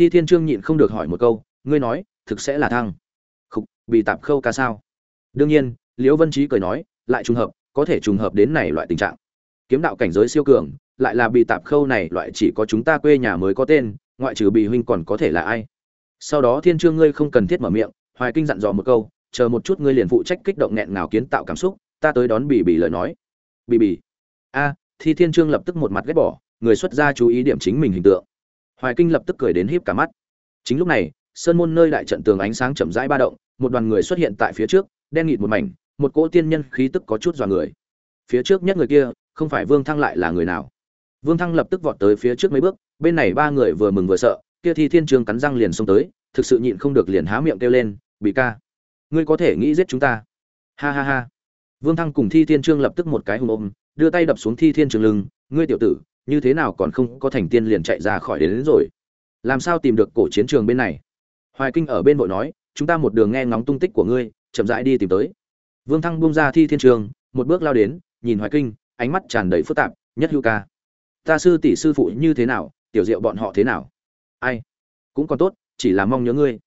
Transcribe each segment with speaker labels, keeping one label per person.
Speaker 1: thi thiên trương nhịn không được hỏi một câu, ngươi nói, thực sẽ là thăng? Khục, bị tạp khâu ca sao? Đương nhiên, liễu vân trí cười nói, lại trùng hợp, có thể trùng hợp đến này loại tình trạng. Kiếm đạo cảnh giới siêu cường, lại là bị tạp khâu này loại chỉ có chúng ta quê nhà mới có tên, ngoại trừ bị huynh còn có thể là ai? Sau đó thiên trương ngươi không cần thiết mở miệng, hoài kinh dặn dò một câu, chờ một chút ngươi liền phụ trách kích động nghẹn ngào kiến tạo cảm xúc, ta tới đón bỉ bỉ lời nói. Bỉ bỉ a, thi thiên trương lập tức một mặt ghét bỏ, người xuất gia chú ý điểm chính mình hình tượng hoài kinh lập tức cười đến híp cả mắt. Chính lúc này, sơn môn nơi đại trận tường ánh sáng chậm rãi ba động, một đoàn người xuất hiện tại phía trước, đen nghịt một mảnh, một cỗ tiên nhân khí tức có chút dọa người. Phía trước nhất người kia, không phải vương thăng lại là người nào? Vương thăng lập tức vọt tới phía trước mấy bước, bên này ba người vừa mừng vừa sợ, kia thi thiên trường cắn răng liền xông tới, thực sự nhịn không được liền há miệng kêu lên bị ca, ngươi có thể nghĩ giết chúng ta? Ha ha ha. Vương thăng cùng thi thiên trương lập tức một cái hùng ôm, đưa tay đập xuống thi thiên trường lưng, ngươi tiểu tử như thế nào còn không có thành tiên liền chạy ra khỏi đến, đến rồi. Làm sao tìm được cổ chiến trường bên này? Hoài kinh ở bên vội nói chúng ta một đường nghe ngóng tung tích của ngươi chậm rãi đi tìm tới. Vương thăng bung ra thi thiên trường một bước lao đến nhìn hoài kinh ánh mắt tràn đầy phức tạp nhất hữu ca. Ta sư tỷ sư phụ như thế nào tiểu diệu bọn họ thế nào? Ai? Cũng còn tốt chỉ là mong nhớ ngươi.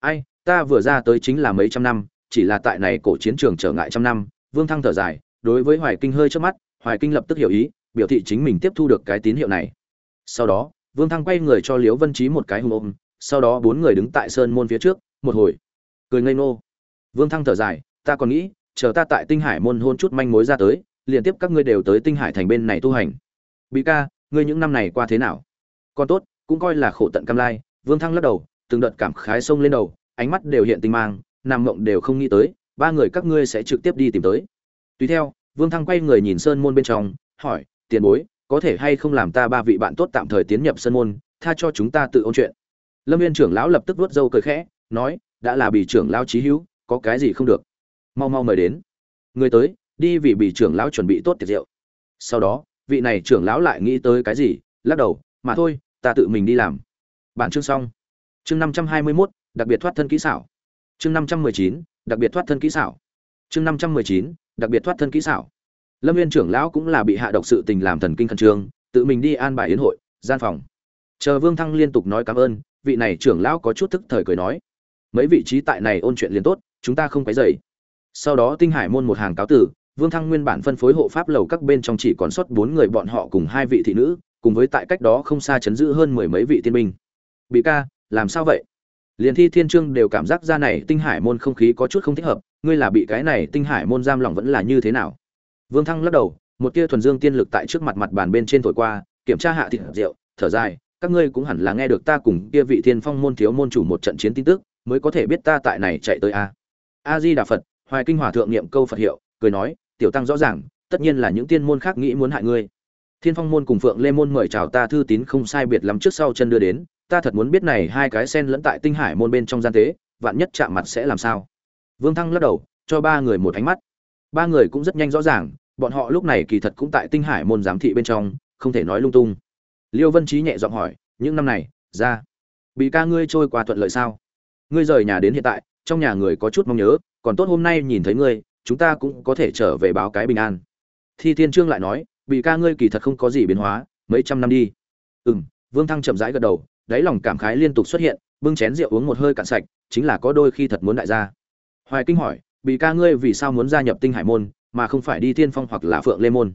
Speaker 1: Ai? Ta vừa ra tới chính là mấy trăm năm chỉ là tại này cổ chiến trường trở ngại trăm năm. Vương thăng thở dài đối với hoài kinh hơi trước mắt hoài kinh lập tức hiểu ý biểu thị chính mình tiếp thu được cái tín hiệu này. Sau đó, vương thăng quay người cho liễu vân trí một cái hùng ôm, sau đó bốn người đứng tại sơn môn phía trước, một hồi. Cười ngây ngô. Vương thăng thở dài, ta còn nghĩ, chờ ta tại tinh hải môn hôn chút manh mối ra tới liên tiếp các ngươi đều tới tinh hải thành bên này tu hành. Bị ca, ngươi những năm này qua thế nào? Còn tốt, cũng coi là khổ tận cam lai. Vương thăng lắc đầu, từng đợt cảm khái sông lên đầu, ánh mắt đều hiện tinh mang, nằm mộng đều không nghĩ tới, ba người các ngươi sẽ trực tiếp đi tìm tới. Tùy theo, vương thăng quay người nhìn sơn môn bên trong, hỏi tiền bối, có thể hay không làm ta ba vị bạn tốt tạm thời tiến nhập sân môn, tha cho chúng ta tự ôn chuyện. Lâm viên trưởng lão lập tức vuốt râu cười khẽ, nói, đã là bị trưởng lão trí hữu, có cái gì không được. Mau mau mời đến. Người tới, đi vì bị trưởng lão chuẩn bị tốt tiệc rượu. Sau đó, vị này trưởng lão lại nghĩ tới cái gì, lắc đầu, mà thôi, ta tự mình đi làm. Bản chương xong. Chương năm trăm hai mươi mốt, đặc biệt thoát thân kỹ xảo. Chương năm trăm mười chín, đặc biệt thoát thân kỹ xảo. Chương năm trăm mười chín, đặc biệt thoát thân kỹ xảo lâm viên trưởng lão cũng là bị hạ độc sự tình làm thần kinh khẩn trương, tự mình đi an bài yến hội, gian phòng. Chờ vương thăng liên tục nói cảm ơn, vị này trưởng lão có chút thức thời cười nói, mấy vị trí tại này ôn chuyện liền tốt, chúng ta không quấy dày sau đó tinh hải môn một hàng cáo tử, vương thăng nguyên bản phân phối hộ pháp lầu các bên trong chỉ còn sót bốn người bọn họ cùng hai vị thị nữ, cùng với tại cách đó không xa chấn giữ hơn mười mấy vị tiên binh. Bị ca, làm sao vậy? Liền thi thiên trương đều cảm giác ra này tinh hải môn không khí có chút không thích hợp, ngươi là bị cái này tinh hải môn giam lỏng vẫn là như thế nào? Vương thăng lắc đầu, một tia thuần dương tiên lực tại trước mặt mặt bàn bên trên thổi qua, kiểm tra hạ thịt rượu, thở dài, các ngươi cũng hẳn là nghe được ta cùng kia vị thiên phong môn thiếu môn chủ một trận chiến tin tức, mới có thể biết ta tại này chạy tới a. A di đà phật, hoài kinh hòa thượng niệm câu phật hiệu, cười nói, tiểu tăng rõ ràng, tất nhiên là những tiên môn khác nghĩ muốn hại ngươi. Thiên phong môn cùng phượng lê môn mời chào ta thư tín không sai biệt lắm trước sau chân đưa đến, ta thật muốn biết này hai cái sen lẫn tại tinh hải môn bên trong gian tế, vạn nhất chạm mặt sẽ làm sao? Vương thăng lắc đầu, cho ba người một ánh mắt. Ba người cũng rất nhanh rõ ràng bọn họ lúc này kỳ thật cũng tại tinh hải môn giám thị bên trong, không thể nói lung tung. Liêu vân trí nhẹ giọng hỏi, những năm này, ra, bị ca ngươi trôi qua thuận lợi sao? Ngươi rời nhà đến hiện tại, trong nhà người có chút mong nhớ, còn tốt hôm nay nhìn thấy ngươi, chúng ta cũng có thể trở về báo cái bình an. Thi thiên trương lại nói, bị ca ngươi kỳ thật không có gì biến hóa, mấy trăm năm đi. Ừ m vương thăng chậm rãi gật đầu, đáy lòng cảm khái liên tục xuất hiện, bưng chén rượu uống một hơi cạn sạch, chính là có đôi khi thật muốn đại gia. Hoài kinh hỏi, bị ca ngươi vì sao muốn gia nhập tinh hải môn? Mà không phải đi thiên phong hoặc là phượng lê môn.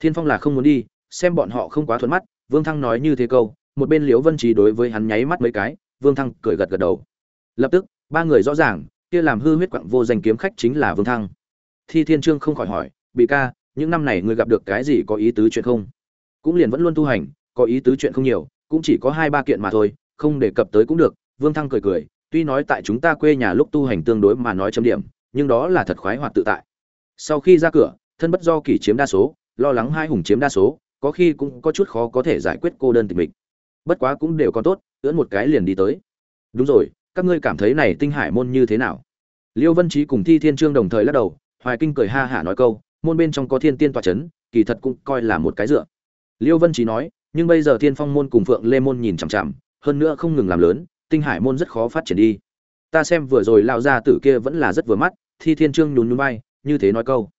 Speaker 1: Thiên phong là không muốn đi, xem bọn họ không quá thuận mắt, vương thăng nói như thế câu, một bên liễu vân trí đối với hắn nháy mắt mấy cái, vương thăng cười gật gật đầu. Lập tức, ba người rõ ràng, kia làm hư huyết quặng vô danh kiếm khách chính là vương thăng. Thi thiên trương không khỏi hỏi, bị ca, những năm này ngươi gặp được cái gì có ý tứ chuyện không? Cũng liền vẫn luôn tu hành, có ý tứ chuyện không nhiều, cũng chỉ có hai ba kiện mà thôi, không đề cập tới cũng được, vương thăng cười cười, tuy nói tại chúng ta quê nhà lúc tu hành tương đối mà nói chấm điểm, nhưng đó là thật khoái hoạt tự tại sau khi ra cửa, thân bất do kỷ chiếm đa số, lo lắng hai hùng chiếm đa số, có khi cũng có chút khó có thể giải quyết cô đơn tình mình. bất quá cũng đều còn tốt, ưỡn một cái liền đi tới. Đúng rồi, các ngươi cảm thấy này tinh hải môn như thế nào? Liêu vân trí cùng thi thiên trương đồng thời lắc đầu, hoài kinh cười ha hả nói câu, môn bên trong có thiên tiên tòa c h ấ n kỳ thật cũng coi là một cái dựa. Liêu vân trí nói, nhưng bây giờ thiên phong môn cùng phượng lê môn nhìn chằm chằm, hơn nữa không ngừng làm lớn, tinh hải môn rất khó phát triển đi. Ta xem vừa rồi lao ra tử kia vẫn là rất vừa mắt, thi thiên trương nhún nhún bay như thế nói câu.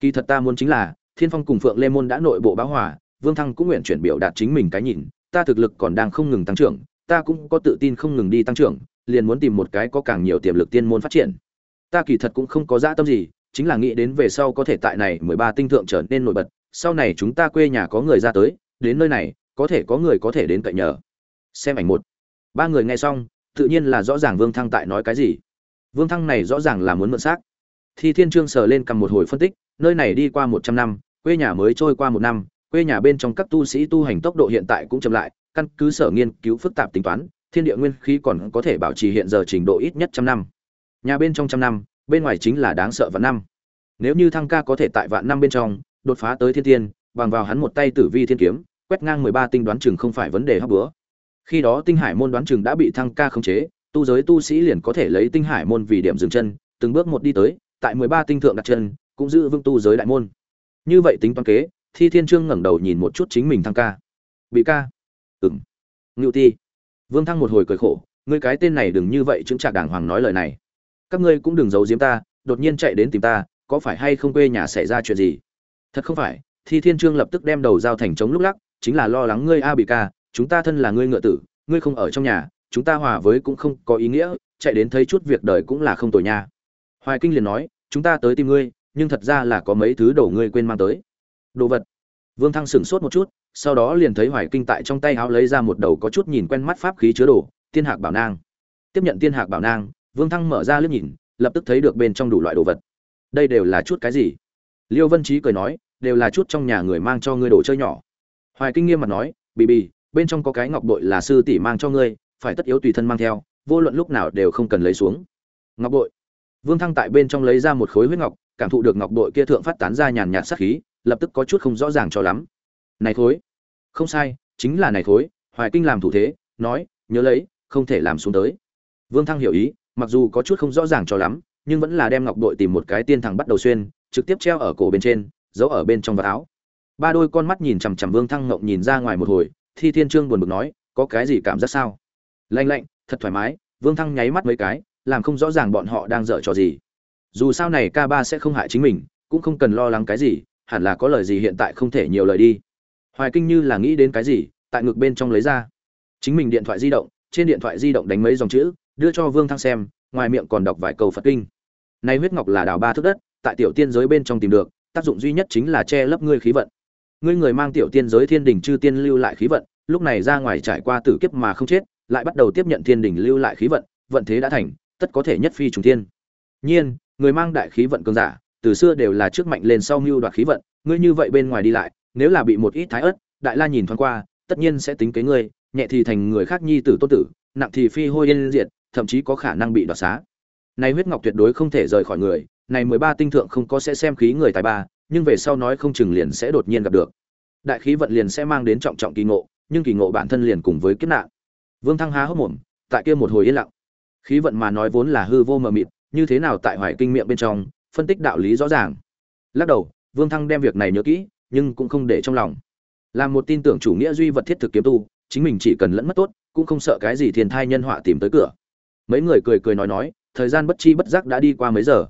Speaker 1: Kỳ thật ta muốn chính là, thiên phong cùng phượng lê môn đã nội bộ báo hòa, vương thăng cũng nguyện chuyển biểu đạt chính mình cái nhìn, ta thực lực còn đang không ngừng tăng trưởng, ta cũng có tự tin không ngừng đi tăng trưởng, liền muốn tìm một cái có càng nhiều tiềm lực tiên môn phát triển. Ta kỳ thật cũng không có dã tâm gì, chính là nghĩ đến về sau có thể tại này mười ba tinh thượng trở nên nổi bật, sau này chúng ta quê nhà có người ra tới, đến nơi này, có thể có người có thể đến cậy nhờ. Xem ảnh một. Ba người nghe xong, tự nhiên là rõ ràng vương thăng tại nói cái gì. Vương thăng này rõ ràng là muốn mượn xác thi thiên trương sờ lên cầm một hồi phân tích, nơi này đi qua một trăm năm, quê nhà mới trôi qua một năm, quê nhà bên trong các tu sĩ tu hành tốc độ hiện tại cũng chậm lại, căn cứ sở nghiên cứu phức tạp tính toán, thiên địa nguyên khí còn có thể bảo trì hiện giờ trình độ ít nhất trăm năm. Nhà bên trong trăm năm, bên ngoài chính là đáng sợ vạn năm. Nếu như thăng ca có thể tại vạn năm bên trong đột phá tới thiên tiên, bằng vào hắn một tay tử vi thiên kiếm, quét ngang mười ba tinh đoán chừng không phải vấn đề hấp bữa khi đó tinh hải môn đoán chừng đã bị thăng ca khống chế, tu giới tu sĩ liền có thể lấy tinh hải môn vì điểm dừng chân, từng bước một đi tới tại mười ba tinh thượng đặt chân, cũng giữ vững tu giới đại môn. Như vậy tính toán kế, thi thiên trương ngẩng đầu nhìn một chút chính mình thăng ca. Bị ca. Ừm. ngưu ti. Vương thăng một hồi cười khổ, ngươi cái tên này đừng như vậy chứng trạc đàng hoàng nói lời này. Các ngươi cũng đừng giấu giếm ta, đột nhiên chạy đến tìm ta, có phải hay không quê nhà xảy ra chuyện gì? Thật không phải, thi thiên trương lập tức đem đầu giao thành trống lúc lắc, chính là lo lắng ngươi a bị ca, chúng ta thân là ngươi ngựa tử, ngươi không ở trong nhà, chúng ta hòa với cũng không có ý nghĩa, chạy đến thấy chút việc đời cũng là không tồi nha hoài kinh liền nói, chúng ta tới tìm ngươi, nhưng thật ra là có mấy thứ đồ ngươi quên mang tới. Đồ vật? Vương thăng sửng sốt một chút, sau đó liền thấy hoài kinh tại trong tay áo lấy ra một đầu có chút nhìn quen mắt pháp khí chứa đồ, tiên hạc bảo nang. Tiếp nhận tiên hạc bảo nang, vương thăng mở ra liếc nhìn, lập tức thấy được bên trong đủ loại đồ vật. Đây đều là chút cái gì? Liêu vân trí cười nói, đều là chút trong nhà người mang cho ngươi đồ chơi nhỏ. Hoài kinh nghiêm mặt nói, bì bì, bên trong có cái ngọc bội là sư tỷ mang cho ngươi, phải tất yếu tùy thân mang theo, vô luận lúc nào đều không cần lấy xuống. Ngọc bội? Vương thăng tại bên trong lấy ra một khối huyết ngọc, cảm thụ được ngọc bội kia thượng phát tán ra nhàn nhạt sát khí, lập tức có chút không rõ ràng cho lắm. Này khối. Không sai, chính là này khối, hoài kinh làm thủ thế, nói, nhớ lấy, không thể làm xuống tới. Vương thăng hiểu ý, mặc dù có chút không rõ ràng cho lắm, nhưng vẫn là đem ngọc bội tìm một cái tiên thẳng bắt đầu xuyên, trực tiếp treo ở cổ bên trên, giấu ở bên trong vạt áo. Ba đôi con mắt nhìn chằm chằm vương thăng ngậm nhìn ra ngoài một hồi, thi thiên trương buồn bực nói, có cái gì cảm giác sao? Lạnh lạnh, thật thoải mái. Vương thăng nháy mắt mấy cái làm không rõ ràng bọn họ đang dở trò gì. Dù sao này k ba sẽ không hại chính mình, cũng không cần lo lắng cái gì, hẳn là có lời gì hiện tại không thể nhiều lời đi. Hoài kinh như là nghĩ đến cái gì, tại ngực bên trong lấy ra. Chính mình điện thoại di động, trên điện thoại di động đánh mấy dòng chữ, đưa cho vương thăng xem, ngoài miệng còn đọc vài câu phật kinh. Này huyết ngọc là đào ba thước đất, tại tiểu tiên giới bên trong tìm được, tác dụng duy nhất chính là che lấp ngươi khí vận. Ngươi người mang tiểu tiên giới thiên đình chư tiên lưu lại khí vận, lúc này ra ngoài trải qua tử kiếp mà không chết, lại bắt đầu tiếp nhận thiên đình lưu lại khí vận vận thế đã thành tất có thể nhất phi trùng thiên. Nhiên, người mang đại khí vận cường giả, từ xưa đều là trước mạnh lên sau mưu đoạt khí vận, ngươi như vậy bên ngoài đi lại, nếu là bị một ít thái ớt, đại la nhìn thoáng qua, tất nhiên sẽ tính kế ngươi, nhẹ thì thành người khác nhi tử tốt tử, nặng thì phi hôi yên diệt, thậm chí có khả năng bị đoạt xá. Này huyết ngọc tuyệt đối không thể rời khỏi người, này mười ba tinh thượng không có sẽ xem khí người tài ba, nhưng về sau nói không chừng liền sẽ đột nhiên gặp được. Đại khí vận liền sẽ mang đến trọng trọng kỳ ngộ, nhưng kỳ ngộ bản thân liền cùng với kiếp nạn. Vương thăng há hốc mồm, tại kia một hồi yên lặng khí vận mà nói vốn là hư vô mờ mịt, như thế nào tại hoài kinh miệng bên trong, phân tích đạo lý rõ ràng. Lắc đầu, vương thăng đem việc này nhớ kỹ, nhưng cũng không để trong lòng. Làm một tin tưởng chủ nghĩa duy vật thiết thực kiếm tu, chính mình chỉ cần lẫn mất tốt, cũng không sợ cái gì thiên thai nhân họa tìm tới cửa. Mấy người cười cười nói nói, thời gian bất chi bất giác đã đi qua mấy giờ.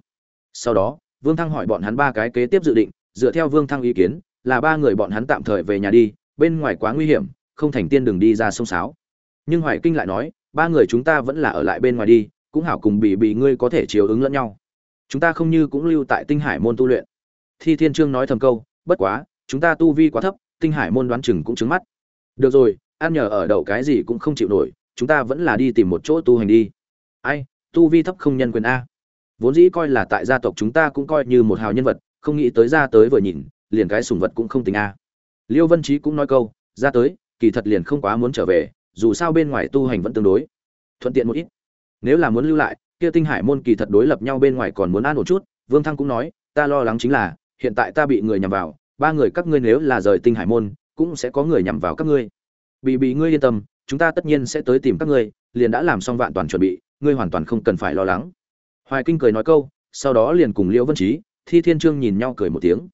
Speaker 1: Sau đó, vương thăng hỏi bọn hắn ba cái kế tiếp dự định, dựa theo vương thăng ý kiến, là ba người bọn hắn tạm thời về nhà đi, bên ngoài quá nguy hiểm, không thành tiên đừng đi ra sông sáo. Nhưng hoài kinh lại nói ba người chúng ta vẫn là ở lại bên ngoài đi, cũng hảo cùng bị bị ngươi có thể chiều ứng lẫn nhau. Chúng ta không như cũng lưu tại tinh hải môn tu luyện. Thi thiên trương nói thầm câu, bất quá, chúng ta tu vi quá thấp, tinh hải môn đoán chừng cũng trứng mắt. Được rồi, ăn nhờ ở đậu cái gì cũng không chịu nổi, chúng ta vẫn là đi tìm một chỗ tu hành đi. Ai, tu vi thấp không nhân quyền a. Vốn dĩ coi là tại gia tộc chúng ta cũng coi như một hào nhân vật, không nghĩ tới ra tới vừa nhìn, liền cái sùng vật cũng không tính a. Liêu vân trí cũng nói câu, ra tới, kỳ thật liền không quá muốn trở về dù sao bên ngoài tu hành vẫn tương đối, thuận tiện một ít. Nếu là muốn lưu lại, kia tinh hải môn kỳ thật đối lập nhau bên ngoài còn muốn an ổn chút, vương thăng cũng nói, ta lo lắng chính là, hiện tại ta bị người nhằm vào, ba người các ngươi nếu là rời tinh hải môn, cũng sẽ có người nhằm vào các ngươi. Bị bị ngươi yên tâm, chúng ta tất nhiên sẽ tới tìm các ngươi, liền đã làm xong vạn toàn chuẩn bị, ngươi hoàn toàn không cần phải lo lắng. Hoài kinh cười nói câu, sau đó liền cùng liễu vân trí thi thiên trương nhìn nhau cười một tiếng.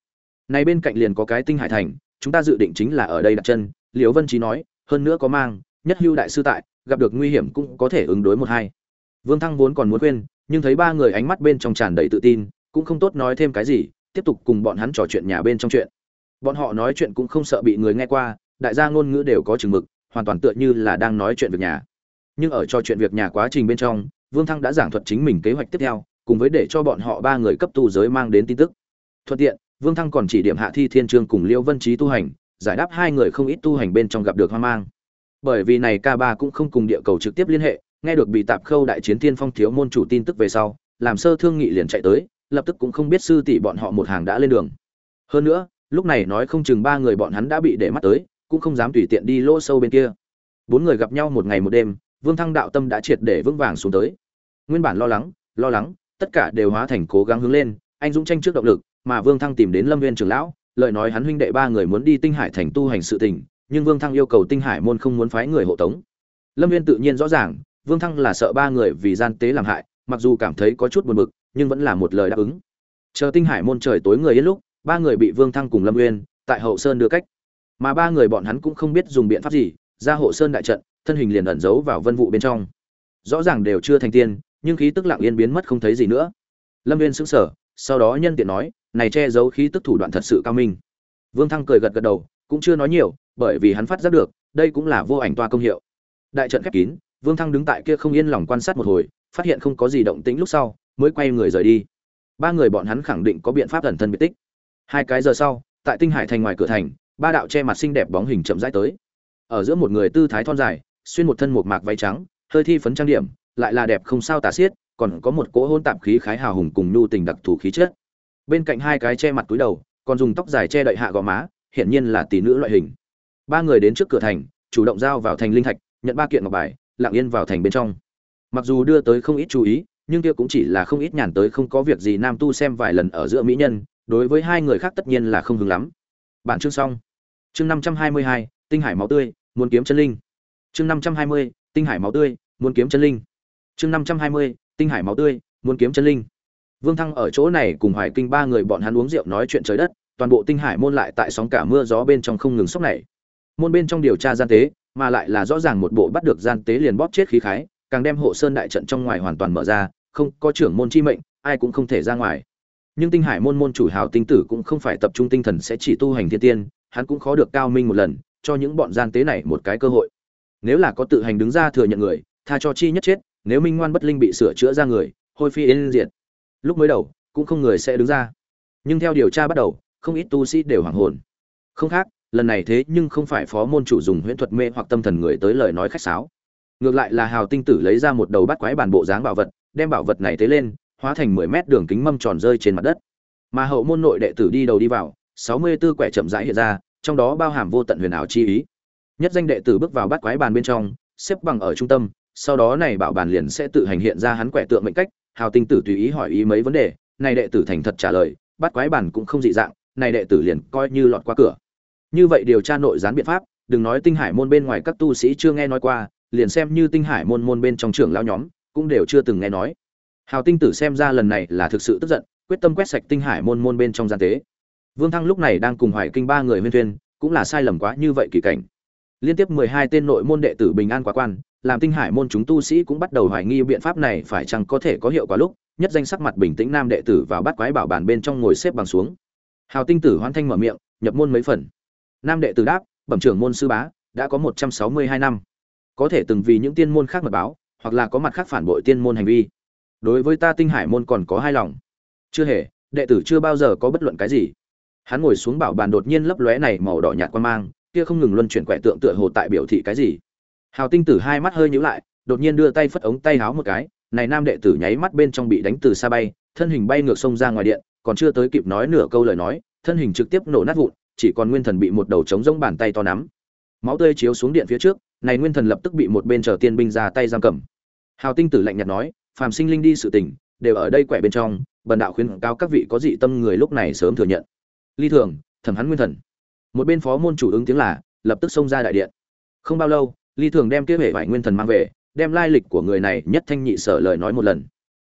Speaker 1: Này bên cạnh liền có cái tinh hải thành, chúng ta dự định chính là ở đây đặt chân, liễu vân trí nói, hơn nữa có mang nhất hưu đại sư tại, gặp được nguy hiểm cũng có thể ứng đối một hai. Vương thăng vốn còn muốn khuyên, nhưng thấy ba người ánh mắt bên trong tràn đầy tự tin, cũng không tốt nói thêm cái gì, tiếp tục cùng bọn hắn trò chuyện nhà bên trong chuyện. Bọn họ nói chuyện cũng không sợ bị người nghe qua, đại gia ngôn ngữ đều có chừng mực, hoàn toàn tựa như là đang nói chuyện việc nhà. Nhưng ở trò chuyện việc nhà quá trình bên trong, vương thăng đã giảng thuật chính mình kế hoạch tiếp theo, cùng với để cho bọn họ ba người cấp tu giới mang đến tin tức. Thuận tiện, vương thăng còn chỉ điểm hạ thi thiên trương cùng liêu vân trí tu hành, giải đáp hai người không ít tu hành bên trong gặp được hoang mang bởi vì này k ba cũng không cùng địa cầu trực tiếp liên hệ, nghe được bị tạp khâu đại chiến tiên phong thiếu môn chủ tin tức về sau, làm sơ thương nghị liền chạy tới, lập tức cũng không biết sư tỷ bọn họ một hàng đã lên đường. Hơn nữa, lúc này nói không chừng ba người bọn hắn đã bị để mắt tới, cũng không dám tùy tiện đi lỗ sâu bên kia. Bốn người gặp nhau một ngày một đêm, vương thăng đạo tâm đã triệt để vững vàng xuống tới. Nguyên bản lo lắng lo lắng, tất cả đều hóa thành cố gắng hướng lên, anh dũng tranh trước động lực, mà vương thăng tìm đến lâm viên trưởng lão, lời nói hắn huynh đệ ba người muốn đi tinh hải thành tu hành sự tình nhưng vương thăng yêu cầu tinh hải môn không muốn phái người hộ tống. Lâm viên tự nhiên rõ ràng, vương thăng là sợ ba người vì gian tế làm hại, mặc dù cảm thấy có chút buồn bực, nhưng vẫn là một lời đáp ứng. Chờ tinh hải môn trời tối người yên lúc, ba người bị vương thăng cùng lâm uyên, tại hậu sơn đưa cách. Mà ba người bọn hắn cũng không biết dùng biện pháp gì, ra hộ sơn đại trận, thân hình liền ẩn giấu vào vân vụ bên trong. Rõ ràng đều chưa thành tiên, nhưng khí tức lặng yên biến mất không thấy gì nữa. Lâm viên sững sờ, sau đó nhân tiện nói, này che giấu khí tức thủ đoạn thật sự cao minh. Vương thăng cười gật gật đầu cũng chưa nói nhiều, bởi vì hắn phát giác được, đây cũng là vô ảnh toa công hiệu. Đại trận khép kín, vương thăng đứng tại kia không yên lòng quan sát một hồi, phát hiện không có gì động tĩnh lúc sau, mới quay người rời đi. Ba người bọn hắn khẳng định có biện pháp ẩn thân biệt tích. Hai cái giờ sau, tại tinh hải thành ngoài cửa thành, ba đạo che mặt xinh đẹp bóng hình chậm rãi tới. Ở giữa một người tư thái thon dài, xuyên một thân một mạc váy trắng, hơi thi phấn trang điểm, lại là đẹp không sao tả xiết, còn có một cỗ hôn tạp khí khái hào hùng cùng nhu tình đặc thù khí chất. Bên cạnh hai cái che mặt túi đầu, còn dùng tóc dài che đậy hạ gò má hiển nhiên là tỷ nữ loại hình. Ba người đến trước cửa thành, chủ động giao vào thành linh thạch, nhận ba kiện ngọc bài, lặng yên vào thành bên trong. Mặc dù đưa tới không ít chú ý, nhưng kia cũng chỉ là không ít nhàn tới không có việc gì nam tu xem vài lần ở giữa mỹ nhân, đối với hai người khác tất nhiên là không hứng lắm. Bản chương xong. Chương năm trăm hai mươi hai, tinh hải máu tươi, muốn kiếm chân linh. Chương năm trăm hai mươi, tinh hải máu tươi, muốn kiếm chân linh. Chương năm trăm hai mươi, tinh hải máu tươi, muốn kiếm chân linh. Vương thăng ở chỗ này cùng hoài kinh ba người bọn hắn uống rượu nói chuyện trời đất toàn bộ tinh hải môn lại tại sóng cả mưa gió bên trong không ngừng sốc này. Môn bên trong điều tra gian tế, mà lại là rõ ràng một bộ bắt được gian tế liền bóp chết khí khái, càng đem hộ sơn đại trận trong ngoài hoàn toàn mở ra, không có trưởng môn chi mệnh, ai cũng không thể ra ngoài. Nhưng tinh hải môn môn chủ hào tinh tử cũng không phải tập trung tinh thần sẽ chỉ tu hành thiên tiên, hắn cũng khó được cao minh một lần, cho những bọn gian tế này một cái cơ hội. Nếu là có tự hành đứng ra thừa nhận người, tha cho chi nhất chết, nếu minh ngoan bất linh bị sửa chữa ra người, hôi phi yên diệt. Lúc mới đầu, cũng không người sẽ đứng ra. Nhưng theo điều tra bắt đầu không ít tu sĩ đều hoảng hồn. Không khác, lần này thế nhưng không phải phó môn chủ dùng huyễn thuật mê hoặc tâm thần người tới lời nói khách sáo. Ngược lại là hào tinh tử lấy ra một đầu bắt quái bản bộ dáng bảo vật, đem bảo vật này tế lên, hóa thành mười mét đường kính mâm tròn rơi trên mặt đất. Mà hậu môn nội đệ tử đi đầu đi vào, sáu mươi 64 quẻ chậm rãi hiện ra, trong đó bao hàm vô tận huyền ảo chi ý. Nhất danh đệ tử bước vào bắt quái bàn bên trong, xếp bằng ở trung tâm, sau đó này bảo bàn liền sẽ tự hành hiện ra hắn quẻ tượng mệnh cách. Hào tinh tử tùy ý hỏi ý mấy vấn đề, này đệ tử thành thật trả lời bắt quái bàn cũng không dị dạng này đệ tử liền coi như lọt qua cửa. Như vậy điều tra nội gián biện pháp, đừng nói tinh hải môn bên ngoài các tu sĩ chưa nghe nói qua, liền xem như tinh hải môn môn bên trong trưởng lão nhóm, cũng đều chưa từng nghe nói. Hào tinh tử xem ra lần này là thực sự tức giận, quyết tâm quét sạch tinh hải môn môn bên trong gian tế. Vương thăng lúc này đang cùng hoài kinh ba người huyên thuyên, cũng là sai lầm quá như vậy kỳ cảnh. Liên tiếp mười hai tên nội môn đệ tử bình an quá quan, làm tinh hải môn chúng tu sĩ cũng bắt đầu hoài nghi biện pháp này phải chăng có thể có hiệu quả lúc, nhất danh sắc mặt bình tĩnh nam đệ tử vào bắt quái bảo bàn bên trong ngồi xếp bằng xuống hào tinh tử hoan thanh mở miệng, nhập môn mấy phần. Nam đệ tử đáp, bẩm trưởng môn sư bá, đã có một trăm sáu mươi hai năm. Có thể từng vì những tiên môn khác mật báo, hoặc là có mặt khác phản bội tiên môn hành vi. Đối với ta tinh hải môn còn có hai lòng. Chưa hề, đệ tử chưa bao giờ có bất luận cái gì. Hắn ngồi xuống bảo bàn đột nhiên lấp lóe này màu đỏ nhạt quan mang, kia không ngừng luân chuyển quẻ tượng tựa hồ tại biểu thị cái gì. Hào tinh tử hai mắt hơi nhíu lại, đột nhiên đưa tay phất ống tay háo một cái, này nam đệ tử nháy mắt bên trong bị đánh từ xa bay, thân hình bay ngược sông ra ngoài điện còn chưa tới kịp nói nửa câu lời nói, thân hình trực tiếp nổ nát vụn, chỉ còn nguyên thần bị một đầu trống rỗng bàn tay to nắm. Máu tươi chiếu xuống điện phía trước, này nguyên thần lập tức bị một bên chờ tiên binh ra tay giam cầm. Hào tinh tử lạnh nhạt nói, phàm sinh linh đi sự tình, đều ở đây quẻ bên trong, bần đạo khuyên cao các vị có dị tâm người lúc này sớm thừa nhận. Ly thường, thẩm hắn nguyên thần. Một bên phó môn chủ ứng tiếng là, lập tức xông ra đại điện. Không bao lâu, ly thường đem kia hệ vải nguyên thần mang về, đem lai lịch của người này nhất thanh nhị sở lời nói một lần.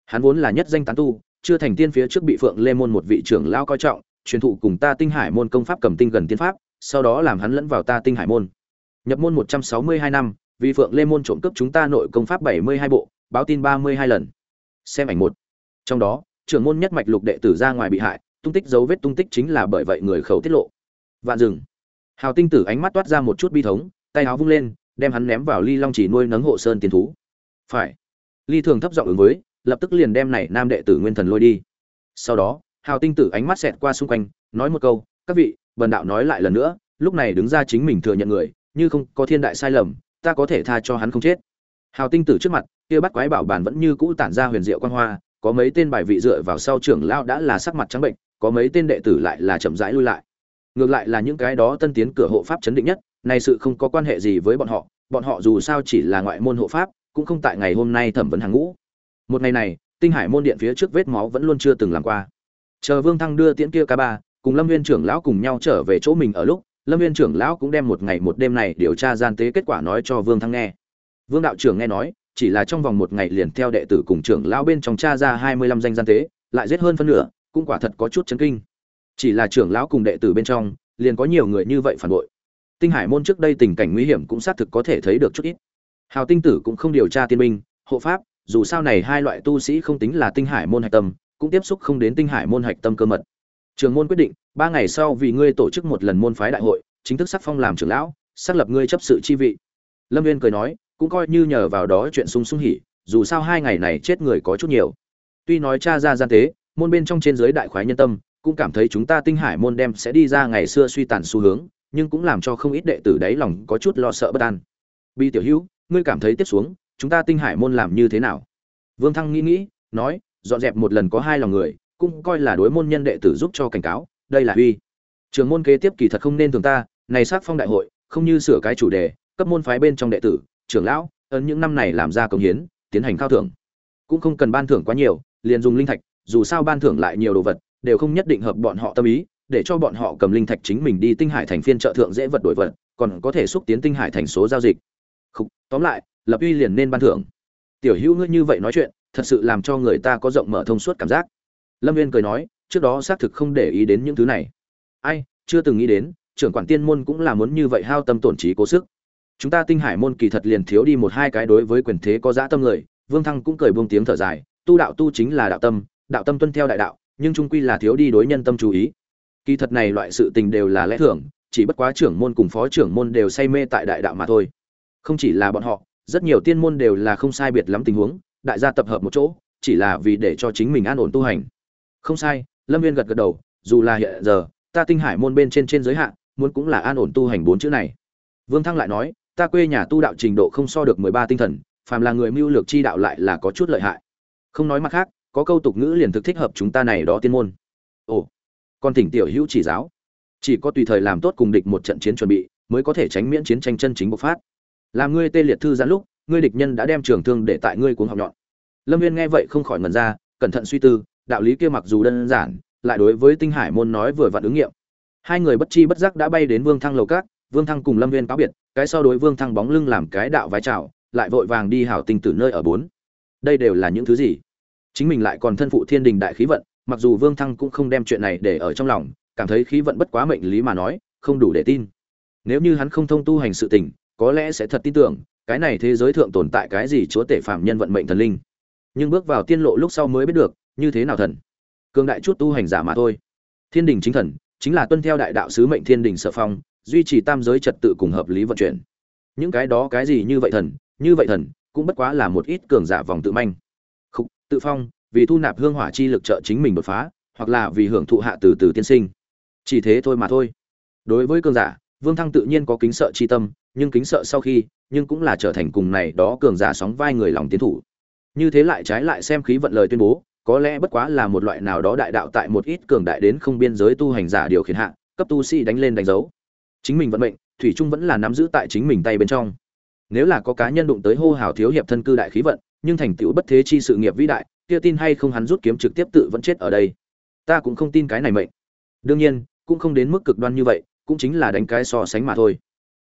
Speaker 1: Hắn vốn là nhất danh tán tu chưa thành tiên phía trước bị phượng lê môn một vị trưởng lao coi trọng, truyền thụ cùng ta tinh hải môn công pháp cầm tinh gần tiên pháp, sau đó làm hắn lẫn vào ta tinh hải môn. Nhập môn một trăm sáu mươi hai năm, vì phượng lê môn trộm cướp chúng ta nội công pháp bảy mươi hai bộ, báo tin ba mươi hai lần. Xem ảnh một. Trong đó, trưởng môn nhất mạch lục đệ tử ra ngoài bị hại, tung tích dấu vết tung tích chính là bởi vậy người khẩu tiết lộ. Vạn rừng hào tinh tử ánh mắt toát ra một chút bi thống, tay áo vung lên, đem hắn ném vào ly long chỉ nuôi nấng hộ sơn tiến thú. Phải. Ly thường thấp giọng ứng với lập tức liền đem này nam đệ tử nguyên thần lôi đi. Sau đó, hào tinh tử ánh mắt xẹt qua xung quanh, nói một câu, các vị, bần đạo nói lại lần nữa, lúc này đứng ra chính mình thừa nhận người, như không có thiên đại sai lầm, ta có thể tha cho hắn không chết. Hào tinh tử trước mặt, kia bắt quái bảo bản vẫn như cũ tản ra huyền diệu quan hoa, có mấy tên bài vị dựa vào sau trưởng lão đã là sắc mặt trắng bệnh, có mấy tên đệ tử lại là chậm rãi lui lại. Ngược lại là những cái đó tân tiến cửa hộ pháp chấn định nhất này sự không có quan hệ gì với bọn họ bọn họ dù sao chỉ là ngoại môn hộ pháp, cũng không tại ngày hôm nay thẩm vấn hàng ngũ một ngày này, tinh hải môn điện phía trước vết máu vẫn luôn chưa từng làm qua. Chờ vương thăng đưa tiễn kia ca ba, cùng lâm viên trưởng lão cùng nhau trở về chỗ mình ở lúc, lâm viên trưởng lão cũng đem một ngày một đêm này điều tra gian tế kết quả nói cho vương thăng nghe. Vương đạo trưởng nghe nói, chỉ là trong vòng một ngày liền theo đệ tử cùng trưởng lão bên trong cha ra hai mươi lăm danh gian tế, lại giết hơn phân nửa, cũng quả thật có chút chấn kinh. Chỉ là trưởng lão cùng đệ tử bên trong, liền có nhiều người như vậy phản bội. Tinh hải môn trước đây tình cảnh nguy hiểm cũng xác thực có thể thấy được chút ít. Hào tinh tử cũng không điều tra tiên minh hộ pháp dù sao này hai loại tu sĩ không tính là tinh hải môn hạch tâm, cũng tiếp xúc không đến tinh hải môn hạch tâm cơ mật. Trường môn quyết định, ba ngày sau vì ngươi tổ chức một lần môn phái đại hội, chính thức sắc phong làm trưởng lão, xác lập ngươi chấp sự chi vị. Lâm viên cười nói, cũng coi như nhờ vào đó chuyện sung sung hỉ, dù sao hai ngày này chết người có chút nhiều. Tuy nói cha ra gian tế, môn bên trong trên giới đại khoái nhân tâm, cũng cảm thấy chúng ta tinh hải môn đem sẽ đi ra ngày xưa suy tàn xu hướng, nhưng cũng làm cho không ít đệ tử đáy lòng có chút lo sợ bất an. Bi tiểu hữu, ngươi cảm thấy tiếp xuống chúng ta tinh hải môn làm như thế nào? Vương thăng nghĩ nghĩ nói dọn dẹp một lần có hai lòng người cũng coi là đối môn nhân đệ tử giúp cho cảnh cáo đây là uy. Trường môn kế tiếp kỳ thật không nên thường ta này sát phong đại hội không như sửa cái chủ đề cấp môn phái bên trong đệ tử trưởng lão ấn những năm này làm ra công hiến tiến hành khao thưởng. Cũng không cần ban thưởng quá nhiều liền dùng linh thạch dù sao ban thưởng lại nhiều đồ vật đều không nhất định hợp bọn họ tâm ý để cho bọn họ cầm linh thạch chính mình đi tinh hải thành phiên trợ thượng dễ vật đổi vật còn có thể xúc tiến tinh hải thành số giao dịch. Khúc, tóm lại lập uy liền nên ban thưởng. Tiểu hữu ngươi như vậy nói chuyện, thật sự làm cho người ta có rộng mở thông suốt cảm giác. Lâm viên cười nói, trước đó xác thực không để ý đến những thứ này. Ai, chưa từng nghĩ đến, trưởng quản tiên môn cũng là muốn như vậy hao tâm tổn trí cố sức. Chúng ta tinh hải môn kỳ thật liền thiếu đi một hai cái đối với quyền thế có dã tâm người, vương thăng cũng cười buông tiếng thở dài, tu đạo tu chính là đạo tâm đạo tâm tuân theo đại đạo, nhưng trung quy là thiếu đi đối nhân tâm chú ý. Kỳ thật này loại sự tình đều là lẽ thường, chỉ bất quá trưởng môn cùng phó trưởng môn đều say mê tại đại đạo mà thôi. Không chỉ là bọn họ rất nhiều tiên môn đều là không sai biệt lắm tình huống, đại gia tập hợp một chỗ, chỉ là vì để cho chính mình an ổn tu hành. Không sai, lâm viên gật gật đầu, dù là hiện giờ, ta tinh hải môn bên trên trên giới hạn, muốn cũng là an ổn tu hành bốn chữ này. Vương thăng lại nói, ta quê nhà tu đạo trình độ không so được mười ba tinh thần, phàm là người mưu lược chi đạo lại là có chút lợi hại. Không nói mặt khác, có câu tục ngữ liền thực thích hợp chúng ta này đó tiên môn. Ồ, còn thỉnh tiểu hữu chỉ giáo. Chỉ có tùy thời làm tốt cùng địch một trận chiến chuẩn bị, mới có thể tránh miễn chiến tranh chân chính bộc phát làm ngươi tê liệt thư giãn lúc, ngươi địch nhân đã đem trường thương để tại ngươi cuốn học nhọn. Lâm viên nghe vậy không khỏi ngần ra, cẩn thận suy tư, đạo lý kia mặc dù đơn giản, lại đối với tinh hải môn nói vừa vặn ứng nghiệm. Hai người bất chi bất giác đã bay đến vương thăng lầu cát vương thăng cùng lâm viên cáo biệt, cái so đối vương thăng bóng lưng làm cái đạo vái chào, lại vội vàng đi hảo tinh tử nơi ở bốn. Đây đều là những thứ gì? Chính mình lại còn thân phụ thiên đình đại khí vận, mặc dù vương thăng cũng không đem chuyện này để ở trong lòng, cảm thấy khí vận bất quá mệnh lý mà nói, không đủ để tin. Nếu như hắn không thông tu hành sự tình có lẽ sẽ thật tin tưởng cái này thế giới thượng tồn tại cái gì chúa tể phạm nhân vận mệnh thần linh. Nhưng bước vào tiên lộ lúc sau mới biết được như thế nào thần? Cường đại chút tu hành giả mà thôi. Thiên đình chính thần chính là tuân theo đại đạo sứ mệnh thiên đình sở phong duy trì tam giới trật tự cùng hợp lý vận chuyển. Những cái đó cái gì như vậy thần như vậy thần cũng bất quá là một ít cường giả vòng tự manh. Khúc, tự phong vì thu nạp hương hỏa chi lực trợ chính mình đột phá hoặc là vì hưởng thụ hạ từ từ tiên sinh. Chỉ thế thôi mà thôi. Đối với cường giả vương thăng tự nhiên có kính sợ chi tâm nhưng kính sợ sau khi, nhưng cũng là trở thành cùng này đó cường giả sóng vai người lòng tiến thủ. Như thế lại trái lại xem khí vận lời tuyên bố, có lẽ bất quá là một loại nào đó đại đạo tại một ít cường đại đến không biên giới tu hành giả điều khiển hạ, cấp tu sĩ đánh lên đánh dấu. Chính mình vận mệnh, thủy trung vẫn là nắm giữ tại chính mình tay bên trong. Nếu là có cá nhân đụng tới hô hào thiếu hiệp thân cư đại khí vận, nhưng thành tựu bất thế chi sự nghiệp vĩ đại, kia tin hay không hắn rút kiếm trực tiếp tự vẫn chết ở đây. Ta cũng không tin cái này mệnh. Đương nhiên, cũng không đến mức cực đoan như vậy, cũng chính là đánh cái so sánh mà thôi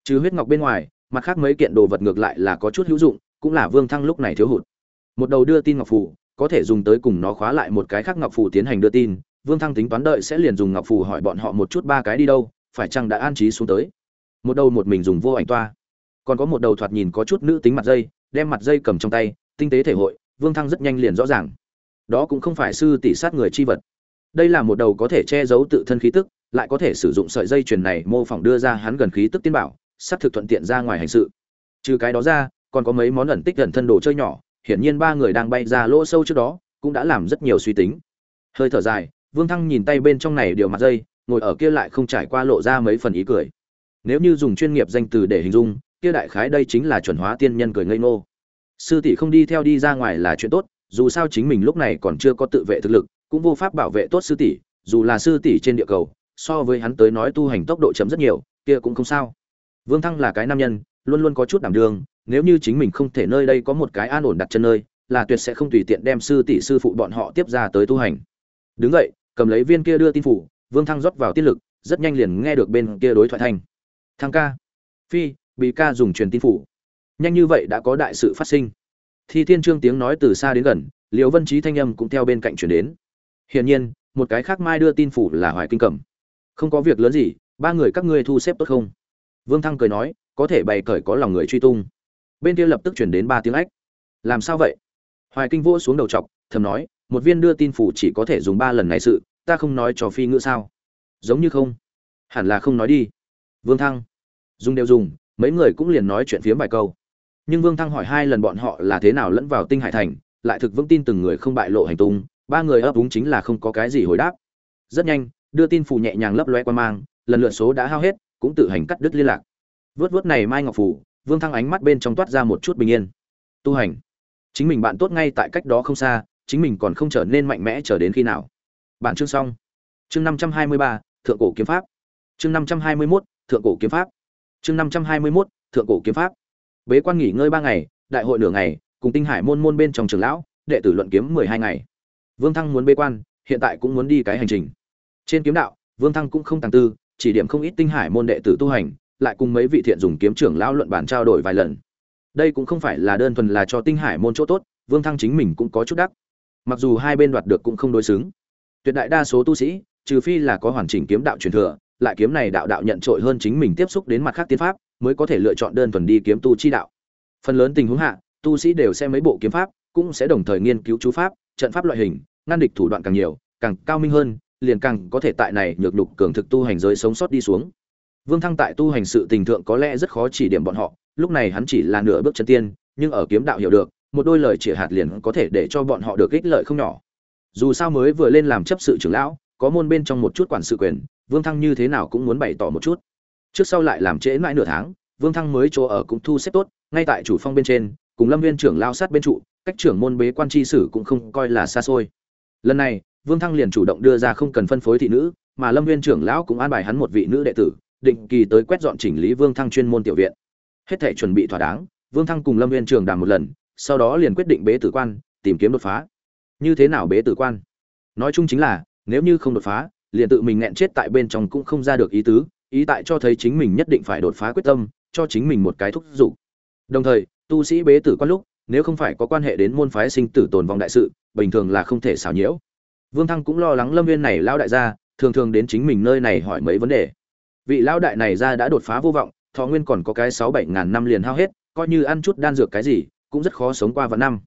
Speaker 1: trừ huyết ngọc bên ngoài, mặt khác mấy kiện đồ vật ngược lại là có chút hữu dụng, cũng là vương thăng lúc này thiếu hụt. Một đầu đưa tin ngọc phù, có thể dùng tới cùng nó khóa lại một cái khác ngọc phù tiến hành đưa tin. Vương thăng tính toán đợi sẽ liền dùng ngọc phù hỏi bọn họ một chút ba cái đi đâu, phải chăng đã an trí xuống tới. Một đầu một mình dùng vô ảnh toa. Còn có một đầu thoạt nhìn có chút nữ tính mặt dây, đem mặt dây cầm trong tay, tinh tế thể hội, vương thăng rất nhanh liền rõ ràng. Đó cũng không phải sư tỷ sát người chi vật. Đây là một đầu có thể che giấu tự thân khí tức, lại có thể sử dụng sợi dây chuyền này mô phỏng đưa ra hắn gần khí tức tiên bảo sắp thực thuận tiện ra ngoài hành sự. Trừ cái đó ra, còn có mấy món ẩn tích gần thân đồ chơi nhỏ, hiển nhiên ba người đang bay ra lỗ sâu trước đó, cũng đã làm rất nhiều suy tính. Hơi thở dài, vương thăng nhìn tay bên trong này điều mặt dây, ngồi ở kia lại không trải qua lộ ra mấy phần ý cười. Nếu như dùng chuyên nghiệp danh từ để hình dung, kia đại khái đây chính là chuẩn hóa tiên nhân cười ngây ngô. Sư tỷ không đi theo đi ra ngoài là chuyện tốt, dù sao chính mình lúc này còn chưa có tự vệ thực lực, cũng vô pháp bảo vệ tốt sư tỷ, dù là sư tỷ trên địa cầu, so với hắn tới nói tu hành tốc độ chậm rất nhiều, kia cũng không sao vương thăng là cái nam nhân luôn luôn có chút đảm đương nếu như chính mình không thể nơi đây có một cái an ổn đặt chân nơi là tuyệt sẽ không tùy tiện đem sư tỷ sư phụ bọn họ tiếp ra tới tu hành. Đứng dậy, cầm lấy viên kia đưa tin phủ vương thăng rót vào tiết lực rất nhanh liền nghe được bên kia đối thoại thành. thăng ca. Phi bị ca dùng truyền tin phủ. Nhanh như vậy đã có đại sự phát sinh. Thi thiên trương tiếng nói từ xa đến gần Liễu vân Chí thanh âm cũng theo bên cạnh truyền đến. Hiển nhiên một cái khác mai đưa tin phủ là hoài kinh cẩm. Không có việc lớn gì ba người các ngươi thu xếp tốt không? Vương thăng cười nói có thể bày cởi có lòng người truy tung. Bên kia lập tức chuyển đến ba tiếng ách làm sao vậy? Hoài kinh vỗ xuống đầu trọc, thầm nói một viên đưa tin phủ chỉ có thể dùng ba lần này sự ta không nói cho phi ngữ sao? Giống như không? Hẳn là không nói đi. Vương thăng. Dùng đều dùng mấy người cũng liền nói chuyện phiếm vài câu. Nhưng vương thăng hỏi hai lần bọn họ là thế nào lẫn vào tinh hải thành lại thực vững tin từng người không bại lộ hành tung ba người ấp úng chính là không có cái gì hồi đáp. Rất nhanh đưa tin phủ nhẹ nhàng lấp loe qua mang lần lượt số đã hao hết cũng tự hành cắt đứt liên lạc. Vớt vớt này mai ngọc phủ, vương thăng ánh mắt bên trong toát ra một chút bình yên. Tu hành. Chính mình bạn tốt ngay tại cách đó không xa, chính mình còn không trở nên mạnh mẽ trở đến khi nào. Bản chương xong. Chương năm trăm hai mươi ba, thượng cổ kiếm pháp. Chương năm trăm hai mươi mốt, thượng cổ kiếm pháp. Chương năm trăm hai mươi mốt, thượng cổ kiếm pháp. Bế quan nghỉ ngơi ba ngày, đại hội nửa ngày, cùng tinh hải môn môn bên trong trường lão, đệ tử luận kiếm mười hai ngày. Vương thăng muốn bế quan, hiện tại cũng muốn đi cái hành trình. Trên kiếm đạo, vương thăng cũng không tàng tư chỉ điểm không ít tinh hải môn đệ tử tu hành, lại cùng mấy vị thiện dùng kiếm trưởng lão luận bản trao đổi vài lần. Đây cũng không phải là đơn thuần là cho tinh hải môn chỗ tốt, vương thăng chính mình cũng có chút đắc. Mặc dù hai bên đoạt được cũng không đối xứng. Tuyệt đại đa số tu sĩ, trừ phi là có hoàn chỉnh kiếm đạo truyền thừa, lại kiếm này đạo đạo nhận trội hơn chính mình tiếp xúc đến mặt khác tiên pháp, mới có thể lựa chọn đơn thuần đi kiếm tu chi đạo. Phần lớn tình huống hạ, tu sĩ đều xem mấy bộ kiếm pháp, cũng sẽ đồng thời nghiên cứu chú pháp, trận pháp loại hình, ngăn địch thủ đoạn càng nhiều, càng cao minh hơn liền càng có thể tại này nhược nhục cường thực tu hành giới sống sót đi xuống. Vương thăng tại tu hành sự tình thượng có lẽ rất khó chỉ điểm bọn họ, lúc này hắn chỉ là nửa bước chân tiên, nhưng ở kiếm đạo hiểu được, một đôi lời chỉ hạt liền có thể để cho bọn họ được ích lợi không nhỏ. Dù sao mới vừa lên làm chấp sự trưởng lão, có môn bên trong một chút quản sự quyền, vương thăng như thế nào cũng muốn bày tỏ một chút. Trước sau lại làm trễ mãi nửa tháng, vương thăng mới chỗ ở cũng thu xếp tốt, ngay tại chủ phong bên trên, cùng lâm viên trưởng lao sát bên trụ, cách trưởng môn bế quan tri sử cũng không coi là xa xôi. Lần này vương thăng liền chủ động đưa ra không cần phân phối thị nữ, mà lâm viên trưởng lão cũng an bài hắn một vị nữ đệ tử, định kỳ tới quét dọn chỉnh lý vương thăng chuyên môn tiểu viện. Hết thể chuẩn bị thỏa đáng, vương thăng cùng lâm viên trưởng đàm một lần, sau đó liền quyết định bế tử quan, tìm kiếm đột phá. Như thế nào bế tử quan? Nói chung chính là, nếu như không đột phá, liền tự mình nghẹn chết tại bên trong cũng không ra được ý tứ, ý tại cho thấy chính mình nhất định phải đột phá quyết tâm, cho chính mình một cái thúc giục. Đồng thời, tu sĩ bế tử quan lúc, nếu không phải có quan hệ đến môn phái sinh tử tồn vong đại sự, bình thường là không thể xảo nhiễu vương thăng cũng lo lắng lâm viên này lao đại gia, thường thường đến chính mình nơi này hỏi mấy vấn đề. Vị lao đại này ra đã đột phá vô vọng, thọ nguyên còn có cái sáu bảy ngàn năm liền hao hết, coi như ăn chút đan dược cái gì, cũng rất khó sống qua vạn năm.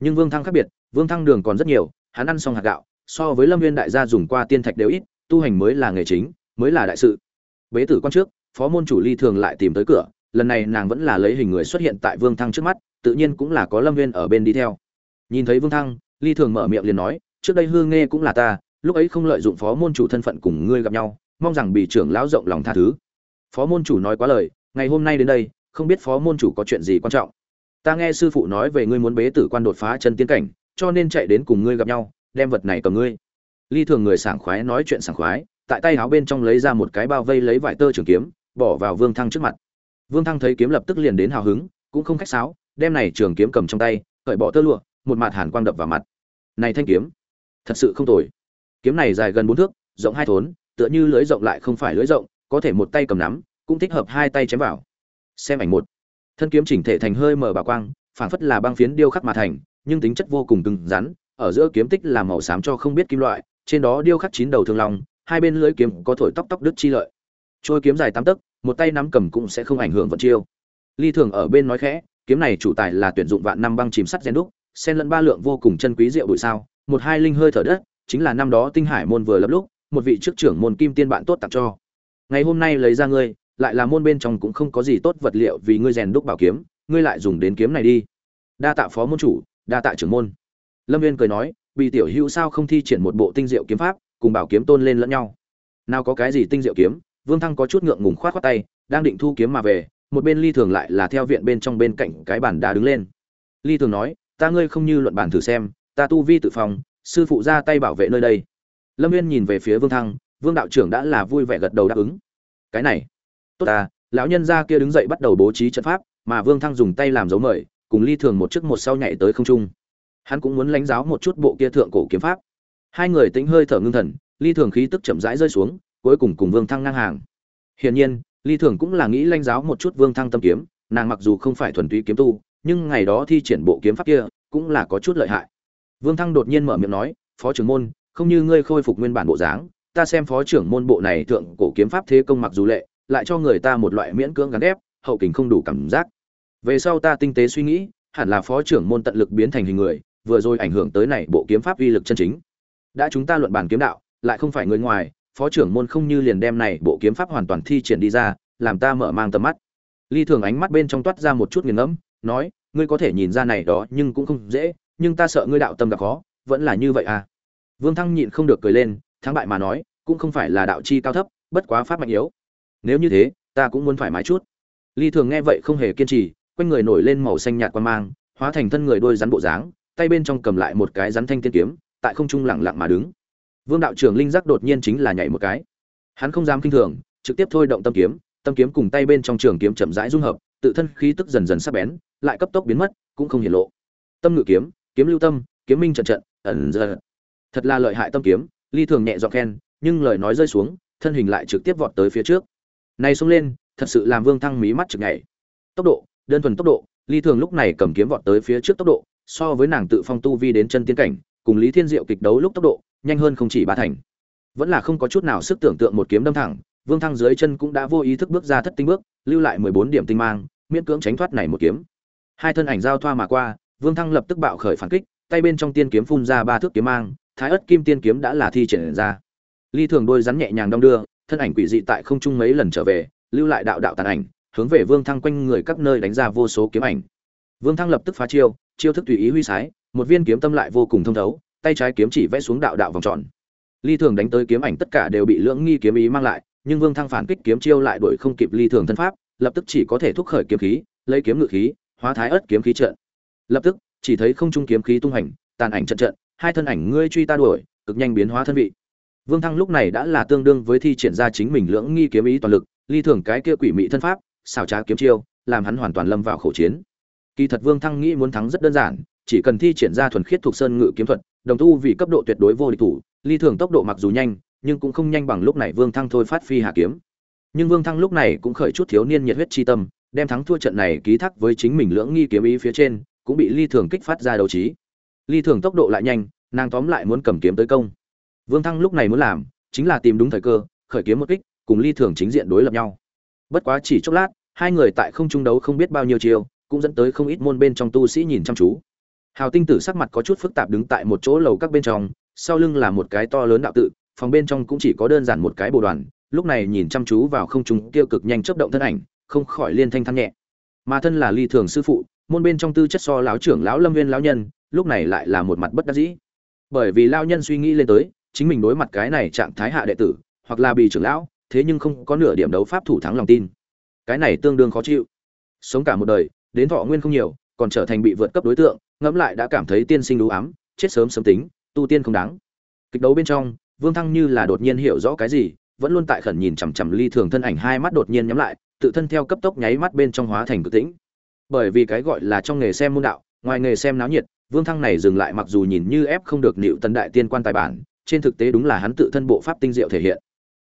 Speaker 1: Nhưng vương thăng khác biệt, vương thăng đường còn rất nhiều, hắn ăn xong hạt gạo, so với lâm viên đại gia dùng qua tiên thạch đều ít, tu hành mới là nghề chính, mới là đại sự. Bế tử quan trước, phó môn chủ ly thường lại tìm tới cửa, lần này nàng vẫn là lấy hình người xuất hiện tại vương thăng trước mắt, tự nhiên cũng là có lâm viên ở bên đi theo. Nhìn thấy vương thăng, ly thường mở miệng liền nói trước đây hương nghe cũng là ta, lúc ấy không lợi dụng phó môn chủ thân phận cùng ngươi gặp nhau, mong rằng bị trưởng lão rộng lòng tha thứ. Phó môn chủ nói quá lời, ngày hôm nay đến đây, không biết phó môn chủ có chuyện gì quan trọng. Ta nghe sư phụ nói về ngươi muốn bế tử quan đột phá chân tiến cảnh, cho nên chạy đến cùng ngươi gặp nhau, đem vật này cầm ngươi. Ly thường người sảng khoái nói chuyện sảng khoái, tại tay áo bên trong lấy ra một cái bao vây lấy vải tơ trường kiếm, bỏ vào vương thăng trước mặt. Vương thăng thấy kiếm lập tức liền đến hào hứng, cũng không khách sáo, đem này trường kiếm cầm trong tay, cởi bỏ tơ lụa, một mặt hàn quang đập vào mặt. Này thanh kiếm thật sự không tồi. Kiếm này dài gần bốn thước, rộng hai thốn, tựa như lưới rộng lại không phải lưới rộng, có thể một tay cầm nắm, cũng thích hợp hai tay chém vào. Xem ảnh một. Thân kiếm chỉnh thể thành hơi mở bà quang, phảng phất là băng phiến điêu khắc mà thành, nhưng tính chất vô cùng cứng rắn, ở giữa kiếm tích là màu xám cho không biết kim loại, trên đó điêu khắc chín đầu thương long, hai bên lưỡi kiếm có thổi tóc tóc đứt chi lợi. Trôi kiếm dài tám tấc, một tay nắm cầm cũng sẽ không ảnh hưởng vận chiêu. Ly thường ở bên nói khẽ, kiếm này chủ tài là tuyển dụng vạn năm băng chìm sắt gen đúc, xen lẫn ba lượng vô cùng chân quý rượu bụi sao một hai linh hơi thở đất, chính là năm đó tinh hải môn vừa lập lúc, một vị chức trưởng môn kim tiên bạn tốt tặng cho. Ngày hôm nay lấy ra ngươi, lại là môn bên trong cũng không có gì tốt vật liệu vì ngươi rèn đúc bảo kiếm, ngươi lại dùng đến kiếm này đi. Đa tạ phó môn chủ, đa tạ trưởng môn. Lâm viên cười nói bị tiểu hữu sao không thi triển một bộ tinh diệu kiếm pháp, cùng bảo kiếm tôn lên lẫn nhau? Nào có cái gì tinh diệu kiếm? Vương thăng có chút ngượng ngùng khoát khoát tay, đang định thu kiếm mà về, một bên ly thường lại là theo viện bên trong bên cạnh cái bàn đá đứng lên. Ly thường nói, ta ngươi không như luận bàn thử xem ta tu vi tự phòng, sư phụ ra tay bảo vệ nơi đây. Lâm viên nhìn về phía vương thăng, vương đạo trưởng đã là vui vẻ gật đầu đáp ứng. Cái này, tốt ta, lão nhân gia kia đứng dậy bắt đầu bố trí trận pháp, mà vương thăng dùng tay làm dấu mời, cùng ly thường một chiếc một sau nhảy tới không trung. Hắn cũng muốn lãnh giáo một chút bộ kia thượng cổ kiếm pháp. Hai người tính hơi thở ngưng thần, ly thường khí tức chậm rãi rơi xuống, cuối cùng cùng vương thăng ngang hàng. Hiển nhiên, ly thường cũng là nghĩ lãnh giáo một chút vương thăng tâm kiếm, nàng mặc dù không phải thuần túy kiếm tu, nhưng ngày đó thi triển bộ kiếm pháp kia cũng là có chút lợi hại vương thăng đột nhiên mở miệng nói, phó trưởng môn, không như ngươi khôi phục nguyên bản bộ dáng, ta xem phó trưởng môn bộ này thượng cổ kiếm pháp thế công mặc dù lệ, lại cho người ta một loại miễn cưỡng gắn ép hậu kình không đủ cảm giác. Về sau ta tinh tế suy nghĩ, hẳn là phó trưởng môn tận lực biến thành hình người, vừa rồi ảnh hưởng tới này bộ kiếm pháp uy lực chân chính. Đã chúng ta luận bàn kiếm đạo, lại không phải người ngoài, phó trưởng môn không như liền đem này bộ kiếm pháp hoàn toàn thi triển đi ra, làm ta mở mang tầm mắt. Ly thường ánh mắt bên trong toát ra một chút nghiền ngẫm, nói, ngươi có thể nhìn ra này đó, nhưng cũng không dễ nhưng ta sợ ngươi đạo tâm gặp khó, vẫn là như vậy à. Vương thăng nhịn không được cười lên, thắng bại mà nói, cũng không phải là đạo chi cao thấp, bất quá pháp mạnh yếu. Nếu như thế, ta cũng muốn phải mái chút. Ly thường nghe vậy không hề kiên trì, quanh người nổi lên màu xanh nhạt quan mang, hóa thành thân người đôi rắn bộ dáng, tay bên trong cầm lại một cái rắn thanh tiên kiếm, tại không trung lặng lặng mà đứng. Vương đạo trưởng linh giác đột nhiên chính là nhảy một cái. Hắn không dám kinh thường, trực tiếp thôi động tâm kiếm tâm kiếm cùng tay bên trong trường kiếm chậm rãi dung hợp, tự thân khí tức dần dần sắc bén, lại cấp tốc biến mất, cũng không hiển lộ. Tâm ngự kiếm kiếm lưu tâm, kiếm minh trận trận, ẩn giờ. Thật là lợi hại tâm kiếm, ly thường nhẹ dọn khen, nhưng lời nói rơi xuống, thân hình lại trực tiếp vọt tới phía trước. Này xuống lên, thật sự làm vương thăng mí mắt chực nhảy. Tốc độ, đơn thuần tốc độ, ly thường lúc này cầm kiếm vọt tới phía trước tốc độ, so với nàng tự phong tu vi đến chân tiến cảnh, cùng lý thiên diệu kịch đấu lúc tốc độ, nhanh hơn không chỉ ba thành. Vẫn là không có chút nào sức tưởng tượng một kiếm đâm thẳng, vương thăng dưới chân cũng đã vô ý thức bước ra thất tinh bước, lưu lại mười bốn điểm tinh mang, miễn cưỡng tránh thoát này một kiếm. Hai thân ảnh giao thoa mà qua vương thăng lập tức bạo khởi phản kích, tay bên trong tiên kiếm phun ra ba thước kiếm mang, thái ất kim tiên kiếm đã là thi triển ra. Ly thường đôi rắn nhẹ nhàng đong đưa, thân ảnh quỷ dị tại không trung mấy lần trở về, lưu lại đạo đạo tàn ảnh, hướng về vương thăng quanh người các nơi đánh ra vô số kiếm ảnh. Vương thăng lập tức phá chiêu chiêu thức tùy ý huy sái, một viên kiếm tâm lại vô cùng thông thấu, tay trái kiếm chỉ vẽ xuống đạo đạo vòng tròn. Ly thường đánh tới kiếm ảnh tất cả đều bị lưỡng nghi kiếm ý mang lại, nhưng vương thăng phản kích kiếm chiêu lại đuổi không kịp ly thường thân pháp, lập tức chỉ có thể thúc khởi kiếm khí, lấy kiếm ngự khí, hóa thái ớt kiếm khí trận lập tức, chỉ thấy không trung kiếm khí tung hành, tàn ảnh trận trận, hai thân ảnh ngươi truy ta đuổi, cực nhanh biến hóa thân vị. Vương thăng lúc này đã là tương đương với thi triển ra chính mình lưỡng nghi kiếm ý toàn lực, ly thường cái kia quỷ mị thân pháp, xảo trá kiếm chiêu, làm hắn hoàn toàn lâm vào khẩu chiến. Kỳ thật vương thăng nghĩ muốn thắng rất đơn giản, chỉ cần thi triển ra thuần khiết thuộc sơn ngự kiếm thuật, đồng tu vì cấp độ tuyệt đối vô địch thủ, ly thường tốc độ mặc dù nhanh, nhưng cũng không nhanh bằng lúc này vương thăng thôi phát phi hạ kiếm. Nhưng vương thăng lúc này cũng khởi chút thiếu niên nhiệt huyết chi tâm, đem thắng thua trận này ký thác với chính mình lưỡng nghi kiếm ý phía trên cũng bị ly thường kích phát ra đấu trí. Ly thường tốc độ lại nhanh, nàng tóm lại muốn cầm kiếm tới công. Vương thăng lúc này muốn làm chính là tìm đúng thời cơ, khởi kiếm một kích, cùng ly thường chính diện đối lập nhau. Bất quá chỉ chốc lát, hai người tại không trung đấu không biết bao nhiêu chiều cũng dẫn tới không ít môn bên trong tu sĩ nhìn chăm chú. Hào tinh tử sắc mặt có chút phức tạp đứng tại một chỗ lầu các bên trong, sau lưng là một cái to lớn đạo tự, phòng bên trong cũng chỉ có đơn giản một cái bồ đoàn, lúc này nhìn chăm chú vào không trung tiêu cực nhanh chớp động thân ảnh, không khỏi liên thanh than nhẹ. Mà thân là ly thường sư phụ môn bên trong tư chất so lão trưởng lão lâm viên lão nhân, lúc này lại là một mặt bất đắc dĩ. Bởi vì lão nhân suy nghĩ lên tới, chính mình đối mặt cái này trạng thái hạ đệ tử, hoặc là bị trưởng lão, thế nhưng không có nửa điểm đấu pháp thủ thắng lòng tin. Cái này tương đương khó chịu. Sống cả một đời, đến thọ nguyên không nhiều, còn trở thành bị vượt cấp đối tượng, ngẫm lại đã cảm thấy tiên sinh đủ ám, chết sớm sớm tính, tu tiên không đáng. Kịch đấu bên trong, vương thăng như là đột nhiên hiểu rõ cái gì, vẫn luôn tại khẩn nhìn chằm chằm ly thường thân ảnh hai mắt đột nhiên nhắm lại, tự thân theo cấp tốc nháy mắt bên trong hóa thành cực tĩnh bởi vì cái gọi là trong nghề xem môn đạo, ngoài nghề xem náo nhiệt, vương thăng này dừng lại mặc dù nhìn như ép không được nịu tần đại tiên quan tài bản, trên thực tế đúng là hắn tự thân bộ pháp tinh diệu thể hiện.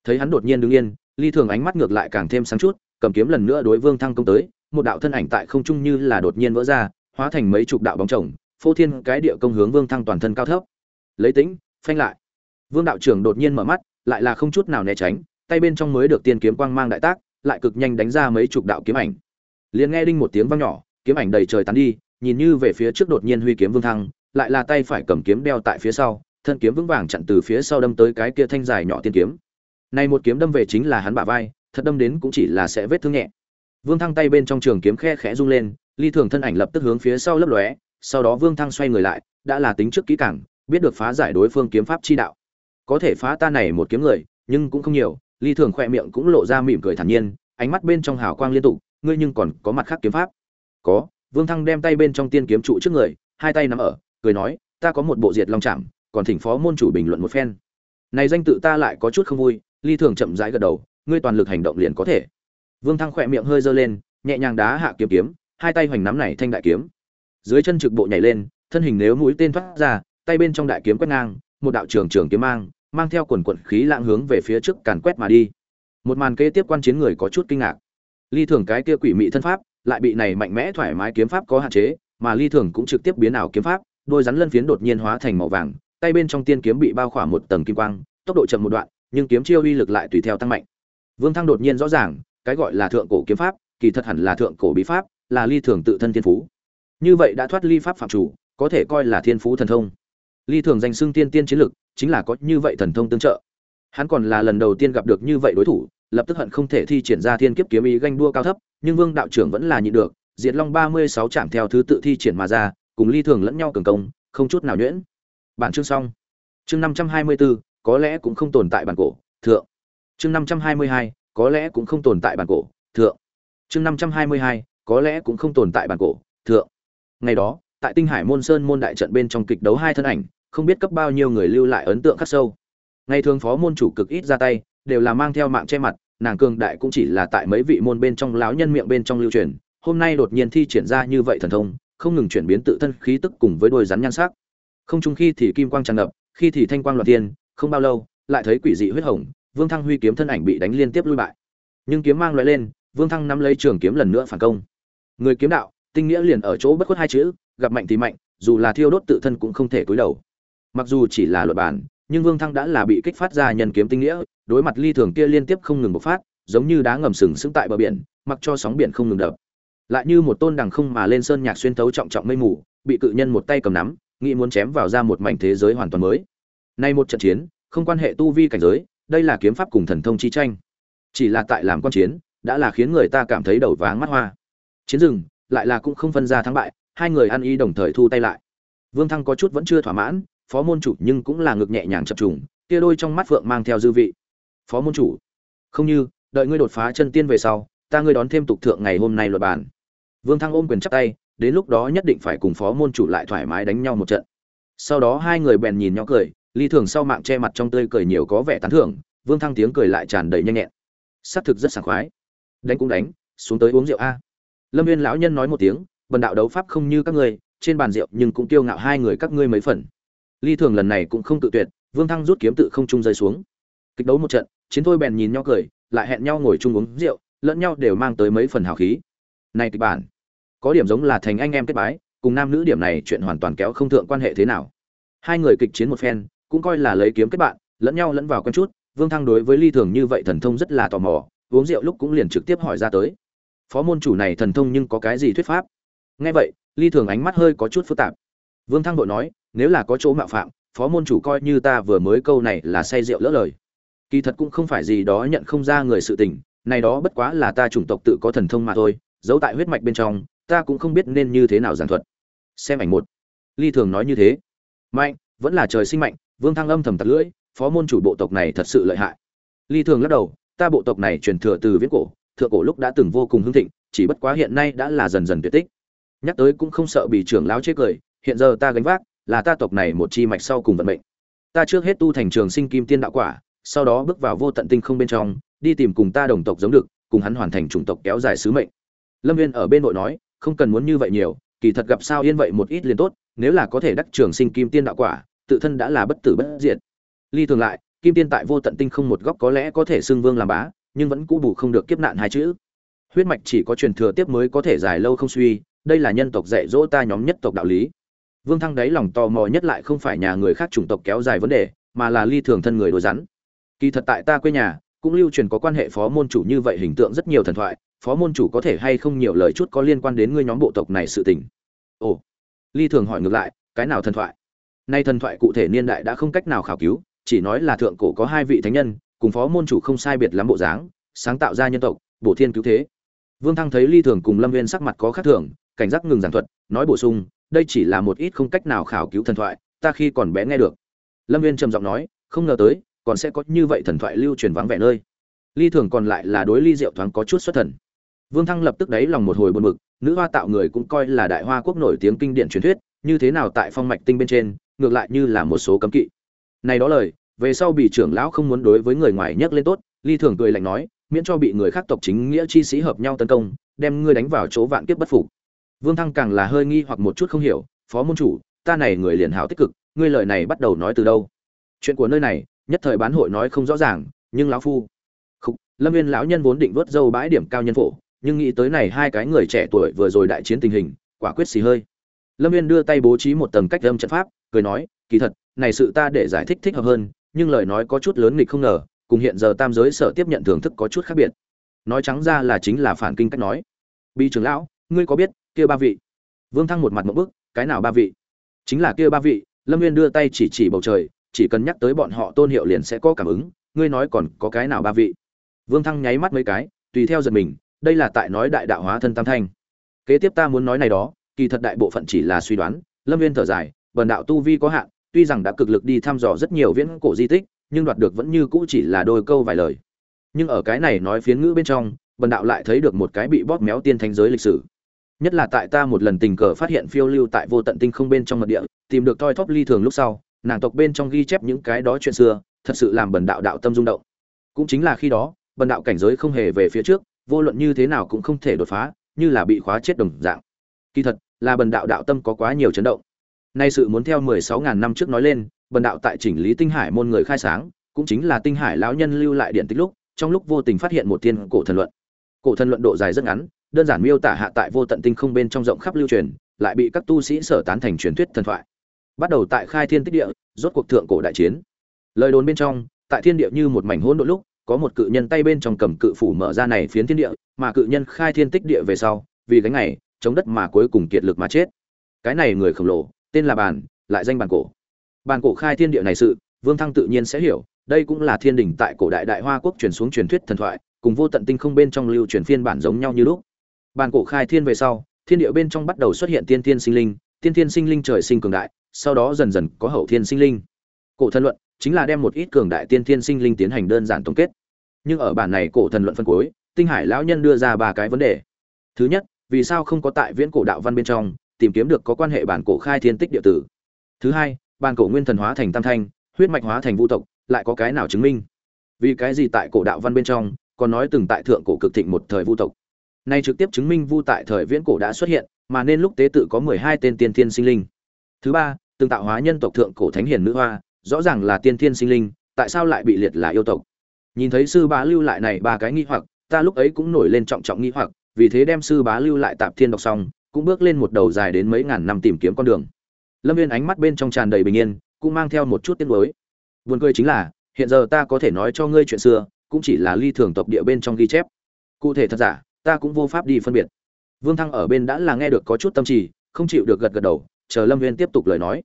Speaker 1: Thấy hắn đột nhiên đứng yên, ly thường ánh mắt ngược lại càng thêm sáng chút, cầm kiếm lần nữa đối vương thăng công tới, một đạo thân ảnh tại không trung như là đột nhiên vỡ ra, hóa thành mấy chục đạo bóng chồng, phô thiên cái địa công hướng vương thăng toàn thân cao thấp. Lấy tính, phanh lại. Vương đạo trưởng đột nhiên mở mắt, lại là không chút nào né tránh, tay bên trong mới được tiên kiếm quang mang đại tác, lại cực nhanh đánh ra mấy chục đạo kiếm ảnh liền nghe đinh một tiếng vang nhỏ, kiếm ảnh đầy trời tán đi, nhìn như về phía trước đột nhiên huy kiếm vương thăng, lại là tay phải cầm kiếm đeo tại phía sau, thân kiếm vững vàng chặn từ phía sau đâm tới cái kia thanh dài nhỏ tiên kiếm. Này một kiếm đâm về chính là hắn bả vai, thật đâm đến cũng chỉ là sẽ vết thương nhẹ. Vương thăng tay bên trong trường kiếm khe khẽ rung lên, ly thường thân ảnh lập tức hướng phía sau lấp lóe, sau đó vương thăng xoay người lại, đã là tính trước kỹ càng, biết được phá giải đối phương kiếm pháp chi đạo. Có thể phá ta này một kiếm người, nhưng cũng không nhiều, ly thường khoe miệng cũng lộ ra mỉm cười thản nhiên, ánh mắt bên trong hào quang liên tục ngươi nhưng còn có mặt khác kiếm pháp. Có, vương thăng đem tay bên trong tiên kiếm trụ trước người, hai tay nắm ở, cười nói, ta có một bộ diệt long trảm, còn thỉnh phó môn chủ bình luận một phen. Này danh tự ta lại có chút không vui, ly thường chậm rãi gật đầu, ngươi toàn lực hành động liền có thể. Vương thăng khỏe miệng hơi giơ lên, nhẹ nhàng đá hạ kiếm kiếm, hai tay hoành nắm này thanh đại kiếm. Dưới chân trực bộ nhảy lên, thân hình nếu mũi tên thoát ra, tay bên trong đại kiếm quét ngang, một đạo trường trường kiếm mang mang theo quần quận khí lạng hướng về phía trước càn quét mà đi. Một màn kế tiếp quan chiến người có chút kinh ngạc ly thường cái kia quỷ mị thân pháp, lại bị này mạnh mẽ thoải mái kiếm pháp có hạn chế, mà ly thường cũng trực tiếp biến ảo kiếm pháp, đôi rắn lân phiến đột nhiên hóa thành màu vàng, tay bên trong tiên kiếm bị bao khỏa một tầng kim quang, tốc độ chậm một đoạn, nhưng kiếm chiêu uy lực lại tùy theo tăng mạnh. Vương thăng đột nhiên rõ ràng, cái gọi là thượng cổ kiếm pháp, kỳ thật hẳn là thượng cổ bí pháp, là ly thường tự thân thiên phú. Như vậy đã thoát ly pháp phạm chủ, có thể coi là thiên phú thần thông. Ly thường danh xưng tiên tiên chiến lực, chính là có như vậy thần thông tương trợ. Hắn còn là lần đầu tiên gặp được như vậy đối thủ lập tức hận không thể thi triển ra thiên kiếp kiếm ý ganh đua cao thấp, nhưng vương đạo trưởng vẫn là nhịn được, diệt long ba mươi sáu theo thứ tự thi triển mà ra, cùng ly thường lẫn nhau cường công, không chút nào nhuyễn. Bản chương xong. Chương năm trăm hai mươi bốn có lẽ cũng không tồn tại bản cổ, thượng. Chương năm trăm hai mươi hai, có lẽ cũng không tồn tại bản cổ, thượng. Chương năm trăm hai mươi hai, có lẽ cũng không tồn tại bản cổ, thượng. Ngày đó, tại tinh hải môn sơn môn đại trận bên trong kịch đấu hai thân ảnh, không biết cấp bao nhiêu người lưu lại ấn tượng khắc sâu. Ngày thường phó môn chủ cực ít ra tay đều là mang theo mạng che mặt, nàng cường đại cũng chỉ là tại mấy vị môn bên trong láo nhân miệng bên trong lưu truyền, hôm nay đột nhiên thi triển ra như vậy thần thông, không ngừng chuyển biến tự thân khí tức cùng với đôi rắn nhan sắc. Không chung khi thì kim quang tràn ngập, khi thì thanh quang loạn tiên không bao lâu, lại thấy quỷ dị huyết hồng, vương thăng huy kiếm thân ảnh bị đánh liên tiếp lui bại. Nhưng kiếm mang loại lên, vương thăng nắm lấy trường kiếm lần nữa phản công. Người kiếm đạo, tinh nghĩa liền ở chỗ bất khuất hai chữ, gặp mạnh thì mạnh, dù là thiêu đốt tự thân cũng không thể cúi đầu. Mặc dù chỉ là luật bản nhưng vương thăng đã là bị kích phát ra nhân kiếm tinh nghĩa, đối mặt ly thường kia liên tiếp không ngừng bộc phát, giống như đá ngầm sừng sững tại bờ biển, mặc cho sóng biển không ngừng đập. Lại như một tôn đằng không mà lên sơn nhạc xuyên thấu trọng trọng mây mù, bị cự nhân một tay cầm nắm, nghĩ muốn chém vào ra một mảnh thế giới hoàn toàn mới. Nay một trận chiến, không quan hệ tu vi cảnh giới, đây là kiếm pháp cùng thần thông chi tranh. Chỉ là tại làm quan chiến, đã là khiến người ta cảm thấy đầu váng mắt hoa. Chiến rừng, lại là cũng không phân ra thắng bại, hai người ăn ý đồng thời thu tay lại. Vương thăng có chút vẫn chưa thỏa mãn phó môn chủ nhưng cũng là ngực nhẹ nhàng chập trùng, kia đôi trong mắt phượng mang theo dư vị. Phó môn chủ, không như, đợi ngươi đột phá chân tiên về sau, ta ngươi đón thêm tục thượng ngày hôm nay luật bàn. Vương thăng ôm quyền chắp tay, đến lúc đó nhất định phải cùng phó môn chủ lại thoải mái đánh nhau một trận. Sau đó hai người bèn nhìn nhau cười ly thường sau mạng che mặt trong tươi cười nhiều có vẻ tán thưởng, vương thăng tiếng cười lại tràn đầy nhanh nhẹn. Xác thực rất sảng khoái. Đánh cũng đánh, xuống tới uống rượu a. Lâm viên lão nhân nói một tiếng, bần đạo đấu pháp không như các ngươi, trên bàn rượu nhưng cũng kiêu ngạo hai người các ngươi mấy phần ly thường lần này cũng không tự tuyệt, vương thăng rút kiếm tự không trung rơi xuống. Kịch đấu một trận, chiến thôi bèn nhìn nhau cười, lại hẹn nhau ngồi chung uống rượu, lẫn nhau đều mang tới mấy phần hào khí. Này kịch bản, có điểm giống là thành anh em kết bái, cùng nam nữ điểm này chuyện hoàn toàn kéo không thượng quan hệ thế nào. Hai người kịch chiến một phen, cũng coi là lấy kiếm kết bạn, lẫn nhau lẫn vào con chút, vương thăng đối với ly thường như vậy thần thông rất là tò mò, uống rượu lúc cũng liền trực tiếp hỏi ra tới. Phó môn chủ này thần thông nhưng có cái gì thuyết pháp? Nghe vậy, ly thường ánh mắt hơi có chút phức tạp vương thăng vội nói, nếu là có chỗ mạo phạm, phó môn chủ coi như ta vừa mới câu này là say rượu lỡ lời. Kỳ thật cũng không phải gì đó nhận không ra người sự tình, này đó bất quá là ta chủng tộc tự có thần thông mà thôi, giấu tại huyết mạch bên trong, ta cũng không biết nên như thế nào giảng thuật. Xem ảnh một. Ly thường nói như thế. Mạnh, vẫn là trời sinh mạnh. Vương thăng âm thầm tặc lưỡi, phó môn chủ bộ tộc này thật sự lợi hại. Ly thường lắc đầu, ta bộ tộc này truyền thừa từ viễn cổ, thượng cổ lúc đã từng vô cùng hưng thịnh, chỉ bất quá hiện nay đã là dần dần tuyệt tích. Nhắc tới cũng không sợ bị trưởng lão chế cười hiện giờ ta gánh vác, là ta tộc này một chi mạch sau cùng vận mệnh. Ta trước hết tu thành trường sinh kim tiên đạo quả, sau đó bước vào vô tận tinh không bên trong, đi tìm cùng ta đồng tộc giống được, cùng hắn hoàn thành chủng tộc kéo dài sứ mệnh. Lâm viên ở bên nội nói, không cần muốn như vậy nhiều, kỳ thật gặp sao yên vậy một ít liền tốt, nếu là có thể đắc trường sinh kim tiên đạo quả, tự thân đã là bất tử bất diệt. Ly thường lại, kim tiên tại vô tận tinh không một góc có lẽ có thể xưng vương làm bá, nhưng vẫn cũ bù không được kiếp nạn hai chữ. Huyết mạch chỉ có truyền thừa tiếp mới có thể dài lâu không suy, đây là nhân tộc dạy dỗ ta nhóm nhất tộc đạo lý vương thăng đáy lòng tò mò nhất lại không phải nhà người khác chủng tộc kéo dài vấn đề, mà là ly thường thân người đồ rắn kỳ thật tại ta quê nhà, cũng lưu truyền có quan hệ phó môn chủ như vậy hình tượng rất nhiều thần thoại, phó môn chủ có thể hay không nhiều lời chút có liên quan đến ngươi nhóm bộ tộc này sự tình. Ồ, ly thường hỏi ngược lại, cái nào thần thoại? Nay thần thoại cụ thể niên đại đã không cách nào khảo cứu, chỉ nói là thượng cổ có hai vị thánh nhân, cùng phó môn chủ không sai biệt lắm bộ dáng, sáng tạo ra nhân tộc, bổ thiên cứu thế. Vương thăng thấy ly thường cùng lâm viên sắc mặt có khác thường, cảnh giác ngừng giảng thuật, nói bổ sung đây chỉ là một ít không cách nào khảo cứu thần thoại, ta khi còn bé nghe được. Lâm viên trầm giọng nói, không ngờ tới, còn sẽ có như vậy thần thoại lưu truyền vắng vẻ nơi. Ly thường còn lại là đối ly diệu thoáng có chút xuất thần. Vương thăng lập tức đáy lòng một hồi buồn bực, nữ hoa tạo người cũng coi là đại hoa quốc nổi tiếng kinh điển truyền thuyết, như thế nào tại phong mạch tinh bên trên, ngược lại như là một số cấm kỵ. Này đó lời, về sau bị trưởng lão không muốn đối với người ngoài nhắc lên tốt, ly thường cười lạnh nói, miễn cho bị người khác tộc chính nghĩa chi sĩ hợp nhau tấn công, đem ngươi đánh vào chỗ vạn kiếp bất phục vương thăng càng là hơi nghi hoặc một chút không hiểu phó môn chủ ta này người liền hảo tích cực ngươi lời này bắt đầu nói từ đâu? Chuyện của nơi này nhất thời bán hội nói không rõ ràng nhưng lão phu Khục, lâm viên lão nhân vốn định vớt dâu bãi điểm cao nhân phổ nhưng nghĩ tới này hai cái người trẻ tuổi vừa rồi đại chiến tình hình quả quyết xì hơi. Lâm viên đưa tay bố trí một tầng cách âm trận pháp cười nói kỳ thật này sự ta để giải thích thích hợp hơn nhưng lời nói có chút lớn nghịch không ngờ cùng hiện giờ tam giới sở tiếp nhận thưởng thức có chút khác biệt. Nói trắng ra là chính là phản kinh cách nói. Bi trưởng lão ngươi có biết kia ba vị? Vương thăng một mặt một bức, cái nào ba vị? Chính là kia ba vị, lâm viên đưa tay chỉ chỉ bầu trời, chỉ cần nhắc tới bọn họ tôn hiệu liền sẽ có cảm ứng, ngươi nói còn có cái nào ba vị? Vương thăng nháy mắt mấy cái, tùy theo giật mình, đây là tại nói đại đạo hóa thân tam thanh. Kế tiếp ta muốn nói này đó, kỳ thật đại bộ phận chỉ là suy đoán, lâm viên thở dài, bần đạo tu vi có hạn, tuy rằng đã cực lực đi thăm dò rất nhiều viễn cổ di tích, nhưng đoạt được vẫn như cũ chỉ là đôi câu vài lời. Nhưng ở cái này nói phiến ngữ bên trong, bần đạo lại thấy được một cái bị bóp méo tiên thanh giới lịch sử nhất là tại ta một lần tình cờ phát hiện phiêu lưu tại vô tận tinh không bên trong mật địa, tìm được toi thóp ly thường lúc sau, nàng tộc bên trong ghi chép những cái đó chuyện xưa, thật sự làm bần đạo đạo tâm rung động. Cũng chính là khi đó, bần đạo cảnh giới không hề về phía trước, vô luận như thế nào cũng không thể đột phá, như là bị khóa chết đồng dạng. Kỳ thật, là bần đạo đạo tâm có quá nhiều chấn động. Nay sự muốn theo mười sáu ngàn năm trước nói lên, bần đạo tại chỉnh lý tinh hải môn người khai sáng, cũng chính là tinh hải lão nhân lưu lại điện tích lúc, trong lúc vô tình phát hiện một tiên cổ thần luận. Cổ thần luận độ dài rất ngắn đơn giản miêu tả hạ tại vô tận tinh không bên trong rộng khắp lưu truyền, lại bị các tu sĩ sở tán thành truyền thuyết thần thoại. Bắt đầu tại khai thiên tích địa, rốt cuộc thượng cổ đại chiến. Lời đồn bên trong, tại thiên địa như một mảnh hỗn độn lúc, có một cự nhân tay bên trong cầm cự phủ mở ra này phiến thiên địa, mà cự nhân khai thiên tích địa về sau, vì cái này, chống đất mà cuối cùng kiệt lực mà chết. Cái này người khổng lồ, tên là bàn, lại danh bàn cổ. Bàn cổ khai thiên địa này sự, vương thăng tự nhiên sẽ hiểu, đây cũng là thiên đình tại cổ đại đại hoa quốc truyền xuống truyền thuyết thần thoại, cùng vô tận tinh không bên trong lưu truyền phiên bản giống nhau như lúc bàn cổ khai thiên về sau, thiên địa bên trong bắt đầu xuất hiện tiên thiên sinh linh, tiên thiên sinh linh trời sinh cường đại, sau đó dần dần có hậu thiên sinh linh. Cổ thần luận chính là đem một ít cường đại tiên thiên sinh linh tiến hành đơn giản tổng kết. Nhưng ở bản này cổ thần luận phân cuối, tinh hải lão nhân đưa ra ba cái vấn đề. Thứ nhất, vì sao không có tại viễn cổ đạo văn bên trong tìm kiếm được có quan hệ bản cổ khai thiên tích địa tử? Thứ hai, bản cổ nguyên thần hóa thành tam thanh, huyết mạch hóa thành vũ tộc, lại có cái nào chứng minh? Vì cái gì tại cổ đạo văn bên trong còn nói từng tại thượng cổ cực thịnh một thời vũ tộc? Nay trực tiếp chứng minh vu tại thời viễn cổ đã xuất hiện, mà nên lúc tế tự có mười hai tên tiên thiên sinh linh. Thứ ba, từng tạo hóa nhân tộc thượng cổ thánh hiền nữ hoa, rõ ràng là tiên thiên sinh linh, tại sao lại bị liệt là yêu tộc? Nhìn thấy sư bá lưu lại này ba cái nghi hoặc, ta lúc ấy cũng nổi lên trọng trọng nghi hoặc, vì thế đem sư bá lưu lại tạp thiên đọc xong, cũng bước lên một đầu dài đến mấy ngàn năm tìm kiếm con đường. Lâm viên ánh mắt bên trong tràn đầy bình yên, cũng mang theo một chút tiếng uối. buồn cười chính là, hiện giờ ta có thể nói cho ngươi chuyện xưa, cũng chỉ là ly thường tộc địa bên trong ghi chép. Cụ thể thật giả ta cũng vô pháp đi phân biệt. Vương thăng ở bên đã là nghe được có chút tâm trì, không chịu được gật gật đầu, chờ lâm viên tiếp tục lời nói.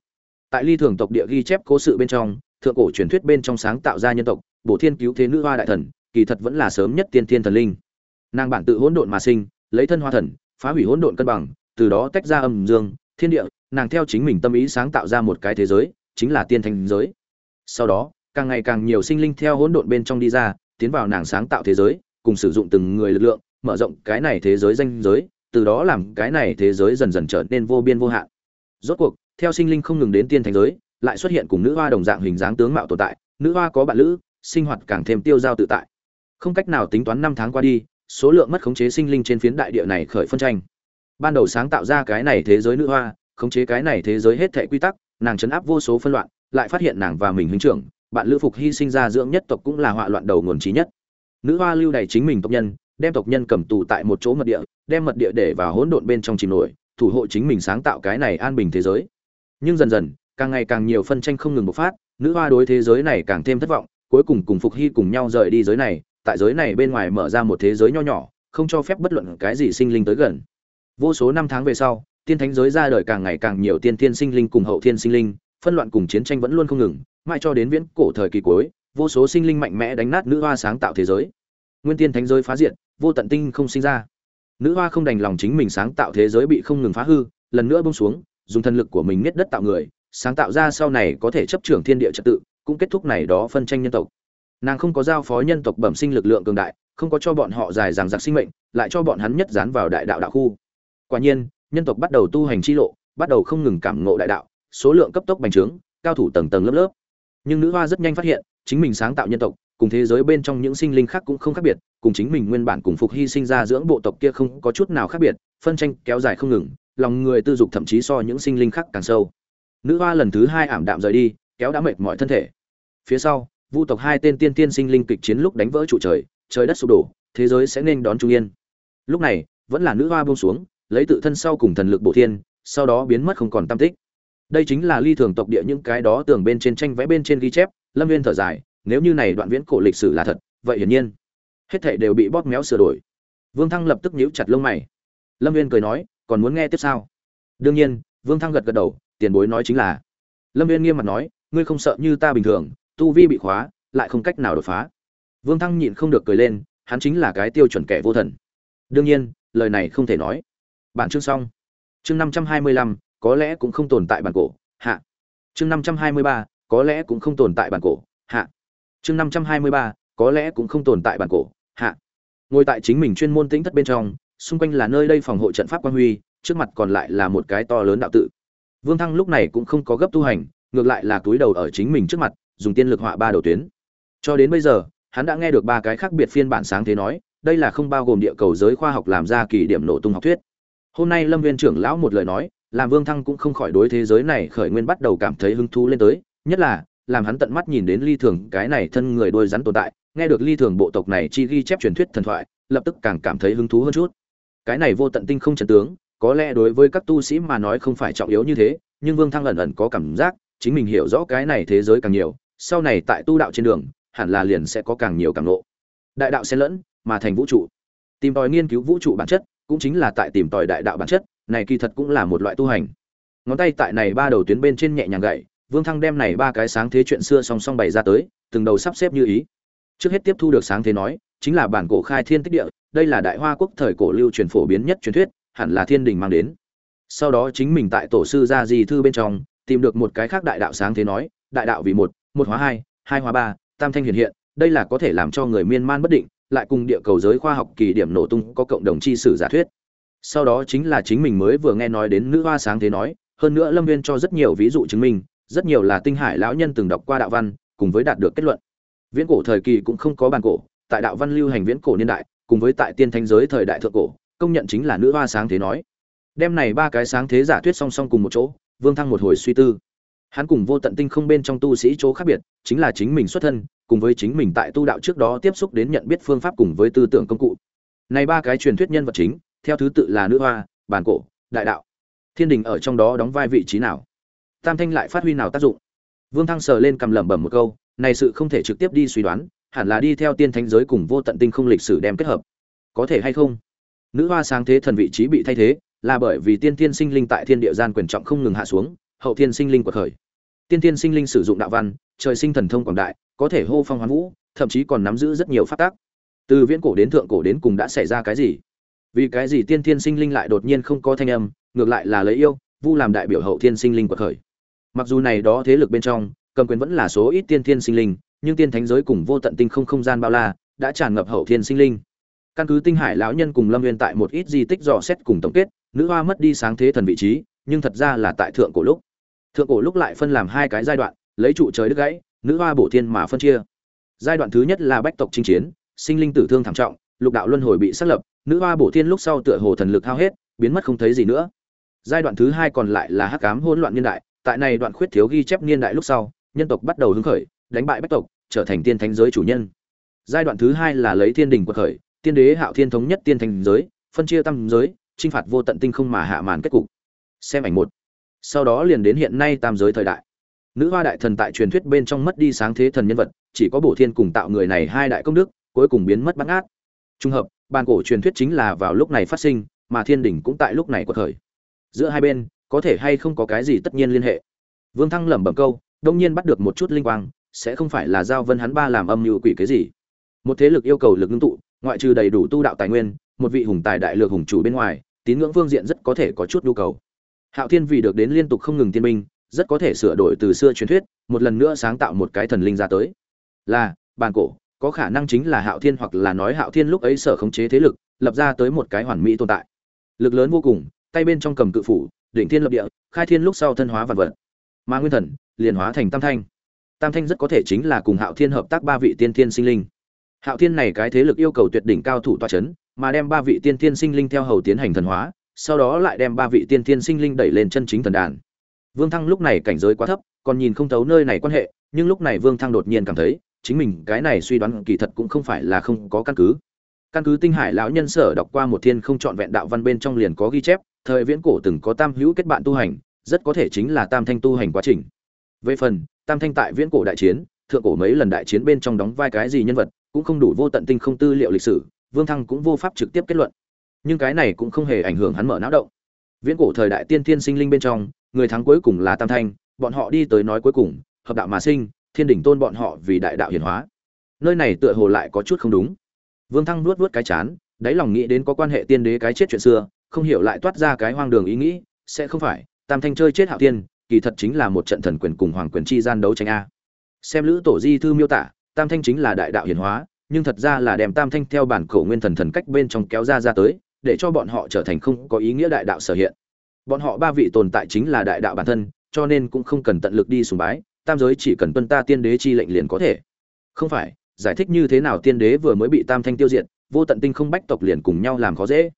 Speaker 1: Tại ly thường tộc địa ghi chép cố sự bên trong, thượng cổ truyền thuyết bên trong sáng tạo ra nhân tộc, bổ thiên cứu thế nữ hoa đại thần, kỳ thật vẫn là sớm nhất tiên thiên thần linh. Nàng bản tự hỗn độn mà sinh, lấy thân hoa thần, phá hủy hỗn độn cân bằng, từ đó tách ra âm dương, thiên địa, nàng theo chính mình tâm ý sáng tạo ra một cái thế giới, chính là tiên thành giới. Sau đó, càng ngày càng nhiều sinh linh theo hỗn độn bên trong đi ra, tiến vào nàng sáng tạo thế giới, cùng sử dụng từng người lực lượng mở rộng cái này thế giới danh giới, từ đó làm cái này thế giới dần dần trở nên vô biên vô hạn. Rốt cuộc, theo sinh linh không ngừng đến tiên thành giới, lại xuất hiện cùng nữ hoa đồng dạng hình dáng tướng mạo tồn tại, nữ hoa có bạn lữ, sinh hoạt càng thêm tiêu dao tự tại. Không cách nào tính toán năm tháng qua đi, số lượng mất khống chế sinh linh trên phiến đại địa này khởi phân tranh. Ban đầu sáng tạo ra cái này thế giới nữ hoa, khống chế cái này thế giới hết thệ quy tắc, nàng chấn áp vô số phân loạn, lại phát hiện nàng và mình huynh trưởng, bạn lữ phục hy sinh ra dưỡng nhất tộc cũng là họa loạn đầu nguồn trí nhất. Nữ hoa lưu đầy chính mình tộc nhân đem tộc nhân cầm tù tại một chỗ mật địa, đem mật địa để vào hỗn độn bên trong chìm nổi, thủ hộ chính mình sáng tạo cái này an bình thế giới. Nhưng dần dần, càng ngày càng nhiều phân tranh không ngừng bộc phát, nữ hoa đối thế giới này càng thêm thất vọng, cuối cùng cùng phục hy cùng nhau rời đi giới này, tại giới này bên ngoài mở ra một thế giới nho nhỏ, không cho phép bất luận cái gì sinh linh tới gần. Vô số năm tháng về sau, tiên thánh giới ra đời càng ngày càng nhiều tiên thiên sinh linh cùng hậu thiên sinh linh, phân loạn cùng chiến tranh vẫn luôn không ngừng, mãi cho đến viễn cổ thời kỳ cuối, vô số sinh linh mạnh mẽ đánh nát nữ hoa sáng tạo thế giới nguyên tiên thánh giới phá diện, vô tận tinh không sinh ra. Nữ hoa không đành lòng chính mình sáng tạo thế giới bị không ngừng phá hư lần nữa bông xuống dùng thần lực của mình miết đất tạo người sáng tạo ra sau này có thể chấp trưởng thiên địa trật tự cũng kết thúc này đó phân tranh nhân tộc. Nàng không có giao phó nhân tộc bẩm sinh lực lượng cường đại không có cho bọn họ dài dằng dặc sinh mệnh lại cho bọn hắn nhất dán vào đại đạo đạo khu. Quả nhiên nhân tộc bắt đầu tu hành chi lộ bắt đầu không ngừng cảm ngộ đại đạo số lượng cấp tốc bành trướng cao thủ tầng tầng lớp lớp. Nhưng nữ hoa rất nhanh phát hiện chính mình sáng tạo nhân tộc cùng thế giới bên trong những sinh linh khác cũng không khác biệt, cùng chính mình nguyên bản cùng phục hy sinh ra dưỡng bộ tộc kia không có chút nào khác biệt, phân tranh kéo dài không ngừng, lòng người tư dục thậm chí so những sinh linh khác càng sâu. Nữ hoa lần thứ hai ảm đạm rời đi, kéo đã mệt mọi thân thể. Phía sau, vu tộc hai tên tiên tiên sinh linh kịch chiến lúc đánh vỡ trụ trời trời đất sụp đổ, thế giới sẽ nên đón trung yên. Lúc này, vẫn là nữ hoa buông xuống, lấy tự thân sau cùng thần lực bộ thiên, sau đó biến mất không còn tam tích. Đây chính là ly thường tộc địa những cái đó tưởng bên trên tranh vẽ bên trên ghi chép, lâm viên thở dài nếu như này đoạn viễn cổ lịch sử là thật, vậy hiển nhiên, hết thảy đều bị bóp méo sửa đổi. Vương thăng lập tức nhíu chặt lông mày. Lâm viên cười nói, còn muốn nghe tiếp sao? Đương nhiên, vương thăng gật gật đầu, tiền bối nói chính là. Lâm viên nghiêm mặt nói, ngươi không sợ như ta bình thường, tu vi bị khóa, lại không cách nào đột phá. Vương thăng nhịn không được cười lên, hắn chính là cái tiêu chuẩn kẻ vô thần. Đương nhiên, lời này không thể nói. Bản chương xong. Chương năm trăm hai mươi lăm, có lẽ cũng không tồn tại bản cổ, hạ. Chương năm trăm hai mươi ba, có lẽ cũng không tồn tại bản cổ, hạ chương năm trăm hai mươi ba, có lẽ cũng không tồn tại bản cổ, hạ. Ngồi tại chính mình chuyên môn tĩnh thất bên trong, xung quanh là nơi đây phòng hộ trận pháp quan huy, trước mặt còn lại là một cái to lớn đạo tự. Vương thăng lúc này cũng không có gấp tu hành, ngược lại là túi đầu ở chính mình trước mặt, dùng tiên lực họa ba đầu tuyến. Cho đến bây giờ, hắn đã nghe được ba cái khác biệt phiên bản sáng thế nói, đây là không bao gồm địa cầu giới khoa học làm ra kỳ điểm nổ tung học thuyết. Hôm nay lâm viên trưởng lão một lời nói, làm vương thăng cũng không khỏi đối thế giới này khởi nguyên bắt đầu cảm thấy hứng thú lên tới, nhất là làm hắn tận mắt nhìn đến ly thường, cái này thân người đôi rắn tồn tại, nghe được ly thường bộ tộc này chi ghi chép truyền thuyết thần thoại, lập tức càng cảm thấy hứng thú hơn chút. Cái này vô tận tinh không trần tướng, có lẽ đối với các tu sĩ mà nói không phải trọng yếu như thế, nhưng vương thăng ẩn ẩn có cảm giác, chính mình hiểu rõ cái này thế giới càng nhiều, sau này tại tu đạo trên đường, hẳn là liền sẽ có càng nhiều càng lộ đại đạo xen lẫn, mà thành vũ trụ. Tìm tòi nghiên cứu vũ trụ bản chất, cũng chính là tại tìm tòi đại đạo bản chất, này kỳ thật cũng là một loại tu hành. Ngón tay tại này ba đầu tuyến bên trên nhẹ nhàng gậy vương thăng đem này ba cái sáng thế chuyện xưa song song bày ra tới, từng đầu sắp xếp như ý. Trước hết tiếp thu được sáng thế nói, chính là bản cổ khai thiên tích địa, đây là đại hoa quốc thời cổ lưu truyền phổ biến nhất truyền thuyết, hẳn là thiên đình mang đến. Sau đó chính mình tại tổ sư gia gì thư bên trong, tìm được một cái khác đại đạo sáng thế nói, đại đạo vì một một hóa hai hai hóa ba, tam thanh hiện hiện, đây là có thể làm cho người miên man bất định, lại cùng địa cầu giới khoa học kỳ điểm nổ tung có cộng đồng chi sử giả thuyết. Sau đó chính là chính mình mới vừa nghe nói đến nữ hoa sáng thế nói, hơn nữa lâm viên cho rất nhiều ví dụ chứng minh rất nhiều là tinh hải lão nhân từng đọc qua đạo văn, cùng với đạt được kết luận. Viễn cổ thời kỳ cũng không có bàn cổ, tại đạo văn lưu hành viễn cổ niên đại, cùng với tại tiên thanh giới thời đại thượng cổ, công nhận chính là nữ hoa sáng thế nói. Đem này ba cái sáng thế giả thuyết song song cùng một chỗ, vương thăng một hồi suy tư. Hắn cùng vô tận tinh không bên trong tu sĩ chỗ khác biệt, chính là chính mình xuất thân, cùng với chính mình tại tu đạo trước đó tiếp xúc đến nhận biết phương pháp cùng với tư tưởng công cụ. Này ba cái truyền thuyết nhân vật chính, theo thứ tự là nữ hoa, bản cổ, đại đạo. Thiên đình ở trong đó đóng vai vị trí nào? Tam thanh lại phát huy nào tác dụng. Vương thăng sờ lên cầm lẩm bẩm một câu, này sự không thể trực tiếp đi suy đoán, hẳn là đi theo tiên thánh giới cùng vô tận tinh không lịch sử đem kết hợp. Có thể hay không? Nữ hoa sáng thế thần vị trí bị thay thế, là bởi vì tiên tiên sinh linh tại thiên địa gian quyền trọng không ngừng hạ xuống, hậu thiên sinh linh của khởi. Tiên tiên sinh linh sử dụng đạo văn, trời sinh thần thông quảng đại, có thể hô phong hoán vũ, thậm chí còn nắm giữ rất nhiều phát tác từ viễn cổ đến thượng cổ đến cùng đã xảy ra cái gì? Vì cái gì tiên tiên sinh linh lại đột nhiên không có thanh âm, ngược lại là lấy yêu, vu làm đại biểu hậu thiên sinh linh của khởi? Mặc dù này đó thế lực bên trong, cầm quyền vẫn là số ít tiên thiên sinh linh, nhưng tiên thánh giới cùng vô tận tinh không không gian bao la, đã tràn ngập hậu thiên sinh linh. Căn cứ tinh hải lão nhân cùng lâm nguyên tại một ít di tích dò xét cùng tổng kết, nữ hoa mất đi sáng thế thần vị trí, nhưng thật ra là tại thượng cổ lúc. Thượng cổ lúc lại phân làm hai cái giai đoạn, lấy trụ trời đứt gãy, nữ hoa bổ thiên mà phân chia. Giai đoạn thứ nhất là bách tộc chinh chiến, sinh linh tử thương thảm trọng, lục đạo luân hồi bị xác lập, nữ hoa bổ thiên lúc sau tựa hồ thần lực hao hết, biến mất không thấy gì nữa. Giai đoạn thứ hai còn lại là hắc cám hỗn loạn niên đại tại này đoạn khuyết thiếu ghi chép niên đại lúc sau, nhân tộc bắt đầu hứng khởi, đánh bại bách tộc, trở thành tiên thánh giới chủ nhân. Giai đoạn thứ hai là lấy thiên đình quật khởi, tiên đế hạo thiên thống nhất tiên thánh giới, phân chia tam giới, chinh phạt vô tận tinh không mà hạ màn kết cục. Xem ảnh một. Sau đó liền đến hiện nay tam giới thời đại. Nữ hoa đại thần tại truyền thuyết bên trong mất đi sáng thế thần nhân vật, chỉ có bổ thiên cùng tạo người này hai đại công đức, cuối cùng biến mất bắt ngát trung hợp bàn cổ truyền thuyết chính là vào lúc này phát sinh, mà thiên đình cũng tại lúc này quật khởi. Giữa hai bên có thể hay không có cái gì tất nhiên liên hệ. Vương thăng lẩm bẩm câu, đông nhiên bắt được một chút linh quang, sẽ không phải là giao vân hắn ba làm âm mưu quỷ cái gì. Một thế lực yêu cầu lực ngưng tụ, ngoại trừ đầy đủ tu đạo tài nguyên, một vị hùng tài đại lược hùng chủ bên ngoài, tín ngưỡng phương diện rất có thể có chút nhu cầu. Hạo thiên vì được đến liên tục không ngừng tiên minh rất có thể sửa đổi từ xưa truyền thuyết, một lần nữa sáng tạo một cái thần linh ra tới. Là, bàn cổ, có khả năng chính là hạo thiên hoặc là nói hạo thiên lúc ấy sở khống chế thế lực, lập ra tới một cái hoàn mỹ tồn tại. Lực lớn vô cùng, tay bên trong cầm cự phủ đỉnh thiên lập địa, khai thiên lúc sau thân hóa vạn vật. Mà nguyên thần, liền hóa thành tam thanh. Tam thanh rất có thể chính là cùng hạo thiên hợp tác ba vị tiên thiên sinh linh. Hạo thiên này cái thế lực yêu cầu tuyệt đỉnh cao thủ toa c h ấ n mà đem ba vị tiên thiên sinh linh theo hầu tiến hành thần hóa, sau đó lại đem ba vị tiên thiên sinh linh đẩy lên chân chính thần đàn. Vương thăng lúc này cảnh giới quá thấp, còn nhìn không thấu nơi này quan hệ, nhưng lúc này vương thăng đột nhiên cảm thấy, chính mình cái này suy đoán kỳ thật cũng không phải là không có căn cứ. Căn cứ tinh hải lão nhân sở đọc qua một thiên không trọn vẹn đạo văn bên trong liền có ghi chép thời viễn cổ từng có tam hữu kết bạn tu hành, rất có thể chính là tam thanh tu hành quá trình. Về phần, tam thanh tại viễn cổ đại chiến, thượng cổ mấy lần đại chiến bên trong đóng vai cái gì nhân vật, cũng không đủ vô tận tinh không tư liệu lịch sử, vương thăng cũng vô pháp trực tiếp kết luận. Nhưng cái này cũng không hề ảnh hưởng hắn mở não động. Viễn cổ thời đại tiên thiên sinh linh bên trong, người thắng cuối cùng là tam thanh, bọn họ đi tới nói cuối cùng, hợp đạo mà sinh, thiên đỉnh tôn bọn họ vì đại đạo hiển hóa. Nơi này tựa hồ lại có chút không đúng. Vương thăng nuốt nuốt cái chán, đáy lòng nghĩ đến có quan hệ tiên đế cái chết chuyện xưa không hiểu lại toát ra cái hoang đường ý nghĩ, sẽ không phải, tam thanh chơi chết hạo tiên kỳ thật chính là một trận thần quyền cùng hoàng quyền chi gian đấu tranh a. Xem lữ tổ di thư miêu tả, tam thanh chính là đại đạo hiển hóa, nhưng thật ra là đem tam thanh theo bản cổ nguyên thần thần cách bên trong kéo ra ra tới, để cho bọn họ trở thành không có ý nghĩa đại đạo sở hiện. Bọn họ ba vị tồn tại chính là đại đạo bản thân, cho nên cũng không cần tận lực đi sùng bái, tam giới chỉ cần tuân ta tiên đế chi lệnh liền có thể. Không phải, giải thích như thế nào tiên đế vừa mới bị tam thanh tiêu diệt, vô tận tinh không bách tộc liền cùng nhau làm khó dễ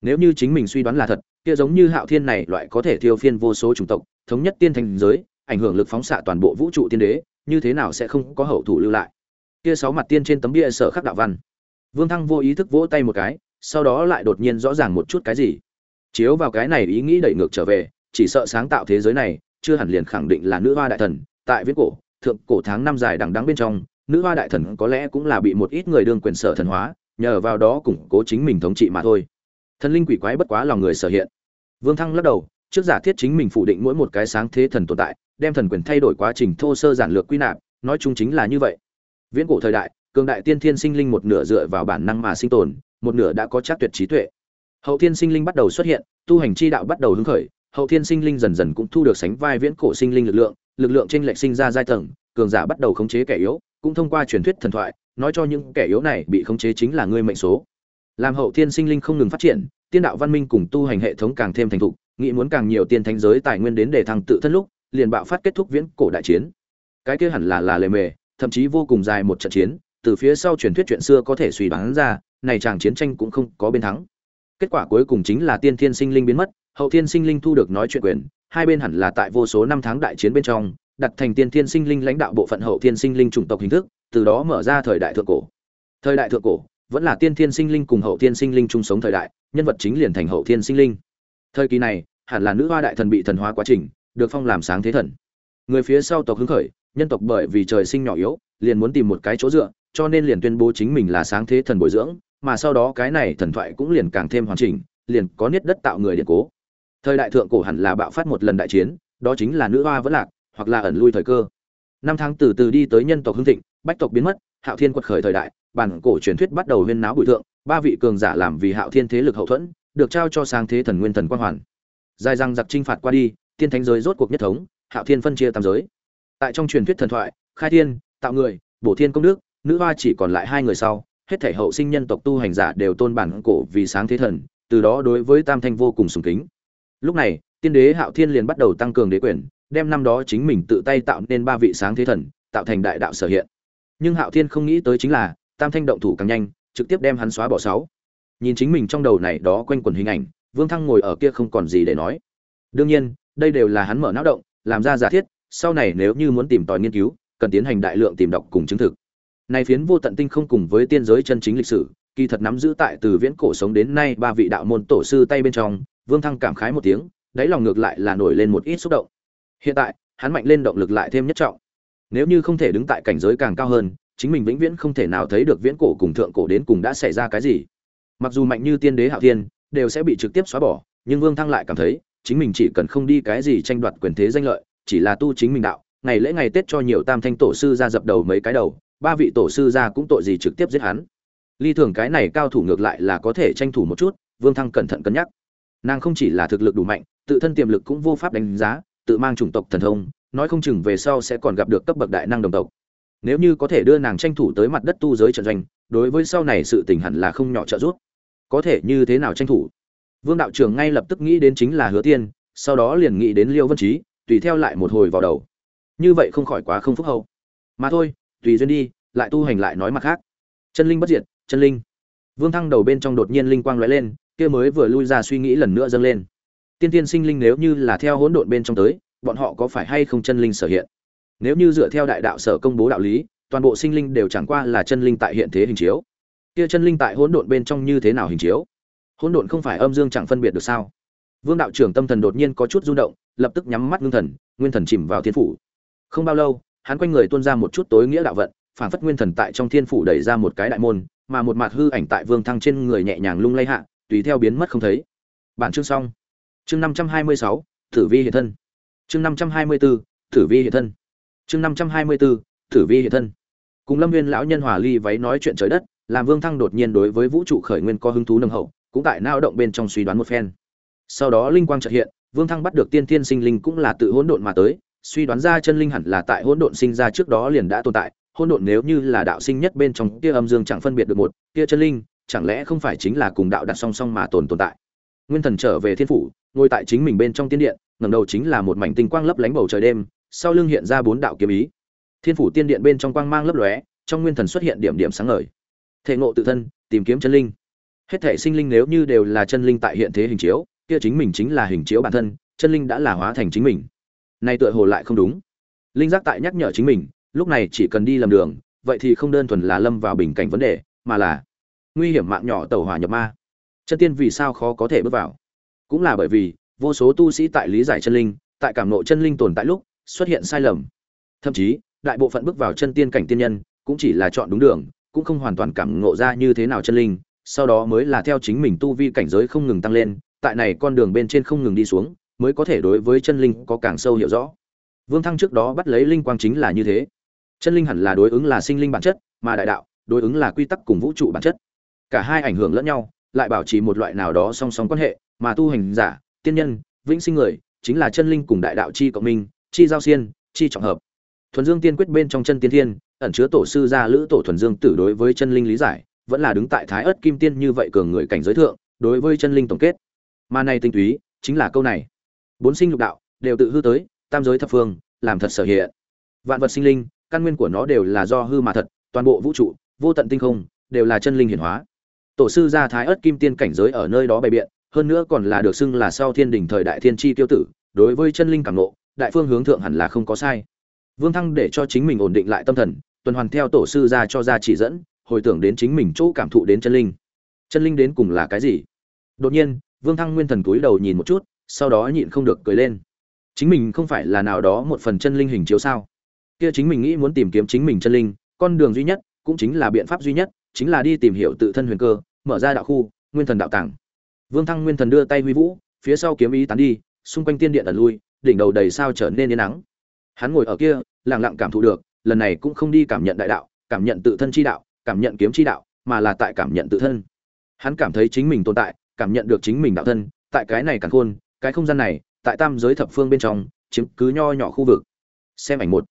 Speaker 1: nếu như chính mình suy đoán là thật, kia giống như hạo thiên này loại có thể thiêu phiên vô số chủng tộc, thống nhất tiên thành giới, ảnh hưởng lực phóng xạ toàn bộ vũ trụ tiên đế, như thế nào sẽ không có hậu thủ lưu lại? Kia sáu mặt tiên trên tấm bia sở khắc đạo văn. Vương thăng vô ý thức vỗ tay một cái, sau đó lại đột nhiên rõ ràng một chút cái gì. Chiếu vào cái này ý nghĩ đẩy ngược trở về, chỉ sợ sáng tạo thế giới này, chưa hẳn liền khẳng định là nữ hoa đại thần, tại viết cổ, thượng cổ tháng năm dài đằng đắng bên trong, nữ hoa đại thần có lẽ cũng là bị một ít người đương quyền sở thần hóa, nhờ vào đó củng cố chính mình thống trị mà thôi thần linh quỷ quái bất quá lòng người sở hiện. Vương thăng lắc đầu, trước giả thiết chính mình phủ định mỗi một cái sáng thế thần tồn tại, đem thần quyền thay đổi quá trình thô sơ giản lược quy nạp, nói chung chính là như vậy. Viễn cổ thời đại, cường đại tiên thiên sinh linh một nửa dựa vào bản năng mà sinh tồn, một nửa đã có chắc tuyệt trí tuệ. Hậu thiên sinh linh bắt đầu xuất hiện, tu hành chi đạo bắt đầu hứng khởi, hậu thiên sinh linh dần dần cũng thu được sánh vai viễn cổ sinh linh lực lượng lực lượng trên lệch sinh ra giai tầng, cường giả bắt đầu khống chế kẻ yếu, cũng thông qua truyền thuyết thần thoại, nói cho những kẻ yếu này bị khống chế chính là ngươi mệnh số làm hậu thiên sinh linh không ngừng phát triển, tiên đạo văn minh cùng tu hành hệ thống càng thêm thành thục, nghĩ muốn càng nhiều tiên thánh giới tài nguyên đến để thăng tự thân lúc, liền bạo phát kết thúc viễn cổ đại chiến. Cái kia hẳn là là lề mề, thậm chí vô cùng dài một trận chiến, từ phía sau truyền thuyết chuyện xưa có thể suy đoán ra, này chàng chiến tranh cũng không có bên thắng. Kết quả cuối cùng chính là tiên thiên sinh linh biến mất, hậu thiên sinh linh thu được nói chuyện quyền, hai bên hẳn là tại vô số năm tháng đại chiến bên trong, đặt thành tiên thiên sinh linh lãnh đạo bộ phận hậu thiên sinh linh chủng tộc hình thức, từ đó mở ra thời đại thượng cổ. Thời đại thượng cổ vẫn là tiên thiên sinh linh cùng hậu thiên sinh linh chung sống thời đại, nhân vật chính liền thành hậu thiên sinh linh. Thời kỳ này, hẳn là nữ hoa đại thần bị thần hóa quá trình, được phong làm sáng thế thần. Người phía sau tộc hứng khởi, nhân tộc bởi vì trời sinh nhỏ yếu, liền muốn tìm một cái chỗ dựa, cho nên liền tuyên bố chính mình là sáng thế thần bồi dưỡng, mà sau đó cái này thần thoại cũng liền càng thêm hoàn chỉnh, liền có niết đất tạo người điện cố. Thời đại thượng cổ hẳn là bạo phát một lần đại chiến, đó chính là nữ hoa vẫn lạc, hoặc là ẩn lui thời cơ. Năm tháng từ từ đi tới nhân tộc hưng thịnh, bách tộc biến mất, hạo thiên quật khởi thời đại bản cổ truyền thuyết bắt đầu huyên náo bụi thượng, ba vị cường giả làm vì hạo thiên thế lực hậu thuẫn, được trao cho sáng thế thần nguyên thần quan hoàn. Dài răng giặc chinh phạt qua đi, tiên thánh giới rốt cuộc nhất thống, hạo thiên phân chia tam giới. Tại trong truyền thuyết thần thoại, khai thiên, tạo người, bổ thiên công đức, nữ hoa chỉ còn lại hai người sau, hết thể hậu sinh nhân tộc tu hành giả đều tôn bản cổ vì sáng thế thần, từ đó đối với tam thanh vô cùng sùng kính. Lúc này, tiên đế hạo thiên liền bắt đầu tăng cường đế quyền, đem năm đó chính mình tự tay tạo nên ba vị sáng thế thần, tạo thành đại đạo sở hiện. Nhưng hạo thiên không nghĩ tới chính là tam thanh động thủ càng nhanh, trực tiếp đem hắn xóa bỏ sáu. Nhìn chính mình trong đầu này đó quanh quẩn hình ảnh, vương thăng ngồi ở kia không còn gì để nói. Đương nhiên, đây đều là hắn mở não động, làm ra giả thiết, sau này nếu như muốn tìm tòi nghiên cứu, cần tiến hành đại lượng tìm đọc cùng chứng thực. Này phiến vô tận tinh không cùng với tiên giới chân chính lịch sử, kỳ thật nắm giữ tại từ viễn cổ sống đến nay ba vị đạo môn tổ sư tay bên trong, vương thăng cảm khái một tiếng, đáy lòng ngược lại là nổi lên một ít xúc động. Hiện tại, hắn mạnh lên động lực lại thêm nhất trọng. Nếu như không thể đứng tại cảnh giới càng cao hơn chính mình vĩnh viễn không thể nào thấy được viễn cổ cùng thượng cổ đến cùng đã xảy ra cái gì. Mặc dù mạnh như tiên đế hạo thiên, đều sẽ bị trực tiếp xóa bỏ, nhưng vương thăng lại cảm thấy, chính mình chỉ cần không đi cái gì tranh đoạt quyền thế danh lợi, chỉ là tu chính mình đạo, ngày lễ ngày tết cho nhiều tam thanh tổ sư ra dập đầu mấy cái đầu, ba vị tổ sư ra cũng tội gì trực tiếp giết hắn. Ly thường cái này cao thủ ngược lại là có thể tranh thủ một chút, vương thăng cẩn thận cân nhắc. Nàng không chỉ là thực lực đủ mạnh, tự thân tiềm lực cũng vô pháp đánh giá, tự mang chủng tộc thần thông, nói không chừng về sau sẽ còn gặp được cấp bậc đại năng đồng tộc nếu như có thể đưa nàng tranh thủ tới mặt đất tu giới trận doanh, đối với sau này sự tình hẳn là không nhỏ trợ giúp. Có thể như thế nào tranh thủ? Vương đạo trưởng ngay lập tức nghĩ đến chính là hứa tiên, sau đó liền nghĩ đến liêu vân trí tùy theo lại một hồi vào đầu. Như vậy không khỏi quá không phúc hậu. Mà thôi, tùy duyên đi, lại tu hành lại nói mặt khác. Chân linh bất diệt, chân linh. Vương thăng đầu bên trong đột nhiên linh quang lóe lên, kia mới vừa lui ra suy nghĩ lần nữa dâng lên. Tiên tiên sinh linh nếu như là theo hỗn độn bên trong tới, bọn họ có phải hay không chân linh sở hiện? Nếu như dựa theo đại đạo sở công bố đạo lý, toàn bộ sinh linh đều chẳng qua là chân linh tại hiện thế hình chiếu. Kia chân linh tại hỗn độn bên trong như thế nào hình chiếu? Hỗn độn không phải âm dương chẳng phân biệt được sao? Vương đạo trưởng tâm thần đột nhiên có chút rung động, lập tức nhắm mắt ngưng thần, nguyên thần chìm vào thiên phủ. Không bao lâu, hắn quanh người tuôn ra một chút tối nghĩa đạo vận phản phất nguyên thần tại trong thiên phủ đẩy ra một cái đại môn, mà một mặt hư ảnh tại vương thăng trên người nhẹ nhàng lung lay hạ, tùy theo biến mất không thấy. Bản chương xong. Chương năm trăm hai mươi sáu, tử vi hiện thân. Chương năm trăm hai mươi bốn tử vi hiện thân chương năm trăm hai mươi bốn tử vi hiện thân. Cùng lâm viên lão nhân hòa ly váy nói chuyện trời đất, làm vương thăng đột nhiên đối với vũ trụ khởi nguyên có hứng thú nâng hậu, cũng tại nao động bên trong suy đoán một phen. Sau đó linh quang trợ hiện, vương thăng bắt được tiên thiên sinh linh cũng là tự hỗn độn mà tới, suy đoán ra chân linh hẳn là tại hỗn độn sinh ra trước đó liền đã tồn tại, hỗn độn nếu như là đạo sinh nhất bên trong kia âm dương chẳng phân biệt được một, kia chân linh, chẳng lẽ không phải chính là cùng đạo đặt song song mà tồn tồn tại? Nguyên thần trở về thiên phủ, ngồi tại chính mình bên trong tiên điện, ngẩng đầu chính là một mảnh tinh quang lấp lánh bầu trời đêm sau lưng hiện ra bốn đạo kiếm ý. Thiên phủ tiên điện bên trong quang mang lấp lóe, trong nguyên thần xuất hiện điểm điểm sáng ngời. Thể ngộ tự thân, tìm kiếm chân linh. Hết thể sinh linh nếu như đều là chân linh tại hiện thế hình chiếu, kia chính mình chính là hình chiếu bản thân, chân linh đã là hóa thành chính mình. Nay tựa hồ lại không đúng. Linh giác tại nhắc nhở chính mình, lúc này chỉ cần đi lầm đường, vậy thì không đơn thuần là lâm vào bình cảnh vấn đề, mà là nguy hiểm mạng nhỏ tàu hỏa nhập ma. Chân tiên vì sao khó có thể bước vào? Cũng là bởi vì, vô số tu sĩ tại lý giải chân linh, tại cảm nộ chân linh tồn tại lúc xuất hiện sai lầm. Thậm chí, đại bộ phận bước vào chân tiên cảnh tiên nhân cũng chỉ là chọn đúng đường, cũng không hoàn toàn cảm ngộ ra như thế nào chân linh, sau đó mới là theo chính mình tu vi cảnh giới không ngừng tăng lên, tại này con đường bên trên không ngừng đi xuống, mới có thể đối với chân linh có càng sâu hiểu rõ. Vương thăng trước đó bắt lấy linh quang chính là như thế. Chân linh hẳn là đối ứng là sinh linh bản chất, mà đại đạo, đối ứng là quy tắc cùng vũ trụ bản chất. Cả hai ảnh hưởng lẫn nhau, lại bảo trì một loại nào đó song song quan hệ, mà tu hành giả, tiên nhân, vĩnh sinh người, chính là chân linh cùng đại đạo chi cộng minh chi giao xiên, chi trọng hợp. Thuần dương tiên quyết bên trong chân tiên thiên, ẩn chứa tổ sư gia lữ tổ thuần dương tử đối với chân linh lý giải, vẫn là đứng tại thái ớt kim tiên như vậy cường người cảnh giới thượng, đối với chân linh tổng kết. Mà này tinh túy, chính là câu này. Bốn sinh lục đạo, đều tự hư tới, tam giới thập phương, làm thật sở hiện. Vạn vật sinh linh, căn nguyên của nó đều là do hư mà thật, toàn bộ vũ trụ, vô tận tinh không, đều là chân linh hiển hóa. Tổ sư gia thái ớt kim tiên cảnh giới ở nơi đó bày biện, hơn nữa còn là được xưng là sau thiên đình thời đại thiên tri tiêu tử, đối với chân linh cảm nộ đại phương hướng thượng hẳn là không có sai. Vương thăng để cho chính mình ổn định lại tâm thần, tuần hoàn theo tổ sư ra cho ra chỉ dẫn, hồi tưởng đến chính mình chỗ cảm thụ đến chân linh. Chân linh đến cùng là cái gì? Đột nhiên, vương thăng nguyên thần cúi đầu nhìn một chút, sau đó nhịn không được cười lên. Chính mình không phải là nào đó một phần chân linh hình chiếu sao? Kia chính mình nghĩ muốn tìm kiếm chính mình chân linh, con đường duy nhất cũng chính là biện pháp duy nhất, chính là đi tìm hiểu tự thân huyền cơ, mở ra đạo khu, nguyên thần đạo tàng. Vương thăng nguyên thần đưa tay huy vũ, phía sau kiếm ý tán đi, xung quanh tiên điện ẩn lui đỉnh đầu đầy sao trở nên yên nắng. Hắn ngồi ở kia, lặng lặng cảm thụ được, lần này cũng không đi cảm nhận đại đạo, cảm nhận tự thân chi đạo, cảm nhận kiếm chi đạo, mà là tại cảm nhận tự thân. Hắn cảm thấy chính mình tồn tại, cảm nhận được chính mình đạo thân, tại cái này càng khôn, cái không gian này, tại tam giới thập phương bên trong, chiếm cứ nho nhỏ khu vực. Xem ảnh một.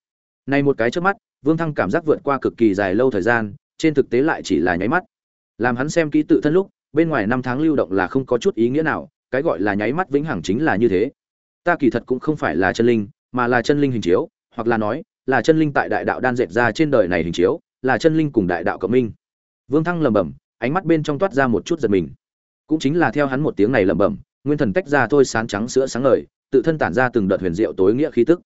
Speaker 1: Này một cái trước mắt, vương thăng cảm giác vượt qua cực kỳ dài lâu thời gian, trên thực tế lại chỉ là nháy mắt. Làm hắn xem kỹ tự thân lúc, bên ngoài năm tháng lưu động là không có chút ý nghĩa nào, cái gọi là nháy mắt vĩnh hằng chính là như thế ta kỳ thật cũng không phải là chân linh, mà là chân linh hình chiếu, hoặc là nói, là chân linh tại đại đạo đan dệt ra trên đời này hình chiếu, là chân linh cùng đại đạo cộng minh. Vương thăng lẩm bẩm, ánh mắt bên trong toát ra một chút giật mình. Cũng chính là theo hắn một tiếng này lẩm bẩm, nguyên thần tách ra thôi sán trắng sữa sáng ngời, tự thân tản ra từng đợt huyền diệu tối nghĩa khí tức.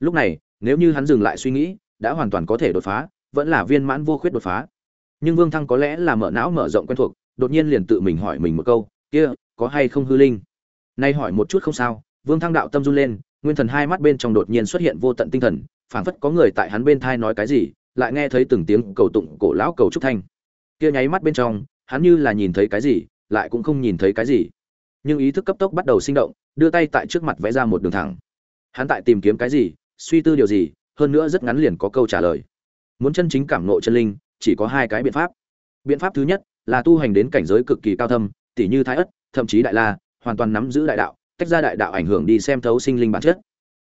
Speaker 1: Lúc này, nếu như hắn dừng lại suy nghĩ, đã hoàn toàn có thể đột phá, vẫn là viên mãn vô khuyết đột phá. Nhưng vương thăng có lẽ là mở não mở rộng quen thuộc, đột nhiên liền tự mình hỏi mình một câu, kia, có hay không hư linh? Nay hỏi một chút không sao vương thăng đạo tâm run lên, nguyên thần hai mắt bên trong đột nhiên xuất hiện vô tận tinh thần, phảng phất có người tại hắn bên thai nói cái gì, lại nghe thấy từng tiếng cầu tụng cổ lão cầu trúc thanh. Kia nháy mắt bên trong, hắn như là nhìn thấy cái gì, lại cũng không nhìn thấy cái gì. Nhưng ý thức cấp tốc bắt đầu sinh động, đưa tay tại trước mặt vẽ ra một đường thẳng. Hắn tại tìm kiếm cái gì, suy tư điều gì, hơn nữa rất ngắn liền có câu trả lời. Muốn chân chính cảm nộ chân linh, chỉ có hai cái biện pháp. Biện pháp thứ nhất là tu hành đến cảnh giới cực kỳ cao thâm tỷ như thái ất, thậm chí đại la, hoàn toàn nắm giữ đại đạo tách ra đại đạo ảnh hưởng đi xem thấu sinh linh bản chất.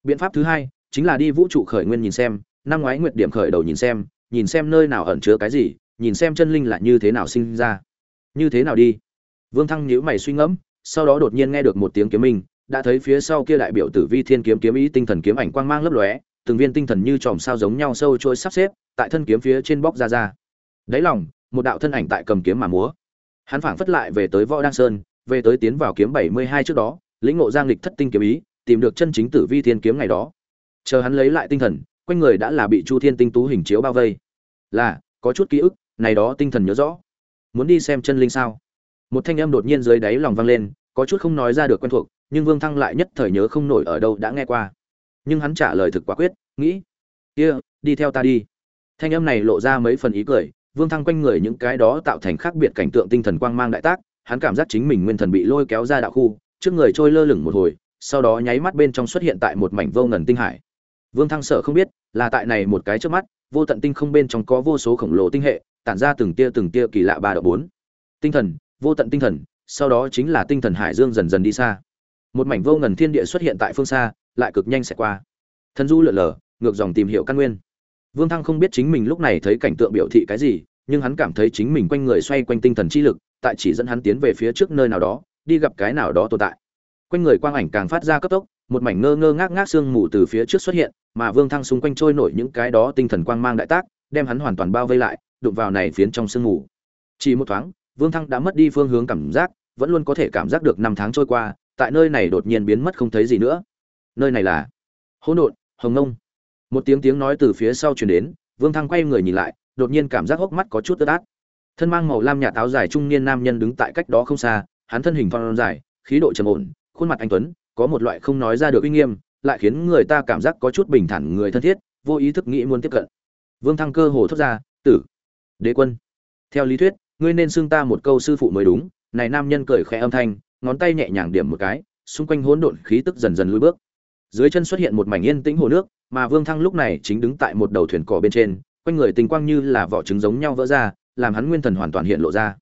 Speaker 1: Biện pháp thứ hai chính là đi vũ trụ khởi nguyên nhìn xem, năm ngoái nguyệt điểm khởi đầu nhìn xem nhìn xem nơi nào ẩn chứa cái gì, nhìn xem chân linh là như thế nào sinh ra. Như thế nào đi? Vương thăng nhíu mày suy ngẫm, sau đó đột nhiên nghe được một tiếng kiếm minh, đã thấy phía sau kia đại biểu tử vi thiên kiếm kiếm ý tinh thần kiếm ảnh quang mang lấp lóe, từng viên tinh thần như chòm sao giống nhau sâu trôi sắp xếp, tại thân kiếm phía trên bóc ra ra. Đáy lòng, một đạo thân ảnh tại cầm kiếm mà múa. Hắn phảng phất lại về tới võ đăng sơn, về tới tiến vào kiếm bảy mươi hai trước đó lĩnh ngộ giang lịch thất tinh kiếm ý tìm được chân chính tử vi thiên kiếm ngày đó. Chờ hắn lấy lại tinh thần quanh người đã là bị chu thiên tinh tú hình chiếu bao vây. Là có chút ký ức này đó tinh thần nhớ rõ. Muốn đi xem chân linh sao? Một thanh âm đột nhiên dưới đáy lòng vang lên có chút không nói ra được quen thuộc nhưng vương thăng lại nhất thời nhớ không nổi ở đâu đã nghe qua. Nhưng hắn trả lời thực quả quyết nghĩ kia、yeah, đi theo ta đi. Thanh âm này lộ ra mấy phần ý cười vương thăng quanh người những cái đó tạo thành khác biệt cảnh tượng tinh thần quang mang đại tác hắn cảm giác chính mình nguyên thần bị lôi kéo ra đạo khu trước người trôi lơ lửng một hồi, sau đó nháy mắt bên trong xuất hiện tại một mảnh vô ngần tinh hải. Vương thăng sợ không biết, là tại này một cái trước mắt, vô tận tinh không bên trong có vô số khổng lồ tinh hệ, tản ra từng tia từng tia kỳ lạ ba độ bốn. Tinh thần, vô tận tinh thần, sau đó chính là tinh thần hải dương dần dần đi xa. Một mảnh vô ngần thiên địa xuất hiện tại phương xa, lại cực nhanh sẽ qua. Thần du lượn lờ, ngược dòng tìm hiểu căn nguyên. Vương thăng không biết chính mình lúc này thấy cảnh tượng biểu thị cái gì, nhưng hắn cảm thấy chính mình quanh người xoay quanh tinh thần chi lực, tại chỉ dẫn hắn tiến về phía trước nơi nào đó đi gặp cái nào đó tồn tại. Quanh người quang ảnh càng phát ra cấp tốc, một mảnh ngơ ngơ ngác ngác sương mù từ phía trước xuất hiện, mà vương thăng xung quanh trôi nổi những cái đó tinh thần quang mang đại tác, đem hắn hoàn toàn bao vây lại, đụng vào này phiến trong sương mù. Chỉ một thoáng, vương thăng đã mất đi phương hướng cảm giác, vẫn luôn có thể cảm giác được năm tháng trôi qua, tại nơi này đột nhiên biến mất không thấy gì nữa. Nơi này là hỗn độn, hồng nông một tiếng tiếng nói từ phía sau truyền đến, vương thăng quay người nhìn lại, đột nhiên cảm giác hốc mắt có chút tơ át. Thân mang màu lam nhà táo dài trung niên nam nhân đứng tại cách đó không xa hắn thân hình phong dài, khí độ trầm ổn, khuôn mặt anh tuấn, có một loại không nói ra được uy nghiêm, lại khiến người ta cảm giác có chút bình thản người thân thiết, vô ý thức nghĩ muốn tiếp cận. Vương thăng cơ hồ thốt ra, tử, đế quân, theo lý thuyết, ngươi nên xưng ta một câu sư phụ mới đúng. Này nam nhân cười khẽ âm thanh, ngón tay nhẹ nhàng điểm một cái, xung quanh hỗn độn khí tức dần dần lùi bước. Dưới chân xuất hiện một mảnh yên tĩnh hồ nước, mà vương thăng lúc này chính đứng tại một đầu thuyền cỏ bên trên, quanh người tình quang như là vỏ trứng giống nhau vỡ ra, làm hắn nguyên thần hoàn toàn hiện lộ ra.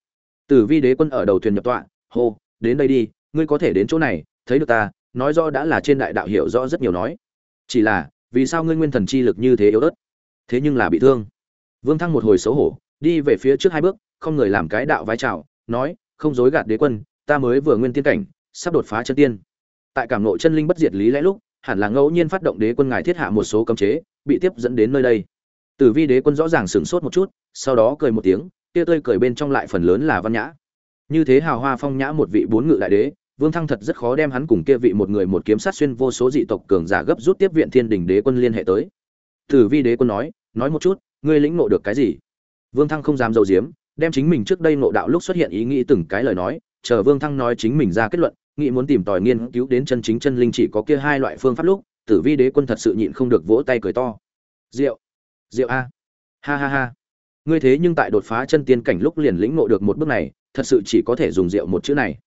Speaker 1: Tử vi đế quân ở đầu thuyền nhập tọa hô, đến đây đi, ngươi có thể đến chỗ này, thấy được ta, nói rõ đã là trên đại đạo hiểu rõ rất nhiều nói. Chỉ là, vì sao ngươi nguyên thần chi lực như thế yếu ớt? Thế nhưng là bị thương. Vương thăng một hồi xấu hổ, đi về phía trước hai bước, không người làm cái đạo vai chào nói, không dối gạt đế quân, ta mới vừa nguyên tiên cảnh, sắp đột phá chân tiên. Tại cảm nội chân linh bất diệt lý lẽ lúc, hẳn là ngẫu nhiên phát động đế quân ngài thiết hạ một số cấm chế, bị tiếp dẫn đến nơi đây. Tử vi đế quân rõ ràng sửng sốt một chút, sau đó cười một tiếng kia tươi cười bên trong lại phần lớn là văn nhã như thế hào hoa phong nhã một vị bốn ngự đại đế, vương thăng thật rất khó đem hắn cùng kia vị một người một kiếm sát xuyên vô số dị tộc cường giả gấp rút tiếp viện thiên đình đế quân liên hệ tới. Tử vi đế quân nói nói một chút, ngươi lĩnh ngộ được cái gì? Vương thăng không dám dầu diếm đem chính mình trước đây ngộ đạo lúc xuất hiện ý nghĩ từng cái lời nói, chờ vương thăng nói chính mình ra kết luận, nghĩ muốn tìm tòi nghiên cứu đến chân chính chân linh chỉ có kia hai loại phương pháp lúc, tử vi đế quân thật sự nhịn không được vỗ tay cười to. Rượu rượu a, ha ha ha. Ngươi thế nhưng tại đột phá chân tiên cảnh lúc liền lĩnh ngộ được một bước này thật sự chỉ có thể dùng rượu một chữ này.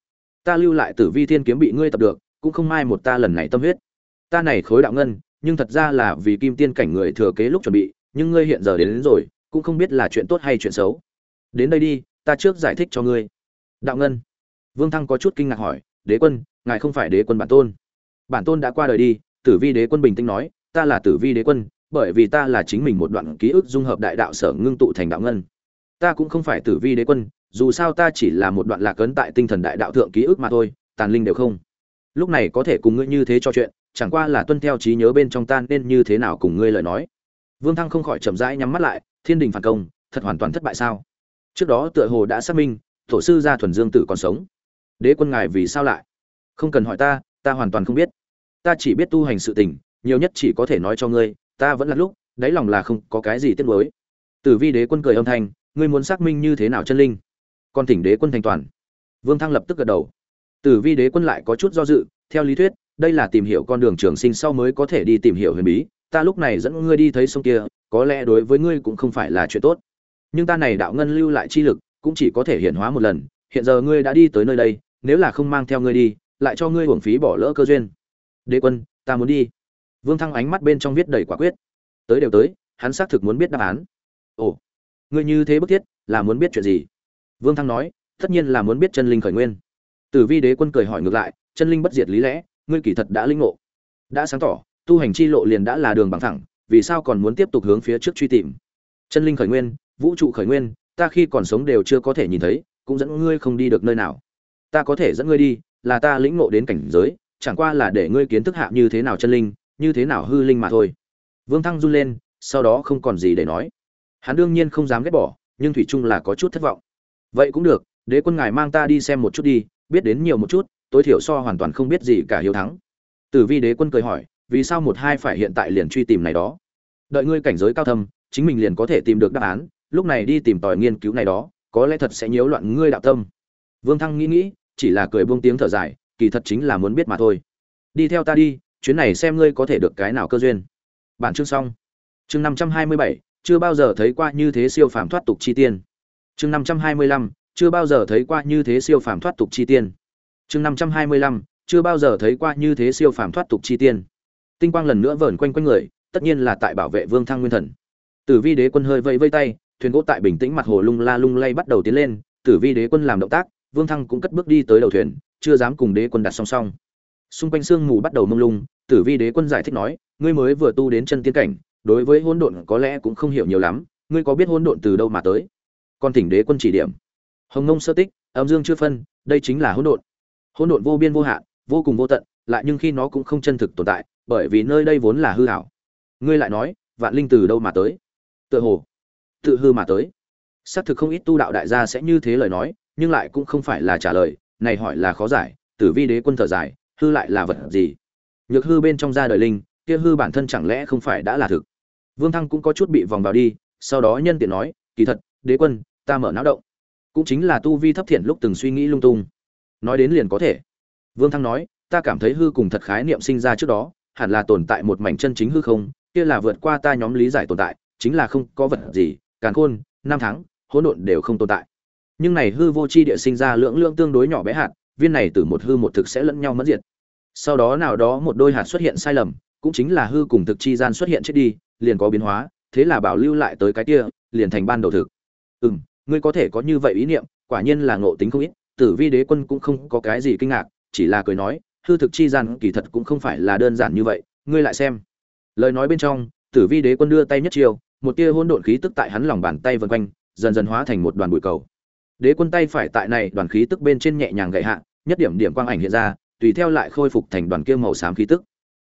Speaker 1: Ta lưu lại tử vi thiên kiếm bị ngươi tập được cũng không mai một ta lần này tâm huyết. Ta này khối đạo ngân nhưng thật ra là vì kim tiên cảnh người thừa kế lúc chuẩn bị nhưng ngươi hiện giờ đến, đến rồi cũng không biết là chuyện tốt hay chuyện xấu. Đến đây đi ta trước giải thích cho ngươi. Đạo ngân. Vương thăng có chút kinh ngạc hỏi đế quân ngài không phải đế quân bản tôn? Bản tôn đã qua đời đi tử vi đế quân bình tĩnh nói ta là tử vi đế quân bởi vì ta là chính mình một đoạn ký ức dung hợp đại đạo sở ngưng tụ thành đạo ngân. Ta cũng không phải tử vi đế quân dù sao ta chỉ là một đoạn lạc ấn tại tinh thần đại đạo thượng ký ức mà thôi, tàn linh đều không. Lúc này có thể cùng ngươi như thế cho chuyện, chẳng qua là tuân theo trí nhớ bên trong ta nên như thế nào cùng ngươi lời nói. Vương thăng không khỏi chậm rãi nhắm mắt lại, thiên đình phản công, thật hoàn toàn thất bại sao? Trước đó tựa hồ đã xác minh, tổ sư gia thuần dương tử còn sống. Đế quân ngài vì sao lại? Không cần hỏi ta ta hoàn toàn không biết. Ta chỉ biết tu hành sự tình, nhiều nhất chỉ có thể nói cho ngươi, ta vẫn là lúc, đáy lòng là không có cái gì tiếc nuối. Tử vi đế quân cười âm thanh, ngươi muốn xác minh như thế nào chân linh? Con thỉnh đế quân thành toàn. Vương thăng lập tức gật đầu. Tử vi đế quân lại có chút do dự, theo lý thuyết, đây là tìm hiểu con đường trường sinh sau mới có thể đi tìm hiểu huyền bí, ta lúc này dẫn ngươi đi thấy sông kia, có lẽ đối với ngươi cũng không phải là chuyện tốt. Nhưng ta này đạo ngân lưu lại chi lực, cũng chỉ có thể hiện hóa một lần, hiện giờ ngươi đã đi tới nơi đây, nếu là không mang theo ngươi đi, lại cho ngươi hưởng phí bỏ lỡ cơ duyên. Đế quân, ta muốn đi. Vương thăng ánh mắt bên trong viết đầy quả quyết. Tới đều tới, hắn xác thực muốn biết đáp án. Ồ, ngươi như thế bức thiết, là muốn biết chuyện gì? Vương thăng nói, tất nhiên là muốn biết chân linh khởi nguyên. Tử vi đế quân cười hỏi ngược lại, chân linh bất diệt lý lẽ, ngươi kỳ thật đã linh ngộ, đã sáng tỏ, tu hành chi lộ liền đã là đường bằng thẳng vì sao còn muốn tiếp tục hướng phía trước truy tìm? Chân linh khởi nguyên, vũ trụ khởi nguyên, ta khi còn sống đều chưa có thể nhìn thấy, cũng dẫn ngươi không đi được nơi nào. Ta có thể dẫn ngươi đi, là ta lĩnh ngộ đến cảnh giới, chẳng qua là để ngươi kiến thức hạ như thế nào chân linh, như thế nào hư linh mà thôi. Vương thăng run lên, sau đó không còn gì để nói. Hắn đương nhiên không dám ghét bỏ, nhưng thủy trung là có chút thất vọng vậy cũng được, đế quân ngài mang ta đi xem một chút đi, biết đến nhiều một chút, tối thiểu so hoàn toàn không biết gì cả hiếu thắng. Tử vi đế quân cười hỏi, vì sao một hai phải hiện tại liền truy tìm này đó? Đợi ngươi cảnh giới cao thâm, chính mình liền có thể tìm được đáp án, lúc này đi tìm tòi nghiên cứu này đó, có lẽ thật sẽ nhiễu loạn ngươi đạo tâm. Vương thăng nghĩ nghĩ, chỉ là cười buông tiếng thở dài, kỳ thật chính là muốn biết mà thôi. Đi theo ta đi, chuyến này xem ngươi có thể được cái nào cơ duyên. Bản chương xong. Chương năm trăm hai mươi bảy, chưa bao giờ thấy qua như thế siêu phàm thoát tục chi tiên chương năm trăm hai mươi lăm, chưa bao giờ thấy qua như thế siêu phàm thoát tục chi tiên. Chương năm trăm hai mươi lăm, chưa bao giờ thấy qua như thế siêu phàm thoát tục chi tiên. Tinh quang lần nữa vờn quanh quanh người, tất nhiên là tại bảo vệ vương thăng nguyên thần. Tử vi đế quân hơi vẫy vây tay, thuyền gỗ tại bình tĩnh mặt hồ lung la lung lay bắt đầu tiến lên, tử vi đế quân làm động tác, vương thăng cũng cất bước đi tới đầu thuyền, chưa dám cùng đế quân đặt song song. Xung quanh sương mù bắt đầu mông lung, tử vi đế quân giải thích nói, ngươi mới vừa tu đến chân tiên cảnh, đối với hỗn độn có lẽ cũng không hiểu nhiều lắm, ngươi có biết hỗn độn từ đâu mà tới? Còn thỉnh đế quân chỉ điểm. Hồng ngông sơ tích, âm dương chưa phân, đây chính là hỗn độn. Hỗn độn vô biên vô hạn, vô cùng vô tận, lại nhưng khi nó cũng không chân thực tồn tại, bởi vì nơi đây vốn là hư hảo ngươi lại nói, vạn linh từ đâu mà tới? Tựa hồ, tự hư mà tới. Xác thực không ít tu đạo đại gia sẽ như thế lời nói, nhưng lại cũng không phải là trả lời, này hỏi là khó giải, tử vi đế quân thở dài, hư lại là vật gì? Nhược hư bên trong ra đời linh, kia hư bản thân chẳng lẽ không phải đã là thực? Vương thăng cũng có chút bị vòng vào đi, sau đó nhân tiện nói, kỳ thật đế quân, ta mở não động. Cũng chính là tu vi thấp thiện lúc từng suy nghĩ lung tung. Nói đến liền có thể. Vương thăng nói, ta cảm thấy hư cùng thật khái niệm sinh ra trước đó, hẳn là tồn tại một mảnh chân chính hư không, kia là vượt qua ta nhóm lý giải tồn tại, chính là không có vật gì, càn khôn năm tháng hỗn độn đều không tồn tại. Nhưng này hư vô chi địa sinh ra lượng lượng tương đối nhỏ bé hạt, viên này từ một hư một thực sẽ lẫn nhau mất diệt. Sau đó nào đó một đôi hạt xuất hiện sai lầm, cũng chính là hư cùng thực chi gian xuất hiện chết đi, liền có biến hóa, thế là bảo lưu lại tới cái kia, liền thành ban đầu thực ừ m ngươi có thể có như vậy ý niệm, quả nhiên là ngộ tính không ít, tử vi đế quân cũng không có cái gì kinh ngạc, chỉ là cười nói, hư thực chi gian kỳ thật cũng không phải là đơn giản như vậy, ngươi lại xem. Lời nói bên trong, tử vi đế quân đưa tay nhất chiều một tia hôn độn khí tức tại hắn lòng bàn tay vân quanh, dần dần hóa thành một đoàn bụi cầu. Đế quân tay phải tại này đoàn khí tức bên trên nhẹ nhàng gậy hạ, nhất điểm điểm quang ảnh hiện ra, tùy theo lại khôi phục thành đoàn kia màu xám khí tức.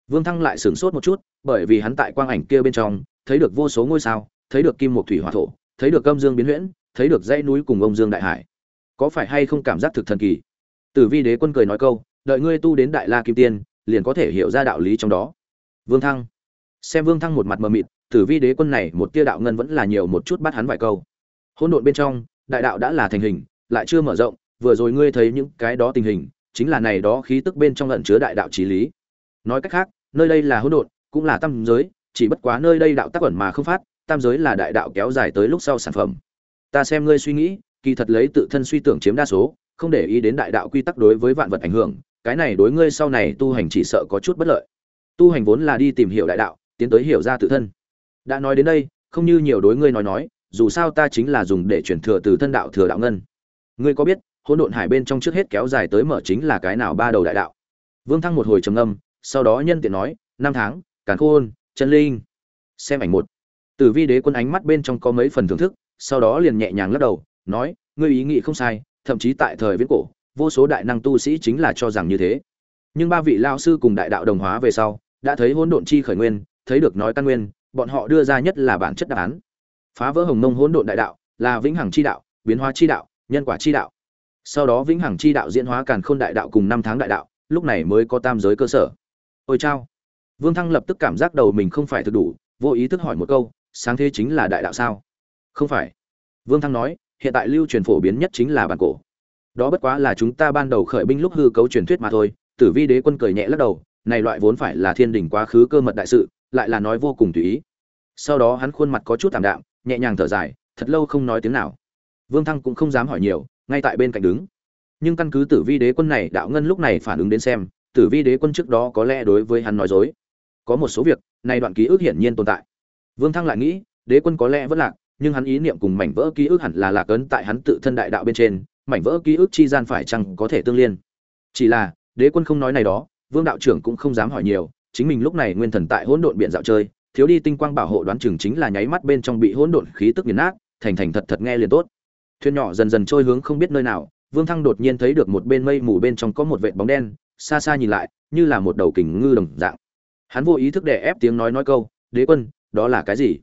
Speaker 1: Vương thăng lại sửng sốt một chút, bởi vì hắn tại quang ảnh kia bên trong, thấy được vô số ngôi sao, thấy được kim một thủy hỏa thổ thấy được âm dương biến huyễn, thấy được dãy núi cùng ông dương đại hải. Có phải hay không cảm giác thực thần kỳ? Tử vi đế quân cười nói câu, đợi ngươi tu đến đại la kim tiên, liền có thể hiểu ra đạo lý trong đó. Vương thăng. Xem vương thăng một mặt mờ mịt, tử vi đế quân này một tia đạo ngân vẫn là nhiều một chút bắt hắn vài câu. Hỗn độn bên trong, đại đạo đã là thành hình, lại chưa mở rộng, vừa rồi ngươi thấy những cái đó tình hình, chính là này đó khí tức bên trong ẩn chứa đại đạo trí lý. Nói cách khác, nơi đây là hỗn độn, cũng là tâm giới, chỉ bất quá nơi đây đạo tác ẩn mà không phát tam giới là đại đạo kéo dài tới lúc sau sản phẩm. Ta xem ngươi suy nghĩ, kỳ thật lấy tự thân suy tưởng chiếm đa số, không để ý đến đại đạo quy tắc đối với vạn vật ảnh hưởng, cái này đối ngươi sau này tu hành chỉ sợ có chút bất lợi. Tu hành vốn là đi tìm hiểu đại đạo, tiến tới hiểu ra tự thân. Đã nói đến đây, không như nhiều đối ngươi nói nói, dù sao ta chính là dùng để chuyển thừa từ thân đạo thừa đạo ngân. Ngươi có biết, hỗn độn hải bên trong trước hết kéo dài tới mở chính là cái nào ba đầu đại đạo? Vương thăng một hồi trầm ngâm, sau đó nhân tiện nói, năm tháng, càn khôn, chân linh. Xem ảnh một tử vi đế quân ánh mắt bên trong có mấy phần thưởng thức, sau đó liền nhẹ nhàng lắc đầu, nói, ngươi ý nghĩ không sai, thậm chí tại thời viễn cổ, vô số đại năng tu sĩ chính là cho rằng như thế. Nhưng ba vị Lão sư cùng đại đạo đồng hóa về sau, đã thấy hỗn độn chi khởi nguyên, thấy được nói căn nguyên, bọn họ đưa ra nhất là bản chất đáp án. Phá vỡ hồng mông hỗn độn đại đạo, là vĩnh hằng chi đạo, biến hóa chi đạo, nhân quả chi đạo. Sau đó vĩnh hằng chi đạo diễn hóa càn khôn đại đạo cùng năm tháng đại đạo, lúc này mới có tam giới cơ sở. Ôi chao. Vương thăng lập tức cảm giác đầu mình không phải thực đủ, vô ý thức hỏi một câu sáng thế chính là đại đạo sao? Không phải. Vương thăng nói, hiện tại lưu truyền phổ biến nhất chính là bản cổ. Đó bất quá là chúng ta ban đầu khởi binh lúc hư cấu truyền thuyết mà thôi. Tử vi đế quân cười nhẹ lắc đầu, này loại vốn phải là thiên đình quá khứ cơ mật đại sự, lại là nói vô cùng tùy ý. Sau đó hắn khuôn mặt có chút tạm đạm, nhẹ nhàng thở dài, thật lâu không nói tiếng nào. Vương thăng cũng không dám hỏi nhiều, ngay tại bên cạnh đứng. Nhưng căn cứ tử vi đế quân này, đạo ngân lúc này phản ứng đến xem, tử vi đế quân trước đó có lẽ đối với hắn nói dối. Có một số việc này đoạn ký ức hiển nhiên tồn tại vương thăng lại nghĩ, đế quân có lẽ vẫn lạc, nhưng hắn ý niệm cùng mảnh vỡ ký ức hẳn là lạc ấn tại hắn tự thân đại đạo bên trên, mảnh vỡ ký ức chi gian phải chăng có thể tương liên? Chỉ là, đế quân không nói này đó, vương đạo trưởng cũng không dám hỏi nhiều, chính mình lúc này nguyên thần tại hỗn độn biển dạo chơi, thiếu đi tinh quang bảo hộ đoán chừng chính là nháy mắt bên trong bị hỗn độn khí tức nghiền nát, thành thành thật thật nghe liền tốt. Thuyền nhỏ dần dần trôi hướng không biết nơi nào, vương thăng đột nhiên thấy được một bên mây mù bên trong có một vệt bóng đen, xa xa nhìn lại, như là một đầu kình ngư đồng dạng. Hắn vô ý thức để ép tiếng nói nói câu, đế quân đó là cái gì?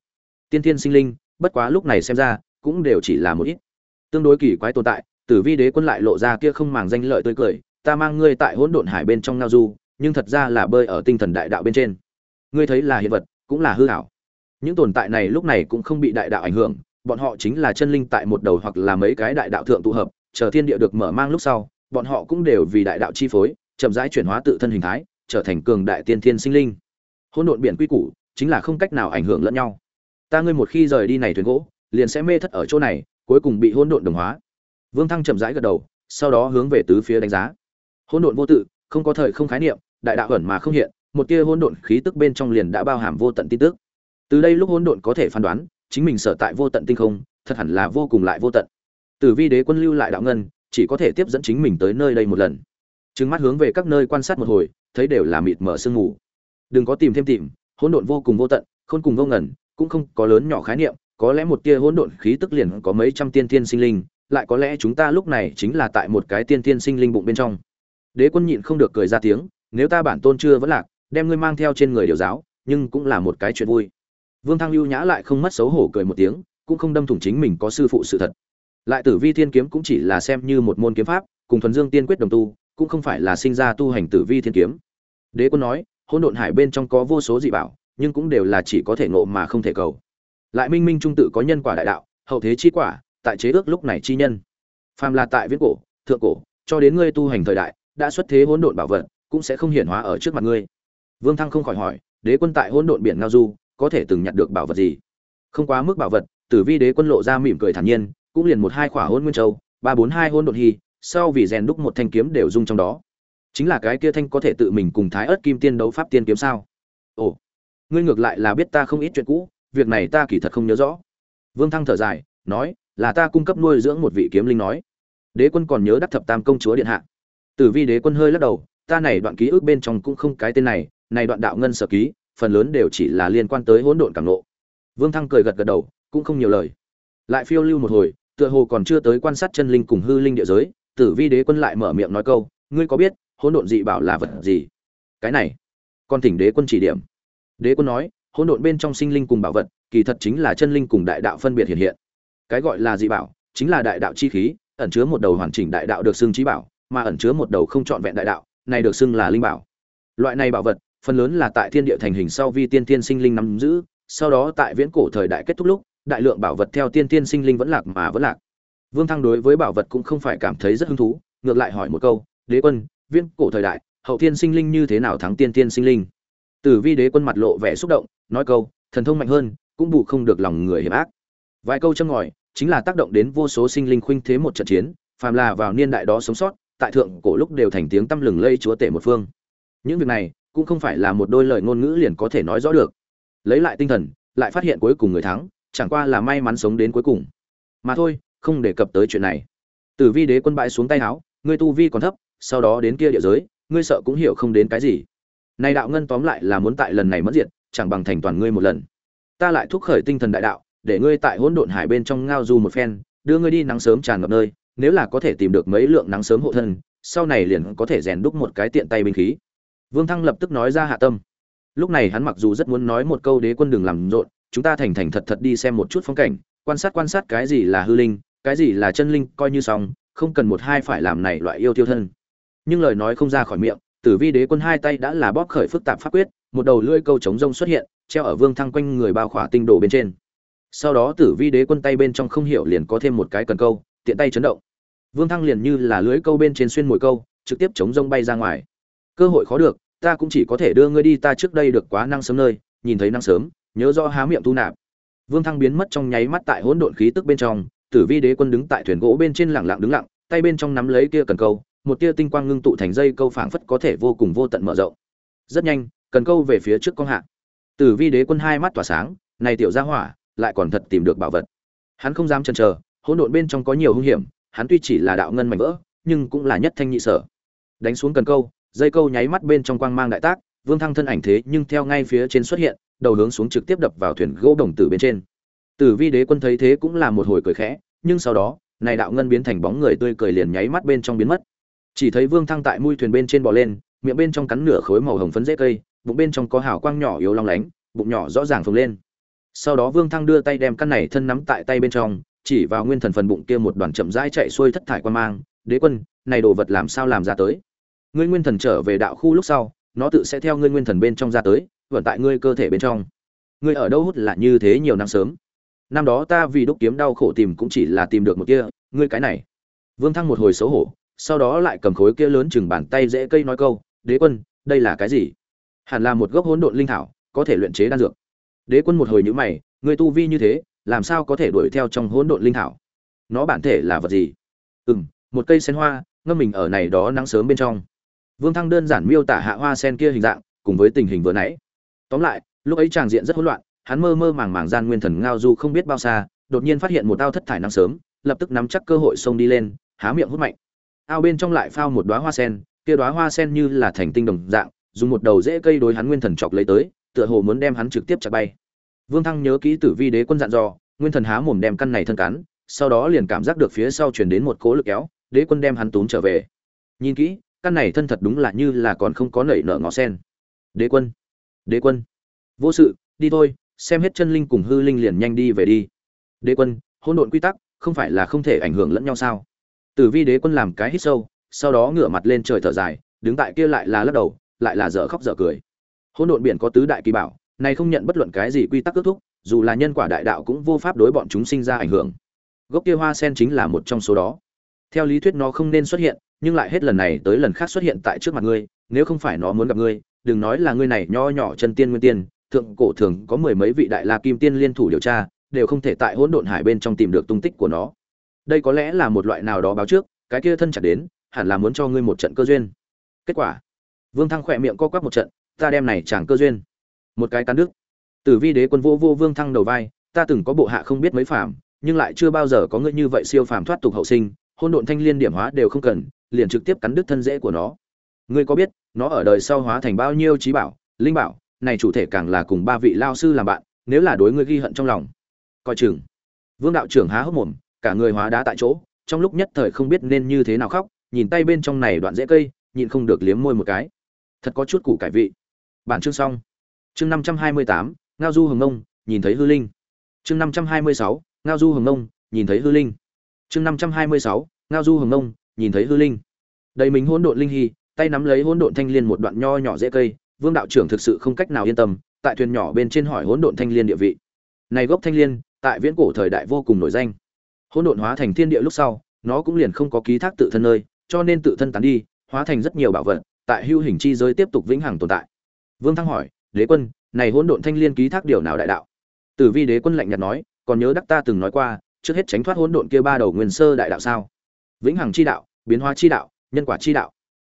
Speaker 1: Tiên thiên sinh linh, bất quá lúc này xem ra, cũng đều chỉ là một ít. Tương đối kỳ quái tồn tại, tử vi đế quân lại lộ ra kia không màng danh lợi tươi cười, ta mang ngươi tại hỗn độn hải bên trong ngao du, nhưng thật ra là bơi ở tinh thần đại đạo bên trên. Ngươi thấy là hiện vật, cũng là hư ảo. Những tồn tại này lúc này cũng không bị đại đạo ảnh hưởng, bọn họ chính là chân linh tại một đầu hoặc là mấy cái đại đạo thượng tụ hợp, chờ thiên địa được mở mang lúc sau, bọn họ cũng đều vì đại đạo chi phối, chậm rãi chuyển hóa tự thân hình thái, trở thành cường đại tiên thiên sinh linh. Hỗn độn biển quy củ chính là không cách nào ảnh hưởng lẫn nhau. Ta ngươi một khi rời đi này thuyền gỗ, liền sẽ mê thất ở chỗ này, cuối cùng bị hỗn độn đồng hóa. Vương thăng chậm rãi gật đầu, sau đó hướng về tứ phía đánh giá. Hỗn độn vô tự, không có thời không khái niệm, đại đạo ẩn mà không hiện, một tia hỗn độn khí tức bên trong liền đã bao hàm vô tận tin tức. Từ đây lúc hỗn độn có thể phán đoán, chính mình sở tại vô tận tinh không, thật hẳn là vô cùng lại vô tận. Tử vi đế quân lưu lại đạo ngân, chỉ có thể tiếp dẫn chính mình tới nơi đây một lần. Trừng mắt hướng về các nơi quan sát một hồi, thấy đều là mịt mở sương mù. Đừng có tìm thêm tìm hỗn độn vô cùng vô tận, khôn cùng vô ngần, cũng không có lớn nhỏ khái niệm, có lẽ một tia hỗn độn khí tức liền có mấy trăm tiên tiên sinh linh, lại có lẽ chúng ta lúc này chính là tại một cái tiên tiên sinh linh bụng bên trong. Đế quân nhịn không được cười ra tiếng, nếu ta bản tôn chưa vẫn lạc, đem ngươi mang theo trên người điều giáo, nhưng cũng là một cái chuyện vui. Vương thăng lưu nhã lại không mất xấu hổ cười một tiếng, cũng không đâm thủng chính mình có sư phụ sự thật. Lại tử vi thiên kiếm cũng chỉ là xem như một môn kiếm pháp, cùng thuần dương tiên quyết đồng tu, cũng không phải là sinh ra tu hành tử vi thiên kiếm. Đế quân nói hỗn độn hải bên trong có vô số dị bảo, nhưng cũng đều là chỉ có thể ngộ mà không thể cầu. Lại minh minh trung tự có nhân quả đại đạo, hậu thế chi quả, tại chế ước lúc này chi nhân. Phàm là tại viễn cổ, thượng cổ, cho đến ngươi tu hành thời đại, đã xuất thế hỗn độn bảo vật, cũng sẽ không hiển hóa ở trước mặt ngươi. Vương thăng không khỏi hỏi, đế quân tại hỗn độn biển ngao du, có thể từng nhặt được bảo vật gì? Không quá mức bảo vật, tử vi đế quân lộ ra mỉm cười thản nhiên, cũng liền một hai khỏa hôn nguyên châu, ba bốn hai hôn đột hy, sau vì rèn đúc một thanh kiếm đều dung trong đó chính là cái kia thanh có thể tự mình cùng thái ớt kim tiên đấu pháp tiên kiếm sao? Ồ, ngươi ngược lại là biết ta không ít chuyện cũ, việc này ta kỳ thật không nhớ rõ. Vương thăng thở dài, nói, là ta cung cấp nuôi dưỡng một vị kiếm linh nói. Đế quân còn nhớ đắc thập tam công chúa điện hạ. Tử vi đế quân hơi lắc đầu, ta này đoạn ký ức bên trong cũng không cái tên này này đoạn đạo ngân sở ký, phần lớn đều chỉ là liên quan tới hỗn độn cảm nộ vương thăng cười gật gật đầu, cũng không nhiều lời. Lại phiêu lưu một hồi, tựa hồ còn chưa tới quan sát chân linh cùng hư linh địa giới, tử vi đế quân lại mở miệng nói câu, ngươi có biết hỗn độn dị bảo là vật gì? Cái này, con thỉnh đế quân chỉ điểm. Đế quân nói, hỗn độn bên trong sinh linh cùng bảo vật, kỳ thật chính là chân linh cùng đại đạo phân biệt hiện hiện. Cái gọi là dị bảo, chính là đại đạo chi khí, ẩn chứa một đầu hoàn chỉnh đại đạo được xưng trí bảo, mà ẩn chứa một đầu không trọn vẹn đại đạo, này được xưng là linh bảo. Loại này bảo vật, phần lớn là tại thiên địa thành hình sau vi tiên tiên sinh linh nắm giữ, sau đó tại viễn cổ thời đại kết thúc lúc, đại lượng bảo vật theo tiên tiên sinh linh vẫn lạc mà vẫn lạc. Vương thăng đối với bảo vật cũng không phải cảm thấy rất hứng thú, ngược lại hỏi một câu, đế quân viễn cổ thời đại, hậu thiên sinh linh như thế nào thắng tiên tiên sinh linh? Tử vi đế quân mặt lộ vẻ xúc động, nói câu, thần thông mạnh hơn, cũng bù không được lòng người hiểm ác. Vài câu châm ngòi, chính là tác động đến vô số sinh linh khuynh thế một trận chiến, phàm là vào niên đại đó sống sót, tại thượng cổ lúc đều thành tiếng tăm lừng lây chúa tể một phương. Những việc này, cũng không phải là một đôi lời ngôn ngữ liền có thể nói rõ được. Lấy lại tinh thần, lại phát hiện cuối cùng người thắng, chẳng qua là may mắn sống đến cuối cùng. Mà thôi, không đề cập tới chuyện này. Tử vi đế quân bãi xuống tay áo ngươi tu vi còn thấp sau đó đến kia địa giới, ngươi sợ cũng hiểu không đến cái gì. Này đạo ngân tóm lại là muốn tại lần này mất diệt, chẳng bằng thành toàn ngươi một lần. Ta lại thúc khởi tinh thần đại đạo, để ngươi tại hỗn độn hải bên trong ngao du một phen, đưa ngươi đi nắng sớm tràn ngập nơi, nếu là có thể tìm được mấy lượng nắng sớm hộ thân, sau này liền có thể rèn đúc một cái tiện tay binh khí. Vương thăng lập tức nói ra hạ tâm. Lúc này hắn mặc dù rất muốn nói một câu đế quân đừng làm rộn, chúng ta thành thành thật thật đi xem một chút phong cảnh, quan sát quan sát cái gì là hư linh, cái gì là chân linh, coi như xong, không cần một hai phải làm này loại yêu tiêu thân nhưng lời nói không ra khỏi miệng, tử vi đế quân hai tay đã là bóp khởi phức tạp pháp quyết, một đầu lưỡi câu chống rông xuất hiện, treo ở vương thăng quanh người bao khỏa tinh đồ bên trên. Sau đó tử vi đế quân tay bên trong không hiểu liền có thêm một cái cần câu, tiện tay chấn động. Vương thăng liền như là lưỡi câu bên trên xuyên mồi câu, trực tiếp chống rông bay ra ngoài. Cơ hội khó được, ta cũng chỉ có thể đưa ngươi đi, ta trước đây được quá năng sớm nơi, nhìn thấy năng sớm, nhớ rõ há miệng thu nạp. Vương thăng biến mất trong nháy mắt tại hỗn độn khí tức bên trong, tử vi đế quân đứng tại thuyền gỗ bên trên lẳng lặng đứng lặng, tay bên trong nắm lấy kia cần câu một tia tinh quang ngưng tụ thành dây câu phảng phất có thể vô cùng vô tận mở rộng. Rất nhanh, cần câu về phía trước con hạ. Tử vi đế quân hai mắt tỏa sáng, này tiểu gia hỏa, lại còn thật tìm được bảo vật. Hắn không dám chần chờ, hỗn độn bên trong có nhiều hung hiểm, hắn tuy chỉ là đạo ngân mảnh vỡ, nhưng cũng là nhất thanh nhị sở. Đánh xuống cần câu, dây câu nháy mắt bên trong quang mang đại tác, vương thăng thân ảnh thế nhưng theo ngay phía trên xuất hiện, đầu hướng xuống trực tiếp đập vào thuyền gỗ đồng tử bên trên. Tử vi đế quân thấy thế cũng là một hồi cười khẽ, nhưng sau đó, này đạo ngân biến thành bóng người tươi cười liền nháy mắt bên trong biến mất chỉ thấy vương thăng tại mũi thuyền bên trên bò lên, miệng bên trong cắn nửa khối màu hồng phấn dễ cây, bụng bên trong có hào quang nhỏ yếu long lánh, bụng nhỏ rõ ràng phồng lên. Sau đó vương thăng đưa tay đem căn này thân nắm tại tay bên trong, chỉ vào nguyên thần phần bụng kia một đoàn chậm rãi chạy xuôi thất thải quan mang, đế quân, này đồ vật làm sao làm ra tới? Ngươi nguyên thần trở về đạo khu lúc sau, nó tự sẽ theo ngươi nguyên thần bên trong ra tới vận tại ngươi cơ thể bên trong. Ngươi ở đâu hút là như thế nhiều năm sớm? Năm đó ta vì đúc kiếm đau khổ tìm cũng chỉ là tìm được một kia, ngươi cái này. Vương thăng một hồi xấu hổ sau đó lại cầm khối kia lớn chừng bàn tay dễ cây nói câu, đế quân, đây là cái gì? Hẳn là một gốc hỗn độn linh thảo, có thể luyện chế đan dược. Đế quân một hồi nhữ mày, người tu vi như thế, làm sao có thể đuổi theo trong hỗn độn linh thảo? Nó bản thể là vật gì? Ừ m một cây sen hoa, ngâm mình ở này đó nắng sớm bên trong. Vương thăng đơn giản miêu tả hạ hoa sen kia hình dạng, cùng với tình hình vừa nãy. Tóm lại, lúc ấy tràng diện rất hỗn loạn, hắn mơ mơ màng màng gian nguyên thần ngao du không biết bao xa, đột nhiên phát hiện một ao thất thải nắng sớm, lập tức nắm chắc cơ hội xông đi lên, há miệng hút mạnh ao bên trong lại phao một đóa hoa sen, kia đóa hoa sen như là thành tinh đồng dạng, dùng một đầu rễ cây đối hắn nguyên thần chọc lấy tới, tựa hồ muốn đem hắn trực tiếp chặt bay. Vương thăng nhớ kỹ tử vi đế quân dặn dò, nguyên thần há mồm đem căn này thân cắn, sau đó liền cảm giác được phía sau truyền đến một cỗ lực kéo, đế quân đem hắn túm trở về. Nhìn kỹ, căn này thân thật đúng là như là còn không có nảy nở ngó sen. Đế quân đế quân. Vô sự, đi thôi, xem hết chân linh cùng hư linh liền nhanh đi về đi. Đế quân, hỗn độn quy tắc, không phải là không thể ảnh hưởng lẫn nhau sao? Tử vi đế quân làm cái hít sâu, sau đó ngửa mặt lên trời thở dài, đứng tại kia lại là lắc đầu, lại là dở khóc dở cười. Hỗn độn biển có tứ đại kỳ bảo, này không nhận bất luận cái gì quy tắc kết thúc, dù là nhân quả đại đạo cũng vô pháp đối bọn chúng sinh ra ảnh hưởng. Gốc kia hoa sen chính là một trong số đó. Theo lý thuyết nó không nên xuất hiện, nhưng lại hết lần này tới lần khác xuất hiện tại trước mặt ngươi, nếu không phải nó muốn gặp ngươi, đừng nói là ngươi này nho nhỏ chân tiên nguyên tiên, thượng cổ thường có mười mấy vị đại la kim tiên liên thủ điều tra, đều không thể tại hỗn độn hải bên trong tìm được tung tích của nó đây có lẽ là một loại nào đó báo trước, cái kia thân chặt đến, hẳn là muốn cho ngươi một trận cơ duyên. Kết quả, vương thăng khỏe miệng co quắp một trận, ta đem này chẳng cơ duyên. Một cái cắn đức tử vi đế quân vô vô vương thăng đầu vai, ta từng có bộ hạ không biết mấy phàm, nhưng lại chưa bao giờ có ngươi như vậy siêu phàm thoát tục hậu sinh, hôn độn thanh liên điểm hóa đều không cần, liền trực tiếp cắn đứt thân dễ của nó. Ngươi có biết, nó ở đời sau hóa thành bao nhiêu trí bảo, linh bảo, này chủ thể càng là cùng ba vị lao sư làm bạn, nếu là đối ngươi ghi hận trong lòng. Coi chừng. Vương đạo trưởng há hốc mồm cả người hóa đá tại chỗ, trong lúc nhất thời không biết nên như thế nào khóc, nhìn tay bên trong này đoạn rễ cây, nhịn không được liếm môi một cái. Thật có chút củ cải vị. Bản chương xong. Chương năm trăm hai mươi tám, ngao du hồng nông, nhìn thấy hư linh. Chương năm trăm hai mươi sáu, ngao du hồng nông, nhìn thấy hư linh. Chương năm trăm hai mươi sáu, ngao du hồng nông, nhìn thấy hư linh. Đầy mình hỗn độn linh hy, tay nắm lấy hỗn độn thanh liên một đoạn nho nhỏ dễ cây, vương đạo trưởng thực sự không cách nào yên tâm, tại thuyền nhỏ bên trên hỏi hỗn độn thanh liên địa vị. Này gốc thanh liên, tại viễn cổ thời đại vô cùng nổi danh hỗn độn hóa thành thiên địa lúc sau, nó cũng liền không có ký thác tự thân nơi, cho nên tự thân tán đi, hóa thành rất nhiều bảo vật, tại hưu hình chi giới tiếp tục vĩnh hằng tồn tại. Vương thăng hỏi, đế quân, này hỗn độn thanh liên ký thác điều nào đại đạo? Tử vi đế quân lạnh nhạt nói, còn nhớ đắc ta từng nói qua, trước hết tránh thoát hỗn độn kia ba đầu nguyên sơ đại đạo sao? Vĩnh hằng chi đạo, biến hóa chi đạo, nhân quả chi đạo.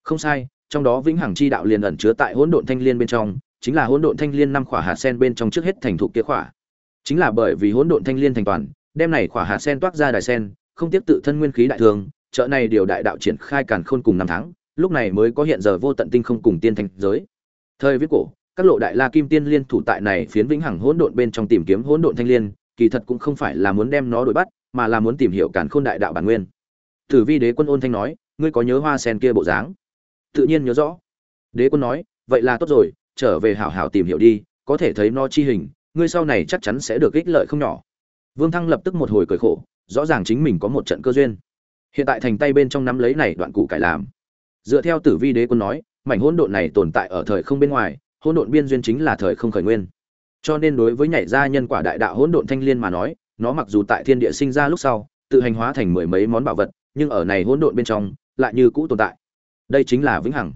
Speaker 1: Không sai, trong đó vĩnh hằng chi đạo liền ẩn chứa tại hỗn độn thanh liên bên trong, chính là hỗn độn thanh liên năm khỏa hạt sen bên trong trước hết thành thụ kia khỏa. Chính là bởi vì hỗn độn thanh liên thành toàn đem này khỏa hạt sen toát ra đài sen, không tiếp tự thân nguyên khí đại thường, chợ này điều đại đạo triển khai càn khôn cùng năm tháng, lúc này mới có hiện giờ vô tận tinh không cùng tiên thành giới. Thời viết cổ, các lộ đại la kim tiên liên thủ tại này phiến vĩnh hằng hỗn độn bên trong tìm kiếm hỗn độn thanh liên, kỳ thật cũng không phải là muốn đem nó đuổi bắt, mà là muốn tìm hiểu càn khôn đại đạo bản nguyên. Tử vi đế quân ôn thanh nói, ngươi có nhớ hoa sen kia bộ dáng? Tự nhiên nhớ rõ. Đế quân nói, vậy là tốt rồi, trở về hảo hảo tìm hiểu đi, có thể thấy nó chi hình, ngươi sau này chắc chắn sẽ được ích lợi không nhỏ vương thăng lập tức một hồi cười khổ, rõ ràng chính mình có một trận cơ duyên. Hiện tại thành tay bên trong nắm lấy này đoạn cụ cải làm. Dựa theo tử vi đế quân nói, mảnh hỗn độn này tồn tại ở thời không bên ngoài, hỗn độn biên duyên chính là thời không khởi nguyên. Cho nên đối với nhảy ra nhân quả đại đạo hỗn độn thanh liên mà nói, nó mặc dù tại thiên địa sinh ra lúc sau, tự hành hóa thành mười mấy món bảo vật, nhưng ở này hỗn độn bên trong, lại như cũ tồn tại. Đây chính là vĩnh hằng.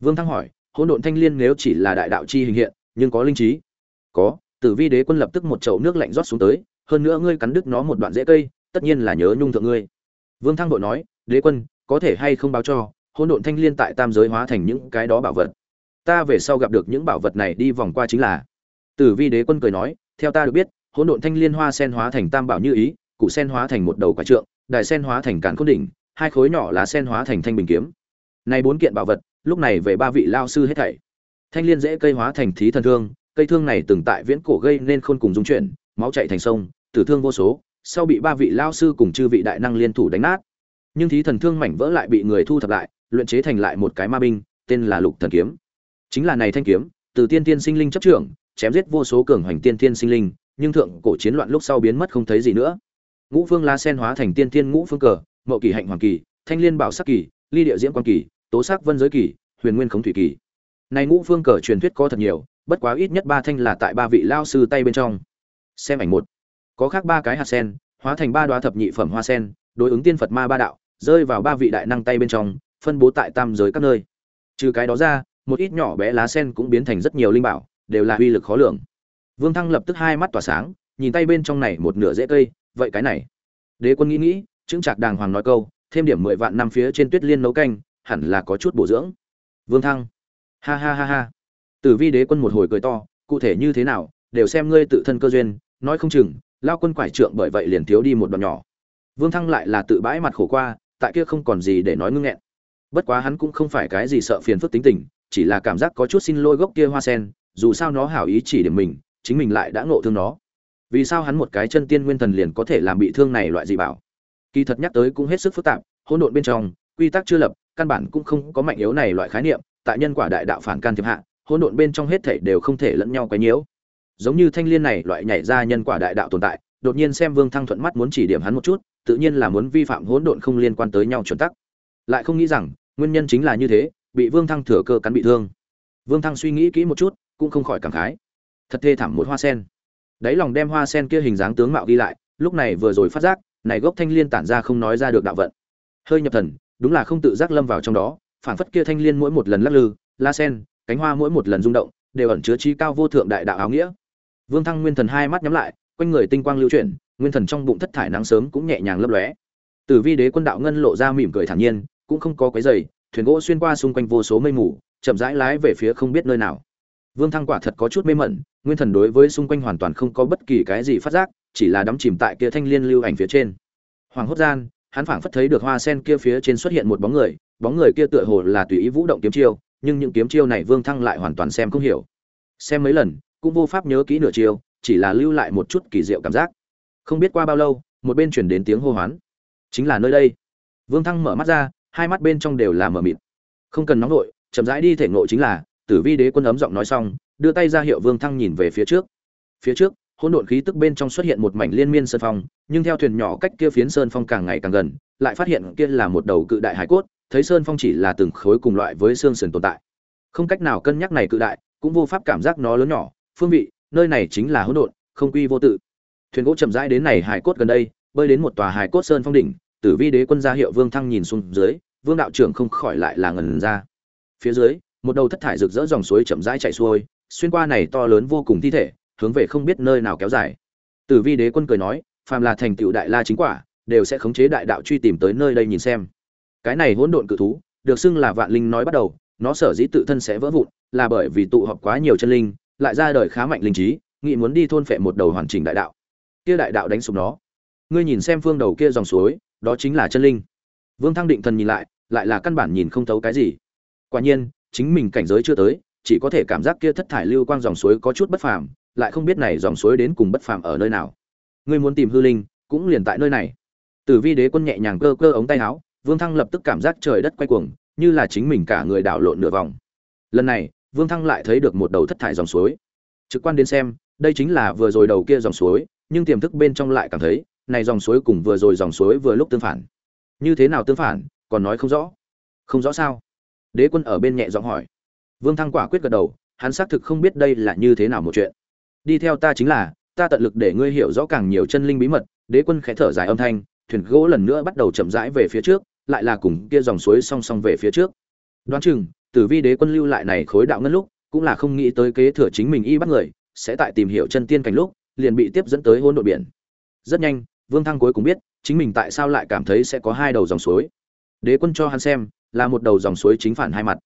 Speaker 1: Vương thăng hỏi, hỗn độn thanh liên nếu chỉ là đại đạo chi hình hiện, nhưng có linh trí? Có, tử vi đế quân lập tức một chậu nước lạnh rót xuống tới hơn nữa ngươi cắn đứt nó một đoạn rễ cây, tất nhiên là nhớ nhung thượng ngươi. Vương thăng đội nói, đế quân, có thể hay không báo cho, hỗn độn thanh liên tại tam giới hóa thành những cái đó bảo vật. Ta về sau gặp được những bảo vật này đi vòng qua chính là. Tử vi đế quân cười nói, theo ta được biết, hỗn độn thanh liên hoa sen hóa thành tam bảo như ý, cụ sen hóa thành một đầu quả trượng, đài sen hóa thành cản cốt đỉnh, hai khối nhỏ lá sen hóa thành thanh bình kiếm. Này bốn kiện bảo vật, lúc này về ba vị lao sư hết thảy. Thanh liên dễ cây hóa thành thí thần thương, cây thương này từng tại viễn cổ gây nên khôn cùng dung chuyển máu chạy thành sông, tử thương vô số, sau bị ba vị lao sư cùng chư vị đại năng liên thủ đánh nát. Nhưng thí thần thương mảnh vỡ lại bị người thu thập lại, luyện chế thành lại một cái ma binh, tên là lục thần kiếm. Chính là này thanh kiếm, từ tiên tiên sinh linh chấp trưởng, chém giết vô số cường hoành tiên tiên sinh linh, nhưng thượng cổ chiến loạn lúc sau biến mất không thấy gì nữa. Ngũ phương la sen hóa thành tiên tiên ngũ phương cờ, mậu kỳ hạnh hoàng kỳ, thanh liên bảo sắc kỳ, ly địa diễm quan kỳ, tố sắc vân giới kỳ, huyền nguyên khống thủy kỳ. Này ngũ phương cờ truyền thuyết có thật nhiều, bất quá ít nhất ba thanh là tại ba vị lao sư tay bên trong xem ảnh một. Có khác ba cái hạt sen, hóa thành ba đoá thập nhị phẩm hoa sen, đối ứng tiên phật ma ba đạo, rơi vào ba vị đại năng tay bên trong, phân bố tại tam giới các nơi. Trừ cái đó ra, một ít nhỏ bé lá sen cũng biến thành rất nhiều linh bảo, đều là uy lực khó lường. Vương thăng lập tức hai mắt tỏa sáng, nhìn tay bên trong này một nửa rễ cây, vậy cái này. Đế quân nghĩ nghĩ chứng trạc đàng hoàng nói câu, thêm điểm mười vạn năm phía trên tuyết liên nấu canh, hẳn là có chút bổ dưỡng. Vương thăng. Ha ha ha ha. Tử vi đế quân một hồi cười to, cụ thể như thế nào, đều xem ngươi tự thân cơ duyên nói không chừng, lao quân quải trượng bởi vậy liền thiếu đi một đoạn nhỏ. Vương thăng lại là tự bãi mặt khổ qua, tại kia không còn gì để nói ngưng nghẹn. Bất quá hắn cũng không phải cái gì sợ phiền phức tính tình, chỉ là cảm giác có chút xin lỗi gốc kia hoa sen, dù sao nó hảo ý chỉ điểm mình, chính mình lại đã ngộ thương nó. Vì sao hắn một cái chân tiên nguyên thần liền có thể làm bị thương này loại gì bảo? Kỳ thật nhắc tới cũng hết sức phức tạp, hỗn độn bên trong, quy tắc chưa lập, căn bản cũng không có mạnh yếu này loại khái niệm, tại nhân quả đại đạo phản can thiệp hạ, hỗn độn bên trong hết thể đều không thể lẫn nhau quấy nhiễu giống như thanh liên này loại nhảy ra nhân quả đại đạo tồn tại, đột nhiên xem vương thăng thuận mắt muốn chỉ điểm hắn một chút, tự nhiên là muốn vi phạm hỗn độn không liên quan tới nhau chuẩn tắc. Lại không nghĩ rằng, nguyên nhân chính là như thế, bị vương thăng thừa cơ cắn bị thương. Vương thăng suy nghĩ kỹ một chút, cũng không khỏi cảm khái. Thật thê thảm một hoa sen. Đáy lòng đem hoa sen kia hình dáng tướng mạo ghi lại, lúc này vừa rồi phát giác, này gốc thanh liên tản ra không nói ra được đạo vận. Hơi nhập thần, đúng là không tự giác lâm vào trong đó, phảng phất kia thanh liên mỗi một lần lắc lư, la sen, cánh hoa mỗi một lần rung động, đều ẩn chứa trí cao vô thượng đại đạo áo nghĩa vương thăng nguyên thần hai mắt nhắm lại, quanh người tinh quang lưu chuyển, nguyên thần trong bụng thất thải nắng sớm cũng nhẹ nhàng lấp lóe. Tử vi đế quân đạo ngân lộ ra mỉm cười thản nhiên, cũng không có quấy giày thuyền gỗ xuyên qua xung quanh vô số mây mù, chậm rãi lái về phía không biết nơi nào. Vương thăng quả thật có chút mê mẩn, nguyên thần đối với xung quanh hoàn toàn không có bất kỳ cái gì phát giác, chỉ là đắm chìm tại kia thanh liên lưu ảnh phía trên. Hoàng hốt gian, hắn phảng phất thấy được hoa sen kia phía trên xuất hiện một bóng người bóng người kia tựa hồ là tùy ý vũ động kiếm chiêu, nhưng những kiếm chiêu này vương thăng lại hoàn toàn xem không hiểu. Xem mấy lần cũng vô pháp nhớ kỹ nửa chiều, chỉ là lưu lại một chút kỳ diệu cảm giác. Không biết qua bao lâu một bên chuyển đến tiếng hô hoán. Chính là nơi đây. Vương thăng mở mắt ra hai mắt bên trong đều là mờ mịt. Không cần nóng nội, chậm rãi đi thể ngộ chính là tử vi đế quân ấm giọng nói xong đưa tay ra hiệu vương thăng nhìn về phía trước. Phía trước hỗn độn khí tức bên trong xuất hiện một mảnh liên miên sơn phong nhưng theo thuyền nhỏ cách kia phiến sơn phong càng ngày càng gần lại phát hiện kia là một đầu cự đại hải cốt thấy sơn phong chỉ là từng khối cùng loại với xương sườn tồn tại. Không cách nào cân nhắc này cự đại cũng vô pháp cảm giác nó lớn nhỏ phương vị, nơi này chính là hỗn độn, không quy vô tự. Thuyền gỗ chậm rãi đến này hải cốt gần đây, bơi đến một tòa hải cốt sơn phong đỉnh, tử vi đế quân ra hiệu vương thăng nhìn xuống dưới, vương đạo trưởng không khỏi lại là ngần ra. Phía dưới, một đầu thất thải rực rỡ dòng suối chậm rãi chảy xuôi, xuyên qua này to lớn vô cùng thi thể, hướng về không biết nơi nào kéo dài. Tử vi đế quân cười nói, phàm là thành tựu đại la chính quả, đều sẽ khống chế đại đạo truy tìm tới nơi đây nhìn xem. Cái này hỗn độn cự thú, được xưng là vạn linh nói bắt đầu, nó sở dĩ tự thân sẽ vỡ vụn, là bởi vì tụ họp quá nhiều chân linh lại ra đời khá mạnh linh trí nghị muốn đi thôn phệ một đầu hoàn chỉnh đại đạo. Kia đại đạo đánh sụp nó. Ngươi nhìn xem phương đầu kia dòng suối, đó chính là chân linh. Vương thăng định thần nhìn lại lại là căn bản nhìn không thấu cái gì. Quả nhiên, chính mình cảnh giới chưa tới, chỉ có thể cảm giác kia thất thải lưu quang dòng suối có chút bất phàm, lại không biết này dòng suối đến cùng bất phàm ở nơi nào. Ngươi muốn tìm hư linh, cũng liền tại nơi này. Tử vi đế quân nhẹ nhàng cơ cơ ống tay áo, vương thăng lập tức cảm giác trời đất quay cuồng, như là chính mình cả người đảo lộn nửa vòng. Lần này vương thăng lại thấy được một đầu thất thải dòng suối. Trực quan đến xem, đây chính là vừa rồi đầu kia dòng suối, nhưng tiềm thức bên trong lại cảm thấy, này dòng suối cùng vừa rồi dòng suối vừa lúc tương phản. Như thế nào tương phản, còn nói không rõ. Không rõ sao? Đế quân ở bên nhẹ giọng hỏi. Vương thăng quả quyết gật đầu, hắn xác thực không biết đây là như thế nào một chuyện. Đi theo ta chính là, ta tận lực để ngươi hiểu rõ càng nhiều chân linh bí mật, đế quân khẽ thở dài âm thanh, thuyền gỗ lần nữa bắt đầu chậm rãi về phía trước, lại là cùng kia dòng suối song song về phía trước. Đoán chừng tử vi đế quân lưu lại này khối đạo ngân lúc, cũng là không nghĩ tới kế thừa chính mình y bắt người, sẽ tại tìm hiểu chân tiên cảnh lúc, liền bị tiếp dẫn tới hôn đội biển. Rất nhanh, vương thăng cuối cùng biết, chính mình tại sao lại cảm thấy sẽ có hai đầu dòng suối. Đế quân cho hắn xem, là một đầu dòng suối chính phản hai mặt.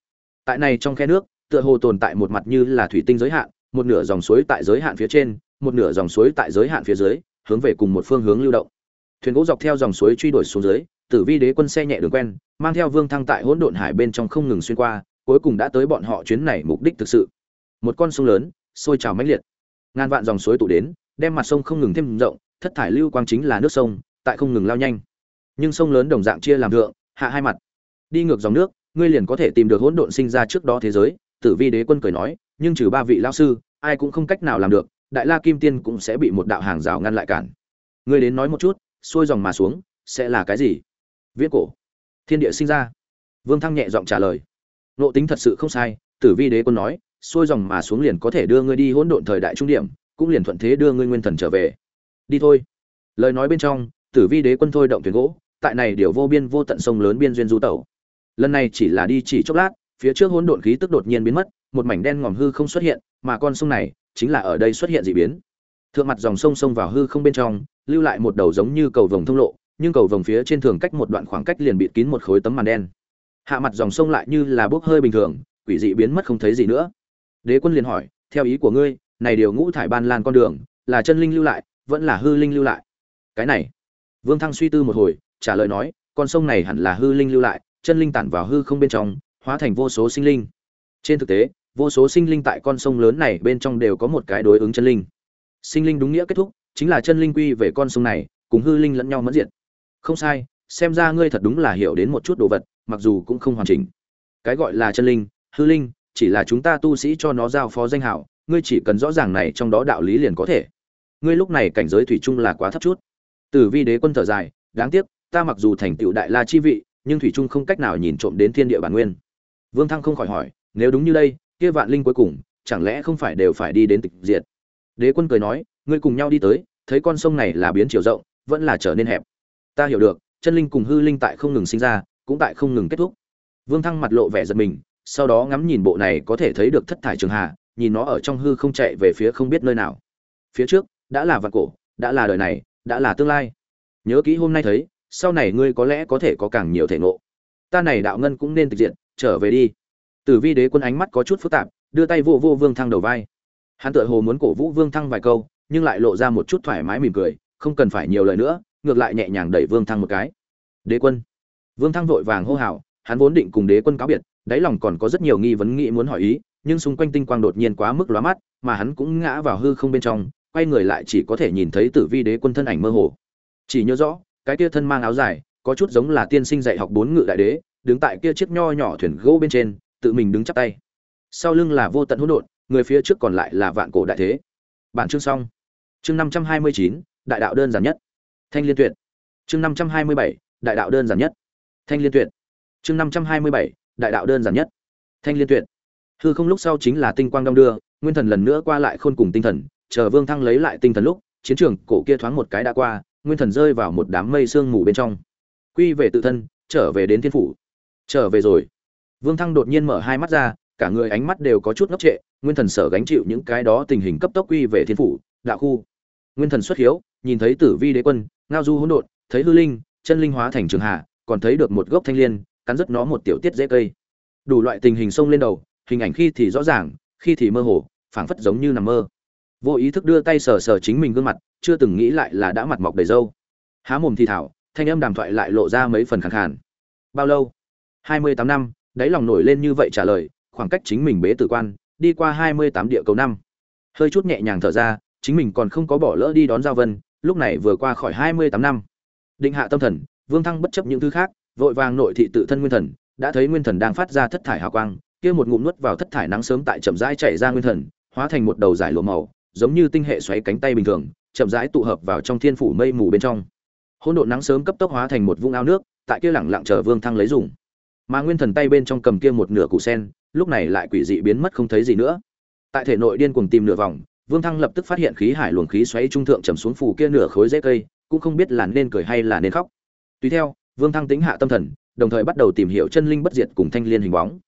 Speaker 1: Tại này trong khe nước, tựa hồ tồn tại một mặt như là thủy tinh giới hạn, một nửa dòng suối tại giới hạn phía trên, một nửa dòng suối tại giới hạn phía dưới, hướng về cùng một phương hướng lưu động. Thuyền gỗ dọc theo dòng suối truy đuổi xuống dưới, tử vi đế quân xe nhẹ đường quen, mang theo vương thăng tại hỗn độn hải bên trong không ngừng xuyên qua cuối cùng đã tới bọn họ chuyến này mục đích thực sự. Một con sông lớn, sôi trào mãnh liệt. Ngàn vạn dòng suối tụ đến, đem mặt sông không ngừng thêm rộng, thất thải lưu quang chính là nước sông, tại không ngừng lao nhanh. Nhưng sông lớn đồng dạng chia làm thượng, hạ hai mặt. Đi ngược dòng nước, ngươi liền có thể tìm được hỗn độn sinh ra trước đó thế giới, tử vi đế quân cười nói, nhưng trừ ba vị lao sư, ai cũng không cách nào làm được, đại la kim tiên cũng sẽ bị một đạo hàng rào ngăn lại cản. Ngươi đến nói một chút, xuôi dòng mà xuống, sẽ là cái gì? Viễn cổ. Thiên địa sinh ra. Vương thăng nhẹ giọng trả lời nộ tính thật sự không sai, tử vi đế quân nói, xuôi dòng mà xuống liền có thể đưa ngươi đi hỗn độn thời đại trung điểm, cũng liền thuận thế đưa ngươi nguyên thần trở về. Đi thôi. Lời nói bên trong, tử vi đế quân thôi động thuyền gỗ, tại này điều vô biên vô tận sông lớn biên duyên du tẩu. Lần này chỉ là đi chỉ chốc lát, phía trước hỗn độn khí tức đột nhiên biến mất, một mảnh đen ngòm hư không xuất hiện, mà con sông này chính là ở đây xuất hiện dị biến. Thượng mặt dòng sông sông vào hư không bên trong, lưu lại một đầu giống như cầu vồng thông lộ, nhưng cầu vồng phía trên thường cách một đoạn khoảng cách liền bị kín một khối tấm màn đen hạ mặt dòng sông lại như là bốc hơi bình thường, quỷ dị biến mất không thấy gì nữa. Đế quân liền hỏi, theo ý của ngươi, này điều ngũ thải ban lan con đường, là chân linh lưu lại, vẫn là hư linh lưu lại? Cái này, vương thăng suy tư một hồi, trả lời nói, con sông này hẳn là hư linh lưu lại, chân linh tản vào hư không bên trong, hóa thành vô số sinh linh. Trên thực tế, vô số sinh linh tại con sông lớn này bên trong đều có một cái đối ứng chân linh. Sinh linh đúng nghĩa kết thúc, chính là chân linh quy về con sông này, cùng hư linh lẫn nhau mất diện không sai, xem ra ngươi thật đúng là hiểu đến một chút đồ vật mặc dù cũng không hoàn chỉnh. Cái gọi là chân linh hư linh chỉ là chúng ta tu sĩ cho nó giao phó danh hiệu, ngươi chỉ cần rõ ràng này trong đó đạo lý liền có thể. Ngươi lúc này cảnh giới thủy chung là quá thấp chút. Tử vi đế quân thở dài đáng tiếc ta mặc dù thành tựu đại la chi vị nhưng thủy trung không cách nào nhìn trộm đến thiên địa bản nguyên. Vương thăng không khỏi hỏi nếu đúng như đây kia vạn linh cuối cùng chẳng lẽ không phải đều phải đi đến tịch diệt? Đế quân cười nói ngươi cùng nhau đi tới thấy con sông này là biến chiều rộng vẫn là trở nên hẹp. Ta hiểu được chân linh cùng hư linh tại không ngừng sinh ra cũng tại không ngừng kết thúc. Vương thăng mặt lộ vẻ giật mình, sau đó ngắm nhìn bộ này có thể thấy được thất thải trường hà, nhìn nó ở trong hư không chạy về phía không biết nơi nào. Phía trước, đã là vạn cổ, đã là đời này, đã là tương lai. Nhớ kỹ hôm nay thấy, sau này ngươi có lẽ có thể có càng nhiều thể ngộ. Ta này đạo ngân cũng nên thực diện trở về đi. Tử vi đế quân ánh mắt có chút phức tạp, đưa tay vô vô vương thăng đầu vai. Hắn tựa hồ muốn cổ vũ vương thăng vài câu, nhưng lại lộ ra một chút thoải mái mỉm cười, không cần phải nhiều lời nữa, ngược lại nhẹ nhàng đẩy vương thăng một cái. Đế quân vương thăng vội vàng hô hào, hắn vốn định cùng đế quân cáo biệt, đáy lòng còn có rất nhiều nghi vấn nghĩ muốn hỏi ý, nhưng xung quanh tinh quang đột nhiên quá mức lóa mắt, mà hắn cũng ngã vào hư không bên trong, quay người lại chỉ có thể nhìn thấy tử vi đế quân thân ảnh mơ hồ. Chỉ nhớ rõ, cái kia thân mang áo dài, có chút giống là tiên sinh dạy học bốn ngự đại đế, đứng tại kia chiếc nho nhỏ thuyền gỗ bên trên, tự mình đứng chắp tay. Sau lưng là vô tận hỗn độn, người phía trước còn lại là vạn cổ đại thế. Bản chương xong. Chương năm trăm hai mươi chín, đại đạo đơn giản nhất. Thanh liên tuyệt. Chương năm trăm hai mươi bảy, đại đạo đơn giản nhất thanh liên tuyệt. Chương năm trăm hai mươi bảy, đại đạo đơn giản nhất. Thanh liên tuyệt. Hư không lúc sau chính là tinh quang đong đưa, nguyên thần lần nữa qua lại khôn cùng tinh thần, chờ vương thăng lấy lại tinh thần lúc, chiến trường cổ kia thoáng một cái đã qua, nguyên thần rơi vào một đám mây sương mù bên trong. Quy về tự thân, trở về đến thiên phủ. Trở về rồi. Vương thăng đột nhiên mở hai mắt ra, cả người ánh mắt đều có chút ngốc trệ, nguyên thần sở gánh chịu những cái đó tình hình cấp tốc quy về thiên phủ, đạo khu. Nguyên thần xuất hiếu, nhìn thấy tử vi đế quân, ngao du hỗn độn, thấy hư linh, chân linh hóa thành trường hạ còn thấy được một gốc thanh liên, cắn rất nó một tiểu tiết dễ cây. Đủ loại tình hình xông lên đầu, hình ảnh khi thì rõ ràng, khi thì mơ hồ, phảng phất giống như nằm mơ. Vô ý thức đưa tay sờ sờ chính mình gương mặt, chưa từng nghĩ lại là đã mặt mọc đầy râu. Há mồm thì thảo, thanh âm đàm thoại lại lộ ra mấy phần khàn khàn. Bao lâu? Hai mươi tám năm, đáy lòng nổi lên như vậy trả lời, khoảng cách chính mình bế tử quan, đi qua hai mươi tám địa cầu năm. Hơi chút nhẹ nhàng thở ra, chính mình còn không có bỏ lỡ đi đón giao vân, lúc này vừa qua khỏi hai mươi tám năm. Định hạ tâm thần vương thăng bất chấp những thứ khác, vội vàng nội thị tự thân nguyên thần, đã thấy nguyên thần đang phát ra thất thải hào quang, kia một ngụm nuốt vào thất thải nắng sớm tại chậm rãi chảy ra nguyên thần, hóa thành một đầu giải lụa màu, giống như tinh hệ xoáy cánh tay bình thường, chậm rãi tụ hợp vào trong thiên phủ mây mù bên trong. Hỗn độn nắng sớm cấp tốc hóa thành một vũng ao nước, tại kia lẳng lặng chờ vương thăng lấy dùng. Mà nguyên thần tay bên trong cầm kia một nửa củ sen, lúc này lại quỷ dị biến mất không thấy gì nữa. Tại thể nội điên cuồng tìm nửa vòng, vương thăng lập tức phát hiện khí hải luồng khí xoáy trung thượng trầm xuống phủ kia nửa khối dễ cây, cũng không biết là nên cười hay là nên khóc tùy theo, vương thăng tính hạ tâm thần, đồng thời bắt đầu tìm hiểu chân linh bất diệt cùng thanh liên hình bóng.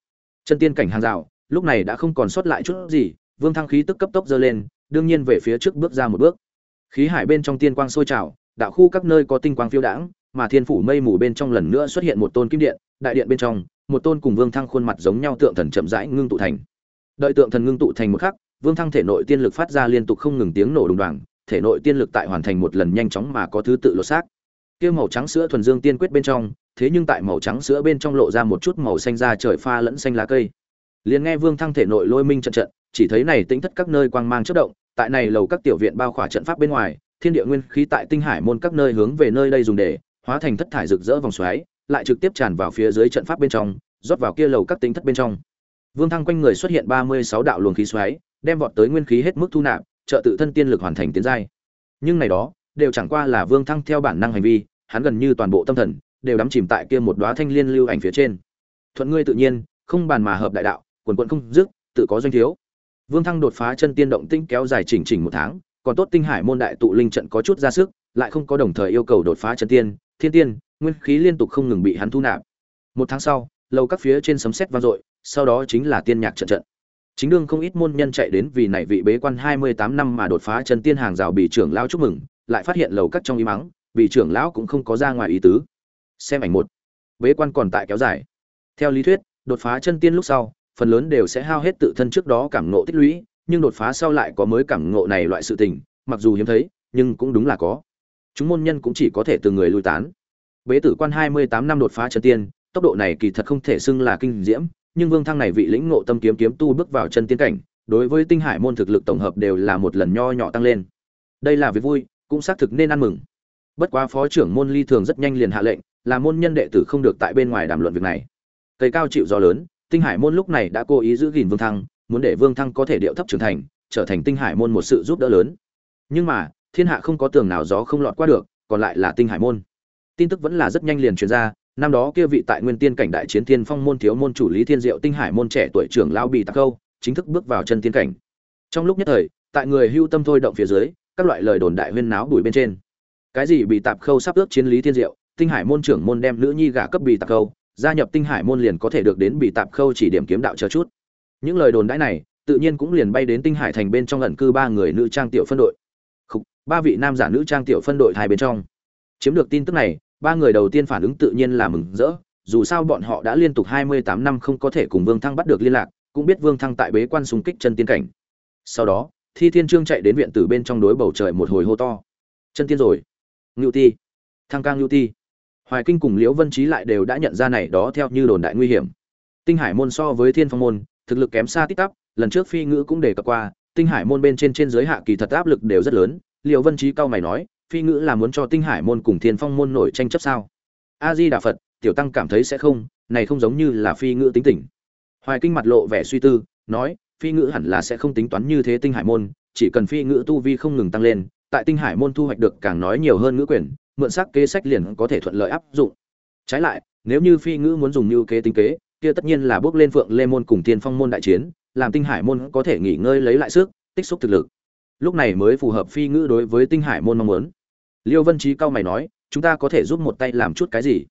Speaker 1: Chân tiên cảnh hàng rào, lúc này đã không còn sót lại chút gì, vương thăng khí tức cấp tốc dơ lên, đương nhiên về phía trước bước ra một bước. Khí hải bên trong tiên quang sôi trào, đạo khu các nơi có tinh quang phiêu đãng, mà thiên phủ mây mù bên trong lần nữa xuất hiện một tôn kim điện, đại điện bên trong, một tôn cùng vương thăng khuôn mặt giống nhau tượng thần chậm rãi ngưng tụ thành. Đợi tượng thần ngưng tụ thành một khắc, vương thăng thể nội tiên lực phát ra liên tục không ngừng tiếng nổ đùng đoàng, thể nội tiên lực tại hoàn thành một lần nhanh chóng mà có thứ tự lột xác kia màu trắng sữa thuần dương tiên quyết bên trong, thế nhưng tại màu trắng sữa bên trong lộ ra một chút màu xanh da trời pha lẫn xanh lá cây. Liền nghe vương thăng thể nội lôi minh trận trận, chỉ thấy này tính thất các nơi quang mang chất động, tại này lầu các tiểu viện bao khỏa trận pháp bên ngoài, thiên địa nguyên khí tại tinh hải môn các nơi hướng về nơi đây dùng để, hóa thành thất thải rực rỡ vòng xoáy, lại trực tiếp tràn vào phía dưới trận pháp bên trong, rót vào kia lầu các tính thất bên trong. Vương thăng quanh người xuất hiện ba mươi sáu đạo luồng khí xoáy, đem vọt tới nguyên khí hết mức thu nạp, trợ tự thân tiên lực hoàn thành tiến giai. Nhưng này đó đều chẳng qua là vương thăng theo bản năng hành vi, hắn gần như toàn bộ tâm thần đều đắm chìm tại kia một đóa thanh liên lưu ảnh phía trên. Thuận ngươi tự nhiên, không bàn mà hợp đại đạo, quần quần không dứt, tự có doanh thiếu. Vương thăng đột phá chân tiên động tinh kéo dài chỉnh chỉnh một tháng, còn tốt tinh hải môn đại tụ linh trận có chút ra sức, lại không có đồng thời yêu cầu đột phá chân tiên, thiên tiên, nguyên khí liên tục không ngừng bị hắn thu nạp. Một tháng sau, lầu các phía trên sấm sét vang dội, sau đó chính là tiên nhạc trận trận. Chính đương không ít môn nhân chạy đến vì này vị bế quan hai mươi tám năm mà đột phá chân tiên hàng rào bị trưởng lão chúc mừng lại phát hiện lầu các trong y mắng vị trưởng lão cũng không có ra ngoài ý tứ. Xem ảnh một. Bế quan còn tại kéo dài. Theo lý thuyết, đột phá chân tiên lúc sau, phần lớn đều sẽ hao hết tự thân trước đó cảm ngộ tích lũy, nhưng đột phá sau lại có mới cảm ngộ này loại sự tình, mặc dù hiếm thấy, nhưng cũng đúng là có. Chúng môn nhân cũng chỉ có thể từ người lui tán. Bế tử quan hai mươi tám năm đột phá chân tiên, tốc độ này kỳ thật không thể xưng là kinh diễm, nhưng vương thăng này vị lĩnh ngộ tâm kiếm kiếm tu bước vào chân tiên cảnh, đối với tinh hải môn thực lực tổng hợp đều là một lần nho nhỏ tăng lên. Đây là việc vui cũng xác thực nên ăn mừng. Bất quá phó trưởng môn ly thường rất nhanh liền hạ lệnh, là môn nhân đệ tử không được tại bên ngoài đàm luận việc này. Cây cao chịu gió lớn, tinh hải môn lúc này đã cố ý giữ gìn vương thăng, muốn để vương thăng có thể điệu thấp trưởng thành, trở thành tinh hải môn một sự giúp đỡ lớn. Nhưng mà, thiên hạ không có tường nào gió không lọt qua được, còn lại là tinh hải môn. Tin tức vẫn là rất nhanh liền truyền ra, năm đó kia vị tại nguyên tiên cảnh đại chiến thiên phong môn thiếu môn chủ lý thiên diệu tinh hải môn trẻ tuổi trưởng lão bị tạc câu, chính thức bước vào chân tiên cảnh. Trong lúc nhất thời, tại người hưu tâm thôi động phía dưới các loại lời đồn đại huyên náo bùi bên trên. Cái gì bị tạp khâu sắp ước chiến lý thiên diệu tinh hải môn trưởng môn đem nữ nhi gả cấp bị tạp khâu gia nhập tinh hải môn liền có thể được đến bị tạp khâu chỉ điểm kiếm đạo chờ chút. Những lời đồn đãi này tự nhiên cũng liền bay đến tinh hải thành bên trong lần cư ba người nữ trang tiểu phân đội. Khúc, ba vị nam giả nữ trang tiểu phân đội hai bên trong. Chiếm được tin tức này ba người đầu tiên phản ứng tự nhiên là mừng rỡ dù sao bọn họ đã liên tục hai mươi tám năm không có thể cùng vương thăng bắt được liên lạc cũng biết vương thăng tại bế quan xung kích chân tiên cảnh. Sau đó thi thiên trương chạy đến viện từ bên trong đối bầu trời một hồi hô to. Chân tiên rồi. Ngưu ti. Thăng cang ngưu ti. Hoài kinh cùng liễu vân trí lại đều đã nhận ra này đó theo như đồn đại nguy hiểm. Tinh hải môn so với thiên phong môn, thực lực kém xa tích tắp lần trước phi ngữ cũng đề cập qua, tinh hải môn bên trên trên giới hạ kỳ thật áp lực đều rất lớn. Liễu vân trí cao mày nói, phi ngữ là muốn cho tinh hải môn cùng thiên phong môn nổi tranh chấp sao? A di đà phật, tiểu tăng cảm thấy sẽ không, này không giống như là phi ngữ tính tình. Hoài kinh mặt lộ vẻ suy tư, nói phi ngữ hẳn là sẽ không tính toán như thế tinh hải môn, chỉ cần phi ngữ tu vi không ngừng tăng lên, tại tinh hải môn thu hoạch được càng nói nhiều hơn ngữ quyền, mượn sắc kế sách liền có thể thuận lợi áp dụng. Trái lại, nếu như phi ngữ muốn dùng như kế tính kế, kia tất nhiên là bước lên phượng lê môn cùng tiên phong môn đại chiến, làm tinh hải môn có thể nghỉ ngơi lấy lại sức, tích xúc thực lực. Lúc này mới phù hợp phi ngữ đối với tinh hải môn mong muốn. Liêu vân trí cao mày nói, chúng ta có thể giúp một tay làm chút cái gì?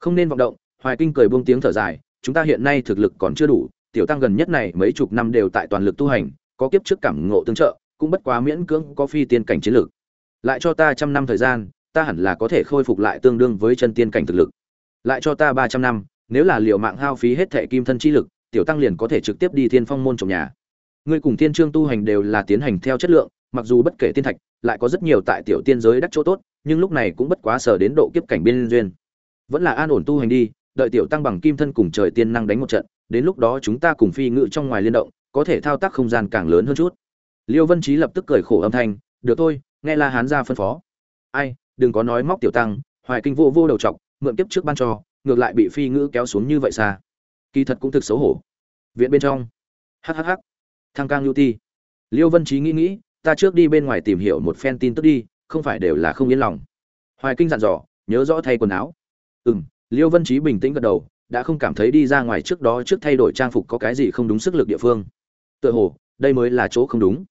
Speaker 1: Không nên vọng động. Hoài kinh cười buông tiếng thở dài, chúng ta hiện nay thực lực còn chưa đủ tiểu tăng gần nhất này mấy chục năm đều tại toàn lực tu hành, có kiếp trước cảm ngộ tương trợ, cũng bất quá miễn cưỡng có phi tiên cảnh chiến lực. lại cho ta trăm năm thời gian, ta hẳn là có thể khôi phục lại tương đương với chân tiên cảnh thực lực. Lại cho ta ba trăm năm, nếu là liều mạng hao phí hết thể kim thân chi lực, tiểu tăng liền có thể trực tiếp đi thiên phong môn trồng nhà. Ngươi cùng thiên trương tu hành đều là tiến hành theo chất lượng, mặc dù bất kể tiên thạch, lại có rất nhiều tại tiểu tiên giới đắc chỗ tốt, nhưng lúc này cũng bất quá sở đến độ kiếp cảnh biên duyên. Vẫn là an ổn tu hành đi, đợi tiểu tăng bằng kim thân cùng trời tiên năng đánh một trận đến lúc đó chúng ta cùng phi ngự trong ngoài liên động, có thể thao tác không gian càng lớn hơn chút. Liêu vân trí lập tức cười khổ âm thanh, được thôi, nghe la hán ra phân phó. Ai, đừng có nói móc tiểu tăng, hoài kinh vô vô đầu trọc, mượn tiếp trước ban cho, ngược lại bị phi ngữ kéo xuống như vậy xa. Kỳ thật cũng thực xấu hổ. Viện bên trong. Hhh thăng cang lưu ti. Liêu vân trí nghĩ nghĩ, ta trước đi bên ngoài tìm hiểu một phen tin tức đi, không phải đều là không yên lòng. Hoài kinh dặn dò, nhớ rõ thay quần áo. Ừ m liêu vân trí bình tĩnh gật đầu đã không cảm thấy đi ra ngoài trước đó trước thay đổi trang phục có cái gì không đúng sức lực địa phương. Tựa hồ, đây mới là chỗ không đúng.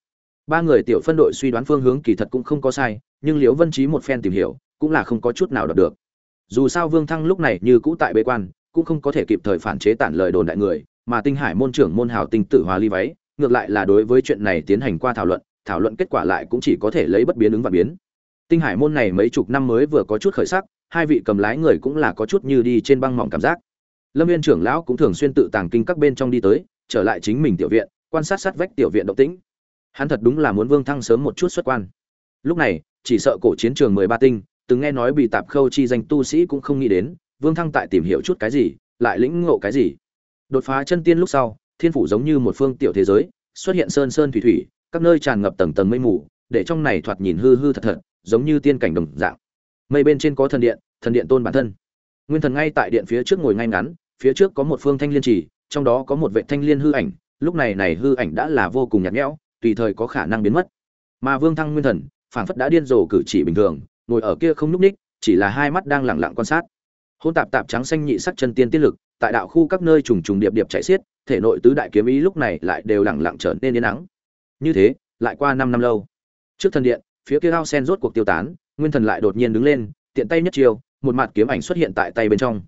Speaker 1: Ba người tiểu phân đội suy đoán phương hướng kỳ thật cũng không có sai, nhưng liễu vân trí một phen tìm hiểu, cũng là không có chút nào đọc được. Dù sao vương thăng lúc này như cũ tại bế quan, cũng không có thể kịp thời phản chế tản lời đồn đại người, mà tinh hải môn trưởng môn hào tinh tử hòa ly váy, ngược lại là đối với chuyện này tiến hành qua thảo luận thảo luận kết quả lại cũng chỉ có thể lấy bất biến ứng và biến. Tinh hải môn này mấy chục năm mới vừa có chút khởi sắc, hai vị cầm lái người cũng là có chút như đi trên băng mỏng cảm giác lâm viên trưởng lão cũng thường xuyên tự tàng kinh các bên trong đi tới, trở lại chính mình tiểu viện, quan sát sát vách tiểu viện động tĩnh. Hắn thật đúng là muốn vương thăng sớm một chút xuất quan. Lúc này, chỉ sợ cổ chiến trường mười ba tinh, từng nghe nói bị tạp khâu chi danh tu sĩ cũng không nghĩ đến, vương thăng tại tìm hiểu chút cái gì, lại lĩnh ngộ cái gì. Đột phá chân tiên lúc sau, thiên phủ giống như một phương tiểu thế giới, xuất hiện sơn sơn thủy thủy, các nơi tràn ngập tầng tầng mây mù, để trong này thoạt nhìn hư hư thật thật, giống như tiên cảnh đồng dạng. Mây bên trên có thần điện thần điện tôn bản thân nguyên thần ngay tại điện phía trước ngồi ngay ngắn phía trước có một phương thanh liên trì trong đó có một vệ thanh liên hư ảnh lúc này này hư ảnh đã là vô cùng nhạt nhẽo tùy thời có khả năng biến mất. Mà vương thăng nguyên thần phảng phất đã điên rồ cử chỉ bình thường ngồi ở kia không nhúc ních chỉ là hai mắt đang lẳng lặng quan sát. Hôn tạp tạp trắng xanh nhị sắc chân tiên tiên lực tại đạo khu các nơi trùng trùng điệp điệp chạy xiết thể nội tứ đại kiếm ý lúc này lại đều lẳng lặng trở nên yên nắng. Như thế lại qua năm năm lâu. Trước thần điện phía kia ao sen rốt cuộc tiêu tán nguyên thần lại đột nhiên đứng lên tiện tay nhất chiều, một mặt kiếm ảnh xuất hiện tại tay bên trong.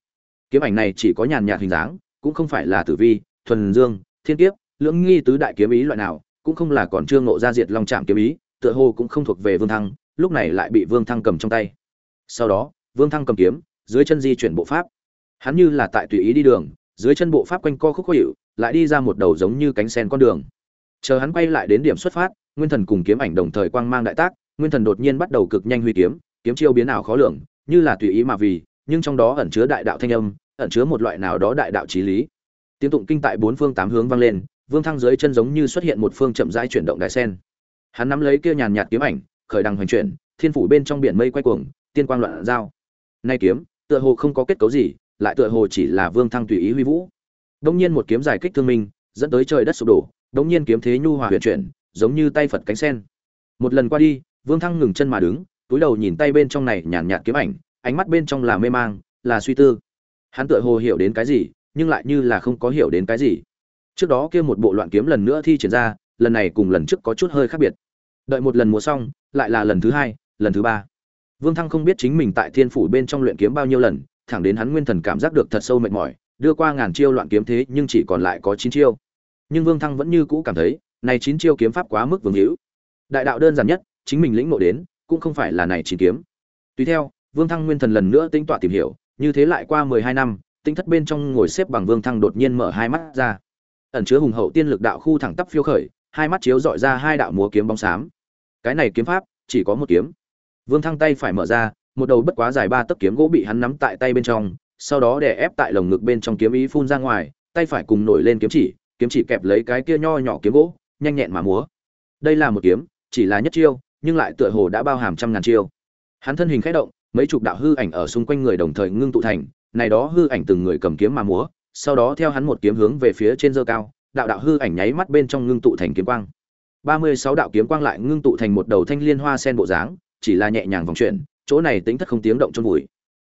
Speaker 1: Kiếm ảnh này chỉ có nhàn nhạt hình dáng, cũng không phải là tử vi, thuần dương, thiên kiếp, lưỡng nghi tứ đại kiếm ý loại nào, cũng không là còn chưa ngộ ra diệt long trạm kiếm ý, tựa hồ cũng không thuộc về vương thăng, lúc này lại bị vương thăng cầm trong tay. Sau đó, vương thăng cầm kiếm, dưới chân di chuyển bộ pháp. Hắn như là tại tùy ý đi đường, dưới chân bộ pháp quanh co khúc khó hiệu lại đi ra một đầu giống như cánh sen con đường. Chờ hắn quay lại đến điểm xuất phát, nguyên thần cùng kiếm ảnh đồng thời quang mang đại tác, nguyên thần đột nhiên bắt đầu cực nhanh huy kiếm kiếm chiêu biến ảo khó lường như là tùy ý mà vì, nhưng trong đó ẩn chứa đại đạo thanh âm, ẩn chứa một loại nào đó đại đạo trí lý. Tiếng tụng kinh tại bốn phương tám hướng vang lên, vương thăng dưới chân giống như xuất hiện một phương chậm rãi chuyển động đại sen. Hắn nắm lấy kia nhàn nhạt kiếm ảnh, khởi đằng hoành chuyển, thiên phủ bên trong biển mây quay cuồng, tiên quang loạn giao. Nay kiếm, tựa hồ không có kết cấu gì, lại tựa hồ chỉ là vương thăng tùy ý huy vũ. Đông nhiên một kiếm dài kích thương minh, dẫn tới trời đất sụp đổ, đông nhiên kiếm thế nhu hòa huyền chuyển, giống như tay phật cánh sen. Một lần qua đi, vương thăng ngừng chân mà đứng túi đầu nhìn tay bên trong này nhàn nhạt kiếm ảnh, ánh mắt bên trong là mê mang, là suy tư. Hắn tựa hồ hiểu đến cái gì, nhưng lại như là không có hiểu đến cái gì. Trước đó kia một bộ loạn kiếm lần nữa thi triển ra, lần này cùng lần trước có chút hơi khác biệt. Đợi một lần múa xong, lại là lần thứ hai, lần thứ ba. Vương thăng không biết chính mình tại thiên phủ bên trong luyện kiếm bao nhiêu lần, thẳng đến hắn nguyên thần cảm giác được thật sâu mệt mỏi, đưa qua ngàn chiêu loạn kiếm thế nhưng chỉ còn lại có chín chiêu. Nhưng vương thăng vẫn như cũ cảm thấy, này chín chiêu kiếm pháp quá mức vương hữu. Đại đạo đơn giản nhất, chính mình lĩnh ngộ đến cũng không phải là này chín kiếm. Tùy theo, vương thăng nguyên thần lần nữa tính tọa tìm hiểu, như thế lại qua mười hai năm tinh thất bên trong ngồi xếp bằng vương thăng đột nhiên mở hai mắt ra. Ẩn chứa hùng hậu tiên lực đạo khu thẳng tắp phiêu khởi, hai mắt chiếu dọi ra hai đạo múa kiếm bóng xám. Cái này kiếm pháp, chỉ có một kiếm. Vương thăng tay phải mở ra, một đầu bất quá dài ba tấc kiếm gỗ bị hắn nắm tại tay bên trong, sau đó đè ép tại lồng ngực bên trong kiếm ý phun ra ngoài, tay phải cùng nổi lên kiếm chỉ kiếm chỉ kẹp lấy cái kia nho nhỏ kiếm gỗ, nhanh nhẹn mà múa. Đây là một kiếm, chỉ là nhất chiêu nhưng lại tựa hồ đã bao hàm trăm ngàn chiêu. Hắn thân hình khẽ động, mấy chục đạo hư ảnh ở xung quanh người đồng thời ngưng tụ thành, này đó hư ảnh từng người cầm kiếm mà múa, sau đó theo hắn một kiếm hướng về phía trên dơ cao, đạo đạo hư ảnh nháy mắt bên trong ngưng tụ thành kiếm quang. Ba mươi sáu đạo kiếm quang lại ngưng tụ thành một đầu thanh liên hoa sen bộ dáng, chỉ là nhẹ nhàng vòng chuyển, chỗ này tính thất không tiếng động trong bụi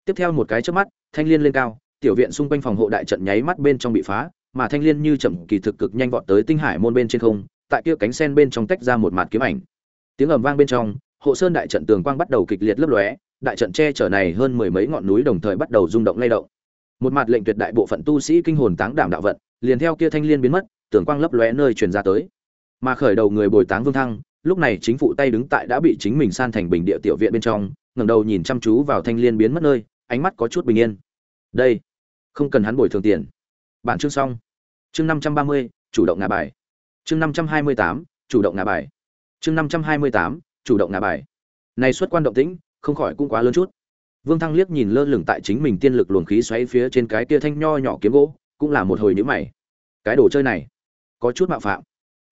Speaker 1: tiếp theo một cái chớp mắt, thanh liên lên cao, tiểu viện xung quanh phòng hộ đại trận nháy mắt bên trong bị phá, mà thanh liên như chậm kỳ thực cực nhanh vọt tới tinh hải môn bên trên không, tại kia cánh sen bên trong tách ra một mạt kiếm ảnh tiếng ầm vang bên trong, hộ sơn đại trận tường quang bắt đầu kịch liệt lấp lóe, đại trận che chở này hơn mười mấy ngọn núi đồng thời bắt đầu rung động lay động. Một mặt lệnh tuyệt đại bộ phận tu sĩ kinh hồn táng đảm đạo vận, liền theo kia thanh liên biến mất, tường quang lấp lóe nơi truyền ra tới. Mà khởi đầu người bồi táng vương thăng, lúc này chính phụ tay đứng tại đã bị chính mình san thành bình địa tiểu viện bên trong, ngẩng đầu nhìn chăm chú vào thanh liên biến mất nơi, ánh mắt có chút bình yên. Đây, không cần hắn bồi thường tiền. Bản chương xong. Chương năm trăm ba mươi, chủ động ngả bài. Chương năm trăm hai mươi tám, chủ động ngả bài chương năm trăm hai mươi tám, chủ động ngả bài. Này xuất quan động tĩnh, không khỏi cũng quá lớn chút. Vương thăng liếc nhìn lơ lửng tại chính mình tiên lực luồng khí xoáy phía trên cái kia thanh nho nhỏ kiếm gỗ, cũng là một hồi nhữ mày. Cái đồ chơi này, có chút mạo phạm.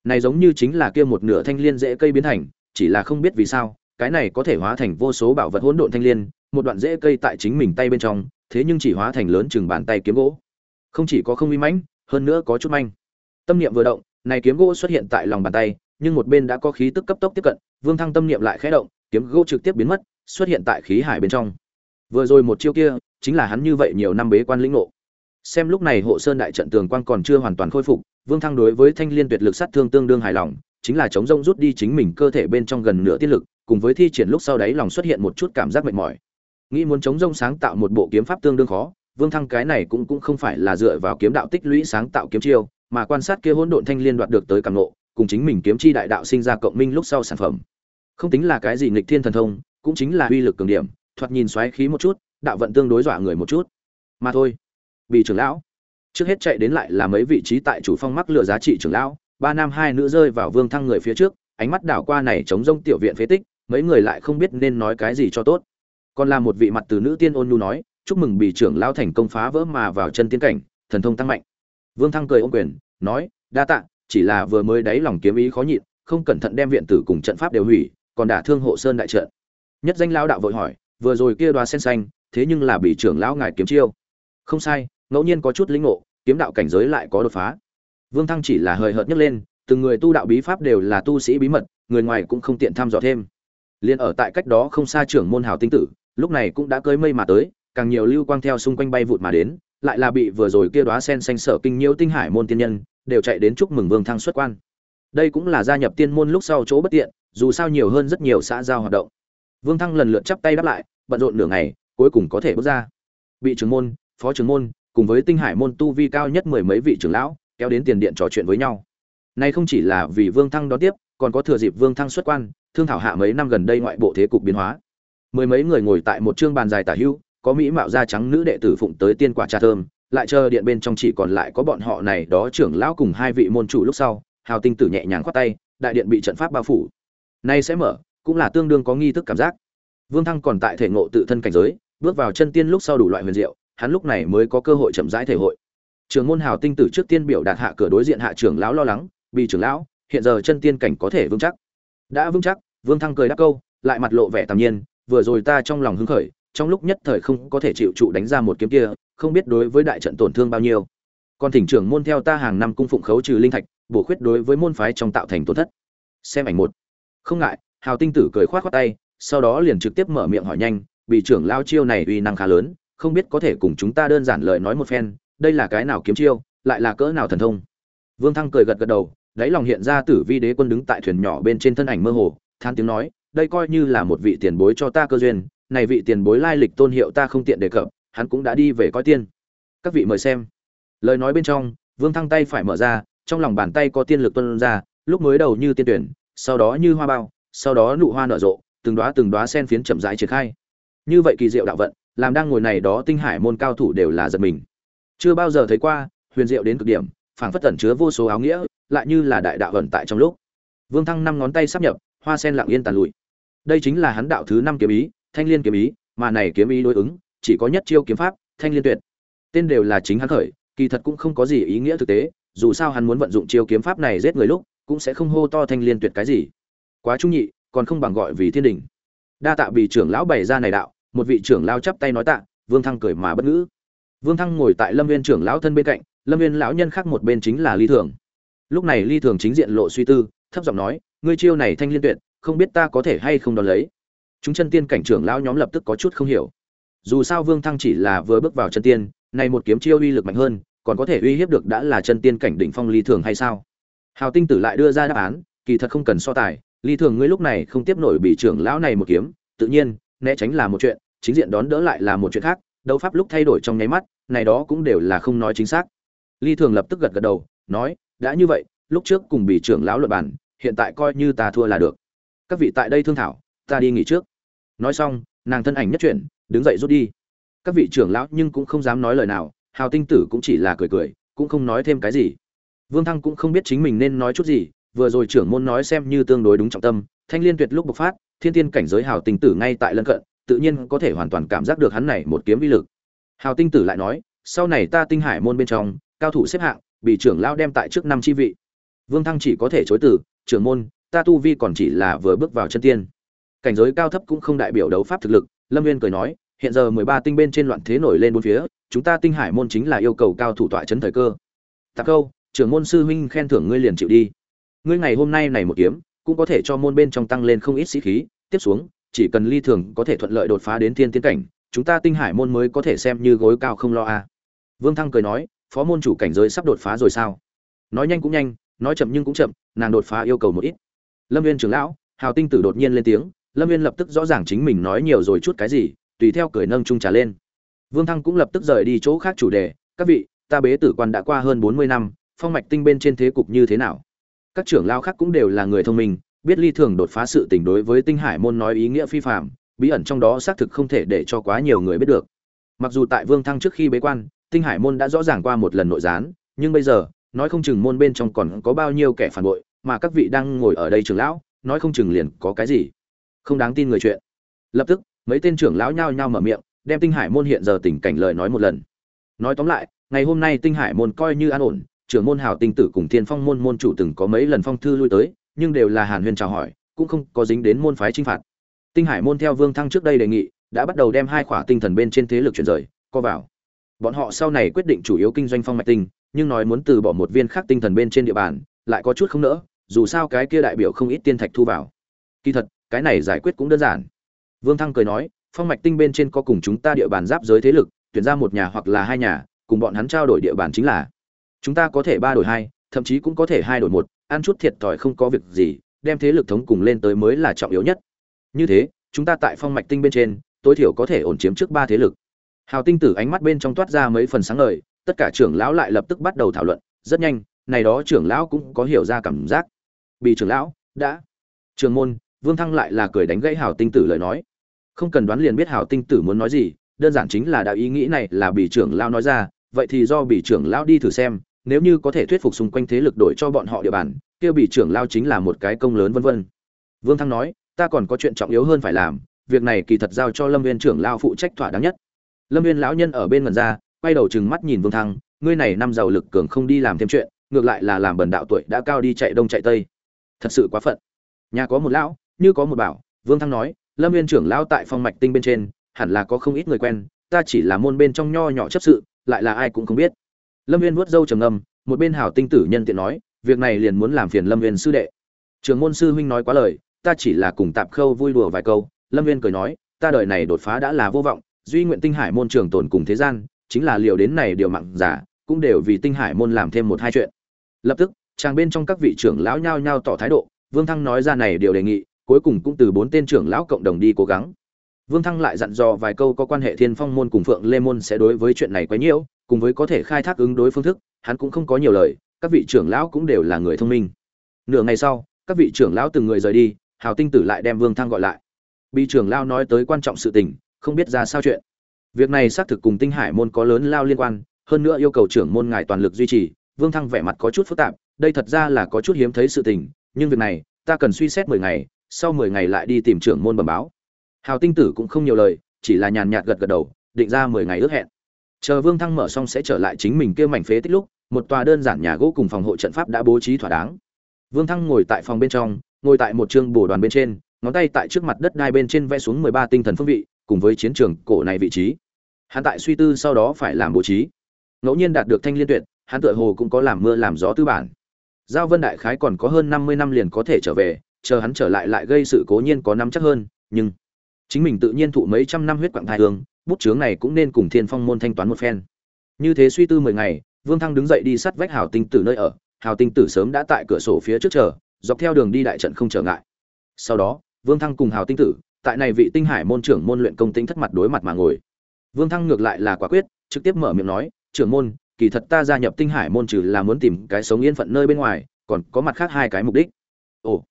Speaker 1: Này giống như chính là kia một nửa thanh liên dễ cây biến thành, chỉ là không biết vì sao, cái này có thể hóa thành vô số bảo vật hỗn độn thanh liên, một đoạn rễ cây tại chính mình tay bên trong, thế nhưng chỉ hóa thành lớn chừng bàn tay kiếm gỗ. Không chỉ có không uy mãnh, hơn nữa có chút manh. Tâm niệm vừa động, này kiếm gỗ xuất hiện tại lòng bàn tay nhưng một bên đã có khí tức cấp tốc tiếp cận, vương thăng tâm niệm lại khẽ động, kiếm gỗ trực tiếp biến mất, xuất hiện tại khí hải bên trong. Vừa rồi một chiêu kia, chính là hắn như vậy nhiều năm bế quan lĩnh ngộ. Xem lúc này hộ sơn đại trận tường quan còn chưa hoàn toàn khôi phục, vương thăng đối với thanh liên tuyệt lực sát thương tương đương hài lòng, chính là chống rông rút đi chính mình cơ thể bên trong gần nửa tiết lực, cùng với thi triển lúc sau đấy lòng xuất hiện một chút cảm giác mệt mỏi. Nghĩ muốn chống rông sáng tạo một bộ kiếm pháp tương đương khó, vương thăng cái này cũng cũng không phải là dựa vào kiếm đạo tích lũy sáng tạo kiếm chiêu, mà quan sát kia hỗn độn thanh liên đoạt được tới cảm ngộ cùng chính mình kiếm chi đại đạo sinh ra cộng minh lúc sau sản phẩm. Không tính là cái gì nghịch thiên thần thông, cũng chính là uy lực cường điểm, thoạt nhìn xoáy khí một chút, đạo vận tương đối dọa người một chút. Mà thôi bị trưởng lão. Trước hết chạy đến lại là mấy vị trí tại chủ phong mắc lựa giá trị trưởng lão, ba nam hai nữ rơi vào vương thăng người phía trước, ánh mắt đảo qua này chống rông tiểu viện phế tích, mấy người lại không biết nên nói cái gì cho tốt. Còn là một vị mặt từ nữ tiên ôn nhu nói, chúc mừng bị trưởng lão thành công phá vỡ mà vào chân tiên cảnh, thần thông tăng mạnh. Vương thăng cười ôm quyền, nói, đa tạ chỉ là vừa mới đáy lòng kiếm ý khó nhịn, không cẩn thận đem viện tử cùng trận pháp đều hủy, còn đả thương hộ sơn đại trận. Nhất danh lão đạo vội hỏi, vừa rồi kia đoá sen xanh, thế nhưng là bị trưởng lão ngài kiếm chiêu. Không sai, ngẫu nhiên có chút lĩnh ngộ, kiếm đạo cảnh giới lại có đột phá. Vương thăng chỉ là hời hợt nhấc lên, từng người tu đạo bí pháp đều là tu sĩ bí mật, người ngoài cũng không tiện thăm dò thêm. Liền ở tại cách đó không xa trưởng môn hào tinh tử, lúc này cũng đã cưới mây mà tới, càng nhiều lưu quang theo xung quanh bay vụt mà đến, lại là bị vừa rồi kia đóa sen xanh sở kinh nhiễu tinh hải môn tiên nhân đều chạy đến chúc mừng vương thăng xuất quan. Đây cũng là gia nhập tiên môn lúc sau chỗ bất tiện dù sao nhiều hơn rất nhiều xã giao hoạt động. Vương thăng lần lượt chắp tay đáp lại bận rộn nửa ngày cuối cùng có thể bước ra. Bị trưởng môn phó trưởng môn cùng với tinh hải môn tu vi cao nhất mười mấy vị trưởng lão kéo đến tiền điện trò chuyện với nhau. Nay không chỉ là vì vương thăng đón tiếp còn có thừa dịp vương thăng xuất quan thương thảo hạ mấy năm gần đây ngoại bộ thế cục biến hóa. Mười mấy người ngồi tại một trương bàn dài tả hữu, có mỹ mạo da trắng nữ đệ tử phụng tới tiên quả trà thơm lại chờ điện bên trong chỉ còn lại có bọn họ này đó trưởng lão cùng hai vị môn chủ lúc sau, hào tinh tử nhẹ nhàng khoát tay, đại điện bị trận pháp bao phủ. Nay sẽ mở, cũng là tương đương có nghi thức cảm giác. Vương thăng còn tại thể ngộ tự thân cảnh giới, bước vào chân tiên lúc sau đủ loại huyền diệu, hắn lúc này mới có cơ hội chậm rãi thể hội. Trường môn hào tinh tử trước tiên biểu đạt hạ cửa đối diện hạ trưởng lão lo lắng bị trưởng lão, hiện giờ chân tiên cảnh có thể vững chắc. Đã vững chắc, vương thăng cười đáp câu, lại mặt lộ vẻ tạm nhiên vừa rồi ta trong lòng hứng khởi trong lúc nhất thời không có thể chịu trụ đánh ra một kiếm kia, không biết đối với đại trận tổn thương bao nhiêu. Còn thỉnh trưởng môn theo ta hàng năm cung phụng khấu trừ linh thạch, bổ khuyết đối với môn phái trong tạo thành tổn thất. Xem ảnh một. Không ngại, hào tinh tử cười khoát khoát tay, sau đó liền trực tiếp mở miệng hỏi nhanh bị trưởng lao chiêu này uy năng khá lớn, không biết có thể cùng chúng ta đơn giản lời nói một phen, đây là cái nào kiếm chiêu, lại là cỡ nào thần thông? Vương thăng cười gật gật đầu, đáy lòng hiện ra tử vi đế quân đứng tại thuyền nhỏ bên trên thân ảnh mơ hồ than tiếng nói, đây coi như là một vị tiền bối cho ta cơ duyên này vị tiền bối lai lịch tôn hiệu ta không tiện đề cập, hắn cũng đã đi về coi tiên. Các vị mời xem. Lời nói bên trong, vương thăng tay phải mở ra, trong lòng bàn tay có tiên lực tuôn ra, lúc mới đầu như tiên tuyển, sau đó như hoa bao, sau đó nụ hoa nở rộ, từng đóa từng đóa sen phiến chậm rãi triển khai. Như vậy kỳ diệu đạo vận, làm đang ngồi này đó tinh hải môn cao thủ đều là giật mình. Chưa bao giờ thấy qua, huyền diệu đến cực điểm, phảng phất tẩn chứa vô số áo nghĩa, lại như là đại đạo vận tại trong lúc. Vương thăng năm ngón tay sắp nhập, hoa sen lặng yên tàn lụi. Đây chính là hắn đạo thứ năm kiếm ý thanh liên kiếm ý, mà này kiếm ý đối ứng, chỉ có nhất chiêu kiếm pháp, thanh liên tuyệt. Tên đều là chính hắn khởi, kỳ thật cũng không có gì ý nghĩa thực tế, dù sao hắn muốn vận dụng chiêu kiếm pháp này giết người lúc, cũng sẽ không hô to thanh liên tuyệt cái gì. Quá trung nhị, còn không bằng gọi vì thiên đình. Đa tạ vì trưởng lão bày ra này đạo, một vị trưởng lão chắp tay nói tạ, vương thăng cười mà bất ngữ. Vương thăng ngồi tại lâm viên trưởng lão thân bên cạnh, lâm viên lão nhân khác một bên chính là ly thường. Lúc này ly thường chính diện lộ suy tư, thấp giọng nói, ngươi chiêu này thanh liên tuyệt, không biết ta có thể hay không đón lấy? Chúng chân tiên cảnh trưởng lão nhóm lập tức có chút không hiểu. Dù sao vương thăng chỉ là vừa bước vào chân tiên này một kiếm chiêu uy lực mạnh hơn, còn có thể uy hiếp được đã là chân tiên cảnh đỉnh phong ly thường hay sao? Hào tinh tử lại đưa ra đáp án, kỳ thật không cần so tài ly thường ngươi lúc này không tiếp nổi bị trưởng lão này một kiếm, tự nhiên, né tránh là một chuyện, chính diện đón đỡ lại là một chuyện khác, đấu pháp lúc thay đổi trong nháy mắt, này đó cũng đều là không nói chính xác. Ly thường lập tức gật gật đầu, nói, đã như vậy, lúc trước cùng bị trưởng lão luận bàn, hiện tại coi như ta thua là được. Các vị tại đây thương thảo, ta đi nghỉ trước nói xong, nàng thân ảnh nhất chuyển, đứng dậy rút đi. Các vị trưởng lão nhưng cũng không dám nói lời nào, hào tinh tử cũng chỉ là cười cười, cũng không nói thêm cái gì. Vương thăng cũng không biết chính mình nên nói chút gì, vừa rồi trưởng môn nói xem như tương đối đúng trọng tâm, thanh liên tuyệt lúc bộc phát, thiên tiên cảnh giới hào tinh tử ngay tại lân cận, tự nhiên có thể hoàn toàn cảm giác được hắn này một kiếm vi lực. Hào tinh tử lại nói, sau này ta tinh hải môn bên trong, cao thủ xếp hạng, bị trưởng lão đem tại trước năm chi vị. Vương thăng chỉ có thể chối từ, trưởng môn, ta tu vi còn chỉ là vừa bước vào chân tiên cảnh giới cao thấp cũng không đại biểu đấu pháp thực lực, lâm viên cười nói, hiện giờ mười ba tinh bên trên loạn thế nổi lên bốn phía, chúng ta tinh hải môn chính là yêu cầu cao thủ tọa chấn thời cơ. Tạc câu, trưởng môn sư huynh khen thưởng ngươi liền chịu đi. Ngươi ngày hôm nay này một kiếm, cũng có thể cho môn bên trong tăng lên không ít sĩ khí. Tiếp xuống, chỉ cần ly thường có thể thuận lợi đột phá đến thiên tiến cảnh, chúng ta tinh hải môn mới có thể xem như gối cao không lo a. Vương thăng cười nói, phó môn chủ cảnh giới sắp đột phá rồi sao? Nói nhanh cũng nhanh, nói chậm nhưng cũng chậm, nàng đột phá yêu cầu một ít. Lâm viên trưởng lão, hào tinh tử đột nhiên lên tiếng lâm viên lập tức rõ ràng chính mình nói nhiều rồi chút cái gì, tùy theo cười nâng trung trà lên. Vương thăng cũng lập tức rời đi chỗ khác chủ đề, các vị, ta bế tử quan đã qua hơn bốn mươi năm, phong mạch tinh bên trên thế cục như thế nào? Các trưởng lao khác cũng đều là người thông minh, biết ly thường đột phá sự tình đối với tinh hải môn nói ý nghĩa phi phạm bí ẩn trong đó xác thực không thể để cho quá nhiều người biết được. Mặc dù tại vương thăng trước khi bế quan, tinh hải môn đã rõ ràng qua một lần nội gián, nhưng bây giờ, nói không chừng môn bên trong còn có bao nhiêu kẻ phản bội, mà các vị đang ngồi ở đây trưởng lão, nói không chừng liền có cái gì không đáng tin người chuyện. Lập tức, mấy tên trưởng lão nhao nhao mở miệng, đem tinh hải môn hiện giờ tình cảnh lời nói một lần. Nói tóm lại, ngày hôm nay tinh hải môn coi như an ổn, trưởng môn hào tinh tử cùng thiên phong môn môn chủ từng có mấy lần phong thư lui tới, nhưng đều là hàn huyên chào hỏi, cũng không có dính đến môn phái chinh phạt. Tinh hải môn theo vương thăng trước đây đề nghị, đã bắt đầu đem hai khỏa tinh thần bên trên thế lực chuyển rời, co vào. Bọn họ sau này quyết định chủ yếu kinh doanh phong mạch tinh, nhưng nói muốn từ bỏ một viên khác tinh thần bên trên địa bàn, lại có chút không nỡ, dù sao cái kia đại biểu không ít tiên thạch thu vào. Kỳ thật cái này giải quyết cũng đơn giản. Vương thăng cười nói, phong mạch tinh bên trên có cùng chúng ta địa bàn giáp giới thế lực, tuyển ra một nhà hoặc là hai nhà, cùng bọn hắn trao đổi địa bàn chính là. Chúng ta có thể ba đổi hai, thậm chí cũng có thể hai đổi một, ăn chút thiệt thòi không có việc gì, đem thế lực thống cùng lên tới mới là trọng yếu nhất. Như thế, chúng ta tại phong mạch tinh bên trên, tối thiểu có thể ổn chiếm trước ba thế lực. Hào tinh tử ánh mắt bên trong toát ra mấy phần sáng ngời, tất cả trưởng lão lại lập tức bắt đầu thảo luận, rất nhanh, này đó trưởng lão cũng có hiểu ra cảm giác. Bị trưởng lão, đã. Trường môn vương thăng lại là cười đánh gãy Hảo tinh tử lời nói. Không cần đoán liền biết Hảo tinh tử muốn nói gì, đơn giản chính là đạo ý nghĩ này là bị trưởng lão nói ra, vậy thì do bị trưởng lão đi thử xem, nếu như có thể thuyết phục xung quanh thế lực đổi cho bọn họ địa bàn, kia bị trưởng lão chính là một cái công lớn vân vân. Vương thăng nói, ta còn có chuyện trọng yếu hơn phải làm, việc này kỳ thật giao cho lâm viên trưởng lão phụ trách thỏa đáng nhất. Lâm viên lão nhân ở bên ngần ra, quay đầu trừng mắt nhìn vương thăng, ngươi này năm giàu lực cường không đi làm thêm chuyện, ngược lại là làm bần đạo tuổi đã cao đi chạy đông chạy tây. Thật sự quá phận. Nhà có một lão như có một bảo, vương thăng nói, lâm viên trưởng lão tại phong mạch tinh bên trên, hẳn là có không ít người quen, ta chỉ là môn bên trong nho nhỏ chấp sự, lại là ai cũng không biết. Lâm viên vuốt râu trầm ngâm, một bên hảo tinh tử nhân tiện nói, việc này liền muốn làm phiền lâm viên sư đệ. Trường môn sư huynh nói quá lời, ta chỉ là cùng tạp khâu vui đùa vài câu, lâm viên cười nói, ta đời này đột phá đã là vô vọng, duy nguyện tinh hải môn trường tồn cùng thế gian, chính là liều đến này điều mạng giả, cũng đều vì tinh hải môn làm thêm một hai chuyện. Lập tức, chàng bên trong các vị trưởng lão nhao nhao tỏ thái độ, vương thăng nói ra này điều đề nghị cuối cùng cũng từ bốn tên trưởng lão cộng đồng đi cố gắng. Vương thăng lại dặn dò vài câu có quan hệ thiên phong môn cùng phượng lê môn sẽ đối với chuyện này quá nhiễu, cùng với có thể khai thác ứng đối phương thức, hắn cũng không có nhiều lời, các vị trưởng lão cũng đều là người thông minh. Nửa ngày sau, các vị trưởng lão từng người rời đi, hào tinh tử lại đem vương thăng gọi lại. Bị trưởng lão nói tới quan trọng sự tình, không biết ra sao chuyện. Việc này xác thực cùng tinh hải môn có lớn lao liên quan, hơn nữa yêu cầu trưởng môn ngài toàn lực duy trì, vương thăng vẻ mặt có chút phức tạp, đây thật ra là có chút hiếm thấy sự tình, nhưng việc này, ta cần suy xét mười ngày sau mười ngày lại đi tìm trưởng môn bẩm báo. Hào tinh tử cũng không nhiều lời, chỉ là nhàn nhạt gật gật đầu, định ra mười ngày ước hẹn. Chờ vương thăng mở xong sẽ trở lại chính mình kia mảnh phế tích lúc, một tòa đơn giản nhà gỗ cùng phòng hộ trận pháp đã bố trí thỏa đáng. Vương thăng ngồi tại phòng bên trong, ngồi tại một chương bồ đoàn bên trên, ngón tay tại trước mặt đất đai bên trên vẽ xuống mười ba tinh thần phương vị, cùng với chiến trường cổ này vị trí. Hắn tại suy tư sau đó phải làm bố trí. Ngẫu nhiên đạt được thanh liên tuyệt, hắn tựa hồ cũng có làm mưa làm gió tư bản. Giao vân đại khái còn có hơn năm mươi năm liền có thể trở về chờ hắn trở lại lại gây sự cố nhiên có năm chắc hơn, nhưng chính mình tự nhiên thụ mấy trăm năm huyết quặng thai hương, bút chướng này cũng nên cùng thiên phong môn thanh toán một phen. Như thế suy tư mười ngày, vương thăng đứng dậy đi sát vách hào tinh tử nơi ở. Hào tinh tử sớm đã tại cửa sổ phía trước chờ, dọc theo đường đi đại trận không trở ngại. Sau đó, vương thăng cùng hào tinh tử, tại này vị tinh hải môn trưởng môn luyện công tính thất mặt đối mặt mà ngồi. Vương thăng ngược lại là quả quyết, trực tiếp mở miệng nói, trưởng môn, kỳ thật ta gia nhập tinh hải môn trừ là muốn tìm cái sống yên phận nơi bên ngoài, còn có mặt khác hai cái mục đích. Ồ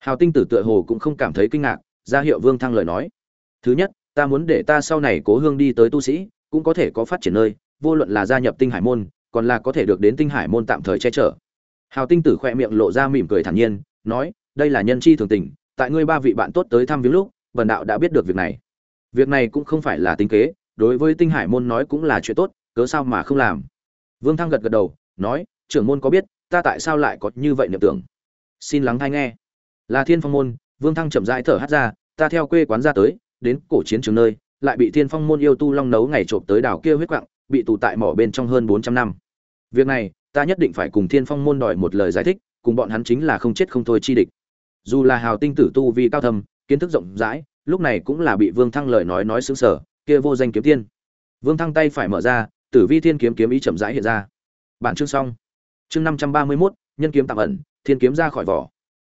Speaker 1: hào tinh tử tựa hồ cũng không cảm thấy kinh ngạc, ra hiệu vương thăng lời nói. Thứ nhất, ta muốn để ta sau này cố hương đi tới tu sĩ, cũng có thể có phát triển nơi, vô luận là gia nhập tinh hải môn, còn là có thể được đến tinh hải môn tạm thời che chở. Hào tinh tử khoe miệng lộ ra mỉm cười thản nhiên, nói, đây là nhân chi thường tình, tại ngươi ba vị bạn tốt tới thăm viếng lúc vần đạo đã biết được việc này. Việc này cũng không phải là tính kế, đối với tinh hải môn nói cũng là chuyện tốt, cớ sao mà không làm? Vương thăng gật gật đầu, nói, trưởng môn có biết, ta tại sao lại có như vậy niệm tưởng? Xin lắng hay nghe là thiên phong môn, vương thăng chậm rãi thở hát ra, ta theo quê quán ra tới, đến cổ chiến trường nơi, lại bị thiên phong môn yêu tu long nấu ngày trộm tới đảo kia huyết quặng, bị tù tại mỏ bên trong hơn bốn trăm năm. Việc này, ta nhất định phải cùng thiên phong môn đòi một lời giải thích, cùng bọn hắn chính là không chết không thôi chi địch. Dù là hào tinh tử tu vi cao thâm, kiến thức rộng rãi, lúc này cũng là bị vương thăng lời nói nói xứng sở kia vô danh kiếm tiên. Vương thăng tay phải mở ra, tử vi thiên kiếm kiếm ý chậm rãi hiện ra. Bản chương xong. Chương năm trăm ba mươi mốt, nhân kiếm tạm ẩn, thiên kiếm ra khỏi vỏ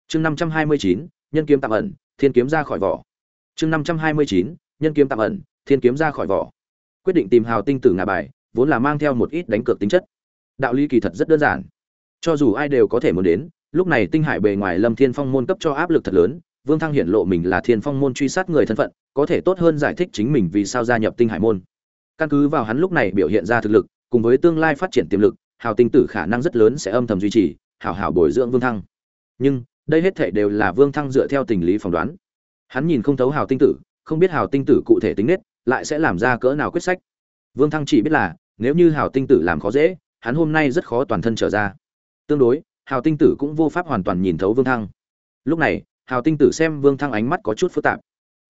Speaker 1: chương năm trăm hai mươi chín, nhân kiếm tạm ẩn, thiên kiếm ra khỏi vỏ. Chương năm trăm hai mươi chín, nhân kiếm tạm ẩn, thiên kiếm ra khỏi vỏ. Quyết định tìm hào tinh tử ngà bài, vốn là mang theo một ít đánh cược tính chất. Đạo lý kỳ thật rất đơn giản. Cho dù ai đều có thể muốn đến, lúc này tinh hải bề ngoài lâm thiên phong môn cấp cho áp lực thật lớn, vương thăng hiển lộ mình là thiên phong môn truy sát người thân phận, có thể tốt hơn giải thích chính mình vì sao gia nhập tinh hải môn. Căn cứ vào hắn lúc này biểu hiện ra thực lực, cùng với tương lai phát triển tiềm lực, hào tinh tử khả năng rất lớn sẽ âm thầm duy trì, hảo hảo bồi dưỡng vương thăng. Nhưng đây hết thể đều là vương thăng dựa theo tình lý phỏng đoán. Hắn nhìn không thấu hào tinh tử, không biết hào tinh tử cụ thể tính nết, lại sẽ làm ra cỡ nào quyết sách. Vương thăng chỉ biết là, nếu như hào tinh tử làm khó dễ, hắn hôm nay rất khó toàn thân trở ra. Tương đối, hào tinh tử cũng vô pháp hoàn toàn nhìn thấu vương thăng. Lúc này, hào tinh tử xem vương thăng ánh mắt có chút phức tạp.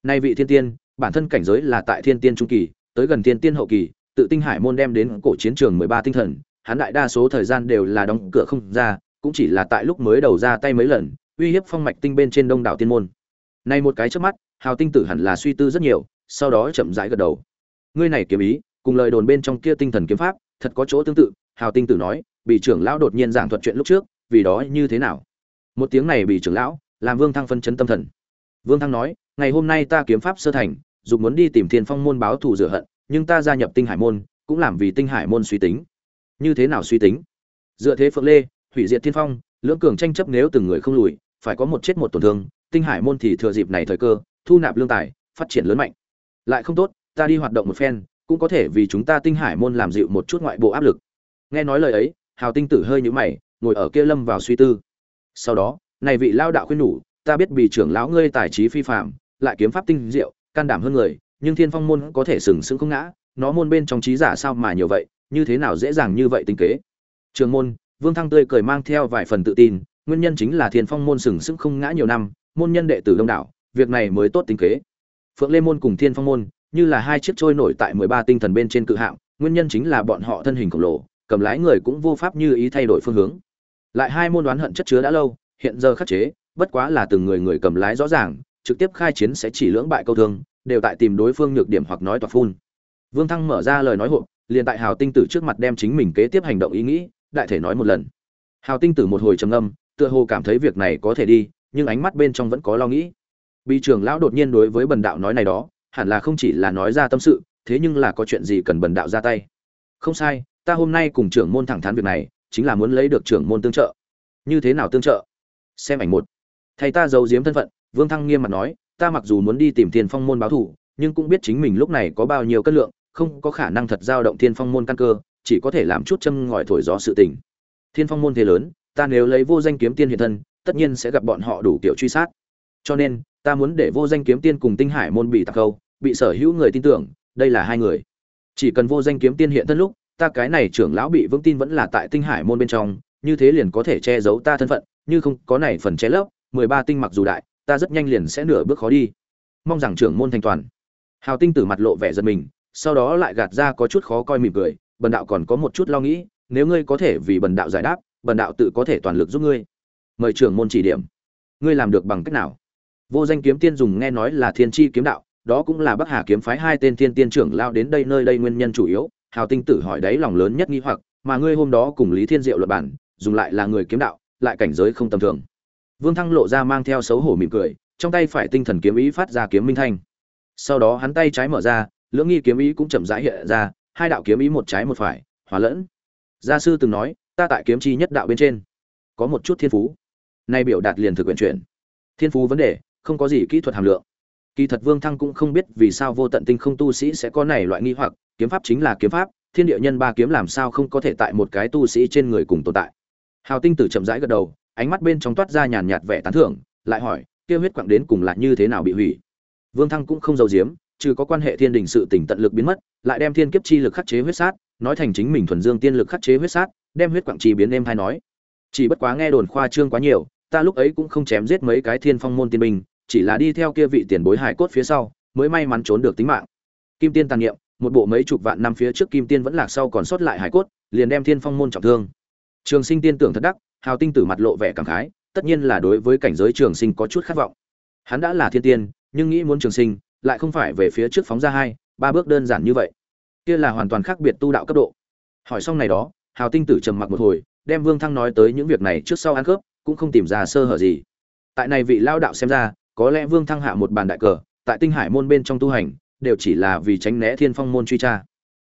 Speaker 1: Nay vị thiên tiên, bản thân cảnh giới là tại thiên tiên trung kỳ, tới gần thiên tiên hậu kỳ, tự tinh hải môn đem đến cổ chiến trường mười ba tinh thần, hắn đại đa số thời gian đều là đóng cửa không ra, cũng chỉ là tại lúc mới đầu ra tay mấy lần uy hiếp phong mạch tinh bên trên đông đảo tiên môn. Nay một cái trước mắt, hào tinh tử hẳn là suy tư rất nhiều, sau đó chậm rãi gật đầu. Ngươi này kiếm ý, cùng lời đồn bên trong kia tinh thần kiếm pháp, thật có chỗ tương tự, hào tinh tử nói bị trưởng lão đột nhiên giảng thuật chuyện lúc trước, vì đó như thế nào? Một tiếng này bị trưởng lão, làm vương thăng phân chấn tâm thần. Vương thăng nói, ngày hôm nay ta kiếm pháp sơ thành dục muốn đi tìm thiên phong môn báo thù rửa hận, nhưng ta gia nhập tinh hải môn, cũng làm vì tinh hải môn suy tính. Như thế nào suy tính? Dựa thế phượng lê, hủy diệt thiên phong, lưỡng cường tranh chấp nếu từng người không lùi phải có một chết một tổn thương, tinh hải môn thì thừa dịp này thời cơ, thu nạp lương tài, phát triển lớn mạnh. Lại không tốt, ta đi hoạt động một phen, cũng có thể vì chúng ta tinh hải môn làm dịu một chút ngoại bộ áp lực. Nghe nói lời ấy, hào tinh tử hơi nhũ mày, ngồi ở kia lâm vào suy tư. Sau đó, này vị lao đạo khuyên nhủ, ta biết bị trưởng lão ngươi tài trí phi phạm lại kiếm pháp tinh diệu, can đảm hơn người, nhưng thiên phong môn có thể sừng sững không ngã, nó môn bên trong trí giả sao mà nhiều vậy, như thế nào dễ dàng như vậy tính kế? Trường môn, vương thăng tươi cười mang theo vài phần tự tin nguyên nhân chính là thiên phong môn sừng sững không ngã nhiều năm môn nhân đệ tử đông đảo việc này mới tốt tính kế. Phượng lê môn cùng thiên phong môn như là hai chiếc trôi nổi tại mười ba tinh thần bên trên cự hạng nguyên nhân chính là bọn họ thân hình khổng lồ cầm lái người cũng vô pháp như ý thay đổi phương hướng. Lại hai môn đoán hận chất chứa đã lâu hiện giờ khắc chế bất quá là từng người người cầm lái rõ ràng trực tiếp khai chiến sẽ chỉ lưỡng bại câu thương đều tại tìm đối phương nhược điểm hoặc nói toạc phun. Vương thăng mở ra lời nói hộ, liền tại hào tinh tử trước mặt đem chính mình kế tiếp hành động ý nghĩ đại thể nói một lần. Hào tinh tử một hồi trầm ngâm tựa hồ cảm thấy việc này có thể đi, nhưng ánh mắt bên trong vẫn có lo nghĩ. Bị trưởng lão đột nhiên đối với bần đạo nói này đó, hẳn là không chỉ là nói ra tâm sự, thế nhưng là có chuyện gì cần bần đạo ra tay. Không sai, ta hôm nay cùng trưởng môn thẳng thắn việc này, chính là muốn lấy được trưởng môn tương trợ. Như thế nào tương trợ? Xem ảnh một. Thầy ta giấu giếm thân phận, vương thăng nghiêm mặt nói, ta mặc dù muốn đi tìm Thiên phong môn báo thù nhưng cũng biết chính mình lúc này có bao nhiêu cân lượng, không có khả năng thật giao động thiên phong môn căn cơ, chỉ có thể làm chút châm ngòi thổi gió sự tình. Thiên phong môn thế lớn ta nếu lấy vô danh kiếm tiên hiện thân, tất nhiên sẽ gặp bọn họ đủ kiểu truy sát. Cho nên, ta muốn để vô danh kiếm tiên cùng tinh hải môn bị tạc câu, bị sở hữu người tin tưởng, đây là hai người. Chỉ cần vô danh kiếm tiên hiện thân lúc, ta cái này trưởng lão bị vững tin vẫn là tại tinh hải môn bên trong, như thế liền có thể che giấu ta thân phận, như không có này phần che lấp, mười ba tinh mặc dù đại, ta rất nhanh liền sẽ nửa bước khó đi. Mong rằng trưởng môn thành toàn. Hào tinh tử mặt lộ vẻ giật mình, sau đó lại gạt ra có chút khó coi mỉm cười, bần đạo còn có một chút lo nghĩ, nếu ngươi có thể vì bần đạo giải đáp bần đạo tự có thể toàn lực giúp ngươi. Mời trưởng môn chỉ điểm. Ngươi làm được bằng cách nào? Vô danh kiếm tiên dùng nghe nói là thiên tri kiếm đạo, đó cũng là bắc hà kiếm phái hai tên thiên tiên trưởng lao đến đây nơi đây nguyên nhân chủ yếu. Hào tinh tử hỏi đấy lòng lớn nhất nghi hoặc, mà ngươi hôm đó cùng lý thiên diệu luật bản dùng lại là người kiếm đạo, lại cảnh giới không tầm thường. Vương thăng lộ ra mang theo xấu hổ mỉm cười, trong tay phải tinh thần kiếm ý phát ra kiếm minh thanh. Sau đó hắn tay trái mở ra, lưỡng nghi kiếm ý cũng chậm rãi hiện ra, hai đạo kiếm ý một trái một phải, hòa lẫn. Gia sư từng nói ta tại kiếm chi nhất đạo bên trên. Có một chút thiên phú. Nay biểu đạt liền thực quyền chuyển. Thiên phú vấn đề, không có gì kỹ thuật hàm lượng. Kỳ thật vương thăng cũng không biết vì sao vô tận tinh không tu sĩ sẽ có này loại nghi hoặc, kiếm pháp chính là kiếm pháp, thiên địa nhân ba kiếm làm sao không có thể tại một cái tu sĩ trên người cùng tồn tại. Hào tinh tử chậm rãi gật đầu, ánh mắt bên trong toát ra nhàn nhạt vẻ tán thưởng, lại hỏi, kia huyết quặng đến cùng là như thế nào bị hủy? Vương thăng cũng không giấu giếm, trừ có quan hệ thiên đình sự tỉnh tận lực biến mất, lại đem thiên kiếp chi lực khắc chế huyết sát nói thành chính mình thuần dương tiên lực khắc chế huyết sát, đem huyết quặng trì biến em hay nói. Chỉ bất quá nghe đồn khoa trương quá nhiều, ta lúc ấy cũng không chém giết mấy cái thiên phong môn tiên binh, chỉ là đi theo kia vị tiền bối hải cốt phía sau, mới may mắn trốn được tính mạng. Kim tiên tàn niệm, một bộ mấy chục vạn năm phía trước kim tiên vẫn lạc sau còn sót lại hải cốt, liền đem thiên phong môn trọng thương. Trường sinh tiên tưởng thật đắc, hào tinh tử mặt lộ vẻ cảm khái, tất nhiên là đối với cảnh giới trường sinh có chút khát vọng. Hắn đã là thiên tiên, nhưng nghĩ muốn trường sinh, lại không phải về phía trước phóng ra hai, ba bước đơn giản như vậy kia là hoàn toàn khác biệt tu đạo cấp độ. Hỏi xong này đó, hào tinh tử trầm mặc một hồi, đem vương thăng nói tới những việc này trước sau ăn khớp, cũng không tìm ra sơ hở gì. Tại này vị lao đạo xem ra, có lẽ vương thăng hạ một bàn đại cờ, tại tinh hải môn bên trong tu hành, đều chỉ là vì tránh né thiên phong môn truy tra.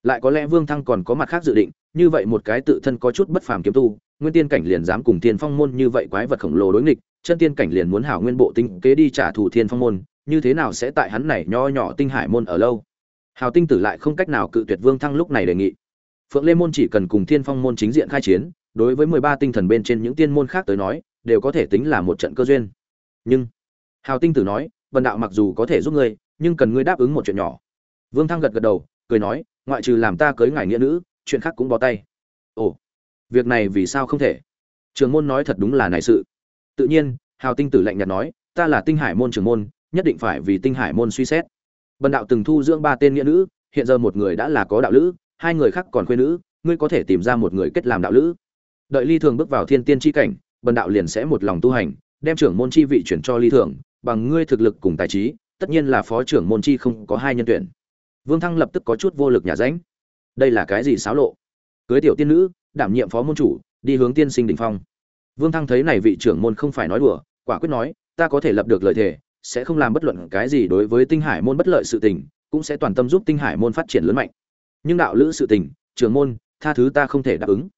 Speaker 1: Lại có lẽ vương thăng còn có mặt khác dự định, như vậy một cái tự thân có chút bất phàm kiếm tu, nguyên tiên cảnh liền dám cùng thiên phong môn như vậy quái vật khổng lồ đối nghịch, chân tiên cảnh liền muốn hảo nguyên bộ tinh kế đi trả thù thiên phong môn, như thế nào sẽ tại hắn này nho nhỏ tinh hải môn ở lâu? Hào tinh tử lại không cách nào cự tuyệt vương thăng lúc này đề nghị. Phượng lê môn chỉ cần cùng thiên phong môn chính diện khai chiến, đối với mười ba tinh thần bên trên những tiên môn khác tới nói, đều có thể tính là một trận cơ duyên. Nhưng, hào tinh tử nói vần đạo mặc dù có thể giúp ngươi, nhưng cần ngươi đáp ứng một chuyện nhỏ. Vương thăng gật gật đầu, cười nói, ngoại trừ làm ta cưới ngài nghĩa nữ, chuyện khác cũng bó tay. Ồ, việc này vì sao không thể? Trường môn nói thật đúng là này sự. Tự nhiên, hào tinh tử lạnh nhạt nói, ta là tinh hải môn trường môn, nhất định phải vì tinh hải môn suy xét bần đạo từng thu dưỡng ba tên nghĩa nữ, hiện giờ một người đã là có đạo lữ, hai người khác còn khuê nữ, ngươi có thể tìm ra một người kết làm đạo lữ. Đợi ly thường bước vào thiên tiên tri cảnh, bần đạo liền sẽ một lòng tu hành, đem trưởng môn chi vị chuyển cho ly thường, bằng ngươi thực lực cùng tài trí, tất nhiên là phó trưởng môn chi không có hai nhân tuyển. Vương thăng lập tức có chút vô lực nhà ránh. Đây là cái gì xáo lộ? Cưới tiểu tiên nữ, đảm nhiệm phó môn chủ, đi hướng tiên sinh đỉnh phong. Vương thăng thấy này vị trưởng môn không phải nói đùa, quả quyết nói, ta có thể lập được lợi thể sẽ không làm bất luận cái gì đối với tinh hải môn bất lợi sự tình, cũng sẽ toàn tâm giúp tinh hải môn phát triển lớn mạnh. Nhưng đạo lữ sự tình, trưởng môn, tha thứ ta không thể đáp ứng.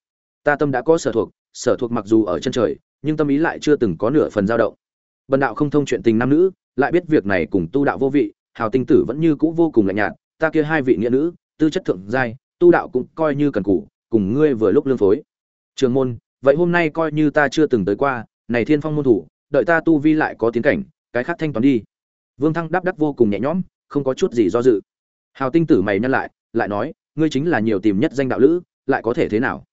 Speaker 1: Ta tâm đã có sở thuộc sở thuộc mặc dù ở chân trời, nhưng tâm ý lại chưa từng có nửa phần dao động. Bần đạo không thông chuyện tình nam nữ, lại biết việc này cùng tu đạo vô vị, hào tinh tử vẫn như cũ vô cùng lạnh nhạt, ta kia hai vị nghĩa nữ, tư chất thượng giai, tu đạo cũng coi như cần cũ cùng ngươi vừa lúc lương phối. Trường môn, vậy hôm nay coi như ta chưa từng tới qua, này thiên phong môn thủ, đợi ta tu vi lại có tiến cảnh cái khác thanh toán đi. Vương thăng đáp đáp vô cùng nhẹ nhõm, không có chút gì do dự. Hào tinh tử mày nhăn lại lại nói, ngươi chính là nhiều tìm nhất danh đạo lữ, lại có thể thế nào?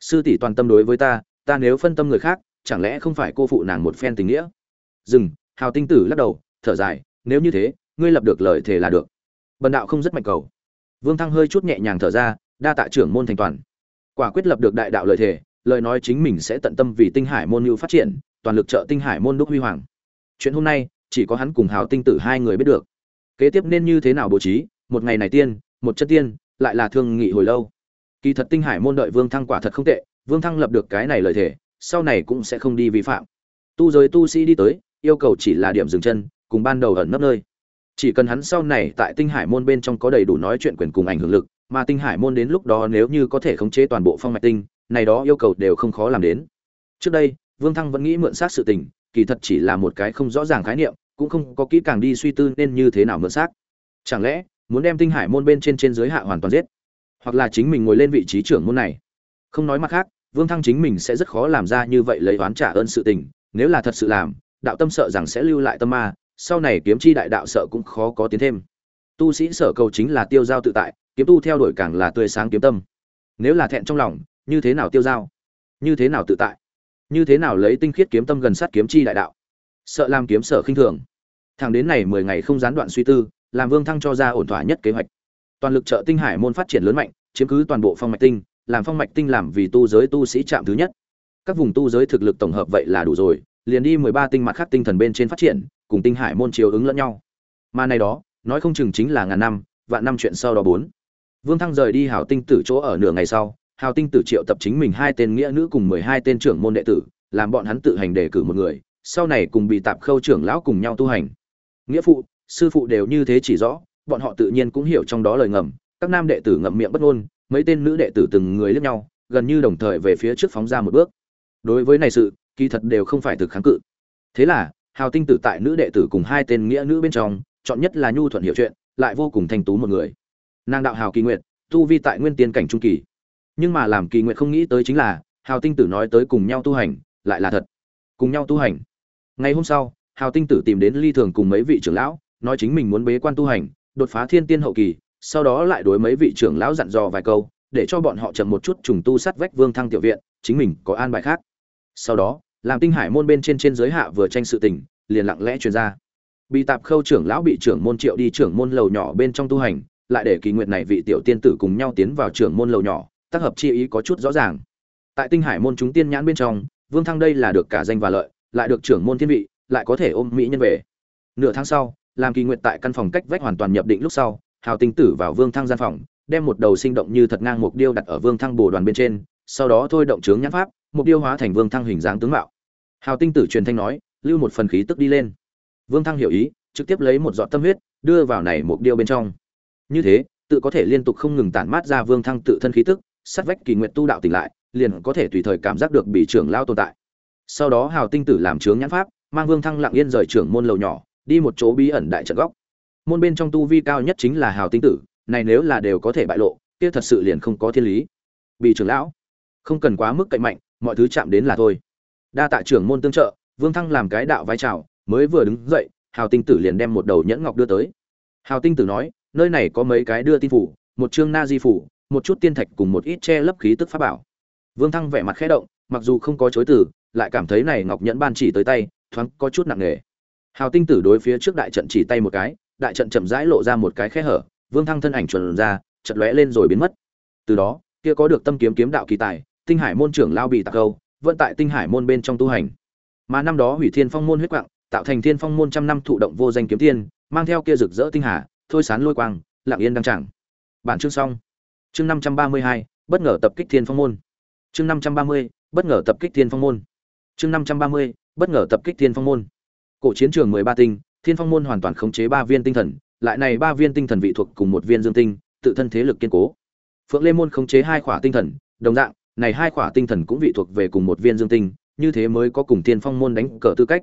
Speaker 1: Sư tỷ toàn tâm đối với ta ta nếu phân tâm người khác, chẳng lẽ không phải cô phụ nàng một phen tình nghĩa? Dừng, hào tinh tử lắc đầu, thở dài, nếu như thế, ngươi lập được lời thề là được. Bần đạo không rất mạnh cầu. Vương thăng hơi chút nhẹ nhàng thở ra, đa tạ trưởng môn thành toàn. Quả quyết lập được đại đạo lời thề, lời nói chính mình sẽ tận tâm vì tinh hải môn lưu phát triển, toàn lực trợ tinh hải môn đúc huy hoàng chuyện hôm nay, chỉ có hắn cùng hào tinh tử hai người biết được. Kế tiếp nên như thế nào bố trí, một ngày này tiên, một chất tiên, lại là thương nghị hồi lâu. Kỳ thật tinh hải môn đợi vương thăng quả thật không tệ, vương thăng lập được cái này lời thề, sau này cũng sẽ không đi vi phạm. Tu giới tu sĩ đi tới, yêu cầu chỉ là điểm dừng chân, cùng ban đầu ẩn nấp nơi. Chỉ cần hắn sau này tại tinh hải môn bên trong có đầy đủ nói chuyện quyền cùng ảnh hưởng lực, mà tinh hải môn đến lúc đó nếu như có thể khống chế toàn bộ phong mạch tinh, này đó yêu cầu đều không khó làm đến. Trước đây, vương thăng vẫn nghĩ mượn sát sự tình kỳ thật chỉ là một cái không rõ ràng khái niệm, cũng không có kỹ càng đi suy tư nên như thế nào mượn xác. Chẳng lẽ, muốn đem tinh hải môn bên trên trên dưới hạ hoàn toàn giết? Hoặc là chính mình ngồi lên vị trí trưởng môn này? Không nói mặt khác, vương thăng chính mình sẽ rất khó làm ra như vậy lấy oán trả ơn sự tình, nếu là thật sự làm, đạo tâm sợ rằng sẽ lưu lại tâm ma, sau này kiếm chi đại đạo sợ cũng khó có tiến thêm. Tu sĩ sở cầu chính là tiêu giao tự tại, kiếm tu theo đuổi càng là tươi sáng kiếm tâm. Nếu là thẹn trong lòng, như thế nào tiêu giao? Như thế nào tự tại? Như thế nào lấy tinh khiết kiếm tâm gần sát kiếm chi đại đạo? Sợ làm kiếm sở khinh thường. Thẳng đến này mười ngày không gián đoạn suy tư, làm vương thăng cho ra ổn thỏa nhất kế hoạch. Toàn lực trợ tinh hải môn phát triển lớn mạnh, chiếm cứ toàn bộ phong mạch tinh, làm phong mạch tinh làm vì tu giới tu sĩ chạm thứ nhất. Các vùng tu giới thực lực tổng hợp vậy là đủ rồi, liền đi mười ba tinh mặt khác tinh thần bên trên phát triển, cùng tinh hải môn chiều ứng lẫn nhau. Mà này đó, nói không chừng chính là ngàn năm, vạn năm chuyện sau đó bốn. Vương thăng rời đi hảo tinh tử chỗ ở nửa ngày sau hào tinh tử triệu tập chính mình hai tên nghĩa nữ cùng mười hai tên trưởng môn đệ tử, làm bọn hắn tự hành đề cử một người, sau này cùng bị tạp khâu trưởng lão cùng nhau tu hành. Nghĩa phụ, sư phụ đều như thế chỉ rõ, bọn họ tự nhiên cũng hiểu trong đó lời ngầm. Các nam đệ tử ngậm miệng bất ngôn, mấy tên nữ đệ tử từng người liếc nhau, gần như đồng thời về phía trước phóng ra một bước. Đối với này sự, kỳ thật đều không phải thực kháng cự. Thế là, hào tinh tử tại nữ đệ tử cùng hai tên nghĩa nữ bên trong, chọn nhất là nhu thuận hiểu chuyện, lại vô cùng thanh tú một người. Nàng đạo hào kỳ nguyệt, tu vi tại nguyên tiên cảnh trung kỳ nhưng mà làm kỳ nguyện không nghĩ tới chính là, hào tinh tử nói tới cùng nhau tu hành, lại là thật. Cùng nhau tu hành. Ngày hôm sau, hào tinh tử tìm đến ly thường cùng mấy vị trưởng lão, nói chính mình muốn bế quan tu hành, đột phá thiên tiên hậu kỳ, sau đó lại đối mấy vị trưởng lão dặn dò vài câu, để cho bọn họ chậm một chút trùng tu sát vách vương thăng tiểu viện, chính mình có an bài khác. Sau đó, làm tinh hải môn bên trên trên giới hạ vừa tranh sự tình, liền lặng lẽ truyền ra. Bị tạp khâu trưởng lão bị trưởng môn triệu đi trưởng môn lầu nhỏ bên trong tu hành, lại để kỳ nguyện này vị tiểu tiên tử cùng nhau tiến vào trưởng môn lầu nhỏ tác hợp chi ý có chút rõ ràng. Tại tinh hải môn chúng tiên nhãn bên trong, vương thăng đây là được cả danh và lợi, lại được trưởng môn thiên vị, lại có thể ôm mỹ nhân về. Nửa tháng sau, làm kỳ nguyện tại căn phòng cách vách hoàn toàn nhập định lúc sau, hào tinh tử vào vương thăng gian phòng, đem một đầu sinh động như thật ngang một điêu đặt ở vương thăng bồ đoàn bên trên, sau đó thôi động chướng nhãn pháp một điêu hóa thành vương thăng hình dáng tướng mạo. Hào tinh tử truyền thanh nói, lưu một phần khí tức đi lên. Vương thăng hiểu ý, trực tiếp lấy một giọt tâm huyết, đưa vào này một điêu bên trong. Như thế, tự có thể liên tục không ngừng tản mát ra vương thăng tự thân khí tức sát vách kỳ nguyện tu đạo tỉnh lại, liền có thể tùy thời cảm giác được bị trưởng lao tồn tại. Sau đó hào tinh tử làm trướng nhãn pháp, mang vương thăng lặng yên rời trưởng môn lầu nhỏ, đi một chỗ bí ẩn đại trận góc. Môn bên trong tu vi cao nhất chính là hào tinh tử, này nếu là đều có thể bại lộ, kia thật sự liền không có thiên lý. Bị trưởng lão, không cần quá mức cậy mạnh, mọi thứ chạm đến là thôi. Đa tạ trưởng môn tương trợ, vương thăng làm cái đạo vai trào, mới vừa đứng dậy, hào tinh tử liền đem một đầu nhẫn ngọc đưa tới. Hào tinh tử nói, nơi này có mấy cái đưa tin phủ, một chương na di phủ một chút tiên thạch cùng một ít che lấp khí tức pháp bảo. Vương thăng vẻ mặt khẽ động, mặc dù không có chối từ, lại cảm thấy này ngọc nhẫn ban chỉ tới tay, thoáng có chút nặng nề. Hào tinh tử đối phía trước đại trận chỉ tay một cái, đại trận chậm rãi lộ ra một cái khe hở, vương thăng thân ảnh chuẩn ra, chợt lóe lên rồi biến mất. Từ đó, kia có được tâm kiếm kiếm đạo kỳ tài, tinh hải môn trưởng lao bị tạc câu vận tại tinh hải môn bên trong tu hành. Mà năm đó hủy thiên phong môn huyết quạng, tạo thành thiên phong môn trăm năm thụ động vô danh kiếm tiên, mang theo kia rực rỡ tinh hà, thôi sán lôi quang, lặng yên đăng chẳng bản chương xong chương năm trăm ba mươi hai, bất ngờ tập kích thiên phong môn. Chương năm trăm ba mươi, bất ngờ tập kích thiên phong môn. Chương năm trăm ba mươi, bất ngờ tập kích thiên phong môn. Cổ chiến trường mười ba tinh, thiên phong môn hoàn toàn khống chế ba viên tinh thần, lại này ba viên tinh thần vị thuộc cùng một viên dương tinh, tự thân thế lực kiên cố. Phượng lê môn khống chế hai khỏa tinh thần, đồng dạng, này hai khỏa tinh thần cũng vị thuộc về cùng một viên dương tinh, như thế mới có cùng thiên phong môn đánh cờ tư cách.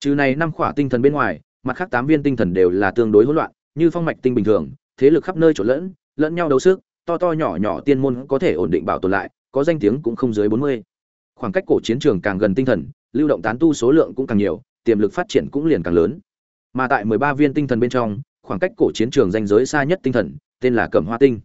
Speaker 1: Trừ này năm khỏa tinh thần bên ngoài, mặt khác tám viên tinh thần đều là tương đối hỗn loạn, như phong mạch tinh bình thường, thế lực khắp nơi trộn lẫn lẫn nhau đấu sức to to nhỏ nhỏ tiên môn có thể ổn định bảo tồn lại, có danh tiếng cũng không dưới bốn mươi. Khoảng cách cổ chiến trường càng gần tinh thần, lưu động tán tu số lượng cũng càng nhiều, tiềm lực phát triển cũng liền càng lớn. Mà tại mười ba viên tinh thần bên trong, khoảng cách cổ chiến trường danh giới xa nhất tinh thần, tên là cẩm hoa tinh.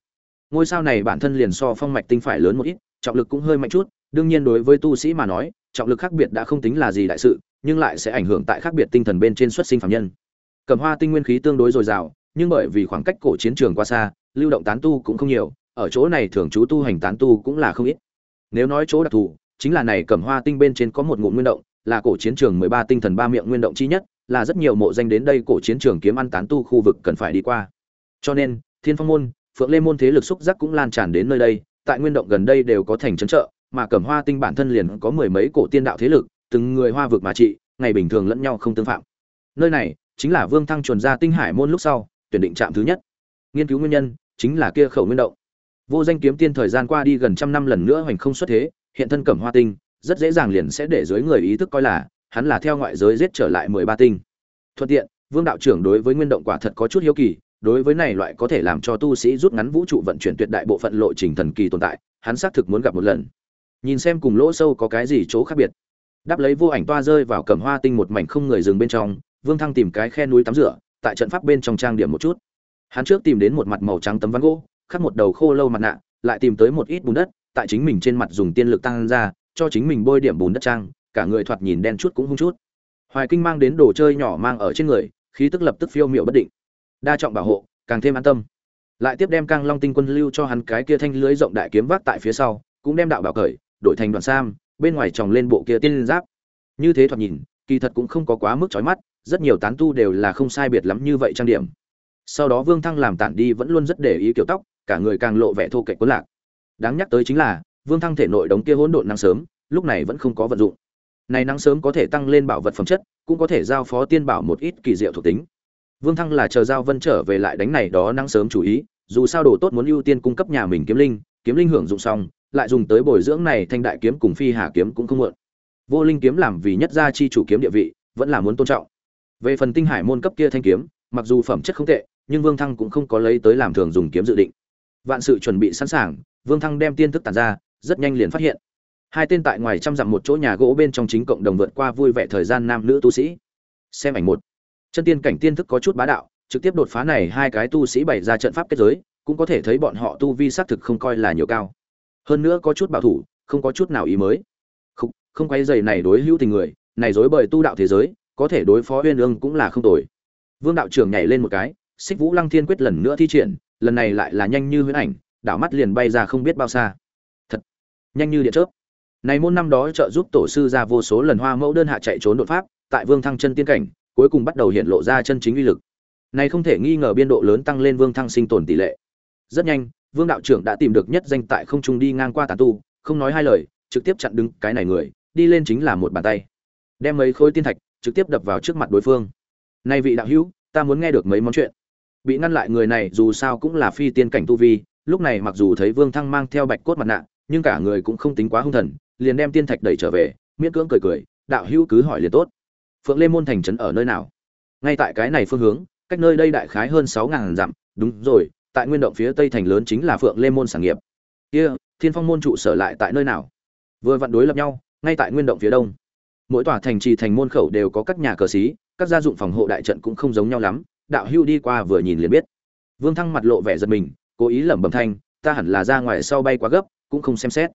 Speaker 1: Ngôi sao này bản thân liền so phong mạch tinh phải lớn một ít, trọng lực cũng hơi mạnh chút, đương nhiên đối với tu sĩ mà nói, trọng lực khác biệt đã không tính là gì đại sự, nhưng lại sẽ ảnh hưởng tại khác biệt tinh thần bên trên xuất sinh phàm nhân. Cẩm hoa tinh nguyên khí tương đối dồi dào, nhưng bởi vì khoảng cách cổ chiến trường quá xa lưu động tán tu cũng không nhiều, ở chỗ này thường trú tu hành tán tu cũng là không ít. Nếu nói chỗ đặc thù, chính là này cẩm hoa tinh bên trên có một ngụm nguyên động, là cổ chiến trường mười ba tinh thần ba miệng nguyên động chi nhất, là rất nhiều mộ danh đến đây cổ chiến trường kiếm ăn tán tu khu vực cần phải đi qua. Cho nên, thiên phong môn, phượng lê môn thế lực xúc giác cũng lan tràn đến nơi đây, tại nguyên động gần đây đều có thành trấn trợ mà cẩm hoa tinh bản thân liền có mười mấy cổ tiên đạo thế lực, từng người hoa vực mà trị, ngày bình thường lẫn nhau không tương phạm. Nơi này chính là vương thăng chuẩn ra tinh hải môn lúc sau, tuyển định trạm thứ nhất nghiên cứu nguyên nhân chính là kia khẩu nguyên động. Vô danh kiếm tiên thời gian qua đi gần trăm năm lần nữa hoành không xuất thế, hiện thân cẩm hoa tinh, rất dễ dàng liền sẽ để dưới người ý thức coi là hắn là theo ngoại giới giết trở lại mười ba tinh. Thuận tiện, vương đạo trưởng đối với nguyên động quả thật có chút hiếu kỳ, đối với này loại có thể làm cho tu sĩ rút ngắn vũ trụ vận chuyển tuyệt đại bộ phận lộ trình thần kỳ tồn tại, hắn xác thực muốn gặp một lần. Nhìn xem cùng lỗ sâu có cái gì chỗ khác biệt. Đáp lấy vô ảnh toa rơi vào cẩm hoa tinh một mảnh không người dừng bên trong, vương thăng tìm cái khe núi tắm rửa, tại trận pháp bên trong trang điểm một chút hắn trước tìm đến một mặt màu trắng tấm ván gỗ, khắc một đầu khô lâu mặt nạ, lại tìm tới một ít bùn đất, tại chính mình trên mặt dùng tiên lực tăng ra, cho chính mình bôi điểm bùn đất trang, cả người thoạt nhìn đen chút cũng không chút. Hoài kinh mang đến đồ chơi nhỏ mang ở trên người, khí tức lập tức phiêu miệu bất định. Đa trọng bảo hộ, càng thêm an tâm. Lại tiếp đem cang long tinh quân lưu cho hắn cái kia thanh lưới rộng đại kiếm vác tại phía sau, cũng đem đạo bảo cởi, đổi thành đoàn sam, bên ngoài tròng lên bộ kia tiên giáp. Như thế thoạt nhìn, kỳ thật cũng không có quá mức chói mắt, rất nhiều tán tu đều là không sai biệt lắm như vậy trang điểm sau đó vương thăng làm tản đi vẫn luôn rất để ý kiểu tóc, cả người càng lộ vẻ thô kệch cuốn lạc. Đáng nhắc tới chính là, vương thăng thể nội đống kia hỗn độn năng sớm, lúc này vẫn không có vận dụng. Này năng sớm có thể tăng lên bảo vật phẩm chất, cũng có thể giao phó tiên bảo một ít kỳ diệu thuộc tính. Vương thăng là chờ giao vân trở về lại đánh này đó năng sớm chủ ý, dù sao đồ tốt muốn ưu tiên cung cấp nhà mình kiếm linh kiếm linh hưởng dụng xong, lại dùng tới bồi dưỡng này thanh đại kiếm cùng phi hà kiếm cũng không muộn. Vô linh kiếm làm vì nhất gia chi chủ kiếm địa vị, vẫn là muốn tôn trọng. Về phần tinh hải môn cấp kia thanh kiếm, mặc dù phẩm chất không tệ nhưng vương thăng cũng không có lấy tới làm thường dùng kiếm dự định. Vạn sự chuẩn bị sẵn sàng, vương thăng đem tiên thức tản ra, rất nhanh liền phát hiện. Hai tên tại ngoài trăm dặm một chỗ nhà gỗ bên trong chính cộng đồng vượt qua vui vẻ thời gian nam nữ tu sĩ. Xem ảnh một. Chân tiên cảnh tiên thức có chút bá đạo, trực tiếp đột phá này hai cái tu sĩ bày ra trận pháp kết giới, cũng có thể thấy bọn họ tu vi xác thực không coi là nhiều cao. Hơn nữa có chút bảo thủ, không có chút nào ý mới. Không không quay giày này đối hữu tình người, này dối bời tu đạo thế giới, có thể đối phó uyên ương cũng là không tồi. Vương đạo trưởng nhảy lên một cái xích vũ lăng thiên quyết lần nữa thi triển, lần này lại là nhanh như huyễn ảnh, đảo mắt liền bay ra không biết bao xa. Thật, nhanh như điện chớp. Này môn năm đó trợ giúp tổ sư ra vô số lần hoa mẫu đơn hạ chạy trốn đột pháp, tại vương thăng chân tiên cảnh, cuối cùng bắt đầu hiện lộ ra chân chính uy lực. Này không thể nghi ngờ biên độ lớn tăng lên vương thăng sinh tồn tỷ lệ. Rất nhanh, vương đạo trưởng đã tìm được nhất danh tại không trung đi ngang qua tàn tu, không nói hai lời, trực tiếp chặn đứng cái này người, đi lên chính là một bàn tay. Đem mấy khối tiên thạch, trực tiếp đập vào trước mặt đối phương. Này vị đạo hữu, ta muốn nghe được mấy món chuyện bị ngăn lại người này dù sao cũng là phi tiên cảnh tu vi, lúc này mặc dù thấy vương thăng mang theo bạch cốt mặt nạ, nhưng cả người cũng không tính quá hung thần, liền đem tiên thạch đẩy trở về, miễn cưỡng cười cười, đạo hữu cứ hỏi liền tốt. Phượng lê môn thành trấn ở nơi nào? Ngay tại cái này phương hướng, cách nơi đây đại khái hơn sáu ngàn dặm, đúng rồi, tại nguyên động phía tây thành lớn chính là phượng lê môn sản nghiệp. Kia, thiên phong môn trụ sở lại tại nơi nào? Vừa vặn đối lập nhau, ngay tại nguyên động phía đông. Mỗi tòa thành trì thành môn khẩu đều có các nhà cờ xí, các gia dụng phòng hộ đại trận cũng không giống nhau lắm đạo hưu đi qua vừa nhìn liền biết. Vương thăng mặt lộ vẻ giật mình, cố ý lẩm bẩm thanh, ta hẳn là ra ngoài sau bay quá gấp, cũng không xem xét.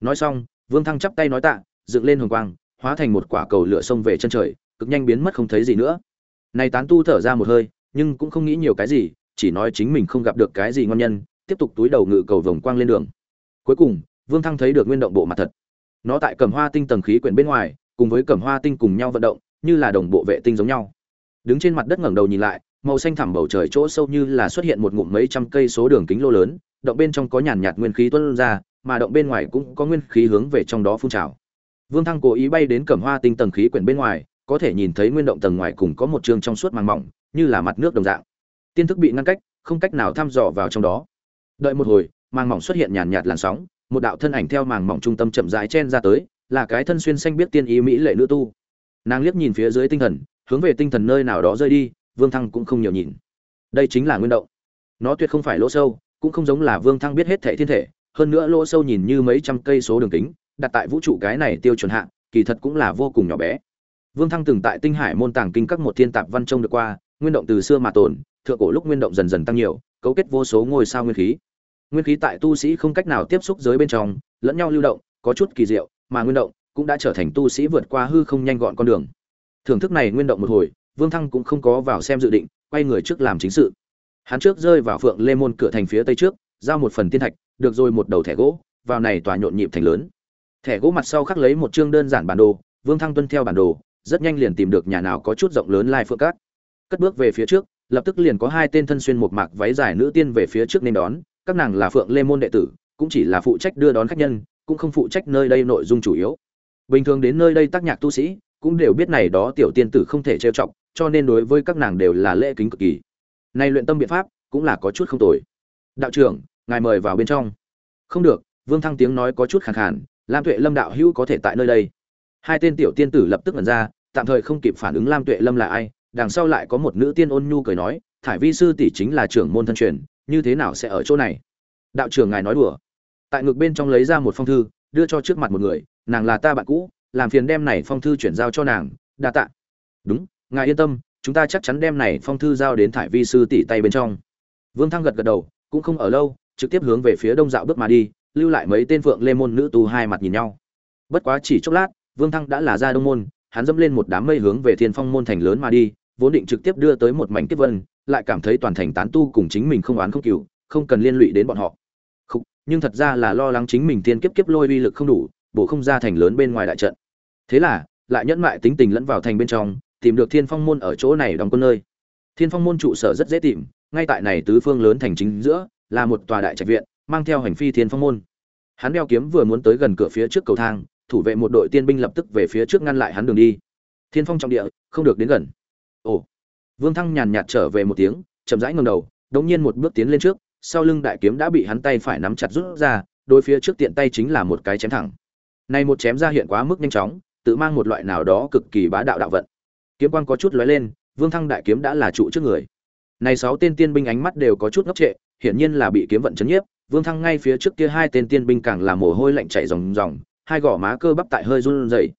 Speaker 1: Nói xong, vương thăng chắp tay nói tạ, dựng lên hồng quang, hóa thành một quả cầu lửa sông về chân trời, cực nhanh biến mất không thấy gì nữa. Này tán tu thở ra một hơi, nhưng cũng không nghĩ nhiều cái gì, chỉ nói chính mình không gặp được cái gì ngon nhân, tiếp tục túi đầu ngự cầu vồng quang lên đường. Cuối cùng, vương thăng thấy được nguyên động bộ mặt thật. Nó tại cẩm hoa tinh tầng khí quyển bên ngoài, cùng với cẩm hoa tinh cùng nhau vận động, như là đồng bộ vệ tinh giống nhau. Đứng trên mặt đất ngẩng đầu nhìn lại màu xanh thẳm bầu trời chỗ sâu như là xuất hiện một ngụm mấy trăm cây số đường kính lô lớn, động bên trong có nhàn nhạt nguyên khí tuôn ra, mà động bên ngoài cũng có nguyên khí hướng về trong đó phun trào. Vương thăng cố ý bay đến cẩm hoa tinh tầng khí quyển bên ngoài, có thể nhìn thấy nguyên động tầng ngoài cùng có một trường trong suốt màng mỏng, như là mặt nước đồng dạng. Tiên thức bị ngăn cách, không cách nào thăm dò vào trong đó. Đợi một hồi, màng mỏng xuất hiện nhàn nhạt làn sóng, một đạo thân ảnh theo màng mỏng trung tâm chậm rãi chen ra tới, là cái thân xuyên xanh biết tiên ý mỹ lệ nữ tu. Nàng liếc nhìn phía dưới tinh thần, hướng về tinh thần nơi nào đó rơi đi vương thăng cũng không nhiều nhìn. Đây chính là nguyên động. Nó tuyệt không phải lỗ sâu cũng không giống là vương thăng biết hết thể thiên thể hơn nữa lỗ sâu nhìn như mấy trăm cây số đường kính đặt tại vũ trụ cái này tiêu chuẩn hạng, kỳ thật cũng là vô cùng nhỏ bé. Vương thăng từng tại tinh hải môn tàng kinh các một thiên tạp văn trông được qua nguyên động từ xưa mà tồn thượng cổ lúc nguyên động dần dần tăng nhiều cấu kết vô số ngôi sao nguyên khí. Nguyên khí tại tu sĩ không cách nào tiếp xúc giới bên trong lẫn nhau lưu động có chút kỳ diệu mà nguyên động cũng đã trở thành tu sĩ vượt qua hư không nhanh gọn con đường. Thưởng thức này nguyên động một hồi vương thăng cũng không có vào xem dự định, quay người trước làm chính sự. Hắn trước rơi vào phượng lê môn cửa thành phía tây trước, giao một phần tiên thạch, được rồi một đầu thẻ gỗ, vào này tòa nhộn nhịp thành lớn. Thẻ gỗ mặt sau khắc lấy một chương đơn giản bản đồ, vương thăng tuân theo bản đồ, rất nhanh liền tìm được nhà nào có chút rộng lớn lai phượng cát. Cất bước về phía trước, lập tức liền có hai tên thân xuyên một mạc váy dài nữ tiên về phía trước nên đón, các nàng là phượng lê môn đệ tử, cũng chỉ là phụ trách đưa đón khách nhân, cũng không phụ trách nơi đây nội dung chủ yếu. Bình thường đến nơi đây tác nhạc tu sĩ, cũng đều biết này đó tiểu tiên tử không thể trêu chọc cho nên đối với các nàng đều là lễ kính cực kỳ. Nay luyện tâm biện pháp cũng là có chút không tồi. Đạo trưởng, ngài mời vào bên trong. Không được, vương thăng tiếng nói có chút khàn khàn, lam tuệ lâm đạo hữu có thể tại nơi đây. Hai tên tiểu tiên tử lập tức nhận ra, tạm thời không kịp phản ứng lam tuệ lâm là ai, đằng sau lại có một nữ tiên ôn nhu cười nói, thải vi sư tỷ chính là trưởng môn thân truyền, như thế nào sẽ ở chỗ này? Đạo trưởng ngài nói đùa. Tại ngực bên trong lấy ra một phong thư, đưa cho trước mặt một người, nàng là ta bạn cũ, làm phiền đem này phong thư chuyển giao cho nàng, đa tạ. Đúng ngài yên tâm chúng ta chắc chắn đem này phong thư giao đến thải vi sư tỷ tay bên trong. Vương thăng gật gật đầu cũng không ở lâu trực tiếp hướng về phía đông dạo bước mà đi lưu lại mấy tên phượng lê môn nữ tu hai mặt nhìn nhau. Bất quá chỉ chốc lát vương thăng đã là ra đông môn hắn dẫm lên một đám mây hướng về thiên phong môn thành lớn mà đi vốn định trực tiếp đưa tới một mảnh kiếp vân lại cảm thấy toàn thành tán tu cùng chính mình không oán không cừu không cần liên lụy đến bọn họ. Không, nhưng thật ra là lo lắng chính mình tiên kiếp kiếp lôi uy lực không đủ bổ không ra thành lớn bên ngoài đại trận. Thế là lại nhẫn mại tính tình lẫn vào thành bên trong tìm được thiên phong môn ở chỗ này đóng quân nơi. Thiên phong môn trụ sở rất dễ tìm, ngay tại này tứ phương lớn thành chính giữa, là một tòa đại trạch viện, mang theo hành phi thiên phong môn. Hắn đeo kiếm vừa muốn tới gần cửa phía trước cầu thang, thủ vệ một đội tiên binh lập tức về phía trước ngăn lại hắn đường đi. Thiên phong trọng địa, không được đến gần. Ồ. Vương thăng nhàn nhạt trở về một tiếng, chậm rãi ngầm đầu đống nhiên một bước tiến lên trước, sau lưng đại kiếm đã bị hắn tay phải nắm chặt rút ra, đôi phía trước tiện tay chính là một cái chém thẳng. Này một chém ra hiện quá mức nhanh chóng, tự mang một loại nào đó cực kỳ bá đạo đạo vận kiếm quang có chút lóe lên, vương thăng đại kiếm đã là trụ trước người. Này sáu tên tiên binh ánh mắt đều có chút ngốc trệ, hiển nhiên là bị kiếm vận chấn nhiếp, vương thăng ngay phía trước kia hai tên tiên binh càng là mồ hôi lạnh chảy ròng ròng, hai gò má cơ bắp tại hơi run rẩy.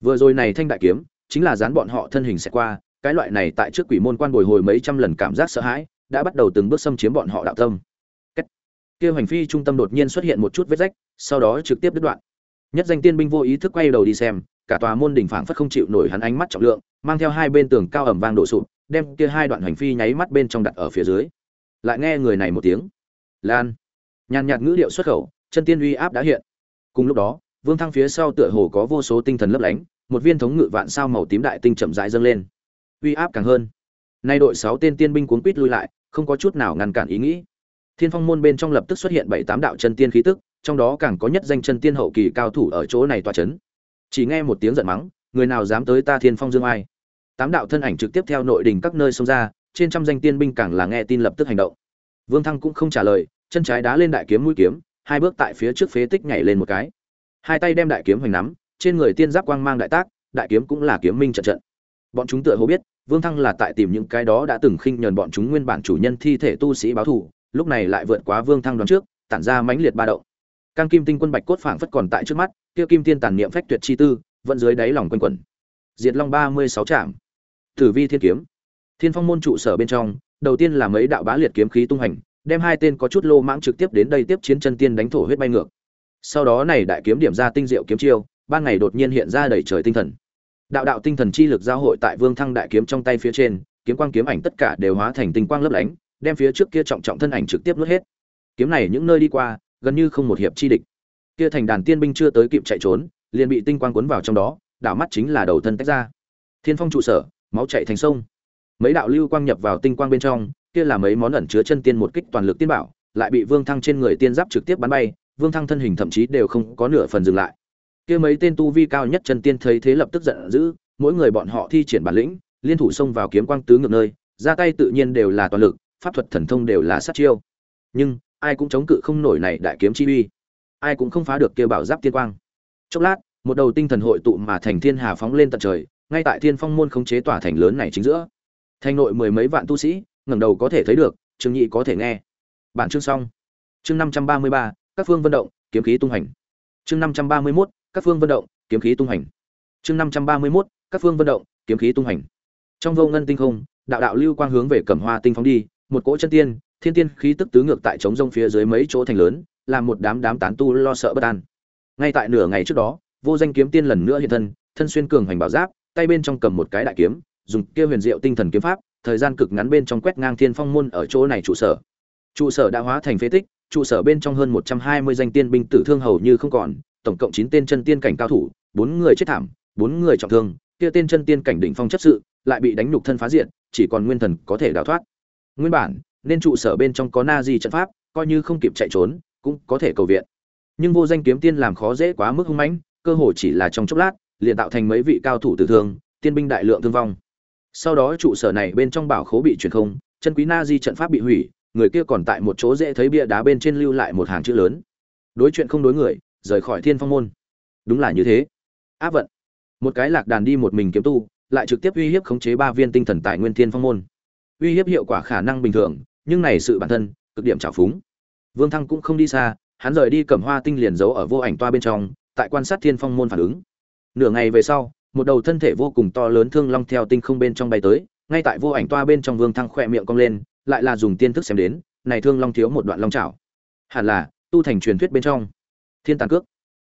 Speaker 1: Vừa rồi này thanh đại kiếm, chính là dán bọn họ thân hình sẽ qua, cái loại này tại trước quỷ môn quan bồi hồi mấy trăm lần cảm giác sợ hãi, đã bắt đầu từng bước xâm chiếm bọn họ đạo tâm. Kết. kia hành phi trung tâm đột nhiên xuất hiện một chút vết rách, sau đó trực tiếp đứt đoạn. Nhất danh tiên binh vô ý thức quay đầu đi xem, cả tòa môn đỉnh phảng phất không chịu nổi hắn ánh mắt trọng lượng mang theo hai bên tường cao ẩm vang đổ sụp, đem kia hai đoạn hành phi nháy mắt bên trong đặt ở phía dưới. Lại nghe người này một tiếng. Lan. Nhàn nhạt ngữ điệu xuất khẩu, chân tiên uy áp đã hiện. Cùng lúc đó, vương thăng phía sau tựa hồ có vô số tinh thần lấp lánh, một viên thống ngự vạn sao màu tím đại tinh chậm rãi dâng lên. Uy áp càng hơn. Nay đội sáu tên tiên binh cuốn quýt lui lại, không có chút nào ngăn cản ý nghĩ. Thiên phong môn bên trong lập tức xuất hiện bảy tám đạo chân tiên khí tức, trong đó càng có nhất danh chân tiên hậu kỳ cao thủ ở chỗ này tòa chấn. Chỉ nghe một tiếng giận mắng, người nào dám tới ta thiên phong dương ai? Tám đạo thân ảnh trực tiếp theo nội đình các nơi xông ra, trên trăm danh tiên binh càng là nghe tin lập tức hành động. Vương thăng cũng không trả lời, chân trái đá lên đại kiếm mũi kiếm, hai bước tại phía trước phế tích nhảy lên một cái. Hai tay đem đại kiếm hoành nắm, trên người tiên giáp quang mang đại tác, đại kiếm cũng là kiếm minh trận trận. Bọn chúng tựa hồ biết, vương thăng là tại tìm những cái đó đã từng khinh nhờn bọn chúng nguyên bản chủ nhân thi thể tu sĩ báo thù, lúc này lại vượt quá vương thăng đoán trước, tản ra mãnh liệt ba động. Cang kim tinh quân bạch cốt phảng phất còn tại trước mắt, kia kim tiên tàn niệm phách tuyệt chi tư, vẫn dưới đáy lòng quanh quẩn. Diệt long ba mươi sáu trạm tử vi thiên kiếm. Thiên phong môn trụ sở bên trong, đầu tiên là mấy đạo bá liệt kiếm khí tung hành, đem hai tên có chút lô mãng trực tiếp đến đây tiếp chiến chân tiên đánh thổ huyết bay ngược. Sau đó này đại kiếm điểm ra tinh diệu kiếm chiêu, ban ngày đột nhiên hiện ra đầy trời tinh thần. Đạo đạo tinh thần chi lực giao hội tại vương thăng đại kiếm trong tay phía trên, kiếm quang kiếm ảnh tất cả đều hóa thành tinh quang lấp lánh, đem phía trước kia trọng trọng thân ảnh trực tiếp nuốt hết. Kiếm này những nơi đi qua, gần như không một hiệp chi địch. Kia thành đàn tiên binh chưa tới kịp chạy trốn, liền bị tinh quang cuốn vào trong đó, đảo mắt chính là đầu thân tách ra. Thiên phong trụ sở máu chảy thành sông. Mấy đạo lưu quang nhập vào tinh quang bên trong, kia là mấy món ẩn chứa chân tiên một kích toàn lực tiên bảo, lại bị vương thăng trên người tiên giáp trực tiếp bắn bay, vương thăng thân hình thậm chí đều không có nửa phần dừng lại. Kia mấy tên tu vi cao nhất chân tiên thấy thế lập tức giận dữ, mỗi người bọn họ thi triển bản lĩnh, liên thủ xông vào kiếm quang tứ ngược nơi, ra tay tự nhiên đều là toàn lực, pháp thuật thần thông đều là sát chiêu. Nhưng, ai cũng chống cự không nổi này đại kiếm chi uy. Ai cũng không phá được kia bảo giáp tiên quang. Chốc lát, một đầu tinh thần hội tụ mà thành thiên hà phóng lên tận trời ngay tại thiên phong môn khống chế tòa thành lớn này chính giữa. Thành nội mười mấy vạn tu sĩ, ngẩng đầu có thể thấy được, trương nhị có thể nghe. Bản chương xong. Chương năm trăm ba mươi ba, các phương vận động, kiếm khí tung hành. Chương năm trăm ba mươi mốt, các phương vận động, kiếm khí tung hành. Chương năm trăm ba mươi mốt, các phương vận động, kiếm khí tung hành. Trong vô ngân tinh không, đạo đạo lưu quang hướng về cẩm hoa tinh phóng đi, một cỗ chân tiên, thiên tiên khí tức tứ ngược tại trống rông phía dưới mấy chỗ thành lớn, làm một đám đám tán tu lo sợ bất an. Ngay tại nửa ngày trước đó, vô danh kiếm tiên lần nữa hiện thân thân xuyên cường hành bảo giáp tay bên trong cầm một cái đại kiếm, dùng kia huyền diệu tinh thần kiếm pháp, thời gian cực ngắn bên trong quét ngang thiên phong môn ở chỗ này trụ sở. Trụ sở đã hóa thành phế tích, trụ sở bên trong hơn một trăm hai mươi danh tiên binh tử thương hầu như không còn, tổng cộng chín tên chân tiên cảnh cao thủ, bốn người chết thảm, bốn người trọng thương, kia tên chân tiên cảnh đỉnh phong chất sự lại bị đánh nhục thân phá diện chỉ còn nguyên thần có thể đào thoát. Nguyên bản, nên trụ sở bên trong có na di trận pháp, coi như không kịp chạy trốn, cũng có thể cầu viện. Nhưng vô danh kiếm tiên làm khó dễ quá mức hung mãnh, cơ hội chỉ là trong chốc lát liền tạo thành mấy vị cao thủ tử thương, tiên binh đại lượng thương vong. Sau đó trụ sở này bên trong bảo khố bị chuyển không, chân quý na di trận pháp bị hủy, người kia còn tại một chỗ dễ thấy bia đá bên trên lưu lại một hàng chữ lớn. Đối chuyện không đối người, rời khỏi thiên phong môn. Đúng là như thế. Áp vận. Một cái lạc đàn đi một mình kiếm tu, lại trực tiếp uy hiếp khống chế ba viên tinh thần tại nguyên thiên phong môn. Uy hiếp hiệu quả khả năng bình thường, nhưng này sự bản thân, cực điểm trào phúng. Vương thăng cũng không đi xa, hắn rời đi cầm hoa tinh liền giấu ở vô ảnh toa bên trong, tại quan sát thiên phong môn phản ứng nửa ngày về sau một đầu thân thể vô cùng to lớn thương long theo tinh không bên trong bay tới ngay tại vô ảnh toa bên trong vương thăng khỏe miệng cong lên lại là dùng tiên thức xem đến này thương long thiếu một đoạn long trảo, hẳn là tu thành truyền thuyết bên trong. Thiên tàn cước.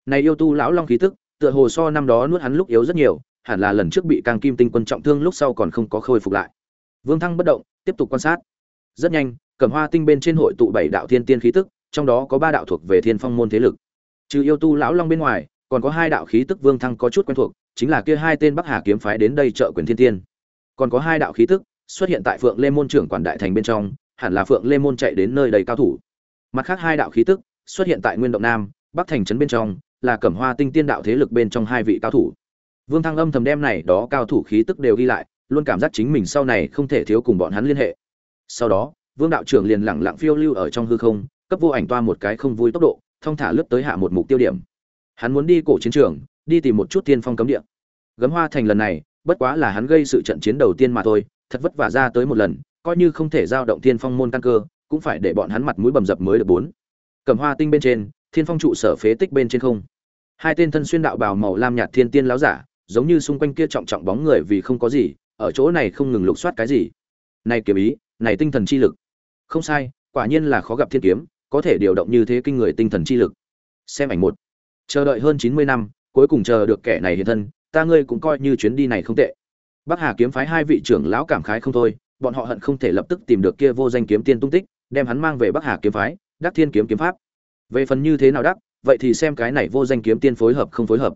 Speaker 1: Này yêu tu lão long khí tức tựa hồ so năm đó nuốt hắn lúc yếu rất nhiều hẳn là lần trước bị càng kim tinh quân trọng thương lúc sau còn không có khôi phục lại. Vương thăng bất động tiếp tục quan sát. Rất nhanh cẩm hoa tinh bên trên hội tụ bảy đạo thiên tiên khí tức trong đó có ba đạo thuộc về thiên phong môn thế lực. Trừ yêu tu lão long bên ngoài còn có hai đạo khí tức vương thăng có chút quen thuộc, chính là kia hai tên bắc hà kiếm phái đến đây trợ quyền thiên tiên. Còn có hai đạo khí tức xuất hiện tại phượng lê môn trưởng quản đại thành bên trong, hẳn là phượng lê môn chạy đến nơi đầy cao thủ. Mặt khác hai đạo khí tức xuất hiện tại nguyên động nam, bắc thành trấn bên trong, là cẩm hoa tinh tiên đạo thế lực bên trong hai vị cao thủ. Vương thăng âm thầm đem này đó cao thủ khí tức đều ghi lại, luôn cảm giác chính mình sau này không thể thiếu cùng bọn hắn liên hệ. Sau đó, vương đạo trưởng liền lẳng lặng phiêu lưu ở trong hư không, cấp vô ảnh toa một cái không vui tốc độ thông thả lướt tới hạ một mục tiêu điểm hắn muốn đi cổ chiến trường, đi tìm một chút tiên phong cấm địa. Gấm hoa thành lần này, bất quá là hắn gây sự trận chiến đầu tiên mà thôi, thật vất vả ra tới một lần, coi như không thể giao động tiên phong môn căn cơ, cũng phải để bọn hắn mặt mũi bầm dập mới được bốn. Cầm hoa tinh bên trên, thiên phong trụ sở phế tích bên trên không. Hai tên thân xuyên đạo bào màu lam nhạt thiên tiên láo giả, giống như xung quanh kia trọng trọng bóng người vì không có gì, ở chỗ này không ngừng lục soát cái gì. Này kiếm ý, này tinh thần chi lực. Không sai, quả nhiên là khó gặp thiên kiếm, có thể điều động như thế kinh người tinh thần chi lực. Xem ảnh một chờ đợi hơn chín mươi năm, cuối cùng chờ được kẻ này hiện thân, ta ngươi cũng coi như chuyến đi này không tệ. Bắc hà kiếm phái hai vị trưởng lão cảm khái không thôi, bọn họ hận không thể lập tức tìm được kia vô danh kiếm tiên tung tích, đem hắn mang về bắc hà kiếm phái, đắc thiên kiếm kiếm pháp. Về phần như thế nào đắc, vậy thì xem cái này vô danh kiếm tiên phối hợp không phối hợp.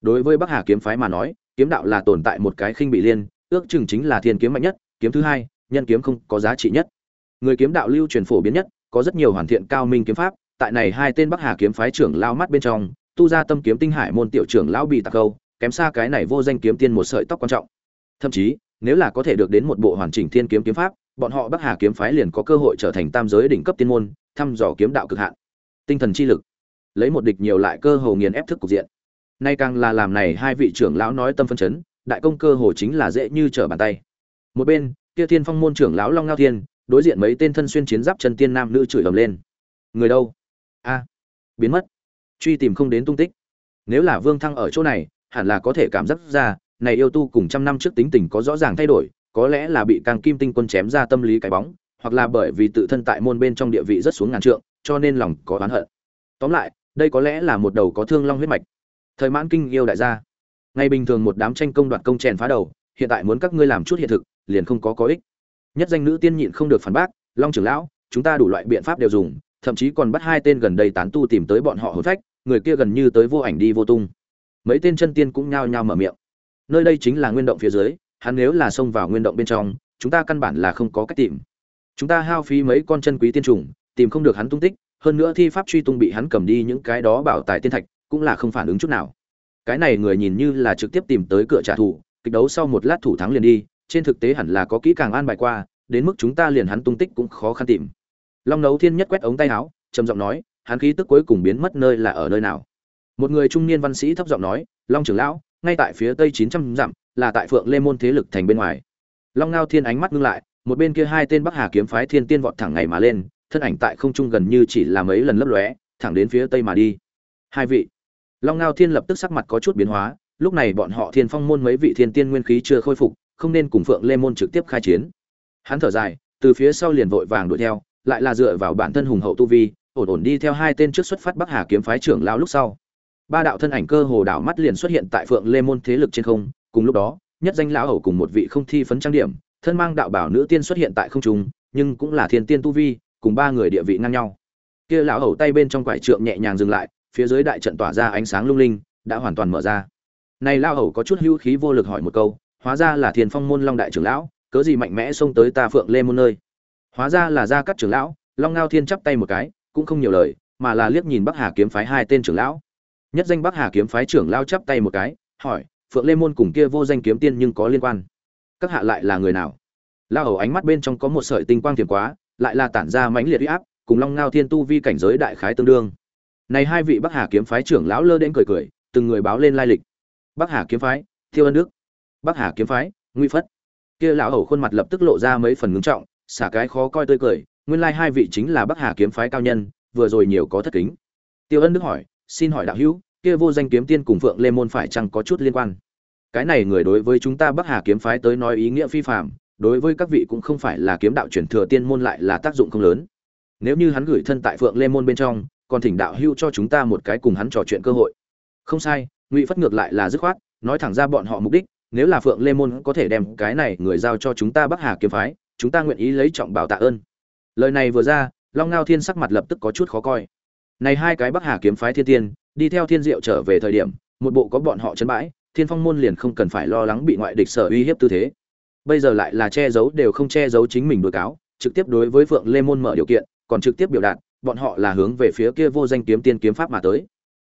Speaker 1: Đối với bắc hà kiếm phái mà nói, kiếm đạo là tồn tại một cái khinh bị liên, ước chừng chính là thiên kiếm mạnh nhất, kiếm thứ hai, nhân kiếm không có giá trị nhất. Người kiếm đạo lưu truyền phổ biến nhất, có rất nhiều hoàn thiện cao minh kiếm pháp, tại này hai tên bắc hà kiếm phái trưởng lao mắt bên trong tu ra tâm kiếm tinh hải môn tiểu trưởng lão bị tạc câu, kém xa cái này vô danh kiếm tiên một sợi tóc quan trọng. Thậm chí, nếu là có thể được đến một bộ hoàn chỉnh thiên kiếm kiếm pháp, bọn họ bắc hà kiếm phái liền có cơ hội trở thành tam giới đỉnh cấp tiên môn, thăm dò kiếm đạo cực hạn. Tinh thần chi lực, lấy một địch nhiều lại cơ hồ nghiền ép thức cục diện. Nay càng là làm này hai vị trưởng lão nói tâm phân chấn, đại công cơ hồ chính là dễ như trở bàn tay. Một bên, kia thiên phong môn trưởng lão long ngao thiên, đối diện mấy tên thân xuyên chiến giáp chân tiên nam nữ chửi ầm lên. Người đâu? A, biến mất truy tìm không đến tung tích. Nếu là vương thăng ở chỗ này, hẳn là có thể cảm giác ra, này yêu tu cùng trăm năm trước tính tình có rõ ràng thay đổi, có lẽ là bị càng kim tinh quân chém ra tâm lý cái bóng, hoặc là bởi vì tự thân tại môn bên trong địa vị rất xuống ngàn trượng, cho nên lòng có oán hận. Tóm lại, đây có lẽ là một đầu có thương long huyết mạch. Thời mãn kinh yêu đại gia. Ngày bình thường một đám tranh công đoạt công chèn phá đầu, hiện tại muốn các ngươi làm chút hiện thực, liền không có có ích. Nhất danh nữ tiên nhịn không được phản bác, long trưởng lão, chúng ta đủ loại biện pháp đều dùng, thậm chí còn bắt hai tên gần đây tán tu tìm tới bọn họ hồn phách người kia gần như tới vô ảnh đi vô tung. Mấy tên chân tiên cũng nhao nhao mở miệng. Nơi đây chính là nguyên động phía dưới, hắn nếu là xông vào nguyên động bên trong, chúng ta căn bản là không có cách tìm. Chúng ta hao phí mấy con chân quý tiên trùng, tìm không được hắn tung tích, hơn nữa thi pháp truy tung bị hắn cầm đi những cái đó bảo tài tiên thạch, cũng là không phản ứng chút nào. Cái này người nhìn như là trực tiếp tìm tới cửa trả thù, kịch đấu sau một lát thủ thắng liền đi, trên thực tế hẳn là có kỹ càng an bài qua, đến mức chúng ta liền hắn tung tích cũng khó khăn tìm. Long nấu thiên nhất quét ống tay áo, trầm giọng nói hắn khí tức cuối cùng biến mất nơi là ở nơi nào. Một người trung niên văn sĩ thấp giọng nói, long trưởng lão, ngay tại phía tây chín trăm dặm, là tại phượng lê môn thế lực thành bên ngoài. Long ngao thiên ánh mắt ngưng lại, một bên kia hai tên bắc hà kiếm phái thiên tiên vọt thẳng ngày mà lên, thân ảnh tại không trung gần như chỉ là mấy lần lấp lóe, thẳng đến phía tây mà đi. Hai vị. Long ngao thiên lập tức sắc mặt có chút biến hóa, lúc này bọn họ thiên phong môn mấy vị thiên tiên nguyên khí chưa khôi phục, không nên cùng phượng lê môn trực tiếp khai chiến. Hắn thở dài, từ phía sau liền vội vàng đuổi theo, lại là dựa vào bản thân hùng hậu tu vi ổn ổn đi theo hai tên trước xuất phát bắc hà kiếm phái trưởng lao lúc sau. Ba đạo thân ảnh cơ hồ đảo mắt liền xuất hiện tại phượng lê môn thế lực trên không. Cùng lúc đó, nhất danh lão hầu cùng một vị không thi phấn trang điểm, thân mang đạo bảo nữ tiên xuất hiện tại không trung, nhưng cũng là thiên tiên tu vi, cùng ba người địa vị ngang nhau. Kia lão hầu tay bên trong quải trượng nhẹ nhàng dừng lại, phía dưới đại trận tỏa ra ánh sáng lung linh, đã hoàn toàn mở ra. Này lão hầu có chút hữu khí vô lực hỏi một câu, hóa ra là thiên phong môn long đại trưởng lão, cớ gì mạnh mẽ xông tới ta phượng lê môn nơi? Hóa ra là gia cắt trưởng lão. Long ngao thiên chắp tay một cái cũng không nhiều lời, mà là liếc nhìn bắc hà kiếm phái hai tên trưởng lão. Nhất danh bắc hà kiếm phái trưởng lao chắp tay một cái, hỏi, phượng lê môn cùng kia vô danh kiếm tiên nhưng có liên quan? Các hạ lại là người nào? Lao hầu ánh mắt bên trong có một sợi tinh quang thiểm quá, lại là tản ra mãnh liệt uy áp, cùng long ngao thiên tu vi cảnh giới đại khái tương đương. Này hai vị bắc hà kiếm phái trưởng lão lơ đến cười cười, từng người báo lên lai lịch. Bắc hà kiếm phái, thiêu ân đức. Bắc hà kiếm phái nguy phất. Kia lão hầu khuôn mặt lập tức lộ ra mấy phần ngưng trọng, xả cái khó coi tươi cười nguyên lai hai vị chính là bắc hà kiếm phái cao nhân, vừa rồi nhiều có thất kính. Tiêu ân đức hỏi, xin hỏi đạo hữu, kia vô danh kiếm tiên cùng phượng lê môn phải chăng có chút liên quan? Cái này người đối với chúng ta bắc hà kiếm phái tới nói ý nghĩa phi phạm đối với các vị cũng không phải là kiếm đạo truyền thừa tiên môn lại là tác dụng không lớn. Nếu như hắn gửi thân tại phượng lê môn bên trong, còn thỉnh đạo hữu cho chúng ta một cái cùng hắn trò chuyện cơ hội. Không sai, ngụy phất ngược lại là dứt khoát, nói thẳng ra bọn họ mục đích, nếu là phượng lê môn có thể đem cái này người giao cho chúng ta bắc hà kiếm phái, chúng ta nguyện ý lấy trọng bảo tạ ơn lời này vừa ra, long ngao thiên sắc mặt lập tức có chút khó coi. Này hai cái bắc hà kiếm phái thiên tiên, đi theo thiên diệu trở về thời điểm, một bộ có bọn họ chấn bãi, thiên phong môn liền không cần phải lo lắng bị ngoại địch sở uy hiếp tư thế. Bây giờ lại là che giấu đều không che giấu chính mình đối cáo, trực tiếp đối với phượng lê môn mở điều kiện, còn trực tiếp biểu đạt, bọn họ là hướng về phía kia vô danh kiếm tiên kiếm pháp mà tới.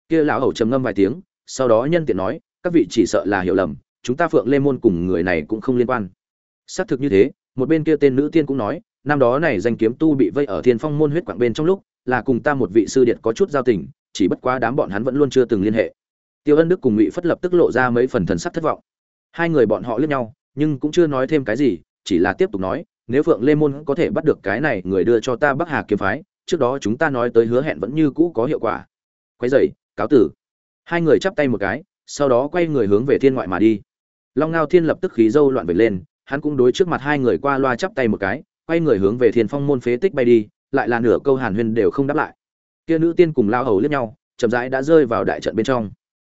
Speaker 1: Kia lão hầu trầm ngâm vài tiếng, sau đó nhân tiện nói, các vị chỉ sợ là hiểu lầm, chúng ta phượng lê môn cùng người này cũng không liên quan. Xác thực như thế, một bên kia tên nữ tiên cũng nói năm đó này danh kiếm tu bị vây ở thiên phong môn huyết quạng bên trong lúc, là cùng ta một vị sư điện có chút giao tình, chỉ bất quá đám bọn hắn vẫn luôn chưa từng liên hệ. Tiêu ân đức cùng ngụy phất lập tức lộ ra mấy phần thần sắc thất vọng. Hai người bọn họ liếc nhau, nhưng cũng chưa nói thêm cái gì, chỉ là tiếp tục nói, nếu phượng lê môn có thể bắt được cái này, người đưa cho ta bắc hà kiếm phái, trước đó chúng ta nói tới hứa hẹn vẫn như cũ có hiệu quả. Quay dậy cáo tử. Hai người chắp tay một cái, sau đó quay người hướng về thiên ngoại mà đi. Long ngao thiên lập tức khí dâu loạn về lên, hắn cũng đối trước mặt hai người qua loa chắp tay một cái quay người hướng về thiên phong môn phế tích bay đi, lại là nửa câu hàn huyên đều không đáp lại. Kia nữ tiên cùng lao hầu liếc nhau, chậm rãi đã rơi vào đại trận bên trong.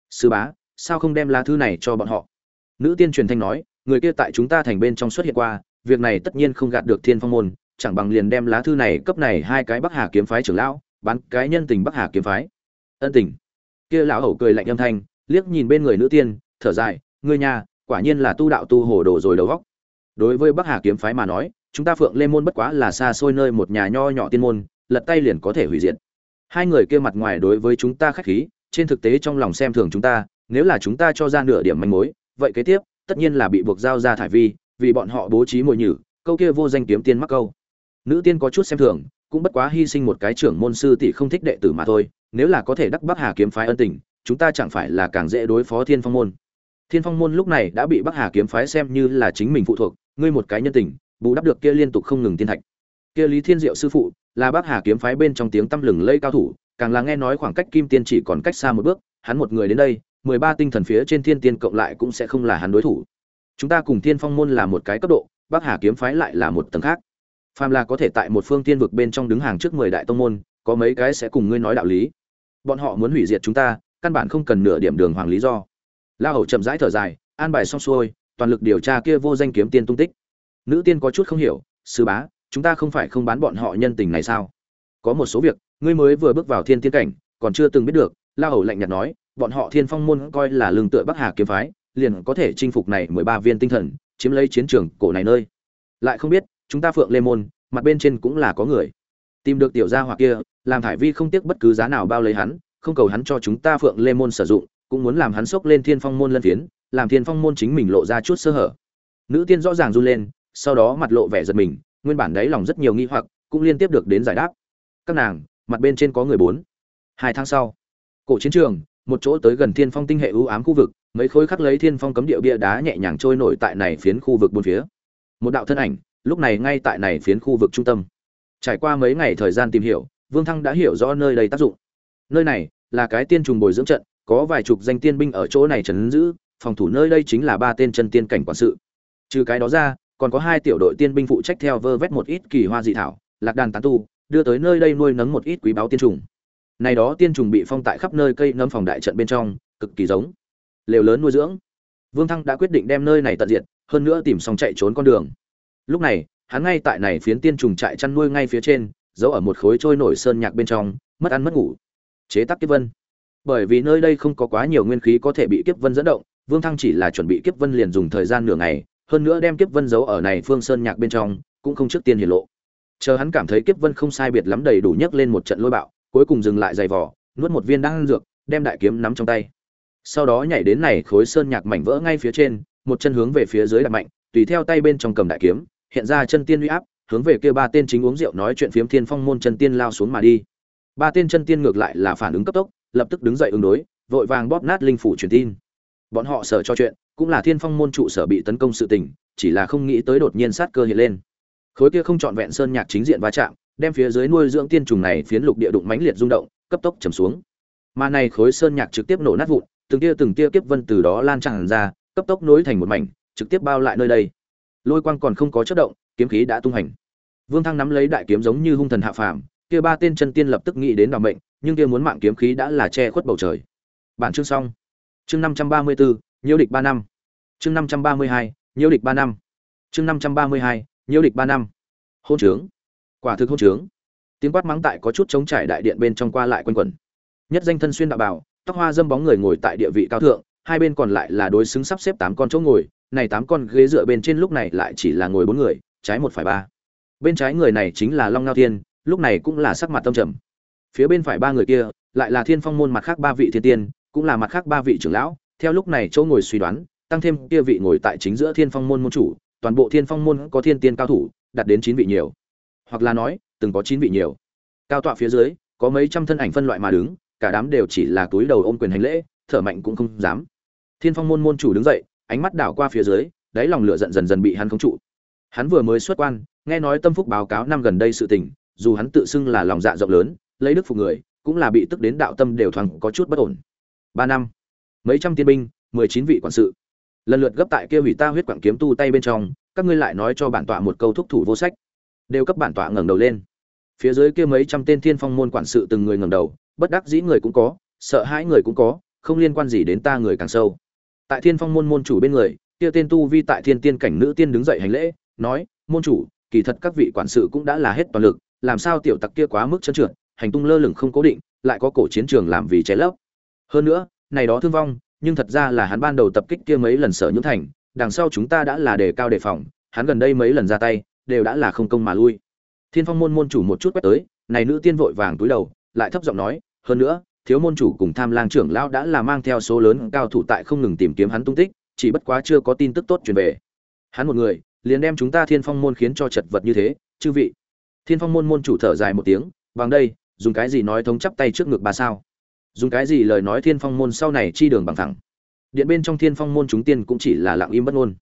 Speaker 1: Sư bá, sao không đem lá thư này cho bọn họ? Nữ tiên truyền thanh nói, người kia tại chúng ta thành bên trong xuất hiện qua, việc này tất nhiên không gạt được thiên phong môn, chẳng bằng liền đem lá thư này cấp này hai cái bắc hà kiếm phái trưởng lão, bán cái nhân tình bắc hà kiếm phái. Ân tình. Kia lão hầu cười lạnh âm thanh, liếc nhìn bên người nữ tiên, thở dài, ngươi nhà, quả nhiên là tu đạo tu hồ đồ rồi đầu góc đối với bắc hà kiếm phái mà nói chúng ta phượng lê môn bất quá là xa xôi nơi một nhà nho nhỏ tiên môn, lật tay liền có thể hủy diệt. Hai người kia mặt ngoài đối với chúng ta khách khí, trên thực tế trong lòng xem thường chúng ta, nếu là chúng ta cho ra nửa điểm manh mối, vậy kế tiếp, tất nhiên là bị buộc giao ra thải vi, vì bọn họ bố trí mồi nhử, câu kia vô danh kiếm tiên mắc câu. Nữ tiên có chút xem thường, cũng bất quá hy sinh một cái trưởng môn sư tỷ không thích đệ tử mà thôi, nếu là có thể đắc bắc hà kiếm phái ân tình, chúng ta chẳng phải là càng dễ đối phó thiên phong môn. Thiên phong môn lúc này đã bị bắc hà kiếm phái xem như là chính mình phụ thuộc, ngươi một cái nhân tình bù đắp được kia liên tục không ngừng tiên thạch. Kia lý thiên diệu sư phụ, là bắc hà kiếm phái bên trong tiếng tăm lừng lây cao thủ, càng là nghe nói khoảng cách kim tiên chỉ còn cách xa một bước, hắn một người đến đây, mười ba tinh thần phía trên thiên tiên cộng lại cũng sẽ không là hắn đối thủ. Chúng ta cùng thiên phong môn là một cái cấp độ bắc hà kiếm phái lại là một tầng khác. Phàm là có thể tại một phương tiên vực bên trong đứng hàng trước mười đại tông môn, có mấy cái sẽ cùng ngươi nói đạo lý. Bọn họ muốn hủy diệt chúng ta, căn bản không cần nửa điểm đường hoàng lý do. La hầu chậm rãi thở dài, an bài xong xuôi, toàn lực điều tra kia vô danh kiếm tiên tung tích nữ tiên có chút không hiểu, sư bá, chúng ta không phải không bán bọn họ nhân tình này sao? Có một số việc, ngươi mới vừa bước vào thiên tiên cảnh, còn chưa từng biết được. La hầu lạnh nhạt nói, bọn họ thiên phong môn coi là lương tựa bắc hà kiếm phái, liền có thể chinh phục này mười ba viên tinh thần, chiếm lấy chiến trường cổ này nơi. Lại không biết, chúng ta phượng lê môn, mặt bên trên cũng là có người. Tìm được tiểu gia hoặc kia, làm thải vi không tiếc bất cứ giá nào bao lấy hắn, không cầu hắn cho chúng ta phượng lê môn sử dụng, cũng muốn làm hắn sốc lên thiên phong môn lân phiến, làm thiên phong môn chính mình lộ ra chút sơ hở. Nữ tiên rõ ràng run lên sau đó mặt lộ vẻ giật mình, nguyên bản đấy lòng rất nhiều nghi hoặc, cũng liên tiếp được đến giải đáp. Các nàng, mặt bên trên có người bốn. Hai tháng sau, cổ chiến trường, một chỗ tới gần thiên phong tinh hệ ưu ám khu vực, mấy khối khắc lấy thiên phong cấm địa bia đá nhẹ nhàng trôi nổi tại này phiến khu vực bốn phía. Một đạo thân ảnh, lúc này ngay tại này phiến khu vực trung tâm. Trải qua mấy ngày thời gian tìm hiểu, vương thăng đã hiểu rõ nơi đây tác dụng. Nơi này là cái tiên trùng bồi dưỡng trận, có vài chục danh tiên binh ở chỗ này trấn giữ, phòng thủ nơi đây chính là ba tên chân tiên cảnh quản sự. Trừ cái đó ra còn có hai tiểu đội tiên binh phụ trách theo vơ vét một ít kỳ hoa dị thảo, lạc đàn tán tu, đưa tới nơi đây nuôi nấng một ít quý báu tiên trùng. Này đó tiên trùng bị phong tại khắp nơi cây nấm phòng đại trận bên trong, cực kỳ giống. Lều lớn nuôi dưỡng. Vương thăng đã quyết định đem nơi này tận diệt, hơn nữa tìm xong chạy trốn con đường. Lúc này, hắn ngay tại này phiến tiên trùng trại chăn nuôi ngay phía trên, giấu ở một khối trôi nổi sơn nhạc bên trong, mất ăn mất ngủ. Chế tác kiếp vân. Bởi vì nơi đây không có quá nhiều nguyên khí có thể bị kiếp vân dẫn động, vương thăng chỉ là chuẩn bị kiếp vân liền dùng thời gian nửa ngày hơn nữa đem kiếp vân giấu ở này phương sơn nhạc bên trong, cũng không trước tiên hiển lộ. Chờ hắn cảm thấy kiếp vân không sai biệt lắm đầy đủ nhấc lên một trận lôi bạo, cuối cùng dừng lại dày vỏ nuốt một viên đan dược, đem đại kiếm nắm trong tay. Sau đó nhảy đến này khối sơn nhạc mảnh vỡ ngay phía trên, một chân hướng về phía dưới đặt mạnh, tùy theo tay bên trong cầm đại kiếm, hiện ra chân tiên uy áp, hướng về kia ba tên chính uống rượu nói chuyện phiếm thiên phong môn chân tiên lao xuống mà đi. Ba tên chân tiên ngược lại là phản ứng cấp tốc, lập tức đứng dậy ứng đối, vội vàng bóp nát linh phủ truyền tin. Bọn họ sợ cho chuyện cũng là thiên phong môn trụ sở bị tấn công sự tình, chỉ là không nghĩ tới đột nhiên sát cơ hiện lên. Khối kia không trọn vẹn sơn nhạc chính diện va chạm, đem phía dưới nuôi dưỡng tiên trùng này phiến lục địa đụng mãnh liệt rung động, cấp tốc chầm xuống. Mà này khối sơn nhạc trực tiếp nổ nát vụn, từng tia từng tia kiếp vân từ đó lan tràn ra, cấp tốc nối thành một mảnh, trực tiếp bao lại nơi đây. Lôi quang còn không có chất động, kiếm khí đã tung hành. Vương thăng nắm lấy đại kiếm giống như hung thần hạ phàm, kia ba tên chân tiên lập tức nghĩ đến đ mệnh, nhưng kia muốn mạng kiếm khí đã là che khuất bầu trời. Bản chương xong. Chương năm trăm ba mươi bốn nhiễu địch ba năm. Chương năm trăm ba mươi hai nhiễu địch ba năm. Chương năm trăm ba mươi hai nhiễu địch ba năm. Hôn trướng. Quả thực hôn trướng. Tiếng quát mắng tại có chút chống trải đại điện bên trong qua lại quanh quẩn. Nhất danh thân xuyên đạo bảo, tóc hoa dâm bóng người ngồi tại địa vị cao thượng, hai bên còn lại là đối xứng sắp xếp tám con chỗ ngồi, này tám con ghế dựa bên trên lúc này lại chỉ là ngồi bốn người, trái một phải ba. Bên trái người này chính là long ngao thiên, lúc này cũng là sắc mặt tâm trầm. Phía bên phải ba người kia, lại là thiên phong môn mặt khác ba vị thiên tiên, cũng là mặt khác ba vị trưởng lão theo lúc này chỗ ngồi suy đoán, tăng thêm kia vị ngồi tại chính giữa thiên phong môn môn chủ, toàn bộ thiên phong môn có thiên tiên cao thủ, đạt đến chín vị nhiều. Hoặc là nói, từng có chín vị nhiều. Cao tọa phía dưới, có mấy trăm thân ảnh phân loại mà đứng, cả đám đều chỉ là túi đầu ôm quyền hành lễ, thở mạnh cũng không dám. Thiên phong môn môn chủ đứng dậy, ánh mắt đảo qua phía dưới, đáy lòng lửa giận dần dần bị hắn khống trụ. Hắn vừa mới xuất quan, nghe nói tâm phúc báo cáo năm gần đây sự tình, dù hắn tự xưng là lòng dạ rộng lớn, lấy đức phục người, cũng là bị tức đến đạo tâm đều thoáng có chút bất ổn. Ba năm mấy trăm tiên binh, mười chín vị quản sự. Lần lượt gấp tại kia hủy ta huyết quảng kiếm tu tay bên trong, các ngươi lại nói cho bản tọa một câu thúc thủ vô sách. Đều cấp bản tọa ngẩng đầu lên. Phía dưới kia mấy trăm tên thiên phong môn quản sự từng người ngẩng đầu, bất đắc dĩ người cũng có, sợ hãi người cũng có, không liên quan gì đến ta người càng sâu. Tại thiên phong môn môn chủ bên người, kia tên tu vi tại thiên tiên cảnh nữ tiên đứng dậy hành lễ, nói, môn chủ, kỳ thật các vị quản sự cũng đã là hết toàn lực, làm sao tiểu tặc kia quá mức trơn trượt, hành tung lơ lửng không cố định, lại có cổ chiến trường làm vì cháy lấp. Hơn nữa này đó thương vong, nhưng thật ra là hắn ban đầu tập kích kia mấy lần sở những thành, đằng sau chúng ta đã là đề cao đề phòng, hắn gần đây mấy lần ra tay, đều đã là không công mà lui. Thiên phong môn môn chủ một chút quét tới, này nữ tiên vội vàng túi đầu, lại thấp giọng nói, hơn nữa, thiếu môn chủ cùng tham lang trưởng lão đã là mang theo số lớn cao thủ tại không ngừng tìm kiếm hắn tung tích, chỉ bất quá chưa có tin tức tốt truyền về. Hắn một người, liền đem chúng ta thiên phong môn khiến cho chật vật như thế, chư vị. Thiên phong môn môn chủ thở dài một tiếng bằng đây, dùng cái gì nói thống chắp tay trước ngực bà sao? Dùng cái gì lời nói thiên phong môn sau này chi đường bằng thẳng. Điện bên trong thiên phong môn chúng tiên cũng chỉ là lặng im bất ngôn.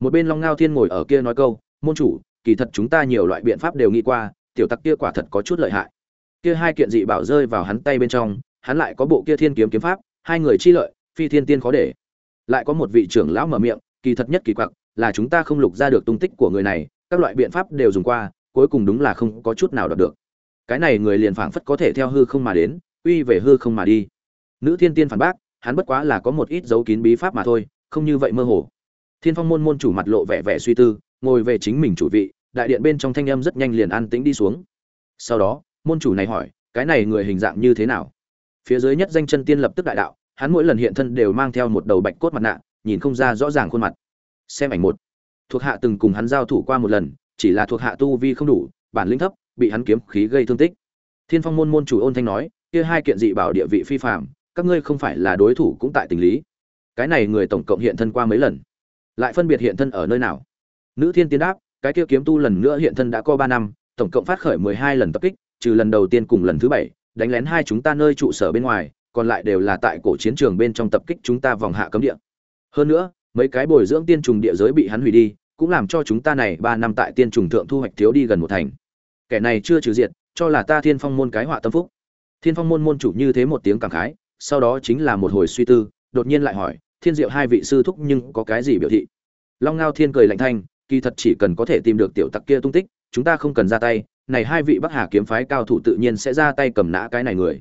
Speaker 1: Một bên long ngao thiên ngồi ở kia nói câu, môn chủ, kỳ thật chúng ta nhiều loại biện pháp đều nghĩ qua, tiểu tặc kia quả thật có chút lợi hại. Kia hai kiện dị bảo rơi vào hắn tay bên trong, hắn lại có bộ kia thiên kiếm kiếm pháp, hai người chi lợi, phi thiên tiên khó để. Lại có một vị trưởng lão mở miệng, kỳ thật nhất kỳ quặc là chúng ta không lục ra được tung tích của người này, các loại biện pháp đều dùng qua, cuối cùng đúng là không có chút nào đọc được. Cái này người liền phảng phất có thể theo hư không mà đến uy về hư không mà đi. Nữ thiên tiên phản bác, hắn bất quá là có một ít dấu kín bí pháp mà thôi, không như vậy mơ hồ. Thiên phong môn môn chủ mặt lộ vẻ vẻ suy tư, ngồi về chính mình chủ vị, đại điện bên trong thanh âm rất nhanh liền an tĩnh đi xuống. Sau đó, môn chủ này hỏi, cái này người hình dạng như thế nào? Phía dưới nhất danh chân tiên lập tức đại đạo, hắn mỗi lần hiện thân đều mang theo một đầu bạch cốt mặt nạ, nhìn không ra rõ ràng khuôn mặt. Xem ảnh một. Thuộc hạ từng cùng hắn giao thủ qua một lần, chỉ là thuộc hạ tu vi không đủ, bản lĩnh thấp, bị hắn kiếm khí gây thương tích. Thiên phong môn môn chủ ôn thanh nói kia hai kiện dị bảo địa vị phi phạm các ngươi không phải là đối thủ cũng tại tình lý. Cái này người tổng cộng hiện thân qua mấy lần? Lại phân biệt hiện thân ở nơi nào? Nữ thiên tiến đáp, cái kia kiếm tu lần nữa hiện thân đã có ba năm, tổng cộng phát khởi mười hai lần tập kích, trừ lần đầu tiên cùng lần thứ bảy, đánh lén hai chúng ta nơi trụ sở bên ngoài, còn lại đều là tại cổ chiến trường bên trong tập kích chúng ta vòng hạ cấm địa. Hơn nữa, mấy cái bồi dưỡng tiên trùng địa giới bị hắn hủy đi, cũng làm cho chúng ta này ba năm tại tiên trùng thượng thu hoạch thiếu đi gần một thành. Kẻ này chưa trừ diệt, cho là ta thiên phong môn cái họa tâm phúc thiên phong môn môn chủ như thế một tiếng cảm khái, sau đó chính là một hồi suy tư, đột nhiên lại hỏi, thiên diệu hai vị sư thúc nhưng có cái gì biểu thị? Long ngao thiên cười lạnh thanh, kỳ thật chỉ cần có thể tìm được tiểu tặc kia tung tích, chúng ta không cần ra tay, này hai vị bắc hà kiếm phái cao thủ tự nhiên sẽ ra tay cầm nã cái này người.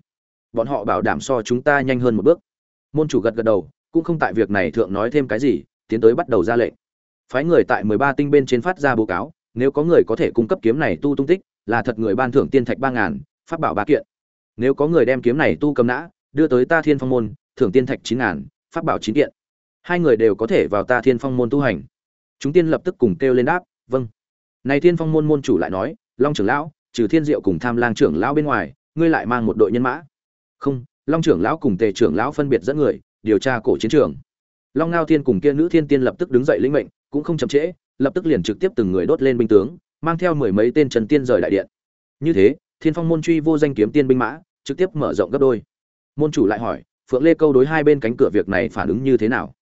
Speaker 1: Bọn họ bảo đảm so chúng ta nhanh hơn một bước. Môn chủ gật gật đầu, cũng không tại việc này thượng nói thêm cái gì, tiến tới bắt đầu ra lệnh. Phái người tại mười ba tinh bên trên phát ra báo cáo, nếu có người có thể cung cấp kiếm này tu tung tích, là thật người ban thưởng tiên thạch ba ngàn phát bảo ba kiện nếu có người đem kiếm này tu cầm nã, đưa tới ta thiên phong môn, thưởng tiên thạch chín ngàn, pháp bảo chín kiện. Hai người đều có thể vào ta thiên phong môn tu hành. Chúng tiên lập tức cùng kêu lên đáp vâng. Này thiên phong môn môn chủ lại nói, long trưởng lão, trừ thiên diệu cùng tham lang trưởng lão bên ngoài, ngươi lại mang một đội nhân mã. Không, long trưởng lão cùng tề trưởng lão phân biệt dẫn người, điều tra cổ chiến trường. Long ngao thiên cùng kia nữ thiên tiên lập tức đứng dậy lĩnh mệnh, cũng không chậm trễ, lập tức liền trực tiếp từng người đốt lên binh tướng, mang theo mười mấy tên trần tiên rời đại điện. Như thế thiên phong môn truy vô danh kiếm tiên binh mã, trực tiếp mở rộng gấp đôi. Môn chủ lại hỏi, phượng lê câu đối hai bên cánh cửa việc này phản ứng như thế nào?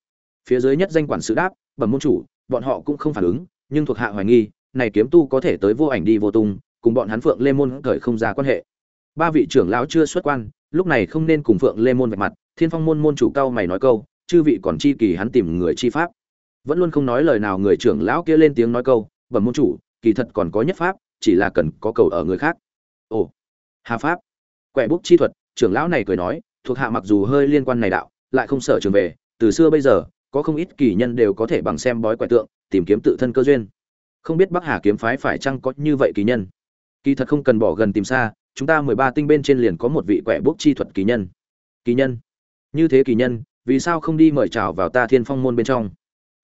Speaker 1: Phía dưới nhất danh quản sự đáp, bẩm môn chủ, bọn họ cũng không phản ứng, nhưng thuộc hạ hoài nghi, này kiếm tu có thể tới vô ảnh đi vô tung, cùng bọn hắn phượng lê môn cởi không ra quan hệ. Ba vị trưởng lão chưa xuất quan, lúc này không nên cùng phượng lê môn vạch mặt, thiên phong môn môn chủ cao mày nói câu, chư vị còn chi kỳ hắn tìm người chi pháp? Vẫn luôn không nói lời nào người trưởng lão kia lên tiếng nói câu, bẩm môn chủ, kỳ thật còn có nhất pháp, chỉ là cần có cầu ở người khác ồ, hà pháp. Quẻ bút chi thuật, trưởng lão này cười nói, thuộc hạ mặc dù hơi liên quan này đạo, lại không sở trường về, từ xưa bây giờ, có không ít kỳ nhân đều có thể bằng xem bói quẻ tượng, tìm kiếm tự thân cơ duyên. Không biết bắc hà kiếm phái phải chăng có như vậy kỳ nhân? Kỳ thật không cần bỏ gần tìm xa, chúng ta mười ba tinh bên trên liền có một vị quẻ bút chi thuật kỳ nhân. Kỳ nhân? Như thế kỳ nhân, vì sao không đi mời chào vào ta thiên phong môn bên trong?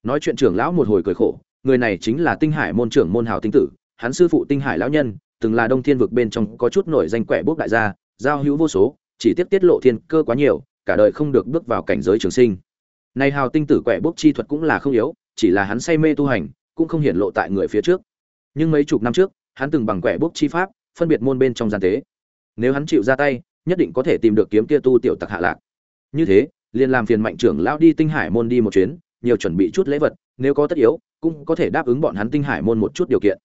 Speaker 1: Nói chuyện trưởng lão một hồi cười khổ, người này chính là tinh hải môn trưởng môn hào tinh tử, hắn sư phụ tinh hải lão nhân từng là đông thiên vực bên trong có chút nổi danh quẻ bốc đại gia, giao hữu vô số, chỉ tiếp tiết lộ thiên cơ quá nhiều, cả đời không được bước vào cảnh giới trường sinh. Nay hào tinh tử quẻ bốc chi thuật cũng là không yếu, chỉ là hắn say mê tu hành, cũng không hiển lộ tại người phía trước. Nhưng mấy chục năm trước, hắn từng bằng quẻ bốc chi pháp, phân biệt môn bên trong gian tế. Nếu hắn chịu ra tay, nhất định có thể tìm được kiếm kia tu tiểu tặc hạ lạc. Như thế, liền làm phiền mạnh trưởng lão đi tinh hải môn đi một chuyến, nhiều chuẩn bị chút lễ vật, nếu có tất yếu, cũng có thể đáp ứng bọn hắn tinh hải môn một chút điều kiện.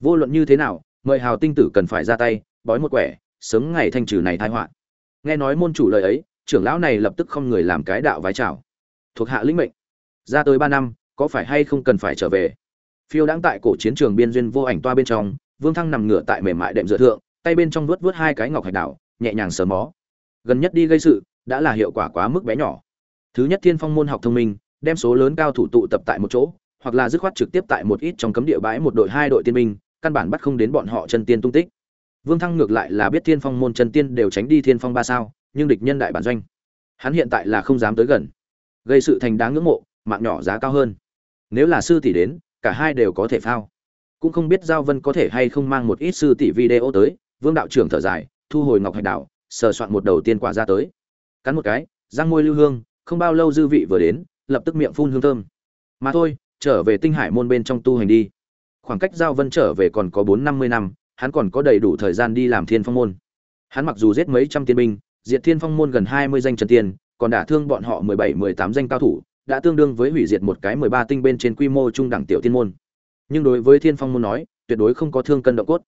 Speaker 1: Vô luận như thế nào mời hào tinh tử cần phải ra tay, bói một quẻ, sớm ngày thanh trừ này thai họa. Nghe nói môn chủ lời ấy, trưởng lão này lập tức không người làm cái đạo vái chào. Thuộc hạ lĩnh mệnh. Ra tới ba năm, có phải hay không cần phải trở về? Phiêu đãng tại cổ chiến trường biên duyên vô ảnh toa bên trong, vương thăng nằm ngửa tại mềm mại đệm dựa thượng, tay bên trong vuốt vuốt hai cái ngọc hạch đảo, nhẹ nhàng sờ mó. Gần nhất đi gây sự, đã là hiệu quả quá mức bé nhỏ. Thứ nhất thiên phong môn học thông minh, đem số lớn cao thủ tụ tập tại một chỗ, hoặc là dứt khoát trực tiếp tại một ít trong cấm địa bãi một đội hai đội tiên binh căn bản bắt không đến bọn họ chân tiên tung tích. Vương thăng ngược lại là biết thiên phong môn chân tiên đều tránh đi thiên phong ba sao nhưng địch nhân đại bản doanh hắn hiện tại là không dám tới gần gây sự thành đáng ngưỡng mộ mạng nhỏ giá cao hơn. Nếu là sư tỷ đến cả hai đều có thể phao. Cũng không biết giao vân có thể hay không mang một ít sư tỷ video tới vương đạo trưởng thở dài thu hồi ngọc hạch đảo, sờ soạn một đầu tiên quả ra tới. Cắn một cái răng môi lưu hương không bao lâu dư vị vừa đến lập tức miệng phun hương thơm. Mà thôi trở về tinh hải môn bên trong tu hành đi khoảng cách giao vân trở về còn có bốn năm mươi năm, hắn còn có đầy đủ thời gian đi làm thiên phong môn. Hắn mặc dù giết mấy trăm tiên binh, diệt thiên phong môn gần hai mươi danh trần tiên, còn đả thương bọn họ mười bảy, mười tám danh cao thủ, đã tương đương với hủy diệt một cái mười ba tinh bên trên quy mô trung đẳng tiểu thiên môn. Nhưng đối với thiên phong môn nói, tuyệt đối không có thương cân động cốt.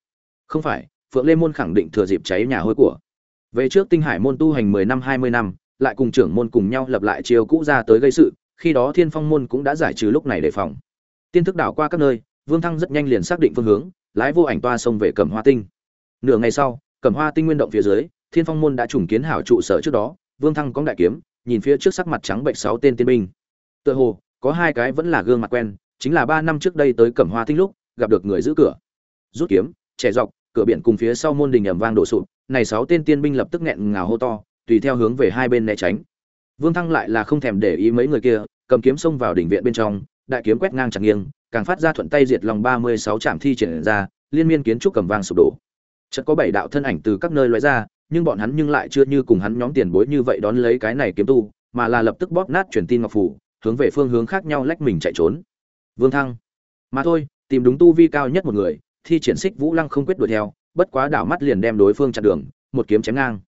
Speaker 1: Không phải, phượng lê môn khẳng định thừa dịp cháy nhà hôi của. Về trước tinh hải môn tu hành mười năm, hai mươi năm, lại cùng trưởng môn cùng nhau lập lại chiều cũ ra tới gây sự, khi đó thiên phong môn cũng đã giải trừ lúc này đề phòng. Tiên thức đảo qua các nơi vương thăng rất nhanh liền xác định phương hướng, lái vô ảnh toa sông về cẩm hoa tinh. Nửa ngày sau, cẩm hoa tinh nguyên động phía dưới, thiên phong môn đã trùng kiến hảo trụ sở trước đó, vương thăng cóng đại kiếm, nhìn phía trước sắc mặt trắng bệnh sáu tên tiên binh. Tựa hồ, có hai cái vẫn là gương mặt quen, chính là ba năm trước đây tới cẩm hoa tinh lúc, gặp được người giữ cửa. Rút kiếm trẻ dọc, cửa biển cùng phía sau môn đình ầm vang đổ sụp, này sáu tên tiên binh lập tức nghẹn ngào hô to, tùy theo hướng về hai bên né tránh. Vương thăng lại là không thèm để ý mấy người kia, cầm kiếm xông vào đỉnh viện bên trong đại kiếm quét ngang chẳng nghiêng, càng phát ra thuận tay diệt lòng ba mươi sáu trạm thi triển ra, liên miên kiến trúc cầm vang sụp đổ. Chợt có bảy đạo thân ảnh từ các nơi lóe ra, nhưng bọn hắn nhưng lại chưa như cùng hắn nhóm tiền bối như vậy đón lấy cái này kiếm tu, mà là lập tức bóp nát truyền tin ngọc phủ, hướng về phương hướng khác nhau lách mình chạy trốn. Vương thăng, mà thôi, tìm đúng tu vi cao nhất một người, thi triển xích vũ lăng không quyết đuổi theo, bất quá đảo mắt liền đem đối phương chặn đường, một kiếm chém ngang.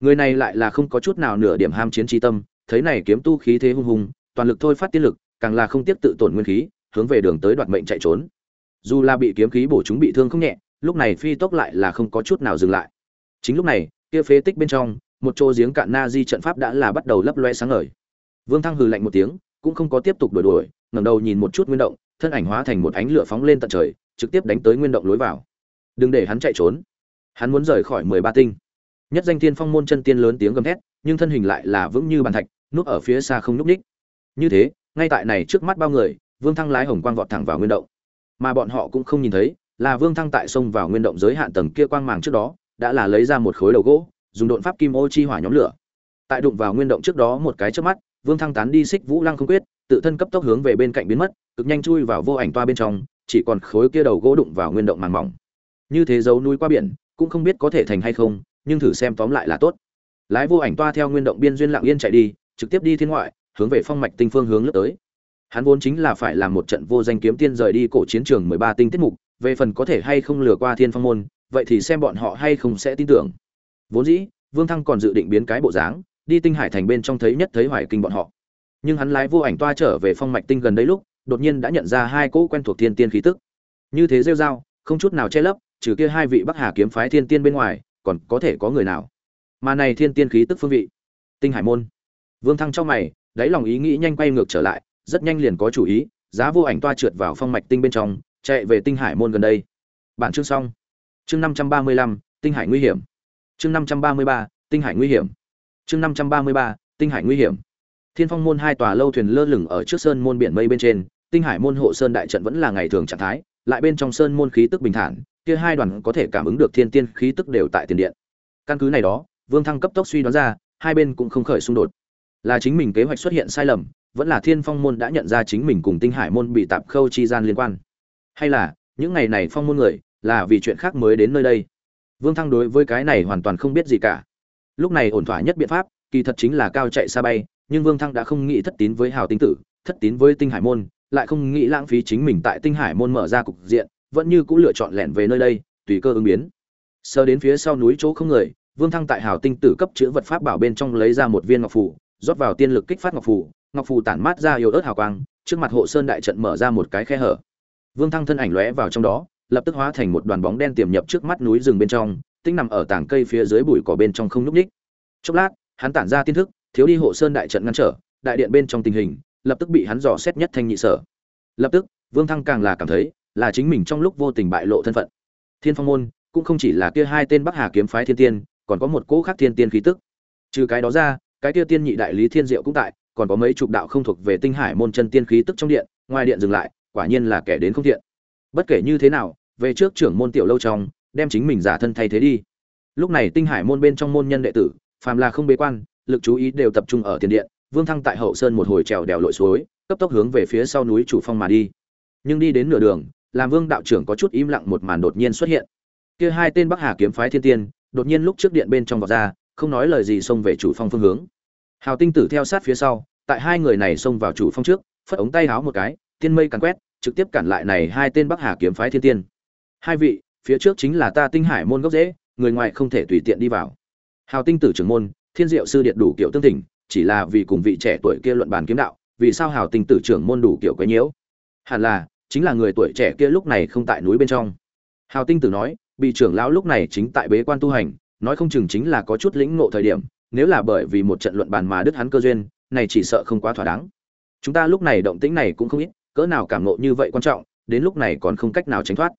Speaker 1: Người này lại là không có chút nào nửa điểm ham chiến trí tâm, thấy này kiếm tu khí thế hung hùng, toàn lực thôi phát tiên lực càng là không tiếp tự tổn nguyên khí, hướng về đường tới đoạt mệnh chạy trốn. Dù là bị kiếm khí bổ chúng bị thương không nhẹ, lúc này phi tốc lại là không có chút nào dừng lại. Chính lúc này, kia phế tích bên trong, một chỗ giếng cạn na di trận pháp đã là bắt đầu lấp loe sáng ngời. Vương thăng hừ lạnh một tiếng, cũng không có tiếp tục đuổi đuổi, ngẩng đầu nhìn một chút nguyên động, thân ảnh hóa thành một ánh lửa phóng lên tận trời, trực tiếp đánh tới nguyên động lối vào. Đừng để hắn chạy trốn. Hắn muốn rời khỏi mười ba tinh. Nhất danh thiên phong môn chân tiên lớn tiếng gầm thét, nhưng thân hình lại là vững như bàn thạch, núp ở phía xa không núp ních như thế ngay tại này trước mắt bao người, vương thăng lái hồng quang vọt thẳng vào nguyên động. Mà bọn họ cũng không nhìn thấy, là vương thăng tại sông vào nguyên động giới hạn tầng kia quang màng trước đó, đã là lấy ra một khối đầu gỗ, dùng đột pháp kim ô chi hỏa nhóm lửa. Tại đụng vào nguyên động trước đó một cái trước mắt, vương thăng tán đi xích vũ lăng không quyết, tự thân cấp tốc hướng về bên cạnh biến mất, cực nhanh chui vào vô ảnh toa bên trong, chỉ còn khối kia đầu gỗ đụng vào nguyên động màng mỏng. Như thế giấu núi qua biển, cũng không biết có thể thành hay không, nhưng thử xem tóm lại là tốt. Lái vô ảnh toa theo nguyên động biên duyên lặng yên chạy đi, trực tiếp đi thiên ngoại hướng về phong mạch tinh phương hướng lướt tới. Hắn vốn chính là phải làm một trận vô danh kiếm tiên rời đi cổ chiến trường mười ba tinh tiết mục, về phần có thể hay không lừa qua thiên phong môn, vậy thì xem bọn họ hay không sẽ tin tưởng. Vốn dĩ, vương thăng còn dự định biến cái bộ dáng, đi tinh hải thành bên trong thấy nhất thấy hoài kinh bọn họ. Nhưng hắn lái vô ảnh toa trở về phong mạch tinh gần đây lúc, đột nhiên đã nhận ra hai cỗ quen thuộc thiên tiên khí tức. Như thế rêu dao không chút nào che lấp, trừ kia hai vị bắc hà kiếm phái thiên tiên bên ngoài, còn có thể có người nào? Mà này thiên tiên khí tức phương vị. Tinh hải môn. Vương thăng trong mày đáy lòng ý nghĩ nhanh quay ngược trở lại, rất nhanh liền có chủ ý, giá vô ảnh toa trượt vào phong mạch tinh bên trong, chạy về tinh hải môn gần đây. Bản chương xong. Chương năm trăm ba mươi lăm, tinh hải nguy hiểm. Chương năm trăm ba mươi ba, tinh hải nguy hiểm. Chương năm trăm ba mươi ba, tinh hải nguy hiểm. Thiên phong môn hai tòa lâu thuyền lơ lửng ở trước sơn môn biển mây bên trên, tinh hải môn hộ sơn đại trận vẫn là ngày thường trạng thái, lại bên trong sơn môn khí tức bình thản, kia hai đoàn có thể cảm ứng được thiên tiên khí tức đều tại tiền điện. Căn cứ này đó, vương thăng cấp tốc suy đoán ra, hai bên cũng không khởi xung đột là chính mình kế hoạch xuất hiện sai lầm, vẫn là thiên phong môn đã nhận ra chính mình cùng tinh hải môn bị tạp khâu chi gian liên quan. Hay là, những ngày này phong môn người, là vì chuyện khác mới đến nơi đây? Vương thăng đối với cái này hoàn toàn không biết gì cả. Lúc này ổn thỏa nhất biện pháp, kỳ thật chính là cao chạy xa bay, nhưng vương thăng đã không nghĩ thất tín với hào tinh tử, thất tín với tinh hải môn, lại không nghĩ lãng phí chính mình tại tinh hải môn mở ra cục diện, vẫn như cũng lựa chọn lẻn về nơi đây, tùy cơ ứng biến. Sơ đến phía sau núi chỗ không người, vương thăng tại hào tinh tử cấp chữ vật pháp bảo bên trong lấy ra một viên ngọc phủ rót vào tiên lực kích phát ngọc phù, ngọc phù tản mát ra yếu ớt hào quang trước mặt hộ sơn đại trận mở ra một cái khe hở. Vương thăng thân ảnh lóe vào trong đó lập tức hóa thành một đoàn bóng đen tiềm nhập trước mắt núi rừng bên trong tinh nằm ở tảng cây phía dưới bụi cỏ bên trong không nhúc nhích. chốc lát hắn tản ra tiên thức thiếu đi hộ sơn đại trận ngăn trở đại điện bên trong tình hình lập tức bị hắn dò xét nhất thanh nhị sở. Lập tức vương thăng càng là cảm thấy là chính mình trong lúc vô tình bại lộ thân phận. Thiên phong môn cũng không chỉ là kia hai tên bắc hà kiếm phái thiên tiên còn có một cỗ khác thiên tiên khí tức. Trừ cái đó ra cái kia tiên nhị đại lý thiên diệu cũng tại, còn có mấy chục đạo không thuộc về tinh hải môn chân tiên khí tức trong điện, ngoài điện dừng lại, quả nhiên là kẻ đến không thiện. Bất kể như thế nào, về trước trưởng môn tiểu lâu trong, đem chính mình giả thân thay thế đi. Lúc này tinh hải môn bên trong môn nhân đệ tử, phàm là không bế quan, lực chú ý đều tập trung ở tiền điện, vương thăng tại hậu sơn một hồi trèo đèo lội suối, cấp tốc hướng về phía sau núi chủ phong mà đi. Nhưng đi đến nửa đường, làm vương đạo trưởng có chút im lặng một màn đột nhiên xuất hiện. Kia hai tên bắc hà kiếm phái thiên tiên, đột nhiên lúc trước điện bên trong vọt ra không nói lời gì xông về chủ phong phương hướng. Hào tinh tử theo sát phía sau, tại hai người này xông vào chủ phong trước, phất ống tay háo một cái, tiên mây càn quét, trực tiếp cản lại này hai tên bắc hà kiếm phái thiên tiên. Hai vị, phía trước chính là ta tinh hải môn gốc dễ người ngoài không thể tùy tiện đi vào. Hào tinh tử trưởng môn, thiên diệu sư điện đủ kiểu tương thỉnh, chỉ là vì cùng vị trẻ tuổi kia luận bàn kiếm đạo, vì sao hào tinh tử trưởng môn đủ kiểu quấy nhiễu? Hẳn là, chính là người tuổi trẻ kia lúc này không tại núi bên trong. Hào tinh tử nói bị trưởng lão lúc này chính tại bế quan tu hành nói không chừng chính là có chút lĩnh ngộ thời điểm, nếu là bởi vì một trận luận bàn mà đứt hắn cơ duyên, này chỉ sợ không quá thỏa đáng. Chúng ta lúc này động tĩnh này cũng không ít, cỡ nào cảm ngộ như vậy quan trọng, đến lúc này còn không cách nào tránh thoát.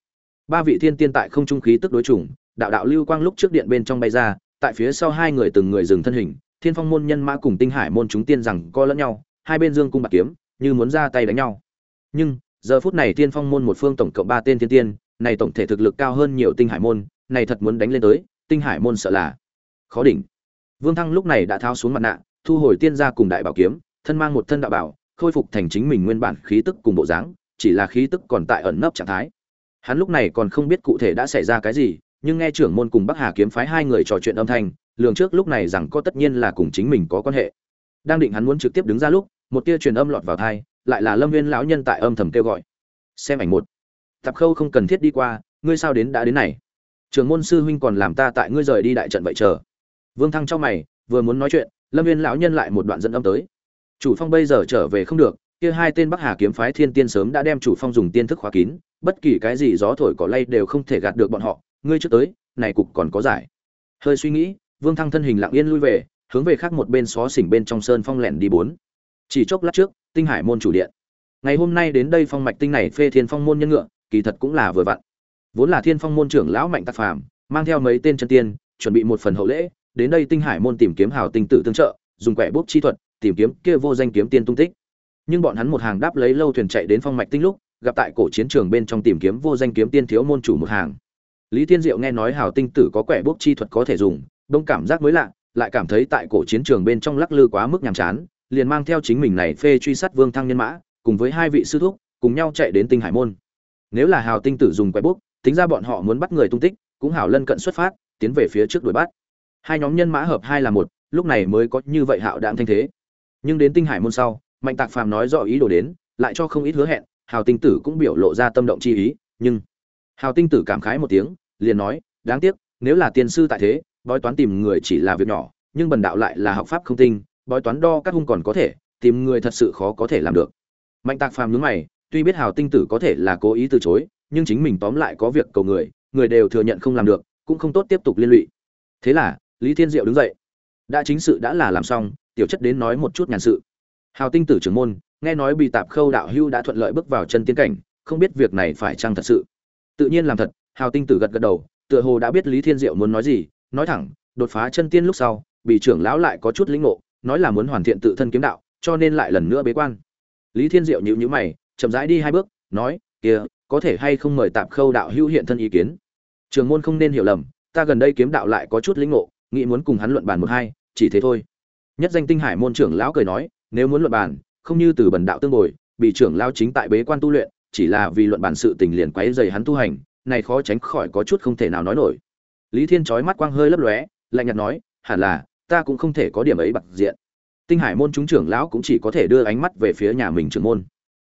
Speaker 1: Ba vị thiên tiên tại không trung khí tức đối chủng, đạo đạo lưu quang lúc trước điện bên trong bay ra, tại phía sau hai người từng người dừng thân hình, thiên phong môn nhân mã cùng tinh hải môn chúng tiên rằng co lẫn nhau, hai bên dương cung bạc kiếm, như muốn ra tay đánh nhau. Nhưng, giờ phút này thiên phong môn một phương tổng cộng ba tên thiên tiên, này tổng thể thực lực cao hơn nhiều tinh hải môn, này thật muốn đánh lên tới tinh hải môn sợ là khó đỉnh. Vương thăng lúc này đã tháo xuống mặt nạ, thu hồi tiên gia cùng đại bảo kiếm, thân mang một thân đạo bảo, khôi phục thành chính mình nguyên bản khí tức cùng bộ dáng, chỉ là khí tức còn tại ẩn nấp trạng thái. Hắn lúc này còn không biết cụ thể đã xảy ra cái gì, nhưng nghe trưởng môn cùng bắc hà kiếm phái hai người trò chuyện âm thanh, lường trước lúc này rằng có tất nhiên là cùng chính mình có quan hệ. Đang định hắn muốn trực tiếp đứng ra lúc, một tia truyền âm lọt vào thai lại là lâm viên lão nhân tại âm thầm kêu gọi. Xem ảnh một. Tạp khâu không cần thiết đi qua, ngươi sao đến đã đến này? Trường môn sư huynh còn làm ta tại ngươi rời đi đại trận vậy chờ. Vương thăng trong mày, vừa muốn nói chuyện, lâm viên lão nhân lại một đoạn dẫn âm tới. Chủ phong bây giờ trở về không được, kia hai tên bắc hà kiếm phái thiên tiên sớm đã đem chủ phong dùng tiên thức khóa kín, bất kỳ cái gì gió thổi cỏ lay đều không thể gạt được bọn họ, ngươi trước tới, này cục còn có giải. Hơi suy nghĩ, vương thăng thân hình lặng yên lui về, hướng về khác một bên xó xỉnh bên trong sơn phong lẻn đi bốn. Chỉ chốc lát trước, tinh hải môn chủ điện. Ngày hôm nay đến đây phong mạch tinh này phê thiên phong môn nhân ngựa, kỳ thật cũng là vừa vặn vốn là thiên phong môn trưởng lão mạnh tạc phàm, mang theo mấy tên chân tiên, chuẩn bị một phần hậu lễ, đến đây tinh hải môn tìm kiếm hào tinh tử tương trợ, dùng quẻ bút chi thuật, tìm kiếm kia vô danh kiếm tiên tung tích. Nhưng bọn hắn một hàng đáp lấy lâu thuyền chạy đến phong mạch tinh lúc, gặp tại cổ chiến trường bên trong tìm kiếm vô danh kiếm tiên thiếu môn chủ một hàng. Lý thiên diệu nghe nói hào tinh tử có quẻ bút chi thuật có thể dùng, đông cảm giác mới lạ, lại cảm thấy tại cổ chiến trường bên trong lắc lư quá mức nhàm chán, liền mang theo chính mình này phê truy sát vương thăng nhân mã, cùng với hai vị sư thúc, cùng nhau chạy đến tinh hải môn. Nếu là hào tinh tử dùng quẻ bút tính ra bọn họ muốn bắt người tung tích, cũng hảo lân cận xuất phát, tiến về phía trước đuổi bắt. Hai nhóm nhân mã hợp hai là một, lúc này mới có như vậy hạo đạm thanh thế. Nhưng đến tinh hải môn sau, mạnh tạc phàm nói rõ ý đồ đến, lại cho không ít hứa hẹn, hào tinh tử cũng biểu lộ ra tâm động chi ý, nhưng hào tinh tử cảm khái một tiếng, liền nói, đáng tiếc, nếu là tiền sư tại thế, bói toán tìm người chỉ là việc nhỏ, nhưng bần đạo lại là học pháp không tinh, bói toán đo các hung còn có thể, tìm người thật sự khó có thể làm được. Mạnh tạc phàm nhướng mày, tuy biết hào tinh tử có thể là cố ý từ chối nhưng chính mình tóm lại có việc cầu người người đều thừa nhận không làm được, cũng không tốt tiếp tục liên lụy. Thế là, lý thiên diệu đứng dậy. Đã chính sự đã là làm xong, tiểu chất đến nói một chút nhàn sự. Hào tinh tử trưởng môn, nghe nói bị tạp khâu đạo hưu đã thuận lợi bước vào chân tiến cảnh, không biết việc này phải chăng thật sự. Tự nhiên làm thật, hào tinh tử gật gật đầu, tựa hồ đã biết lý thiên diệu muốn nói gì, nói thẳng, đột phá chân tiên lúc sau bị trưởng lão lại có chút lĩnh ngộ, nói là muốn hoàn thiện tự thân kiếm đạo, cho nên lại lần nữa bế quan. Lý thiên diệu nhíu nhíu mày, chậm rãi đi hai bước, nói, kia có thể hay không mời tạp khâu đạo hưu hiện thân ý kiến? Trường môn không nên hiểu lầm, ta gần đây kiếm đạo lại có chút lĩnh ngộ, nghĩ muốn cùng hắn luận bàn một hai, chỉ thế thôi. Nhất danh tinh hải môn trưởng lão cười nói, nếu muốn luận bàn, không như từ bần đạo tương bồi, bị trưởng lão chính tại bế quan tu luyện, chỉ là vì luận bàn sự tình liền quấy dày hắn tu hành, này khó tránh khỏi có chút không thể nào nói nổi. Lý thiên chói mắt quang hơi lấp lóe, lạnh nhạt nói, hẳn là, ta cũng không thể có điểm ấy bạc diện. Tinh hải môn chúng trưởng lão cũng chỉ có thể đưa ánh mắt về phía nhà mình trưởng môn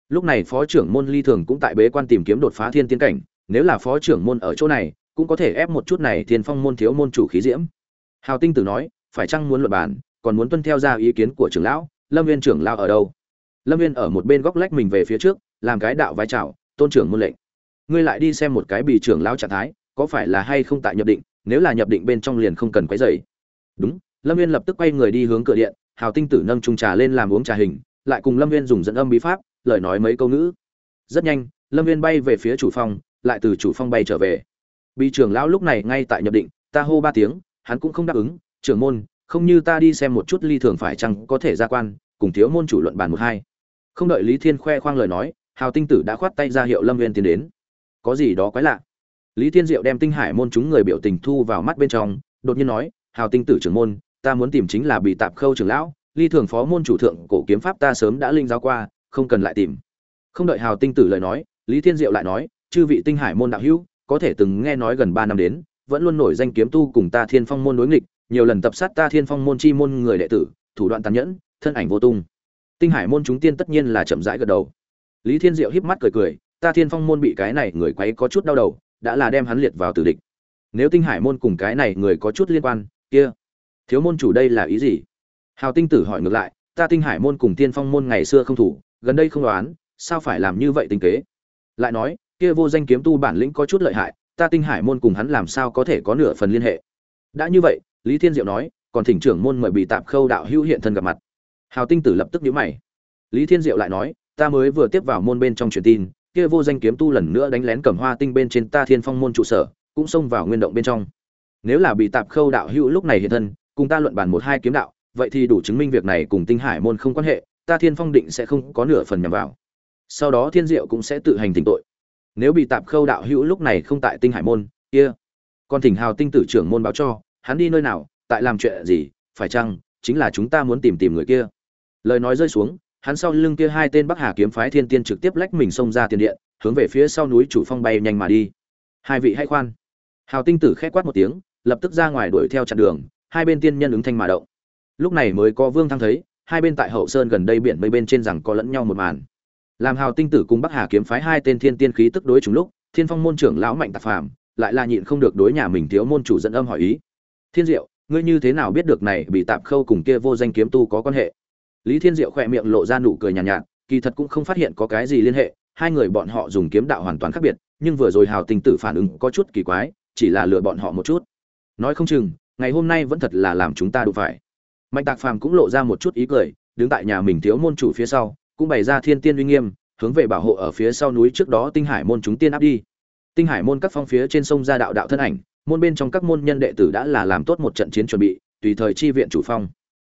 Speaker 1: lúc này phó trưởng môn ly thường cũng tại bế quan tìm kiếm đột phá thiên tiên cảnh, nếu là phó trưởng môn ở chỗ này, cũng có thể ép một chút này thiên phong môn thiếu môn chủ khí diễm. Hào tinh tử nói, phải chăng muốn luận bản còn muốn tuân theo ra ý kiến của trưởng lão, lâm viên trưởng lão ở đâu? Lâm viên ở một bên góc lách mình về phía trước, làm cái đạo vai trào tôn trưởng môn lệnh. Ngươi lại đi xem một cái bị trưởng lão trạng thái, có phải là hay không tại nhập định, nếu là nhập định bên trong liền không cần quấy dày đúng, lâm viên lập tức quay người đi hướng cửa điện, hào tinh tử nâng trung trà lên làm uống trà hình, lại cùng lâm viên dùng dẫn âm bí pháp lời nói mấy câu ngữ. Rất nhanh, lâm viên bay về phía chủ phong lại từ chủ phong bay trở về. Bị trưởng lão lúc này ngay tại nhập định, ta hô ba tiếng, hắn cũng không đáp ứng, trưởng môn, không như ta đi xem một chút ly thường phải chăng có thể ra quan, cùng thiếu môn chủ luận bàn một hai. Không đợi lý thiên khoe khoang lời nói, hào tinh tử đã khoát tay ra hiệu lâm viên tiến đến. Có gì đó quái lạ. Lý thiên diệu đem tinh hải môn chúng người biểu tình thu vào mắt bên trong, đột nhiên nói, hào tinh tử trưởng môn, ta muốn tìm chính là bị tạp khâu trưởng lão, ly thường phó môn chủ thượng cổ kiếm pháp ta sớm đã linh giáo qua không cần lại tìm. Không đợi hào tinh tử lời nói, lý thiên diệu lại nói, chư vị tinh hải môn đạo hữu, có thể từng nghe nói gần ba năm đến, vẫn luôn nổi danh kiếm tu cùng ta thiên phong môn đối nghịch, nhiều lần tập sát ta thiên phong môn chi môn người đệ tử, thủ đoạn tàn nhẫn, thân ảnh vô tung. Tinh hải môn chúng tiên tất nhiên là chậm rãi gật đầu. Lý thiên diệu híp mắt cười cười, ta thiên phong môn bị cái này người quấy có chút đau đầu, đã là đem hắn liệt vào tử địch. Nếu tinh hải môn cùng cái này người có chút liên quan, kia, thiếu môn chủ đây là ý gì? Hào tinh tử hỏi ngược lại, ta tinh hải môn cùng tiên phong môn ngày xưa không thủ gần đây không đoán, sao phải làm như vậy tình kế? Lại nói, kia vô danh kiếm tu bản lĩnh có chút lợi hại, ta tinh hải môn cùng hắn làm sao có thể có nửa phần liên hệ? Đã như vậy, lý thiên diệu nói, còn thỉnh trưởng môn mời bị tạp khâu đạo hữu hiện thân gặp mặt. Hào tinh tử lập tức nhíu mày. Lý thiên diệu lại nói, ta mới vừa tiếp vào môn bên trong truyền tin, kia vô danh kiếm tu lần nữa đánh lén cẩm hoa tinh bên trên ta thiên phong môn trụ sở, cũng xông vào nguyên động bên trong. Nếu là bị tạp khâu đạo hữu lúc này hiện thân, cùng ta luận bàn một hai kiếm đạo, vậy thì đủ chứng minh việc này cùng tinh hải môn không quan hệ ta thiên phong định sẽ không có nửa phần nhằm vào. Sau đó thiên diệu cũng sẽ tự hành tỉnh tội. Nếu bị tạp khâu đạo hữu lúc này không tại tinh hải môn, kia. Còn thỉnh hào tinh tử trưởng môn báo cho, hắn đi nơi nào, tại làm chuyện gì, phải chăng, chính là chúng ta muốn tìm tìm người kia. Lời nói rơi xuống, hắn sau lưng kia hai tên bắc hà kiếm phái thiên tiên trực tiếp lách mình xông ra tiền điện, hướng về phía sau núi chủ phong bay nhanh mà đi. Hai vị hãy khoan. Hào tinh tử khét quát một tiếng, lập tức ra ngoài đuổi theo chặn đường, hai bên tiên nhân ứng thanh mà động. Lúc này mới có vương thăng thấy hai bên tại hậu sơn gần đây biển mây bên trên rằng có lẫn nhau một màn. Làm hào tinh tử cùng bắc hà kiếm phái hai tên thiên tiên khí tức đối chúng lúc thiên phong môn trưởng lão mạnh tạp phàm lại là nhịn không được đối nhà mình thiếu môn chủ dẫn âm hỏi ý. Thiên diệu ngươi như thế nào biết được này bị tạp khâu cùng kia vô danh kiếm tu có quan hệ? Lý thiên diệu khỏe miệng lộ ra nụ cười nhàn nhạt, nhạt kỳ thật cũng không phát hiện có cái gì liên hệ hai người bọn họ dùng kiếm đạo hoàn toàn khác biệt nhưng vừa rồi hào tinh tử phản ứng có chút kỳ quái chỉ là lừa bọn họ một chút. Nói không chừng ngày hôm nay vẫn thật là làm chúng ta đủ phải mạnh tạc phàm cũng lộ ra một chút ý cười, đứng tại nhà mình thiếu môn chủ phía sau, cũng bày ra thiên tiên uy nghiêm, hướng về bảo hộ ở phía sau núi trước đó tinh hải môn chúng tiên áp đi. Tinh hải môn các phong phía trên sông ra đạo đạo thân ảnh, môn bên trong các môn nhân đệ tử đã là làm tốt một trận chiến chuẩn bị, tùy thời chi viện chủ phong.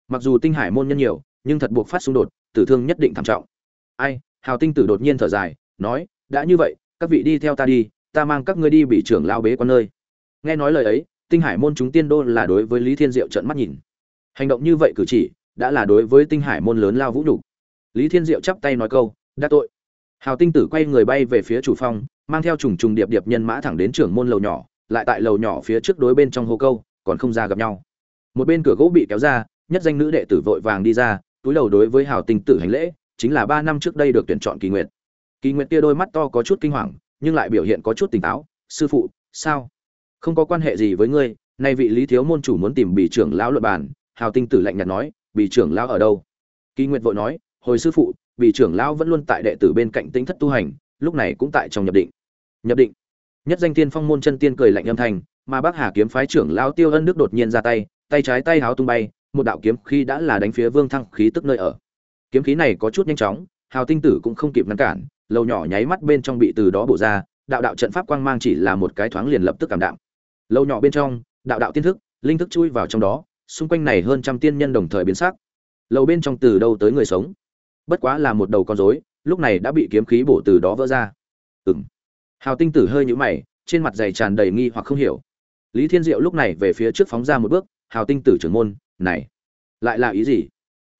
Speaker 1: Mặc dù tinh hải môn nhân nhiều, nhưng thật buộc phát xung đột, tử thương nhất định thảm trọng. Ai, hào tinh tử đột nhiên thở dài, nói, đã như vậy, các vị đi theo ta đi, ta mang các ngươi đi bị trưởng lao bế quan nơi. Nghe nói lời ấy, tinh hải môn chúng tiên đô là đối với lý thiên diệu trận mắt nhìn hành động như vậy cử chỉ đã là đối với tinh hải môn lớn lao vũ nhục. Lý thiên diệu chắp tay nói câu, đã tội. Hào tinh tử quay người bay về phía chủ phong, mang theo trùng trùng điệp điệp nhân mã thẳng đến trưởng môn lầu nhỏ, lại tại lầu nhỏ phía trước đối bên trong hô câu, còn không ra gặp nhau. Một bên cửa gỗ bị kéo ra, nhất danh nữ đệ tử vội vàng đi ra, túi đầu đối với hào tinh tử hành lễ, chính là ba năm trước đây được tuyển chọn kỳ nguyệt. Kỳ nguyệt kia đôi mắt to có chút kinh hoàng, nhưng lại biểu hiện có chút tỉnh táo, sư phụ, sao? Không có quan hệ gì với ngươi, nay vị lý thiếu môn chủ muốn tìm bị trưởng lão luật bàn hào tinh tử lạnh nhạt nói bị trưởng lão ở đâu? Kỳ nguyệt vội nói, hồi sư phụ bị trưởng lão vẫn luôn tại đệ tử bên cạnh tính thất tu hành, lúc này cũng tại trong nhập định. Nhập định. Nhất danh tiên phong môn chân tiên cười lạnh âm thanh, mà bác hà kiếm phái trưởng lão tiêu ân đức đột nhiên ra tay tay trái tay háo tung bay, một đạo kiếm khí đã là đánh phía vương thăng khí tức nơi ở. Kiếm khí này có chút nhanh chóng, hào tinh tử cũng không kịp ngăn cản, lầu nhỏ nháy mắt bên trong bị từ đó bổ ra, đạo đạo trận pháp quang mang chỉ là một cái thoáng liền lập tức cảm đạm. Lầu nhỏ bên trong, đạo đạo tiên thức, linh thức chui vào trong đó xung quanh này hơn trăm tiên nhân đồng thời biến sắc. Lầu bên trong từ đâu tới người sống? Bất quá là một đầu con rối lúc này đã bị kiếm khí bổ từ đó vỡ ra. Ừm, hào tinh tử hơi nhũ mày trên mặt dày tràn đầy nghi hoặc không hiểu. Lý thiên diệu lúc này về phía trước phóng ra một bước hào tinh tử trưởng môn này lại là ý gì?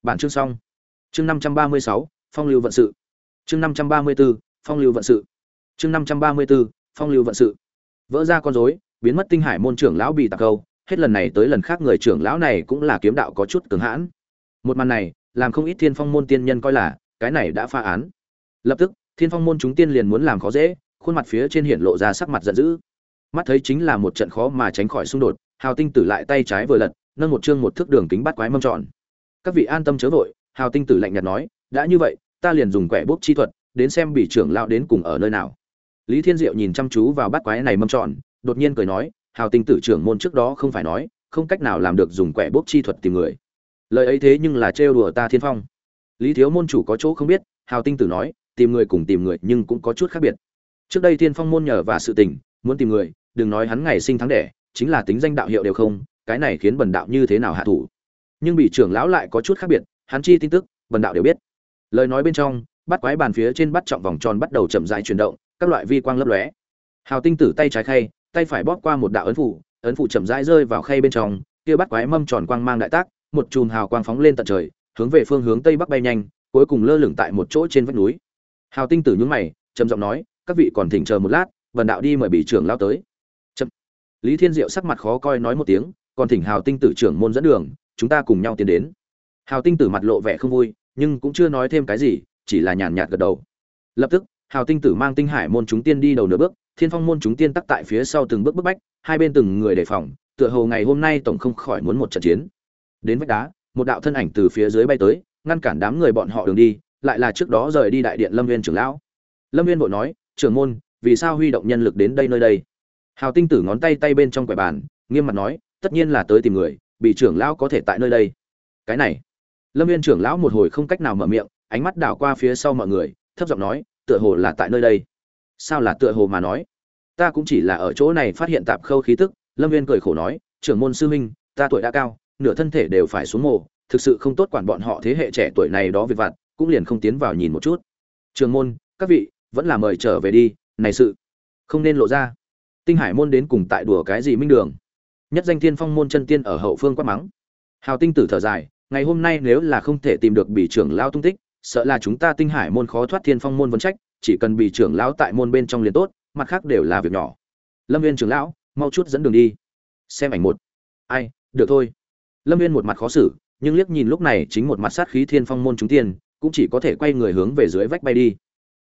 Speaker 1: Bản chương xong. Chương năm trăm ba mươi sáu phong lưu vận sự. Chương năm trăm ba mươi b ố phong lưu vận sự. Chương năm trăm ba mươi b ố phong lưu vận sự. Vỡ ra con rối biến mất tinh hải môn trưởng lão bị tạc câu hết lần này tới lần khác người trưởng lão này cũng là kiếm đạo có chút cường hãn. Một màn này, làm không ít thiên phong môn tiên nhân coi là, cái này đã pha án. Lập tức, thiên phong môn chúng tiên liền muốn làm khó dễ, khuôn mặt phía trên hiện lộ ra sắc mặt giận dữ. Mắt thấy chính là một trận khó mà tránh khỏi xung đột, hào tinh tử lại tay trái vừa lật, nâng một chương một thước đường kính bắt quái mâm tròn. Các vị an tâm chớ vội, hào tinh tử lạnh nhạt nói, đã như vậy, ta liền dùng quẻ bốc chi thuật, đến xem bị trưởng lão đến cùng ở nơi nào. Lý thiên diệu nhìn chăm chú vào bắt quái này mâm tròn, đột nhiên cười nói hào tinh tử trưởng môn trước đó không phải nói, không cách nào làm được dùng quẻ bốc chi thuật tìm người. Lời ấy thế nhưng là trêu đùa ta thiên phong. Lý thiếu môn chủ có chỗ không biết, hào tinh tử nói, tìm người cùng tìm người nhưng cũng có chút khác biệt. Trước đây thiên phong môn nhờ và sự tình, muốn tìm người, đừng nói hắn ngày sinh tháng đẻ, chính là tính danh đạo hiệu đều không, cái này khiến bần đạo như thế nào hạ thủ. Nhưng bị trưởng lão lại có chút khác biệt, hắn chi tin tức, bần đạo đều biết. Lời nói bên trong, bắt quái bàn phía trên bắt trọng vòng tròn bắt đầu chậm rãi chuyển động, các loại vi quang lấp lóe. Hào tinh tử tay trái khay tay phải bóp qua một đạo ấn phủ ấn phủ chậm rãi rơi vào khay bên trong, kia bắt quái mâm tròn quang mang đại tác, một chùm hào quang phóng lên tận trời, hướng về phương hướng tây bắc bay nhanh, cuối cùng lơ lửng tại một chỗ trên vách núi. Hào tinh tử nhướng mày, trầm giọng nói, các vị còn thỉnh chờ một lát vần đạo đi mời bị trưởng lao tới. Chậm. Lý thiên diệu sắc mặt khó coi nói một tiếng, còn thỉnh hào tinh tử trưởng môn dẫn đường, chúng ta cùng nhau tiến đến. Hào tinh tử mặt lộ vẻ không vui, nhưng cũng chưa nói thêm cái gì, chỉ là nhàn nhạt gật đầu. Lập tức, hào tinh tử mang tinh hải môn chúng tiên đi đầu nửa bước thiên phong môn chúng tiên tắc tại phía sau từng bước bức bách, hai bên từng người đề phòng, tựa hồ ngày hôm nay tổng không khỏi muốn một trận chiến. Đến vách đá, một đạo thân ảnh từ phía dưới bay tới, ngăn cản đám người bọn họ đường đi, lại là trước đó rời đi đại điện lâm viên trưởng lão. Lâm viên vội nói, trưởng môn, vì sao huy động nhân lực đến đây nơi đây? Hào tinh tử ngón tay tay bên trong quẻ bàn, nghiêm mặt nói, tất nhiên là tới tìm người, bị trưởng lão có thể tại nơi đây. Cái này, lâm viên trưởng lão một hồi không cách nào mở miệng, ánh mắt đảo qua phía sau mọi người, thấp giọng nói, tựa hồ là tại nơi đây sao là tựa hồ mà nói? Ta cũng chỉ là ở chỗ này phát hiện tạp khâu khí tức, lâm viên cười khổ nói, trưởng môn sư huynh, ta tuổi đã cao, nửa thân thể đều phải xuống mồ, thực sự không tốt quản bọn họ thế hệ trẻ tuổi này đó việc vặt, cũng liền không tiến vào nhìn một chút. Trường môn, các vị, vẫn là mời trở về đi, này sự không nên lộ ra. Tinh hải môn đến cùng tại đùa cái gì minh đường? Nhất danh thiên phong môn chân tiên ở hậu phương quát mắng. Hào tinh tử thở dài, ngày hôm nay nếu là không thể tìm được bị trưởng lao tung tích, sợ là chúng ta tinh hải môn khó thoát thiên phong môn vấn trách chỉ cần bị trưởng lão tại môn bên trong liền tốt, mặt khác đều là việc nhỏ. Lâm viên trưởng lão, mau chút dẫn đường đi. Xem ảnh một. Ai, được thôi. Lâm viên một mặt khó xử, nhưng liếc nhìn lúc này chính một mặt sát khí thiên phong môn chúng tiên, cũng chỉ có thể quay người hướng về dưới vách bay đi.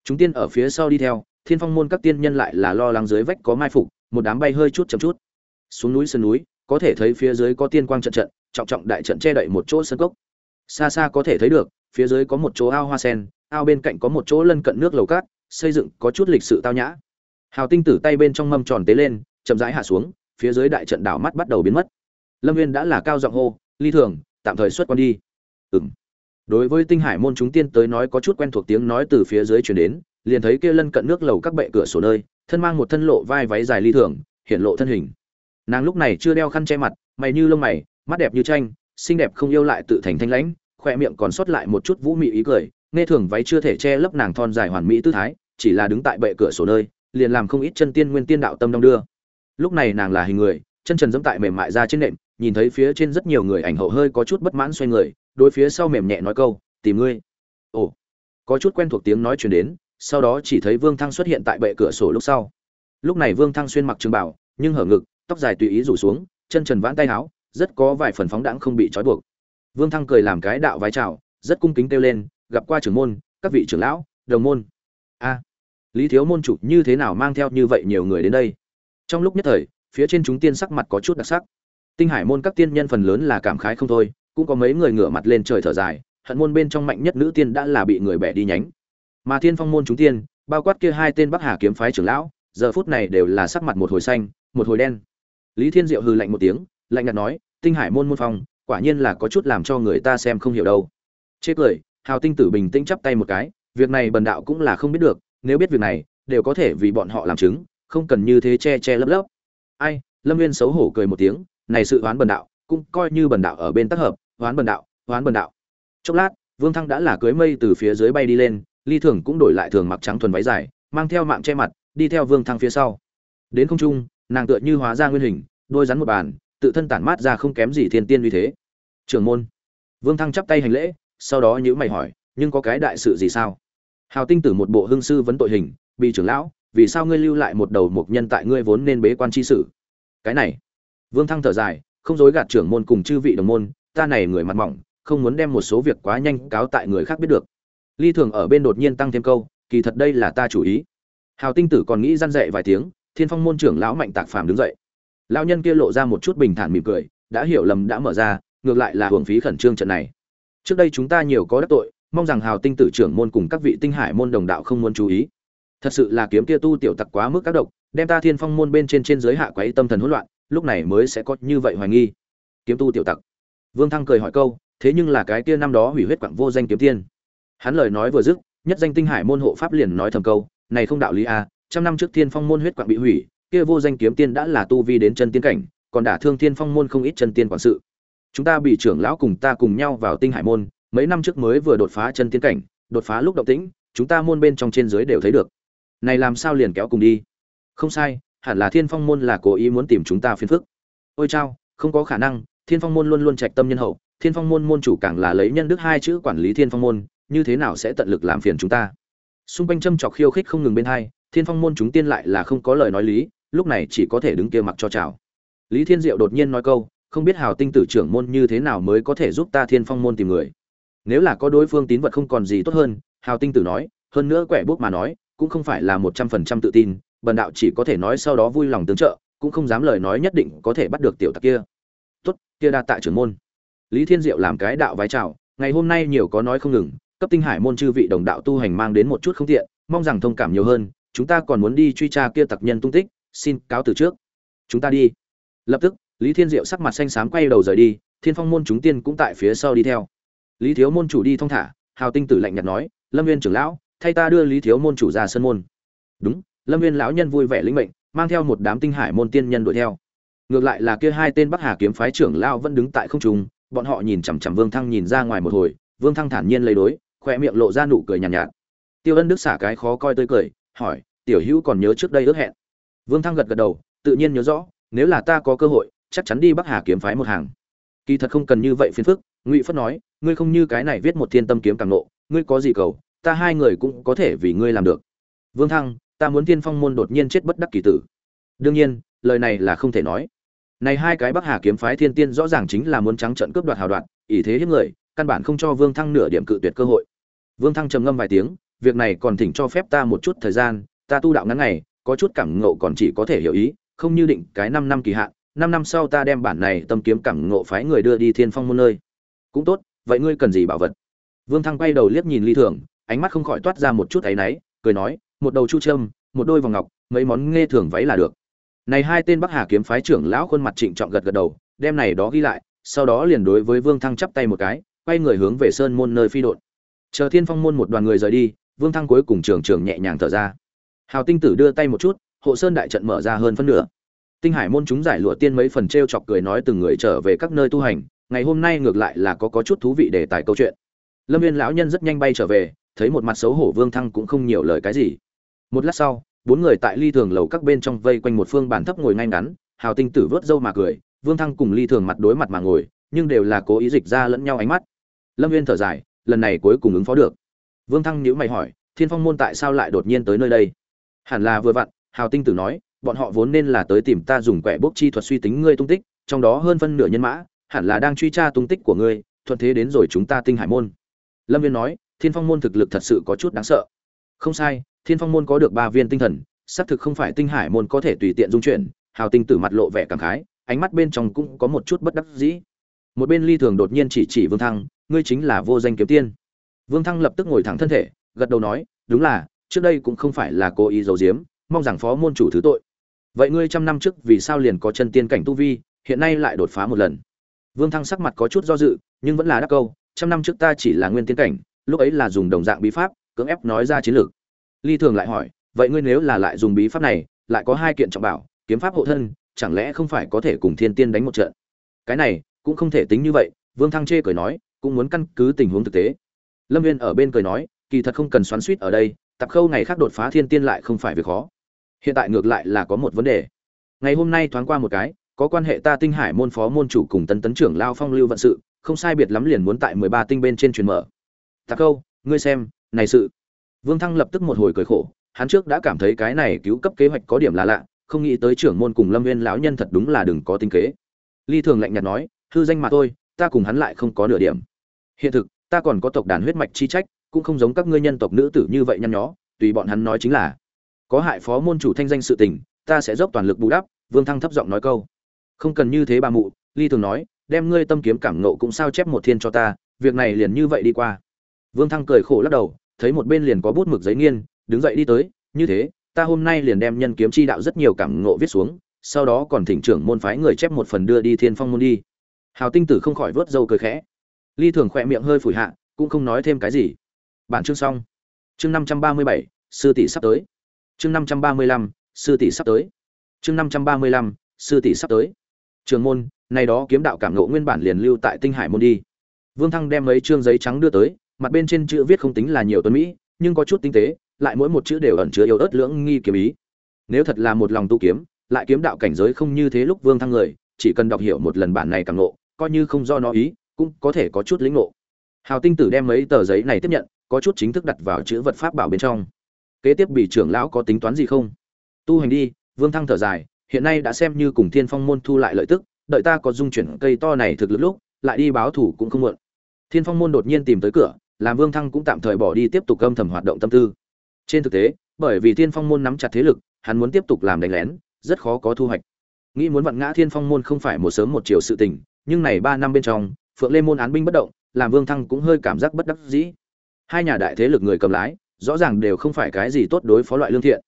Speaker 1: Chúng tiên ở phía sau đi theo, thiên phong môn các tiên nhân lại là lo lắng dưới vách có mai phục, một đám bay hơi chút chậm chút. Xuống núi sơn núi, có thể thấy phía dưới có tiên quang trận trận, trọng trọng đại trận che đậy một chỗ sân cốc. Xa xa có thể thấy được, phía dưới có một chỗ ao hoa sen ao bên cạnh có một chỗ lân cận nước lầu cát, xây dựng có chút lịch sự tao nhã. Hào tinh tử tay bên trong mâm tròn tế lên, chậm rãi hạ xuống, phía dưới đại trận đảo mắt bắt đầu biến mất. Lâm viên đã là cao giọng hô, ly thường, tạm thời xuất quan đi. Ừng đối với tinh hải môn chúng tiên tới nói có chút quen thuộc tiếng nói từ phía dưới chuyển đến, liền thấy kia lân cận nước lầu các bệ cửa sổ nơi, thân mang một thân lộ vai váy dài ly thường, hiện lộ thân hình. Nàng lúc này chưa đeo khăn che mặt, mày như lông mày, mắt đẹp như tranh, xinh đẹp không yêu lại tự thành thanh lãnh, khoe miệng còn sót lại một chút vũ mị ý cười nghe thường váy chưa thể che lấp nàng thon dài hoàn mỹ tư thái, chỉ là đứng tại bệ cửa sổ nơi, liền làm không ít chân tiên nguyên tiên đạo tâm đong đưa. Lúc này nàng là hình người, chân trần dẫm tại mềm mại ra trên nệm, nhìn thấy phía trên rất nhiều người ảnh hậu hơi có chút bất mãn xoay người, đối phía sau mềm nhẹ nói câu, tìm ngươi. Ồ. Có chút quen thuộc tiếng nói chuyển đến, sau đó chỉ thấy vương thăng xuất hiện tại bệ cửa sổ lúc sau. Lúc này vương thăng xuyên mặc trường bảo, nhưng hở ngực, tóc dài tùy ý rủ xuống, chân trần vãn tay áo, rất có vài phần phóng đãng không bị trói buộc. Vương thăng cười làm cái đạo vái chào, rất cung kính kêu lên gặp qua trưởng môn, các vị trưởng lão, đồng môn. A, lý thiếu môn chủ như thế nào mang theo như vậy nhiều người đến đây? Trong lúc nhất thời, phía trên chúng tiên sắc mặt có chút đặc sắc. Tinh hải môn các tiên nhân phần lớn là cảm khái không thôi, cũng có mấy người ngửa mặt lên trời thở dài, hận môn bên trong mạnh nhất nữ tiên đã là bị người bẻ đi nhánh. Mà thiên phong môn chúng tiên, bao quát kia hai tên bắc hà kiếm phái trưởng lão, giờ phút này đều là sắc mặt một hồi xanh, một hồi đen. Lý thiên diệu hừ lạnh một tiếng, lạnh nhạt nói, tinh hải môn môn phong, quả nhiên là có chút làm cho người ta xem không hiểu đâu. Chê cười hào tinh tử bình tĩnh chắp tay một cái, việc này bần đạo cũng là không biết được, nếu biết việc này, đều có thể vì bọn họ làm chứng, không cần như thế che che lấp lấp. Ai, lâm viên xấu hổ cười một tiếng, này sự oán bần đạo, cũng coi như bần đạo ở bên tác hợp, oán bần đạo, oán bần đạo. Chốc lát, vương thăng đã là cưới mây từ phía dưới bay đi lên, ly thường cũng đổi lại thường mặc trắng thuần váy dài, mang theo mạng che mặt, đi theo vương thăng phía sau. Đến không trung, nàng tựa như hóa ra nguyên hình, đôi rắn một bàn, tự thân tản mát ra không kém gì thiên tiên uy thế. Trưởng môn. Vương thăng chắp tay hành lễ sau đó nhữ mày hỏi, nhưng có cái đại sự gì sao? Hào tinh tử một bộ hương sư vấn tội hình bị trưởng lão, vì sao ngươi lưu lại một đầu mục nhân tại ngươi vốn nên bế quan chi sử cái này. Vương thăng thở dài, không dối gạt trưởng môn cùng chư vị đồng môn, ta này người mặt mỏng, không muốn đem một số việc quá nhanh cáo tại người khác biết được. Ly thường ở bên đột nhiên tăng thêm câu, kỳ thật đây là ta chủ ý. Hào tinh tử còn nghĩ răn dậy vài tiếng, thiên phong môn trưởng lão mạnh tạc phàm đứng dậy. Lão nhân kia lộ ra một chút bình thản mỉm cười, đã hiểu lầm đã mở ra, ngược lại là hưởng phí khẩn trương trận này trước đây chúng ta nhiều có đắc tội mong rằng hào tinh tử trưởng môn cùng các vị tinh hải môn đồng đạo không muốn chú ý. Thật sự là kiếm kia tu tiểu tặc quá mức các độc đem ta thiên phong môn bên trên trên giới hạ quấy tâm thần hỗn loạn lúc này mới sẽ có như vậy hoài nghi. Kiếm tu tiểu tặc. Vương thăng cười hỏi câu thế nhưng là cái kia năm đó hủy huyết quặng vô danh kiếm tiên. Hắn lời nói vừa dứt nhất danh tinh hải môn hộ pháp liền nói thầm câu này không đạo lý a à, trăm năm trước thiên phong môn huyết quặng bị hủy kia vô danh kiếm tiên đã là tu vi đến chân tiên cảnh còn đả thương thiên phong môn không ít chân tiên quản sự chúng ta bị trưởng lão cùng ta cùng nhau vào tinh hải môn, mấy năm trước mới vừa đột phá chân tiên cảnh, đột phá lúc động tĩnh, chúng ta môn bên trong trên dưới đều thấy được. Này làm sao liền kéo cùng đi? Không sai, hẳn là thiên phong môn là cố ý muốn tìm chúng ta phiền phức. Ôi chao, không có khả năng, thiên phong môn luôn luôn trạch tâm nhân hậu, thiên phong môn môn chủ càng là lấy nhân đức hai chữ quản lý thiên phong môn, như thế nào sẽ tận lực làm phiền chúng ta? Xung quanh châm chọc khiêu khích không ngừng bên hai, thiên phong môn chúng tiên lại là không có lời nói lý, lúc này chỉ có thể đứng kia mặc cho chào. Lý thiên diệu đột nhiên nói câu không biết hào tinh tử trưởng môn như thế nào mới có thể giúp ta thiên phong môn tìm người. Nếu là có đối phương tín vật không còn gì tốt hơn, hào tinh tử nói, hơn nữa quẻ bút mà nói, cũng không phải là một trăm phần trăm tự tin, bần đạo chỉ có thể nói sau đó vui lòng tướng trợ, cũng không dám lời nói nhất định có thể bắt được tiểu tặc kia. Tốt, kia đa tạ trưởng môn. Lý thiên diệu làm cái đạo vái chào, ngày hôm nay nhiều có nói không ngừng, cấp tinh hải môn chư vị đồng đạo tu hành mang đến một chút không tiện, mong rằng thông cảm nhiều hơn, chúng ta còn muốn đi truy tra kia tặc nhân tung tích, xin cáo từ trước. Chúng ta đi. Lập tức lý thiên diệu sắc mặt xanh xám quay đầu rời đi thiên phong môn chúng tiên cũng tại phía sau đi theo. Lý thiếu môn chủ đi thong thả hào tinh tử lạnh nhạt nói lâm viên trưởng lão thay ta đưa lý thiếu môn chủ ra sân môn. Đúng lâm viên lão nhân vui vẻ lĩnh mệnh mang theo một đám tinh hải môn tiên nhân đuổi theo. Ngược lại là kia hai tên bắc hà kiếm phái trưởng lão vẫn đứng tại không trung bọn họ nhìn chằm chằm vương thăng nhìn ra ngoài một hồi vương thăng thản nhiên lấy đối khoe miệng lộ ra nụ cười nhàn nhạt, nhạt. Tiêu ân đức xả cái khó coi tươi cười hỏi tiểu hữu còn nhớ trước đây ước hẹn? Vương thăng gật gật đầu tự nhiên nhớ rõ nếu là ta có cơ hội chắc chắn đi bắc hà kiếm phái một hàng. Kỳ thật không cần như vậy phiền phức, ngụy phất nói, ngươi không như cái này viết một thiên tâm kiếm càng nộ, ngươi có gì cầu, ta hai người cũng có thể vì ngươi làm được. Vương thăng, ta muốn tiên phong môn đột nhiên chết bất đắc kỳ tử. Đương nhiên, lời này là không thể nói. Này hai cái bắc hà kiếm phái thiên tiên rõ ràng chính là muốn trắng trận cướp đoạt hào đoạn ỷ thế hiếp người, căn bản không cho vương thăng nửa điểm cự tuyệt cơ hội. Vương thăng trầm ngâm vài tiếng, việc này còn thỉnh cho phép ta một chút thời gian, ta tu đạo ngắn ngày, có chút cảm ngộ còn chỉ có thể hiểu ý, không như định cái năm năm kỳ hạn năm năm sau ta đem bản này tâm kiếm cảm ngộ phái người đưa đi thiên phong môn nơi. Cũng tốt, vậy ngươi cần gì bảo vật? Vương thăng quay đầu liếc nhìn ly thường, ánh mắt không khỏi toát ra một chút áy náy, cười nói, một đầu chu trâm, một đôi vòng ngọc, mấy món nghe thường váy là được. Này hai tên bắc hà kiếm phái trưởng lão khuôn mặt trịnh trọng gật gật đầu, đem này đó ghi lại, sau đó liền đối với vương thăng chắp tay một cái, quay người hướng về sơn môn nơi phi đột chờ thiên phong môn một đoàn người rời đi, vương thăng cuối cùng trường trường nhẹ nhàng thở ra. Hào tinh tử đưa tay một chút, hộ sơn đại trận mở ra hơn phân nửa tinh hải môn chúng giải lụa tiên mấy phần t r e o chọc cười nói từng người trở về các nơi tu hành, ngày hôm nay ngược lại là có có chút thú vị để tài câu chuyện. Lâm viên lão nhân rất nhanh bay trở về, thấy một mặt xấu hổ vương thăng cũng không nhiều lời cái gì. Một lát sau, bốn người tại ly thường lầu các bên trong vây quanh một phương bàn thấp ngồi ngay ngắn, hào tinh tử vớt râu mà cười, vương thăng cùng ly thường mặt đối mặt mà ngồi, nhưng đều là cố ý dịch ra lẫn nhau ánh mắt. Lâm viên thở dài, lần này cuối cùng ứng phó được. Vương thăng nhữ mày hỏi, thiên phong môn tại sao lại đột nhiên tới nơi đây? Hẳn là vừa vặn, hào tinh tử nói bọn họ vốn nên là tới tìm ta dùng quẻ bốc chi thuật suy tính ngươi tung tích, trong đó hơn phân nửa nhân mã, hẳn là đang truy tra tung tích của ngươi, thuận thế đến rồi chúng ta tinh hải môn. Lâm viên nói, thiên phong môn thực lực thật sự có chút đáng sợ. Không sai, thiên phong môn có được ba viên tinh thần, xác thực không phải tinh hải môn có thể tùy tiện dung chuyển. Hào tinh tử mặt lộ vẻ cảm khái, ánh mắt bên trong cũng có một chút bất đắc dĩ. Một bên ly thường đột nhiên chỉ chỉ vương thăng, ngươi chính là vô danh kiếm tiên. Vương thăng lập tức ngồi thẳng thân thể, gật đầu nói, đúng là, trước đây cũng không phải là cố ý giấu giếm, mong rằng phó môn chủ thứ tội vậy ngươi trăm năm trước vì sao liền có chân tiên cảnh tu vi, hiện nay lại đột phá một lần? Vương thăng sắc mặt có chút do dự, nhưng vẫn là đắc câu, trăm năm trước ta chỉ là nguyên tiên cảnh, lúc ấy là dùng đồng dạng bí pháp, cưỡng ép nói ra chiến lược. Ly thường lại hỏi, vậy ngươi nếu là lại dùng bí pháp này, lại có hai kiện trọng bảo, kiếm pháp hộ thân, chẳng lẽ không phải có thể cùng thiên tiên đánh một trận? Cái này, cũng không thể tính như vậy, vương thăng chê cười nói, cũng muốn căn cứ tình huống thực tế. Lâm viên ở bên cười nói, kỳ thật không cần xoắn suýt ở đây, tập khâu ngày khác đột phá thiên tiên lại không phải việc khó hiện tại ngược lại là có một vấn đề. Ngày hôm nay thoáng qua một cái, có quan hệ ta tinh hải môn phó môn chủ cùng tấn tấn trưởng lao phong lưu vận sự, không sai biệt lắm liền muốn tại mười ba tinh bên trên truyền mở. Tạc câu, ngươi xem, này sự. Vương thăng lập tức một hồi cười khổ, hắn trước đã cảm thấy cái này cứu cấp kế hoạch có điểm là lạ, không nghĩ tới trưởng môn cùng lâm viên lão nhân thật đúng là đừng có tinh kế. Ly thường lạnh nhạt nói, hư danh mà tôi ta cùng hắn lại không có nửa điểm. Hiện thực, ta còn có tộc đàn huyết mạch chi trách, cũng không giống các ngươi nhân tộc nữ tử như vậy nhăn nhó, tùy bọn hắn nói chính là có hại phó môn chủ thanh danh sự tình, ta sẽ dốc toàn lực bù đắp, vương thăng thấp giọng nói câu. Không cần như thế bà mụ, ly thường nói, đem ngươi tâm kiếm cảm nộ cũng sao chép một thiên cho ta, việc này liền như vậy đi qua. Vương thăng cười khổ lắc đầu, thấy một bên liền có bút mực giấy nghiên, đứng dậy đi tới, như thế, ta hôm nay liền đem nhân kiếm chi đạo rất nhiều cảm ngộ viết xuống, sau đó còn thỉnh trưởng môn phái người chép một phần đưa đi thiên phong môn đi. Hào tinh tử không khỏi vớt dâu cười khẽ. Ly thường khỏe miệng hơi phủi hạ, cũng không nói thêm cái gì. Bản chương xong. Chương năm trăm ba mươi bảy, sư tỷ sắp tới chương năm trăm ba mươi lăm, sư tỷ sắp tới. Chương năm trăm ba mươi lăm, sư tỷ sắp tới. Trường môn, này đó kiếm đạo cảm ngộ nguyên bản liền lưu tại tinh hải môn đi. Vương thăng đem mấy chương giấy trắng đưa tới, mặt bên trên chữ viết không tính là nhiều tuấn mỹ, nhưng có chút tinh tế, lại mỗi một chữ đều ẩn chứa yếu ớt lưỡng nghi kiếm ý. Nếu thật là một lòng tu kiếm, lại kiếm đạo cảnh giới không như thế lúc vương thăng người, chỉ cần đọc hiểu một lần bản này càng ngộ, coi như không do nó ý, cũng có thể có chút lĩnh ngộ. Hào tinh tử đem mấy tờ giấy này tiếp nhận, có chút chính thức đặt vào chữ vật pháp bảo bên trong kế tiếp bị trưởng lão có tính toán gì không? Tu hành đi, vương thăng thở dài, hiện nay đã xem như cùng thiên phong môn thu lại lợi tức, đợi ta có dung chuyển cây to này thực lực lúc, lại đi báo thủ cũng không muộn. Thiên phong môn đột nhiên tìm tới cửa, làm vương thăng cũng tạm thời bỏ đi tiếp tục âm thầm hoạt động tâm tư. Trên thực tế, bởi vì thiên phong môn nắm chặt thế lực, hắn muốn tiếp tục làm đánh lén, rất khó có thu hoạch. Nghĩ muốn vặn ngã thiên phong môn không phải một sớm một chiều sự tình, nhưng này ba năm bên trong, phượng lê môn án binh bất động, làm vương thăng cũng hơi cảm giác bất đắc dĩ. Hai nhà đại thế lực người cầm lái rõ ràng đều không phải cái gì tốt đối phó loại lương thiện.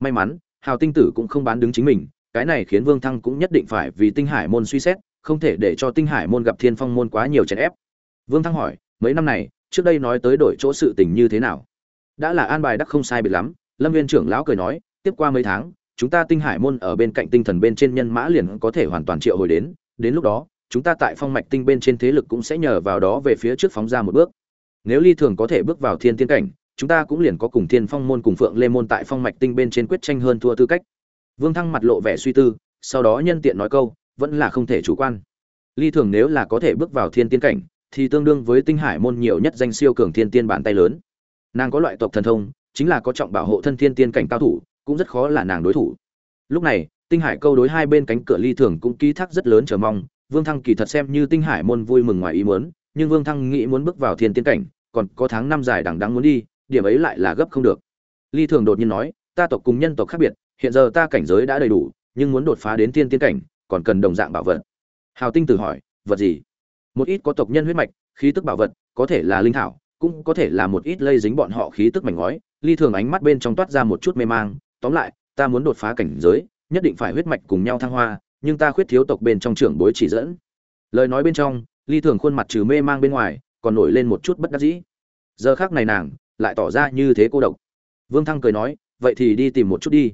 Speaker 1: May mắn, hào tinh tử cũng không bán đứng chính mình, cái này khiến vương thăng cũng nhất định phải vì tinh hải môn suy xét, không thể để cho tinh hải môn gặp thiên phong môn quá nhiều chèn ép. Vương thăng hỏi, mấy năm này, trước đây nói tới đổi chỗ sự tình như thế nào? Đã là an bài đắc không sai biệt lắm, lâm viên trưởng lão cười nói, tiếp qua mấy tháng, chúng ta tinh hải môn ở bên cạnh tinh thần bên trên nhân mã liền có thể hoàn toàn triệu hồi đến đến lúc đó, chúng ta tại phong mạch tinh bên trên thế lực cũng sẽ nhờ vào đó về phía trước phóng ra một bước. Nếu ly thường có thể bước vào thiên tiên cảnh chúng ta cũng liền có cùng thiên phong môn cùng phượng lê môn tại phong mạch tinh bên trên quyết tranh hơn thua tư cách. Vương thăng mặt lộ vẻ suy tư, sau đó nhân tiện nói câu, vẫn là không thể chủ quan. Ly thường nếu là có thể bước vào thiên tiên cảnh, thì tương đương với tinh hải môn nhiều nhất danh siêu cường thiên tiên bàn tay lớn. Nàng có loại tộc thần thông, chính là có trọng bảo hộ thân thiên tiên cảnh cao thủ, cũng rất khó là nàng đối thủ. Lúc này, tinh hải câu đối hai bên cánh cửa ly thường cũng ký thác rất lớn chờ mong, vương thăng kỳ thật xem như tinh hải môn vui mừng ngoài ý muốn, nhưng vương thăng nghĩ muốn bước vào thiên tiên cảnh, còn có tháng năm dài đằng đắng muốn đi điểm ấy lại là gấp không được. Ly thường đột nhiên nói, ta tộc cùng nhân tộc khác biệt, hiện giờ ta cảnh giới đã đầy đủ, nhưng muốn đột phá đến thiên tiên cảnh, còn cần đồng dạng bảo vật. Hào tinh tử hỏi, vật gì? Một ít có tộc nhân huyết mạch, khí tức bảo vật, có thể là linh thảo, cũng có thể là một ít lây dính bọn họ khí tức mảnh ngói. Ly thường ánh mắt bên trong toát ra một chút mê mang, tóm lại, ta muốn đột phá cảnh giới, nhất định phải huyết mạch cùng nhau thăng hoa, nhưng ta khuyết thiếu tộc bên trong trưởng bối chỉ dẫn. Lời nói bên trong, ly thường khuôn mặt trừ mê mang bên ngoài, còn nổi lên một chút bất đắc dĩ. Giờ khác này nàng lại tỏ ra như thế cô độc. Vương thăng cười nói, vậy thì đi tìm một chút đi.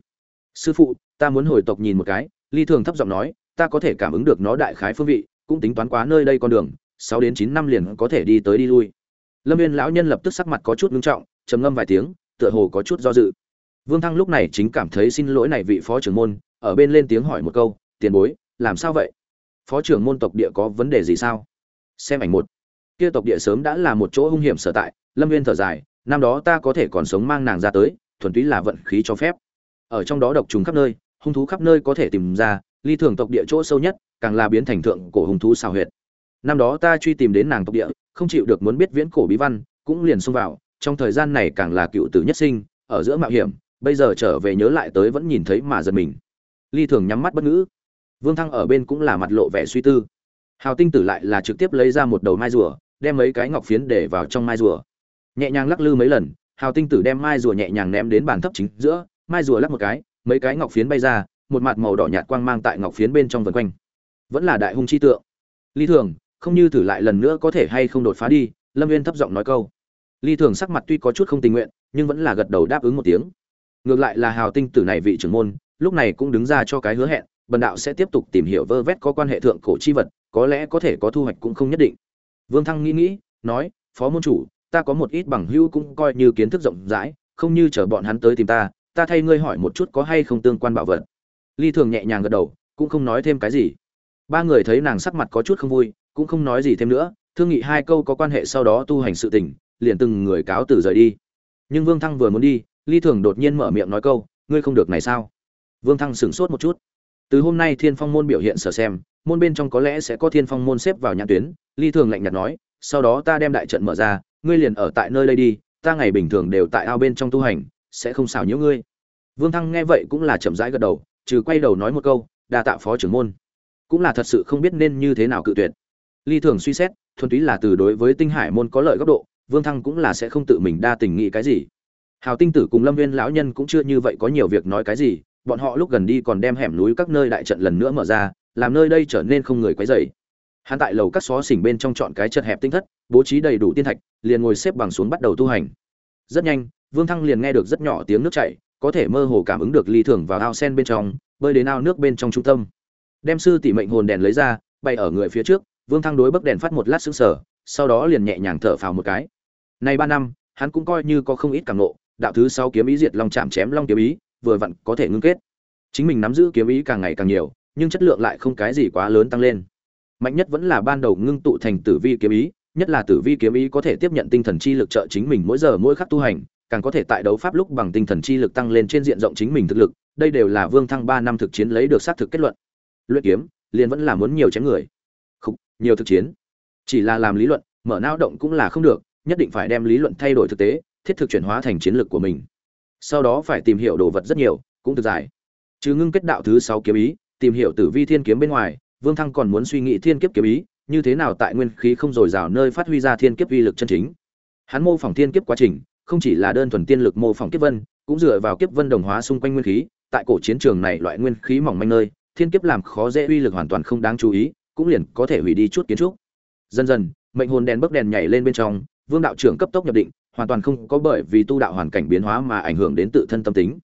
Speaker 1: Sư phụ, ta muốn hồi tộc nhìn một cái. Ly thường thấp giọng nói, ta có thể cảm ứng được nó đại khái phương vị, cũng tính toán quá nơi đây con đường, sáu đến chín năm liền có thể đi tới đi lui. Lâm viên lão nhân lập tức sắc mặt có chút ngưng trọng, trầm ngâm vài tiếng, tựa hồ có chút do dự. Vương thăng lúc này chính cảm thấy xin lỗi này vị phó trưởng môn, ở bên lên tiếng hỏi một câu, tiền bối, làm sao vậy? Phó trưởng môn tộc địa có vấn đề gì sao? Xem ảnh một. Kia tộc địa sớm đã là một chỗ hung hiểm sở tại, lâm viên thở dài năm đó ta có thể còn sống mang nàng ra tới, thuần túy là vận khí cho phép. Ở trong đó độc trùng khắp nơi, hung thú khắp nơi có thể tìm ra, ly thường tộc địa chỗ sâu nhất, càng là biến thành thượng cổ hung thú xào huyệt. Năm đó ta truy tìm đến nàng tộc địa, không chịu được muốn biết viễn cổ bí văn, cũng liền xông vào, trong thời gian này càng là cựu tử nhất sinh, ở giữa mạo hiểm, bây giờ trở về nhớ lại tới vẫn nhìn thấy mà giật mình. Ly thường nhắm mắt bất ngữ. Vương thăng ở bên cũng là mặt lộ vẻ suy tư. Hào tinh tử lại là trực tiếp lấy ra một đầu mai rùa, đem mấy cái ngọc phiến để vào trong mai rùa nhẹ nhàng lắc lư mấy lần, hào tinh tử đem mai rùa nhẹ nhàng ném đến bàn thấp chính giữa, mai rùa lắc một cái, mấy cái ngọc phiến bay ra, một mặt màu đỏ nhạt quang mang tại ngọc phiến bên trong vần quanh. Vẫn là đại hung chi tượng. Ly thường, không như thử lại lần nữa có thể hay không đột phá đi, lâm viên thấp giọng nói câu. Ly thường sắc mặt tuy có chút không tình nguyện, nhưng vẫn là gật đầu đáp ứng một tiếng. Ngược lại là hào tinh tử này vị trưởng môn, lúc này cũng đứng ra cho cái hứa hẹn, bần đạo sẽ tiếp tục tìm hiểu vơ vét có quan hệ thượng cổ chi vật, có lẽ có thể có thu hoạch cũng không nhất định. Vương thăng nghĩ nghĩ, nói, phó môn chủ ta có một ít bằng hữu cũng coi như kiến thức rộng rãi, không như chờ bọn hắn tới tìm ta ta thay ngươi hỏi một chút có hay không tương quan bảo vật. Ly thường nhẹ nhàng gật đầu, cũng không nói thêm cái gì. Ba người thấy nàng sắc mặt có chút không vui, cũng không nói gì thêm nữa, thương nghị hai câu có quan hệ sau đó tu hành sự tình, liền từng người cáo từ rời đi. Nhưng vương thăng vừa muốn đi, ly thường đột nhiên mở miệng nói câu, ngươi không được này sao? Vương thăng sửng sốt một chút. Từ hôm nay thiên phong môn biểu hiện sở xem, môn bên trong có lẽ sẽ có thiên phong môn xếp vào nhãn tuyến, ly thường lạnh nhạt nói, sau đó ta đem đại trận mở ra ngươi liền ở tại nơi đây đi, ta ngày bình thường đều tại ao bên trong tu hành, sẽ không xảo nhiễu ngươi. Vương thăng nghe vậy cũng là chậm rãi gật đầu, trừ quay đầu nói một câu, đa tạ phó trưởng môn. Cũng là thật sự không biết nên như thế nào cự tuyệt. Ly thường suy xét, thuần túy là từ đối với tinh hải môn có lợi góc độ, vương thăng cũng là sẽ không tự mình đa tình nghĩ cái gì. Hào tinh tử cùng lâm viên lão nhân cũng chưa như vậy có nhiều việc nói cái gì, bọn họ lúc gần đi còn đem hẻm núi các nơi đại trận lần nữa mở ra, làm nơi đây trở nên không người quấy dày hắn tại lầu các xó xỉnh bên trong chọn cái chật hẹp tinh thất, bố trí đầy đủ tiên thạch, liền ngồi xếp bằng xuống bắt đầu tu hành. Rất nhanh, vương thăng liền nghe được rất nhỏ tiếng nước chảy, có thể mơ hồ cảm ứng được ly thường vào ao sen bên trong, bơi đến ao nước bên trong trung tâm. Đem sư tỷ mệnh hồn đèn lấy ra bay ở người phía trước, vương thăng đối bấc đèn phát một lát xứng sở sau đó liền nhẹ nhàng thở phào một cái. Nay ba năm, hắn cũng coi như có không ít cảm nộ đạo thứ sáu kiếm ý diệt long chạm chém long kiếm ý, vừa vặn có thể ngưng kết. Chính mình nắm giữ kiếm ý càng ngày càng nhiều, nhưng chất lượng lại không cái gì quá lớn tăng lên mạnh nhất vẫn là ban đầu ngưng tụ thành tử vi kiếm ý, nhất là tử vi kiếm ý có thể tiếp nhận tinh thần chi lực trợ chính mình mỗi giờ mỗi khắc tu hành, càng có thể tại đấu pháp lúc bằng tinh thần chi lực tăng lên trên diện rộng chính mình thực lực, đây đều là vương thăng ba năm thực chiến lấy được xác thực kết luận. Luyện kiếm, liền vẫn là muốn nhiều chém người. Không nhiều thực chiến. Chỉ là làm lý luận, mở não động cũng là không được, nhất định phải đem lý luận thay đổi thực tế, thiết thực chuyển hóa thành chiến lược của mình. Sau đó phải tìm hiểu đồ vật rất nhiều, cũng thực giải. Chứ ngưng kết đạo thứ sáu kiếm ý, tìm hiểu tử vi thiên kiếm bên ngoài vương thăng còn muốn suy nghĩ thiên kiếp kiếm ý, như thế nào tại nguyên khí không dồi dào nơi phát huy ra thiên kiếp uy lực chân chính. Hắn mô phỏng thiên kiếp quá trình, không chỉ là đơn thuần tiên lực mô phỏng kiếp vân, cũng dựa vào kiếp vân đồng hóa xung quanh nguyên khí, tại cổ chiến trường này loại nguyên khí mỏng manh nơi, thiên kiếp làm khó dễ uy lực hoàn toàn không đáng chú ý, cũng liền có thể hủy đi chút kiến trúc. Dần dần, mệnh hồn đèn bấc đèn nhảy lên bên trong, vương đạo trưởng cấp tốc nhập định, hoàn toàn không có bởi vì tu đạo hoàn cảnh biến hóa mà ảnh hưởng đến tự thân tâm tính.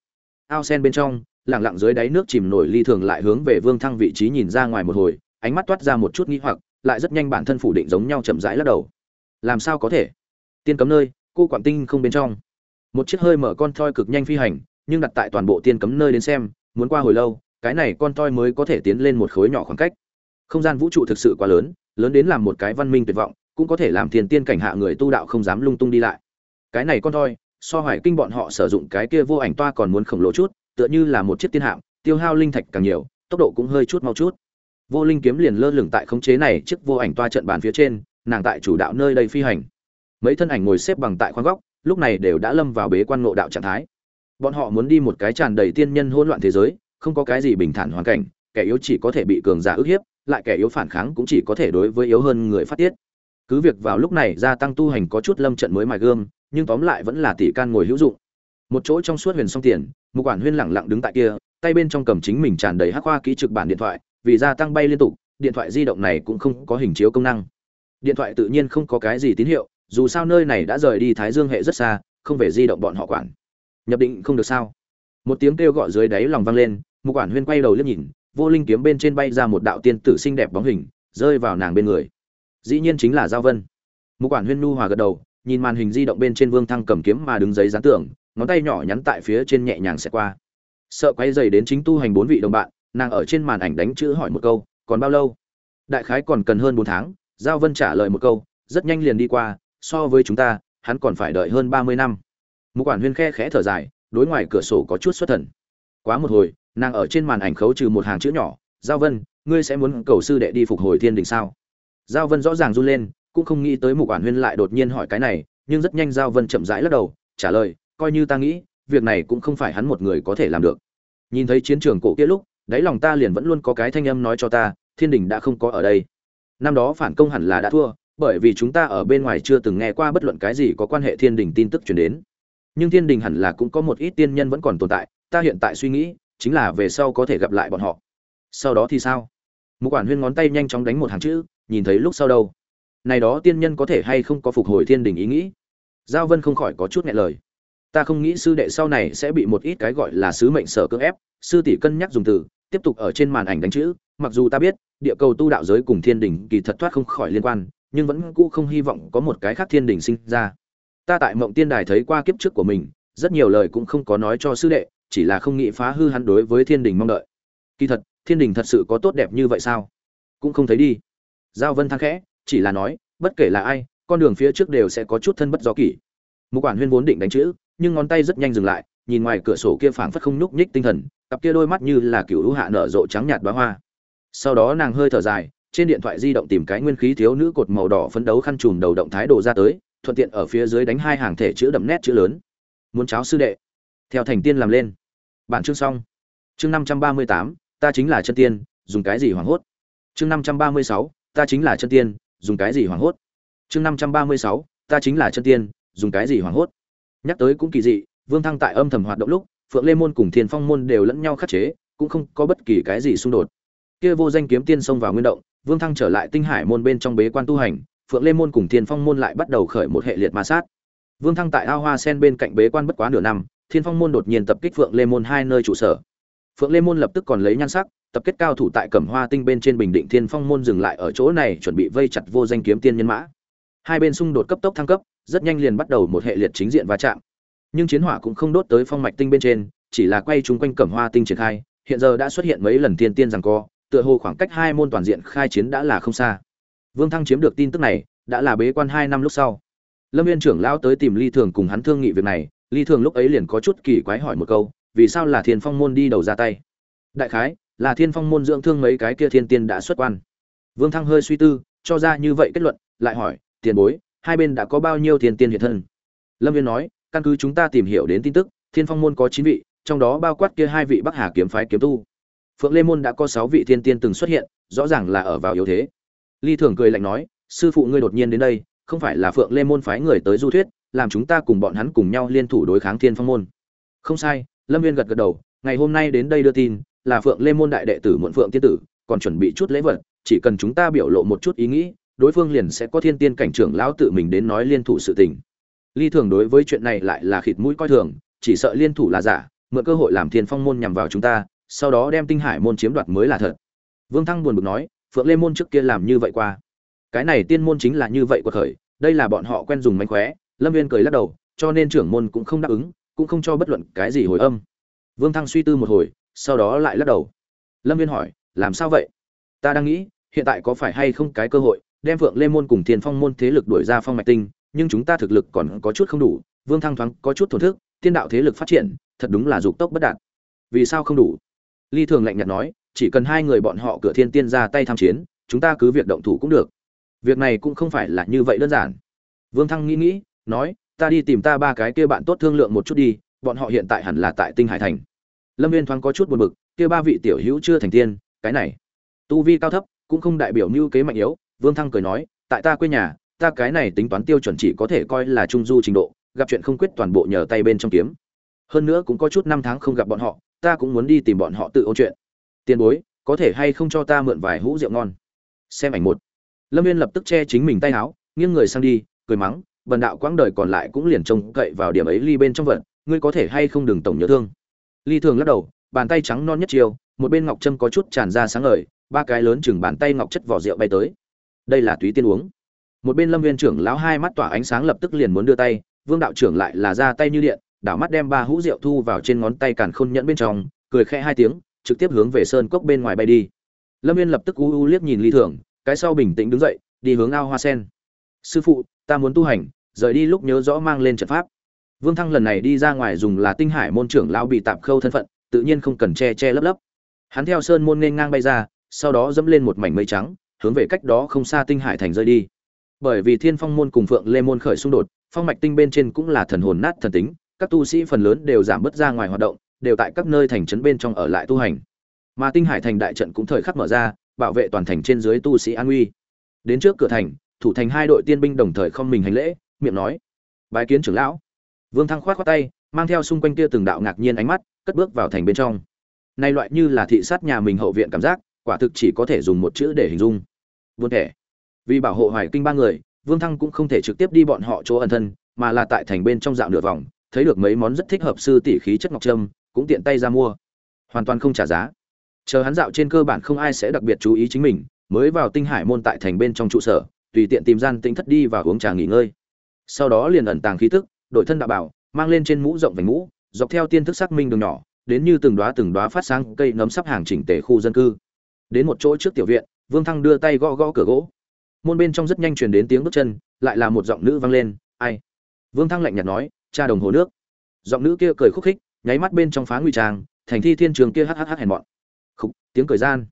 Speaker 1: Ao sen bên trong lặng lặng dưới đáy nước chìm nổi ly thường lại hướng về vương thăng vị trí nhìn ra ngoài một hồi, ánh mắt toát ra một chút nghi hoặc, lại rất nhanh bản thân phủ định giống nhau chậm rãi lắc đầu. Làm sao có thể? Tiên cấm nơi, cô quản tinh không bên trong. Một chiếc hơi mở con thoi cực nhanh phi hành, nhưng đặt tại toàn bộ tiên cấm nơi đến xem, muốn qua hồi lâu, cái này con thoi mới có thể tiến lên một khối nhỏ khoảng cách. Không gian vũ trụ thực sự quá lớn lớn đến làm một cái văn minh tuyệt vọng, cũng có thể làm thiền tiên cảnh hạ người tu đạo không dám lung tung đi lại. Cái này con thoi so hoài kinh bọn họ sử dụng cái kia vô ảnh toa còn muốn khổng lồ chút tựa như là một chiếc tiên hạm tiêu hao linh thạch càng nhiều tốc độ cũng hơi chút mau chút. Vô linh kiếm liền lơ lửng tại khống chế này chiếc vô ảnh toa trận bàn phía trên nàng tại chủ đạo nơi đây phi hành. Mấy thân ảnh ngồi xếp bằng tại khoang góc lúc này đều đã lâm vào bế quan ngộ đạo trạng thái. Bọn họ muốn đi một cái tràn đầy tiên nhân hỗn loạn thế giới không có cái gì bình thản hoàn cảnh kẻ yếu chỉ có thể bị cường giả ức hiếp lại kẻ yếu phản kháng cũng chỉ có thể đối với yếu hơn người phát tiết. Cứ việc vào lúc này gia tăng tu hành có chút lâm trận mới mài gương, nhưng tóm lại vẫn là tỷ can ngồi hữu dụng. Một chỗ trong suốt huyền song tiền Mục quản huyên lẳng lặng đứng tại kia, tay bên trong cầm chính mình tràn đầy hắc hoa ký trực bản điện thoại, vì gia tăng bay liên tục, điện thoại di động này cũng không có hình chiếu công năng. Điện thoại tự nhiên không có cái gì tín hiệu, dù sao nơi này đã rời đi thái dương hệ rất xa, không về di động bọn họ quản. Nhập định không được sao? Một tiếng kêu gọi dưới đáy lòng vang lên, mục quản huyên quay đầu liếc nhìn, vô linh kiếm bên trên bay ra một đạo tiên tử xinh đẹp bóng hình, rơi vào nàng bên người. Dĩ nhiên chính là giao vân. Mục quản huyên nu hòa gật đầu, nhìn màn hình di động bên trên vương thăng cầm kiếm mà đứng giấy dán tưởng ngón tay nhỏ nhắn tại phía trên nhẹ nhàng sẽ qua. Sợ quay dày đến chính tu hành bốn vị đồng bạn, nàng ở trên màn ảnh đánh chữ hỏi một câu, còn bao lâu? Đại khái còn cần hơn bốn tháng, giao vân trả lời một câu, rất nhanh liền đi qua, so với chúng ta, hắn còn phải đợi hơn ba mươi năm. Một quản huyên khe khẽ thở dài, đối ngoài cửa sổ có chút xuất thần. Quá một hồi, nàng ở trên màn ảnh khấu trừ một hàng chữ nhỏ, giao vân, ngươi sẽ muốn cầu sư đệ đi phục hồi thiên đình sao? Giao vân rõ ràng run lên, cũng không nghĩ tới một quản huyên lại đột nhiên hỏi cái này, nhưng rất nhanh giao vân chậm rãi lắc đầu, trả lời coi như ta nghĩ, việc này cũng không phải hắn một người có thể làm được. Nhìn thấy chiến trường cổ kia lúc, đáy lòng ta liền vẫn luôn có cái thanh âm nói cho ta, thiên đình đã không có ở đây. Năm đó phản công hẳn là đã thua, bởi vì chúng ta ở bên ngoài chưa từng nghe qua bất luận cái gì có quan hệ thiên đình tin tức truyền đến. Nhưng thiên đình hẳn là cũng có một ít tiên nhân vẫn còn tồn tại, ta hiện tại suy nghĩ, chính là về sau có thể gặp lại bọn họ. Sau đó thì sao? Một quản huyên ngón tay nhanh chóng đánh một hàng chữ, nhìn thấy lúc sau đâu? Này đó tiên nhân có thể hay không có phục hồi thiên đình ý nghĩ? Giao vân không khỏi có chút nghẹn lời ta không nghĩ sư đệ sau này sẽ bị một ít cái gọi là sứ mệnh sở cưỡng ép, sư tỷ cân nhắc dùng từ, tiếp tục ở trên màn ảnh đánh chữ, mặc dù ta biết, địa cầu tu đạo giới cùng thiên đình kỳ thật thoát không khỏi liên quan, nhưng vẫn cũ không hy vọng có một cái khác thiên đình sinh ra. Ta tại mộng tiên đài thấy qua kiếp trước của mình, rất nhiều lời cũng không có nói cho sư đệ, chỉ là không nghĩ phá hư hắn đối với thiên đình mong đợi. Kỳ thật, thiên đình thật sự có tốt đẹp như vậy sao? Cũng không thấy đi. Giao vân thang khẽ, chỉ là nói, bất kể là ai, con đường phía trước đều sẽ có chút thân bất do kỷ. Một quản huyên vốn định đánh chữ nhưng ngón tay rất nhanh dừng lại, nhìn ngoài cửa sổ kia phảng phất không nhúc nhích tinh thần, cặp kia đôi mắt như là kiểu hữu hạ nở rộ trắng nhạt bá hoa. Sau đó nàng hơi thở dài, trên điện thoại di động tìm cái nguyên khí thiếu nữ cột màu đỏ phấn đấu khăn trùm đầu động thái đồ ra tới, thuận tiện ở phía dưới đánh hai hàng thể chữ đậm nét chữ lớn. Muốn cháo sư đệ. Theo thành tiên làm lên. Bản chương xong. Chương năm trăm ba mươi tám, ta chính là chân tiên, dùng cái gì hoảng hốt? Chương năm trăm ba mươi sáu, ta chính là chân tiên, dùng cái gì hoảng hốt? Chương năm trăm ba mươi sáu, ta chính là chân tiên, dùng cái gì hoảng hốt? Nhắc tới cũng kỳ dị, vương thăng tại âm thầm hoạt động lúc, phượng lê môn cùng thiên phong môn đều lẫn nhau khắc chế, cũng không có bất kỳ cái gì xung đột. Kia vô danh kiếm tiên xông vào nguyên động, vương thăng trở lại tinh hải môn bên trong bế quan tu hành, phượng lê môn cùng thiên phong môn lại bắt đầu khởi một hệ liệt ma sát. Vương thăng tại ao hoa sen bên cạnh bế quan bất quá nửa năm thiên phong môn đột nhiên tập kích phượng lê môn hai nơi trụ sở. Phượng lê môn lập tức còn lấy nhan sắc, tập kết cao thủ tại cẩm hoa tinh bên trên bình định thiên phong môn dừng lại ở chỗ này chuẩn bị vây chặt vô danh kiếm tiên nhân mã. Hai bên xung đột cấp tốc thăng cấp rất nhanh liền bắt đầu một hệ liệt chính diện va chạm. Nhưng chiến hỏa cũng không đốt tới phong mạch tinh bên trên, chỉ là quay chung quanh cẩm hoa tinh triển khai, hiện giờ đã xuất hiện mấy lần tiên tiên rằng co, tựa hồ khoảng cách hai môn toàn diện khai chiến đã là không xa. Vương thăng chiếm được tin tức này, đã là bế quan hai năm lúc sau. Lâm viên trưởng lão tới tìm ly thường cùng hắn thương nghị việc này, ly thường lúc ấy liền có chút kỳ quái hỏi một câu, vì sao là thiên phong môn đi đầu ra tay? Đại khái, là thiên phong môn dưỡng thương mấy cái kia thiên tiên đã xuất quan. Vương thăng hơi suy tư, cho ra như vậy kết luận, lại hỏi, tiền bối hai bên đã có bao nhiêu thiên tiên hiện thân. Lâm viên nói, căn cứ chúng ta tìm hiểu đến tin tức, thiên phong môn có chín vị, trong đó bao quát kia hai vị bắc hà kiếm phái kiếm tu. Phượng lê môn đã có sáu vị thiên tiên từng xuất hiện, rõ ràng là ở vào yếu thế. Ly thường cười lạnh nói, sư phụ ngươi đột nhiên đến đây, không phải là phượng lê môn phái người tới du thuyết, làm chúng ta cùng bọn hắn cùng nhau liên thủ đối kháng thiên phong môn. Không sai, lâm viên gật gật đầu, ngày hôm nay đến đây đưa tin, là phượng lê môn đại đệ tử muộn phượng tiên tử, còn chuẩn bị chút lễ vật, chỉ cần chúng ta biểu lộ một chút ý nghĩ đối phương liền sẽ có thiên tiên cảnh trưởng lão tự mình đến nói liên thủ sự tình. Ly thường đối với chuyện này lại là khịt mũi coi thường, chỉ sợ liên thủ là giả, mượn cơ hội làm thiên phong môn nhằm vào chúng ta, sau đó đem tinh hải môn chiếm đoạt mới là thật. Vương thăng buồn bực nói, phượng lê môn trước kia làm như vậy qua. Cái này tiên môn chính là như vậy của khởi, đây là bọn họ quen dùng mánh khóe, lâm viên cười lắc đầu, cho nên trưởng môn cũng không đáp ứng, cũng không cho bất luận cái gì hồi âm. Vương thăng suy tư một hồi, sau đó lại lắc đầu. Lâm viên hỏi, làm sao vậy? Ta đang nghĩ, hiện tại có phải hay không cái cơ hội đem phượng lê môn cùng thiên phong môn thế lực đuổi ra phong mạch tinh, nhưng chúng ta thực lực còn có chút không đủ, vương thăng thoáng có chút thổn thức, tiên đạo thế lực phát triển, thật đúng là dục tốc bất đạt. Vì sao không đủ? Ly thường lạnh nhạt nói, chỉ cần hai người bọn họ cửa thiên tiên ra tay tham chiến, chúng ta cứ việc động thủ cũng được. Việc này cũng không phải là như vậy đơn giản. Vương thăng nghĩ nghĩ, nói, ta đi tìm ta ba cái kia bạn tốt thương lượng một chút đi, bọn họ hiện tại hẳn là tại tinh hải thành. Lâm viên thoáng có chút buồn bực, kia ba vị tiểu hữu chưa thành tiên, cái này. Tu vi cao thấp, cũng không đại biểu mưu kế mạnh yếu vương thăng cười nói, tại ta quê nhà, ta cái này tính toán tiêu chuẩn chỉ có thể coi là trung du trình độ, gặp chuyện không quyết toàn bộ nhờ tay bên trong kiếm. Hơn nữa cũng có chút năm tháng không gặp bọn họ, ta cũng muốn đi tìm bọn họ tự ôn chuyện. Tiền bối, có thể hay không cho ta mượn vài hũ rượu ngon? Xem ảnh một. Lâm viên lập tức che chính mình tay áo, nghiêng người sang đi, cười mắng, bần đạo quãng đời còn lại cũng liền trông cậy vào điểm ấy ly bên trong vận ngươi có thể hay không đừng tổng nhớ thương. Ly thường lắc đầu, bàn tay trắng non nhất chiều, một bên ngọc trâm có chút tràn ra sáng ngời, ba cái lớn chừng bàn tay ngọc chất vỏ rượu bay tới đây là túy tiên uống. Một bên lâm viên trưởng lão hai mắt tỏa ánh sáng lập tức liền muốn đưa tay, vương đạo trưởng lại là ra tay như điện, đảo mắt đem ba hũ rượu thu vào trên ngón tay càn khôn nhẫn bên trong, cười khẽ hai tiếng, trực tiếp hướng về sơn cốc bên ngoài bay đi. Lâm viên lập tức u u liếc nhìn ly thường, cái sau bình tĩnh đứng dậy, đi hướng ao hoa sen. Sư phụ, ta muốn tu hành, rời đi lúc nhớ rõ mang lên trận pháp. Vương thăng lần này đi ra ngoài dùng là tinh hải môn trưởng lão bị tạm khâu thân phận, tự nhiên không cần che che lấp lấp. Hắn theo sơn môn nên ngang bay ra, sau đó dẫm lên một mảnh mây trắng hướng về cách đó không xa tinh hải thành rơi đi. Bởi vì thiên phong môn cùng phượng lê môn khởi xung đột, phong mạch tinh bên trên cũng là thần hồn nát thần tính, các tu sĩ phần lớn đều giảm bớt ra ngoài hoạt động, đều tại các nơi thành trấn bên trong ở lại tu hành. Mà tinh hải thành đại trận cũng thời khắc mở ra, bảo vệ toàn thành trên dưới tu sĩ an uy. Đến trước cửa thành, thủ thành hai đội tiên binh đồng thời không mình hành lễ, miệng nói, bái kiến trưởng lão. Vương thăng khoát khoát tay, mang theo xung quanh kia từng đạo ngạc nhiên ánh mắt, cất bước vào thành bên trong. Nay loại như là thị sát nhà mình hậu viện cảm giác, quả thực chỉ có thể dùng một chữ để hình dung buôn thẻ. Vì bảo hộ hoài kinh ba người, vương thăng cũng không thể trực tiếp đi bọn họ chỗ ẩn thân, mà là tại thành bên trong dạo nửa vòng, thấy được mấy món rất thích hợp sư tỷ khí chất ngọc trâm, cũng tiện tay ra mua. Hoàn toàn không trả giá. Chờ hắn dạo trên cơ bản không ai sẽ đặc biệt chú ý chính mình, mới vào tinh hải môn tại thành bên trong trụ sở, tùy tiện tìm gian tính thất đi và uống trà nghỉ ngơi. Sau đó liền ẩn tàng khí tức, đội thân đạo bảo, mang lên trên mũ rộng vành mũ, dọc theo tiên thức xác minh đường nhỏ, đến như từng đóa từng đóa phát sáng cây nấm sắp hàng chỉnh tề khu dân cư. Đến một chỗ trước tiểu viện vương thăng đưa tay gõ gõ cửa gỗ. Môn bên trong rất nhanh truyền đến tiếng bước chân, lại là một giọng nữ vang lên, ai? Vương thăng lạnh nhạt nói, cha đồng hồ nước. Giọng nữ kia cười khúc khích, nháy mắt bên trong phá nguy trang, thành thi thiên trường kia hhh hèn mọn. Khúc tiếng cười gian.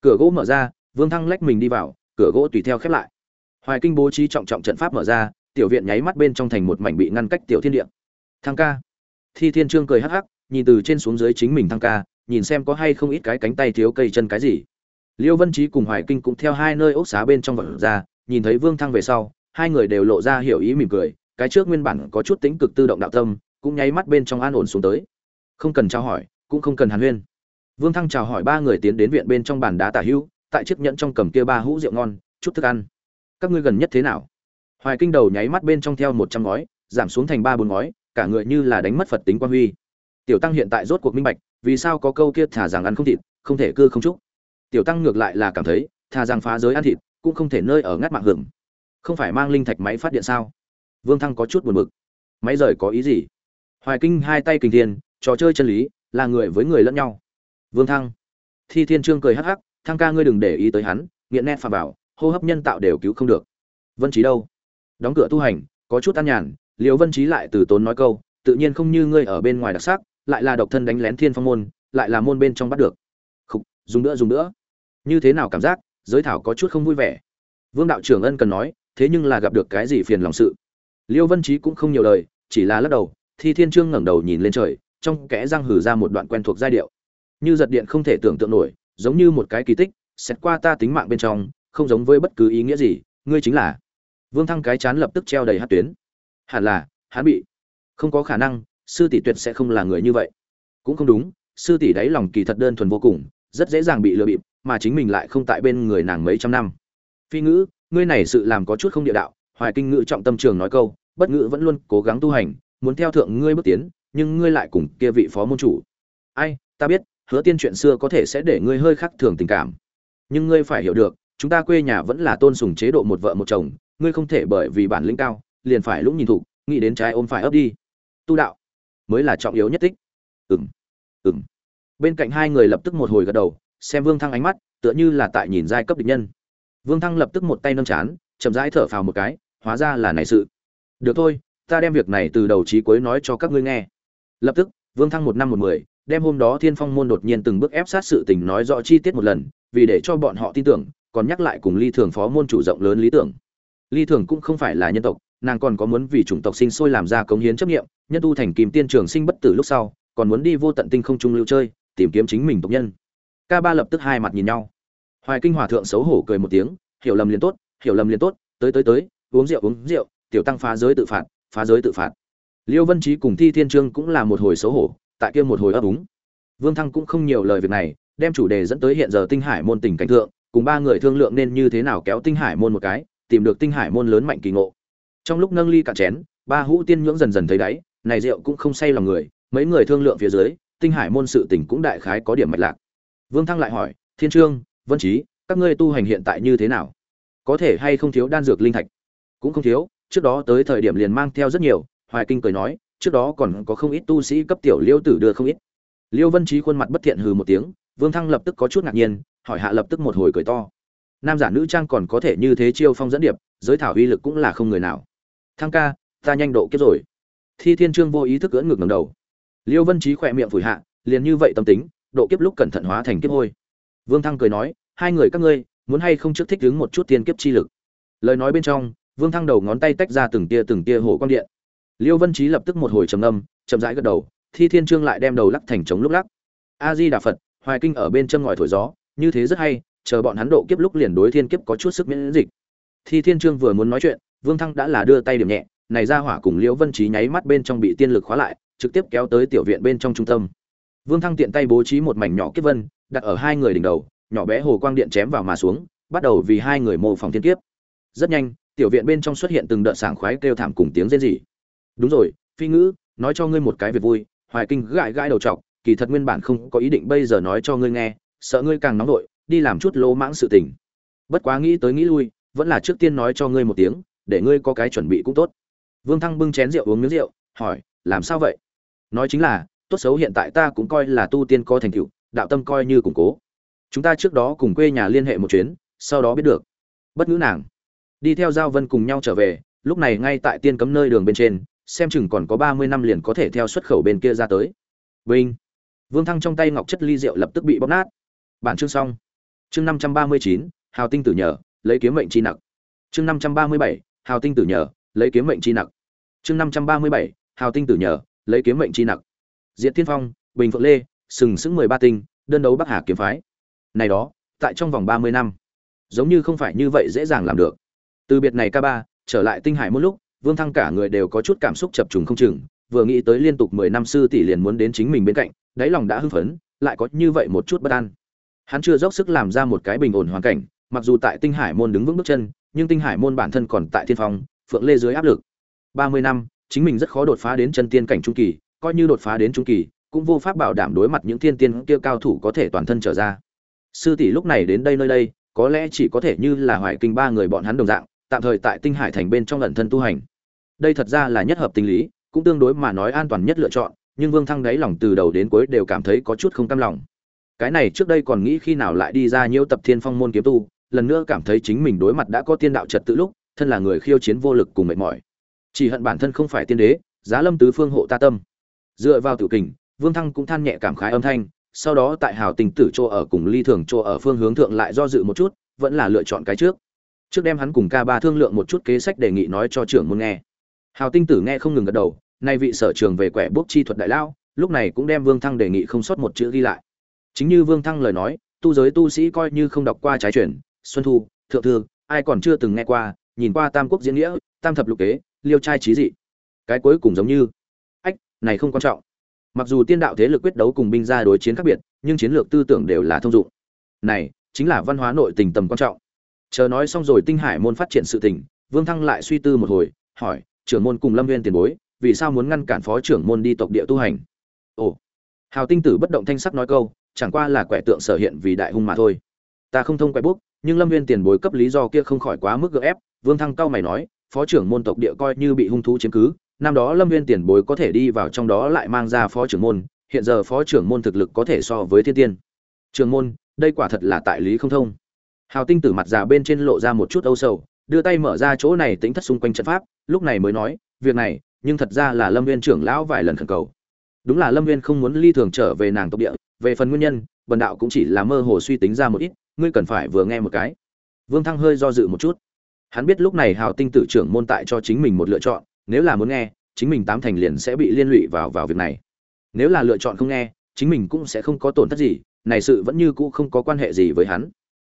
Speaker 1: Cửa gỗ mở ra, vương thăng lách mình đi vào, cửa gỗ tùy theo khép lại. Hoài kinh bố trí trọng trọng trận pháp mở ra, tiểu viện nháy mắt bên trong thành một mảnh bị ngăn cách tiểu thiên địa. Thăng ca. Thi thiên trương cười hắc hắc, nhìn từ trên xuống dưới chính mình thăng ca, nhìn xem có hay không ít cái cánh tay thiếu cây chân cái gì liêu vân trí cùng hoài kinh cũng theo hai nơi ốc xá bên trong vật ra, nhìn thấy vương thăng về sau, hai người đều lộ ra hiểu ý mỉm cười, cái trước nguyên bản có chút tính cực tự động đạo tâm, cũng nháy mắt bên trong an ổn xuống tới. Không cần trao hỏi, cũng không cần hàn huyên. Vương thăng chào hỏi ba người tiến đến viện bên trong bàn đá tả hữu, tại chiếc nhẫn trong cầm kia ba hũ rượu ngon, chút thức ăn. Các ngươi gần nhất thế nào? Hoài kinh đầu nháy mắt bên trong theo một trăm ngói, giảm xuống thành ba bốn ngói, cả người như là đánh mất phật tính quan huy. Tiểu tăng hiện tại rốt cuộc minh bạch, vì sao có câu kia thả rằng ăn không thịt, không thể cư không trúc? Tiểu tăng ngược lại là cảm thấy thà rằng phá giới ăn thịt cũng không thể nơi ở ngắt mạng hưởng. Không phải mang linh thạch máy phát điện sao? Vương thăng có chút buồn bực. Máy rời có ý gì? Hoài kinh hai tay kình thiên trò chơi chân lý là người với người lẫn nhau. Vương thăng. Thi thiên trương cười hắc hắc thăng ca ngươi đừng để ý tới hắn nghiện nét phàm bảo hô hấp nhân tạo đều cứu không được. Vân trí đâu? Đóng cửa tu hành có chút an nhàn liều vân trí lại từ tốn nói câu tự nhiên không như ngươi ở bên ngoài đặc sắc lại là độc thân đánh lén thiên phong môn lại là môn bên trong bắt được. Khục, dùng nữa dùng nữa như thế nào cảm giác, giới thảo có chút không vui vẻ. Vương đạo trưởng ân cần nói, thế nhưng là gặp được cái gì phiền lòng sự. Liêu vân trí cũng không nhiều lời, chỉ là lắc đầu, thi thiên trương ngẩng đầu nhìn lên trời, trong kẽ răng hử ra một đoạn quen thuộc giai điệu. Như giật điện không thể tưởng tượng nổi, giống như một cái kỳ tích, xét qua ta tính mạng bên trong, không giống với bất cứ ý nghĩa gì, ngươi chính là. Vương thăng cái chán lập tức treo đầy hát tuyến. Hẳn là, hắn bị. Không có khả năng, sư tỷ tuyệt sẽ không là người như vậy. Cũng không đúng, sư tỷ đáy lòng kỳ thật đơn thuần vô cùng rất dễ dàng bị lừa bịp, mà chính mình lại không tại bên người nàng mấy trăm năm. Phi ngữ, ngươi này sự làm có chút không địa đạo, hoài kinh ngữ trọng tâm trường nói câu, bất ngữ vẫn luôn cố gắng tu hành, muốn theo thượng ngươi bước tiến, nhưng ngươi lại cùng kia vị phó môn chủ. Ai, ta biết, hứa tiên chuyện xưa có thể sẽ để ngươi hơi khác thường tình cảm. Nhưng ngươi phải hiểu được, chúng ta quê nhà vẫn là tôn sùng chế độ một vợ một chồng, ngươi không thể bởi vì bản lĩnh cao, liền phải lũng nhìn thụ nghĩ đến trái ôm phải ấp đi. Tu đạo, mới là trọng yếu nhất tích. Ừng ừng bên cạnh hai người lập tức một hồi gật đầu, xem vương thăng ánh mắt, tựa như là tại nhìn giai cấp địch nhân. Vương thăng lập tức một tay nâng chán, chậm rãi thở phào một cái, hóa ra là này sự. Được thôi, ta đem việc này từ đầu chí cuối nói cho các ngươi nghe. Lập tức, vương thăng một năm một mười, đem hôm đó thiên phong môn đột nhiên từng bước ép sát sự tình nói rõ chi tiết một lần, vì để cho bọn họ tin tưởng, còn nhắc lại cùng ly thường phó môn chủ rộng lớn lý tưởng. Ly thường cũng không phải là nhân tộc, nàng còn có muốn vì chủng tộc sinh sôi làm ra cống hiến chấp nghiệm, nhân tu thành kìm tiên trường sinh bất tử lúc sau, còn muốn đi vô tận tinh không trung lưu chơi tìm kiếm chính mình tộc nhân. Ca ba lập tức hai mặt nhìn nhau. Hoài kinh hòa thượng xấu hổ cười một tiếng, hiểu lầm liền tốt, hiểu lầm liền tốt, tới tới tới, uống rượu uống rượu, tiểu tăng phá giới tự phạt, phá giới tự phạt. Liêu vân trí cùng thi thiên trương cũng là một hồi xấu hổ, tại kia một hồi ấp úng. Vương thăng cũng không nhiều lời việc này, đem chủ đề dẫn tới hiện giờ tinh hải môn tỉnh cảnh thượng, cùng ba người thương lượng nên như thế nào kéo tinh hải môn một cái, tìm được tinh hải môn lớn mạnh kỳ ngộ. Trong lúc nâng ly cạn chén, ba hũ tiên nhưỡng dần dần thấy đáy, này rượu cũng không say lòng người, mấy người thương lượng phía dưới tinh hải môn sự tình cũng đại khái có điểm mạch lạc. Vương thăng lại hỏi thiên trương vân Chí, các ngươi tu hành hiện tại như thế nào? Có thể hay không thiếu đan dược linh thạch? Cũng không thiếu trước đó tới thời điểm liền mang theo rất nhiều. Hoài kinh cười nói trước đó còn có không ít tu sĩ cấp tiểu liêu tử đưa không ít. Liêu vân Chí khuôn mặt bất thiện hừ một tiếng vương thăng lập tức có chút ngạc nhiên hỏi hạ lập tức một hồi cười to. Nam giả nữ trang còn có thể như thế chiêu phong dẫn điệp giới thảo uy lực cũng là không người nào. Thăng ca ta nhanh độ kiếp rồi. Thi thiên trương vô ý thức ưỡn ngược ngẩng đầu liêu vân trí khỏe miệng phủi hạ, liền như vậy tâm tính, độ kiếp lúc cẩn thận hóa thành kiếp hôi. Vương thăng cười nói, hai người các ngươi, muốn hay không trước thích ứng một chút tiên kiếp chi lực? Lời nói bên trong, vương thăng đầu ngón tay tách ra từng tia từng tia hồ quang điện. Liêu vân trí lập tức một hồi trầm âm chậm rãi gật đầu, thi thiên trương lại đem đầu lắc thành trống lúc lắc. A di đà phật, hoài kinh ở bên chân ngòi thổi gió, như thế rất hay, chờ bọn hắn độ kiếp lúc liền đối thiên kiếp có chút sức miễn dịch. Thi thiên trương vừa muốn nói chuyện, vương thăng đã là đưa tay điểm nhẹ, này ra hỏa cùng liễu vân trí nháy mắt bên trong bị tiên lực khóa lại trực tiếp kéo tới tiểu viện bên trong trung tâm. Vương thăng tiện tay bố trí một mảnh nhỏ kiếp vân, đặt ở hai người đỉnh đầu, nhỏ bé hồ quang điện chém vào mà xuống, bắt đầu vì hai người mô phỏng thiên kiếp. Rất nhanh, tiểu viện bên trong xuất hiện từng đợt sảng khoái kêu thảm cùng tiếng rên rỉ. Đúng rồi, phi ngữ, nói cho ngươi một cái việc vui, hoài kinh gãi gãi đầu trọc kỳ thật nguyên bản không có ý định bây giờ nói cho ngươi nghe, sợ ngươi càng nóng vội, đi làm chút lỗ mãng sự tình. Bất quá nghĩ tới nghĩ lui, vẫn là trước tiên nói cho ngươi một tiếng, để ngươi có cái chuẩn bị cũng tốt. Vương thăng bưng chén rượu uống miếng rượu, hỏi, làm sao vậy? Nói chính là, tốt xấu hiện tại ta cũng coi là tu tiên có thành tựu, đạo tâm coi như củng cố. Chúng ta trước đó cùng quê nhà liên hệ một chuyến, sau đó biết được. Bất ngữ nàng. Đi theo giao vân cùng nhau trở về, lúc này ngay tại tiên cấm nơi đường bên trên, xem chừng còn có ba mươi năm liền có thể theo xuất khẩu bên kia ra tới. Vinh. Vương thăng trong tay ngọc chất ly rượu lập tức bị bóp nát. Bản chương xong. Chương năm trăm ba mươi chín, hào tinh tử nhờ, lấy kiếm mệnh chi nặc. Chương năm trăm ba mươi bảy, hào tinh tử nhờ, lấy kiếm mệnh chi nặc. Chương năm trăm ba mươi bảy, hào tinh tử nhờ lấy kiếm mệnh chi nặc Diệt Thiên Phong, Bình Phượng Lê, sừng sững mười ba tinh, đơn đấu Bắc Hà kiếm phái. Này đó, tại trong vòng ba mươi năm, giống như không phải như vậy dễ dàng làm được. Từ biệt này ca ba, trở lại tinh hải một lúc, Vương Thăng cả người đều có chút cảm xúc chập trùng không chừng, vừa nghĩ tới liên tục mười năm sư tỷ liền muốn đến chính mình bên cạnh, đáy lòng đã hưng phấn, lại có như vậy một chút bất an. Hắn chưa dốc sức làm ra một cái bình ổn hoàn cảnh, mặc dù tại Tinh Hải môn đứng vững bước chân, nhưng Tinh Hải môn bản thân còn tại thiên phong, Phượng Lê dưới áp lực. ba mươi năm, chính mình rất khó đột phá đến chân tiên cảnh trung kỳ, coi như đột phá đến trung kỳ, cũng vô pháp bảo đảm đối mặt những thiên tiên kia cao thủ có thể toàn thân trở ra. Sư tỷ lúc này đến đây nơi đây, có lẽ chỉ có thể như là Hoài Kinh ba người bọn hắn đồng dạng, tạm thời tại Tinh Hải thành bên trong lần thân tu hành. Đây thật ra là nhất hợp tình lý, cũng tương đối mà nói an toàn nhất lựa chọn, nhưng Vương Thăng đáy lòng từ đầu đến cuối đều cảm thấy có chút không cam lòng. Cái này trước đây còn nghĩ khi nào lại đi ra nhiêu tập Thiên Phong môn kiếm tu, lần nữa cảm thấy chính mình đối mặt đã có tiên đạo trật tự lúc, thân là người khiêu chiến vô lực cùng mệt mỏi. Chỉ hận bản thân không phải tiên đế, giá lâm tứ phương hộ ta tâm. Dựa vào tiểu kình vương thăng cũng than nhẹ cảm khái âm thanh sau đó tại hào tình tử chỗ ở cùng ly thường chỗ ở phương hướng thượng lại do dự một chút vẫn là lựa chọn cái trước. Trước đem hắn cùng ca ba thương lượng một chút kế sách đề nghị nói cho trưởng muốn nghe. Hào tinh tử nghe không ngừng gật đầu nay vị sở trường về quẻ bốc chi thuật đại lao lúc này cũng đem vương thăng đề nghị không sót một chữ ghi lại. Chính như vương thăng lời nói tu giới tu sĩ coi như không đọc qua trái chuyển xuân thu thượng thư ai còn chưa từng nghe qua nhìn qua tam quốc diễn nghĩa tam thập lục kế liêu trai trí dị. Cái cuối cùng giống như ách, này không quan trọng. Mặc dù tiên đạo thế lực quyết đấu cùng binh gia đối chiến khác biệt nhưng chiến lược tư tưởng đều là thông dụng. Này chính là văn hóa nội tình tầm quan trọng. Chờ nói xong rồi tinh hải môn phát triển sự tình vương thăng lại suy tư một hồi hỏi trưởng môn cùng lâm viên tiền bối vì sao muốn ngăn cản phó trưởng môn đi tộc địa tu hành? Ồ hào tinh tử bất động thanh sắc nói câu chẳng qua là quẻ tượng sở hiện vì đại hung mà thôi. Ta không thông quẻ bút nhưng lâm viên tiền bối cấp lý do kia không khỏi quá mức gợ ép. Vương thăng cao mày nói phó trưởng môn tộc địa coi như bị hung thú chiếm cứ, năm đó lâm viên tiền bối có thể đi vào trong đó lại mang ra phó trưởng môn, hiện giờ phó trưởng môn thực lực có thể so với thiên tiên. Trưởng môn, đây quả thật là tại lý không thông. Hào tinh tử mặt già bên trên lộ ra một chút âu sầu, đưa tay mở ra chỗ này tính thất xung quanh trận pháp, lúc này mới nói, việc này, nhưng thật ra là lâm viên trưởng lão vài lần khẩn cầu. Đúng là lâm viên không muốn ly thường trở về nàng tộc địa, về phần nguyên nhân, bần đạo cũng chỉ là mơ hồ suy tính ra một ít, ngươi cần phải vừa nghe một cái. Vương thăng hơi do dự một chút hắn biết lúc này hào tinh tử trưởng môn tại cho chính mình một lựa chọn, nếu là muốn nghe, chính mình tám thành liền sẽ bị liên lụy vào vào việc này. Nếu là lựa chọn không nghe, chính mình cũng sẽ không có tổn thất gì, này sự vẫn như cũ không có quan hệ gì với hắn.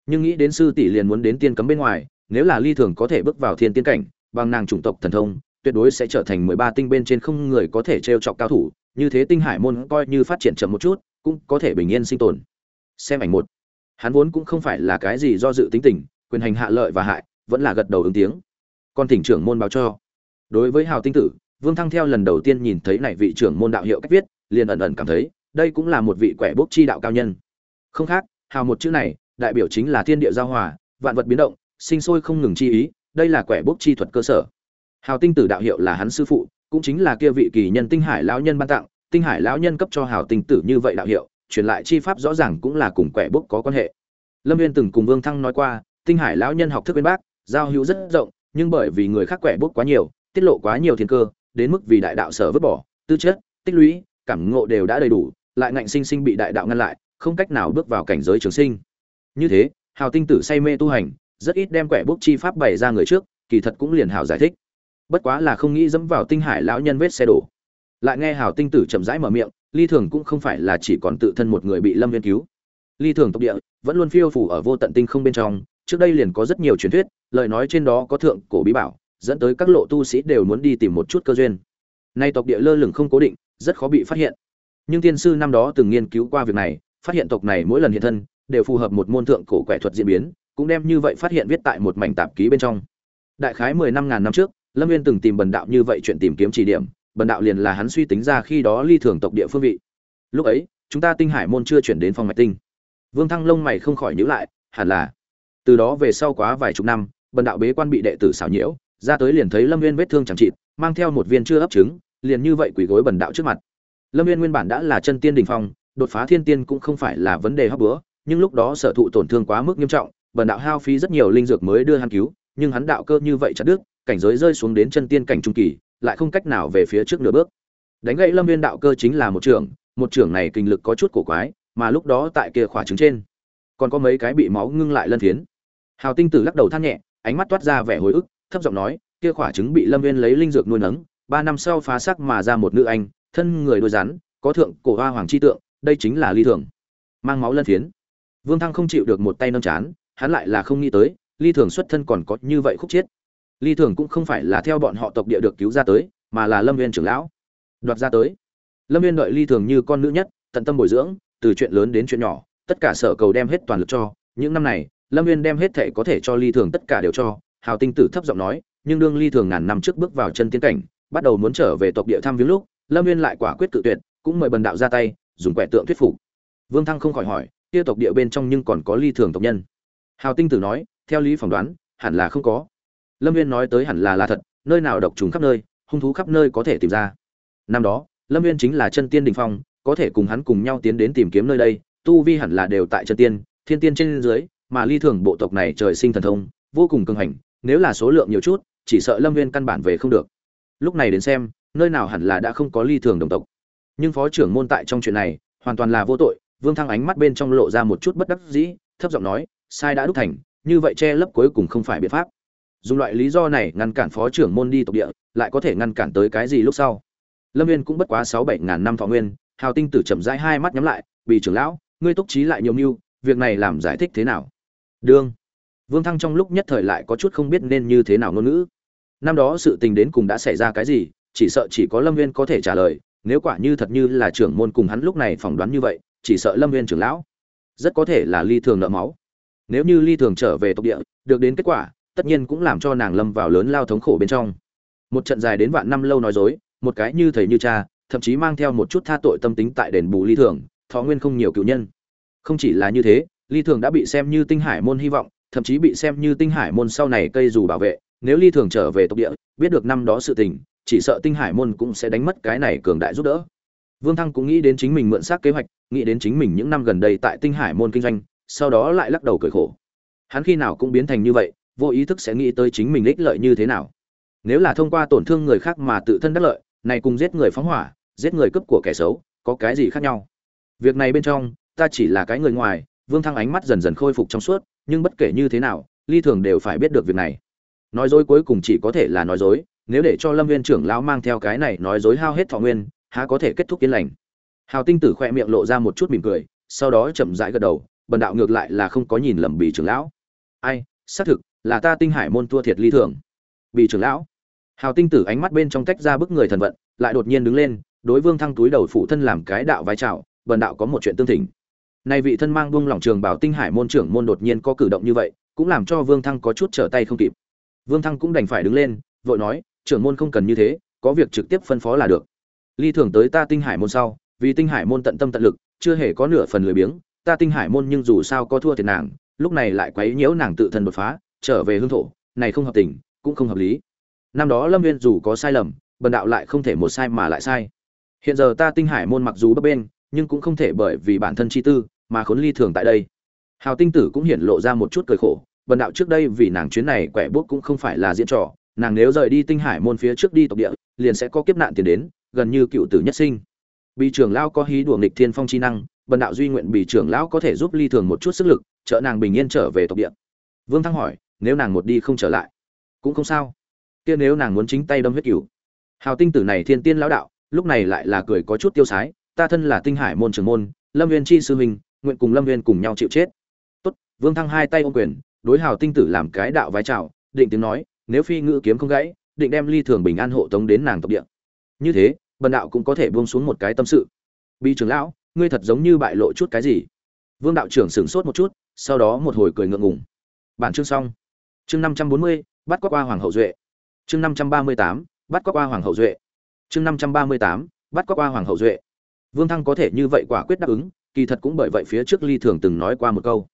Speaker 1: Nhưng nghĩ đến sư tỷ liền muốn đến tiên cấm bên ngoài, nếu là ly thường có thể bước vào thiên tiên cảnh, bằng nàng chủng tộc thần thông, tuyệt đối sẽ trở thành mười ba tinh bên trên không người có thể t chọc cao thủ, như thế tinh hải môn coi như phát triển chậm một chút, cũng có thể bình yên sinh tồn. Xem ảnh một. Hắn vốn cũng không phải là cái gì do dự tính tình, quyền hành hạ lợi và hại vẫn là gật đầu ứng tiếng. Con thỉnh trưởng môn báo cho. Đối với hào tinh tử, vương thăng theo lần đầu tiên nhìn thấy này vị trưởng môn đạo hiệu cách viết, liền ẩn ẩn cảm thấy, đây cũng là một vị quẻ bốc chi đạo cao nhân. Không khác, hào một chữ này, đại biểu chính là thiên địa giao hòa, vạn vật biến động, sinh sôi không ngừng chi ý, đây là quẻ bốc chi thuật cơ sở. Hào tinh tử đạo hiệu là hắn sư phụ, cũng chính là kia vị kỳ nhân tinh hải lão nhân ban tặng, tinh hải lão nhân cấp cho hào tinh tử như vậy đạo hiệu, truyền lại chi pháp rõ ràng cũng là cùng quẻ bốc có quan hệ. Lâm viên từng cùng vương thăng nói qua, tinh hải lão nhân học thức bên bác giao hữu rất rộng, nhưng bởi vì người khác quẻ bút quá nhiều, tiết lộ quá nhiều thiên cơ, đến mức vì đại đạo sở vứt bỏ, tư chất, tích lũy, cảm ngộ đều đã đầy đủ, lại ngạnh sinh sinh bị đại đạo ngăn lại, không cách nào bước vào cảnh giới trường sinh. Như thế, hào tinh tử say mê tu hành, rất ít đem quẻ bút chi pháp bày ra người trước, kỳ thật cũng liền hào giải thích. Bất quá là không nghĩ dẫm vào tinh hải lão nhân vết xe đổ. Lại nghe hào tinh tử chậm rãi mở miệng, ly thường cũng không phải là chỉ còn tự thân một người bị lâm viên cứu. Ly thường tộc địa, vẫn luôn phiêu phủ ở vô tận tinh không bên trong trước đây liền có rất nhiều truyền thuyết, lời nói trên đó có thượng cổ bí bảo, dẫn tới các lộ tu sĩ đều muốn đi tìm một chút cơ duyên. Nay tộc địa lơ lửng không cố định, rất khó bị phát hiện. Nhưng tiên sư năm đó từng nghiên cứu qua việc này, phát hiện tộc này mỗi lần hiện thân, đều phù hợp một môn thượng cổ quẻ thuật diễn biến, cũng đem như vậy phát hiện viết tại một mảnh tạp ký bên trong. Đại khái mười năm ngàn năm trước, lâm viên từng tìm bần đạo như vậy chuyện tìm kiếm chỉ điểm, bần đạo liền là hắn suy tính ra khi đó ly thường tộc địa phương vị. Lúc ấy, chúng ta tinh hải môn chưa chuyển đến phong mạch tinh. Vương thăng lông mày không khỏi nhíu lại, hẳn là từ đó về sau quá vài chục năm, bần đạo bế quan bị đệ tử xảo nhiễu, ra tới liền thấy lâm viên vết thương chẳng trị mang theo một viên chưa ấp trứng, liền như vậy quỳ gối bần đạo trước mặt lâm viên nguyên bản đã là chân tiên đình phong, đột phá thiên tiên cũng không phải là vấn đề hóc búa, nhưng lúc đó sở thụ tổn thương quá mức nghiêm trọng, bần đạo hao phí rất nhiều linh dược mới đưa hắn cứu, nhưng hắn đạo cơ như vậy chặt đứt, cảnh giới rơi xuống đến chân tiên cảnh trung kỳ, lại không cách nào về phía trước nửa bước đánh gãy lâm viên đạo cơ chính là một trưởng một trưởng này kinh lực có chút cổ quái, mà lúc đó tại kia khỏa trứng trên, còn có mấy cái bị máu ngưng lại lân thiến hào tinh tử lắc đầu than nhẹ, ánh mắt toát ra vẻ hồi ức, thấp giọng nói, kia khỏa trứng bị lâm viên lấy linh dược nuôi nấng, ba năm sau phá sắc mà ra một nữ anh, thân người đôi rắn, có thượng cổ hoa hoàng chi tượng, đây chính là ly thường. Mang máu lân phiến. Vương thăng không chịu được một tay nâng chán, hắn lại là không nghĩ tới, ly thường xuất thân còn có như vậy khúc chiết ly thường cũng không phải là theo bọn họ tộc địa được cứu ra tới, mà là lâm viên trưởng lão. Đoạt ra tới. Lâm viên đợi ly thường như con nữ nhất, tận tâm bồi dưỡng, từ chuyện lớn đến chuyện nhỏ, tất cả sở cầu đem hết toàn lực cho, những năm này lâm viên đem hết thể có thể cho ly thường tất cả đều cho, hào tinh tử thấp giọng nói, nhưng đương ly thường ngàn năm trước bước vào chân tiến cảnh, bắt đầu muốn trở về tộc địa thăm viếng lúc, lâm viên lại quả quyết cự tuyệt, cũng mời bần đạo ra tay, dùng quẻ tượng thuyết phục. Vương thăng không khỏi hỏi, kia tộc địa bên trong nhưng còn có ly thường tộc nhân? Hào tinh tử nói, theo lý phỏng đoán, hẳn là không có. Lâm viên nói tới hẳn là là thật, nơi nào độc trùng khắp nơi, hung thú khắp nơi có thể tìm ra. Năm đó, lâm viên chính là chân tiên đình phong, có thể cùng hắn cùng nhau tiến đến tìm kiếm nơi đây, tu vi hẳn là đều tại chân tiên, thiên tiên trên dưới mà ly thường bộ tộc này trời sinh thần thông, vô cùng cường hành, nếu là số lượng nhiều chút, chỉ sợ lâm viên căn bản về không được. Lúc này đến xem, nơi nào hẳn là đã không có ly thường đồng tộc. Nhưng phó trưởng môn tại trong chuyện này, hoàn toàn là vô tội, vương thăng ánh mắt bên trong lộ ra một chút bất đắc dĩ, thấp giọng nói, sai đã đúc thành, như vậy che lấp cuối cùng không phải biện pháp. Dùng loại lý do này ngăn cản phó trưởng môn đi tộc địa, lại có thể ngăn cản tới cái gì lúc sau? Lâm viên cũng bất quá sáu bảy ngàn năm thọ nguyên, hào tinh tử chậm rãi hai mắt nhắm lại bị trưởng lão, ngươi túc trí lại nhiều mưu, việc này làm giải thích thế nào? Đương. Vương thăng trong lúc nhất thời lại có chút không biết nên như thế nào ngôn ngữ. Năm đó sự tình đến cùng đã xảy ra cái gì, chỉ sợ chỉ có lâm viên có thể trả lời, nếu quả như thật như là trưởng môn cùng hắn lúc này phỏng đoán như vậy, chỉ sợ lâm viên trưởng lão rất có thể là ly thường nợ máu. Nếu như ly thường trở về tộc địa, được đến kết quả, tất nhiên cũng làm cho nàng lâm vào lớn lao thống khổ bên trong. Một trận dài đến vạn năm lâu nói dối, một cái như thầy như cha, thậm chí mang theo một chút tha tội tâm tính tại đền bù ly thường, thọ nguyên không nhiều cựu nhân. Không chỉ là như thế ly thường đã bị xem như tinh hải môn hy vọng, thậm chí bị xem như tinh hải môn sau này cây dù bảo vệ. Nếu ly thường trở về tộc địa, biết được năm đó sự tình, chỉ sợ tinh hải môn cũng sẽ đánh mất cái này cường đại giúp đỡ. Vương thăng cũng nghĩ đến chính mình mượn xác kế hoạch, nghĩ đến chính mình những năm gần đây tại tinh hải môn kinh doanh, sau đó lại lắc đầu cười khổ. Hắn khi nào cũng biến thành như vậy, vô ý thức sẽ nghĩ tới chính mình ích lợi như thế nào. Nếu là thông qua tổn thương người khác mà tự thân đắc lợi, này cùng giết người phóng hỏa, giết người cướp của kẻ xấu, có cái gì khác nhau? Việc này bên trong, ta chỉ là cái người ngoài vương thăng ánh mắt dần dần khôi phục trong suốt, nhưng bất kể như thế nào, ly thường đều phải biết được việc này. Nói dối cuối cùng chỉ có thể là nói dối, nếu để cho lâm viên trưởng lão mang theo cái này nói dối hao hết thọ nguyên, há có thể kết thúc yên lành. Hào tinh tử khoe miệng lộ ra một chút mỉm cười, sau đó chậm rãi gật đầu, bần đạo ngược lại là không có nhìn lầm bì trưởng lão. Ai, xác thực, là ta tinh hải môn thua thiệt ly thường. Bì trưởng lão. Hào tinh tử ánh mắt bên trong tách ra bức người thần vận, lại đột nhiên đứng lên, đối vương thăng túi đầu phụ thân làm cái đạo vai trào bần đạo có một chuyện tương thỉnh nay vị thân mang buông lỏng trường bảo tinh hải môn trưởng môn đột nhiên có cử động như vậy, cũng làm cho vương thăng có chút trở tay không kịp. Vương thăng cũng đành phải đứng lên, vội nói, trưởng môn không cần như thế, có việc trực tiếp phân phó là được. Ly thường tới ta tinh hải môn sau, vì tinh hải môn tận tâm tận lực, chưa hề có nửa phần lười biếng, ta tinh hải môn nhưng dù sao có thua thiệt nàng, lúc này lại quấy nhiễu nàng tự thân đột phá, trở về hương thổ, này không hợp tình, cũng không hợp lý. Năm đó lâm viên dù có sai lầm, bần đạo lại không thể một sai mà lại sai. Hiện giờ ta tinh hải môn mặc dù bấp bên nhưng cũng không thể bởi vì bản thân chi tư mà khốn ly thường tại đây. Hào tinh tử cũng hiển lộ ra một chút cười khổ bần đạo trước đây vì nàng chuyến này quẻ bút cũng không phải là diễn trò, nàng nếu rời đi tinh hải môn phía trước đi tộc địa, liền sẽ có kiếp nạn tiền đến, gần như cựu tử nhất sinh. Bị trưởng lão có hí đùa nghịch thiên phong chi năng bần đạo duy nguyện bị trưởng lão có thể giúp ly thường một chút sức lực, trợ nàng bình yên trở về tộc địa. Vương thăng hỏi, nếu nàng một đi không trở lại, cũng không sao. Kia nếu nàng muốn chính tay đâm huyết cửu. Hào tinh tử này thiên tiên lão đạo, lúc này lại là cười có chút tiêu sái, ta thân là tinh hải môn trưởng môn, lâm viên chi sư huynh nguyện cùng lâm viên cùng nhau chịu chết. Tốt, vương thăng hai tay ôm quyền, đối hào tinh tử làm cái đạo vái chào, định tiếng nói, nếu phi ngữ kiếm không gãy, định đem ly thường bình an hộ tống đến nàng tộc địa. Như thế, bần đạo cũng có thể buông xuống một cái tâm sự. Bi trưởng lão, ngươi thật giống như bại lộ chút cái gì. Vương đạo trưởng sửng sốt một chút, sau đó một hồi cười ngượng ngùng. Bản chương xong. Chương năm trăm bốn mươi, bắt qua qua hoàng hậu duệ. Chương năm trăm ba mươi tám, bắt qua qua hoàng hậu duệ. Chương năm trăm ba mươi tám, bắt qua qua hoàng hậu duệ. Vương thăng có thể như vậy quả quyết đáp ứng kỳ thật cũng bởi vậy phía trước ly thường từng nói qua một câu.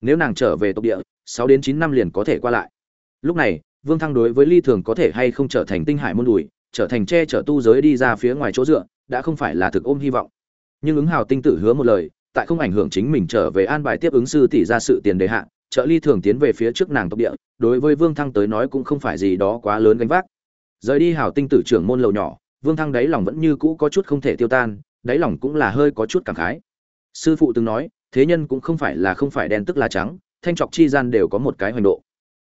Speaker 1: Nếu nàng trở về tộc địa, sáu đến chín năm liền có thể qua lại. Lúc này, vương thăng đối với ly thường có thể hay không trở thành tinh hải môn đùi, trở thành che chở tu giới đi ra phía ngoài chỗ dựa, đã không phải là thực ôm hy vọng. Nhưng ứng hào tinh tử hứa một lời, tại không ảnh hưởng chính mình trở về an bài tiếp ứng sư tỷ ra sự tiền đề hạ, trợ ly thường tiến về phía trước nàng tộc địa, đối với vương thăng tới nói cũng không phải gì đó quá lớn gánh vác. Rời đi hào tinh tử trưởng môn lầu nhỏ, vương thăng đáy lòng vẫn như cũ có chút không thể tiêu tan, đáy lòng cũng là hơi có chút cảm khái sư phụ từng nói, thế nhân cũng không phải là không phải đen tức là trắng, thanh trọc chi gian đều có một cái hoành độ.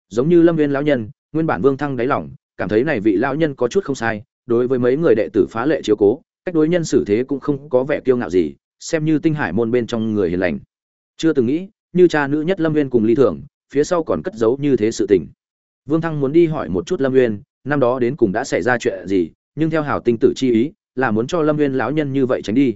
Speaker 1: Giống như lâm viên lão nhân, nguyên bản vương thăng đáy lòng, cảm thấy này vị lão nhân có chút không sai, đối với mấy người đệ tử phá lệ chiếu cố, cách đối nhân xử thế cũng không có vẻ kiêu ngạo gì, xem như tinh hải môn bên trong người hiền lành. Chưa từng nghĩ, như cha nữ nhất lâm viên cùng ly thường phía sau còn cất giấu như thế sự tình. Vương thăng muốn đi hỏi một chút lâm viên, năm đó đến cùng đã xảy ra chuyện gì, nhưng theo hảo tinh tử chi ý, là muốn cho lâm viên lão nhân như vậy tránh đi.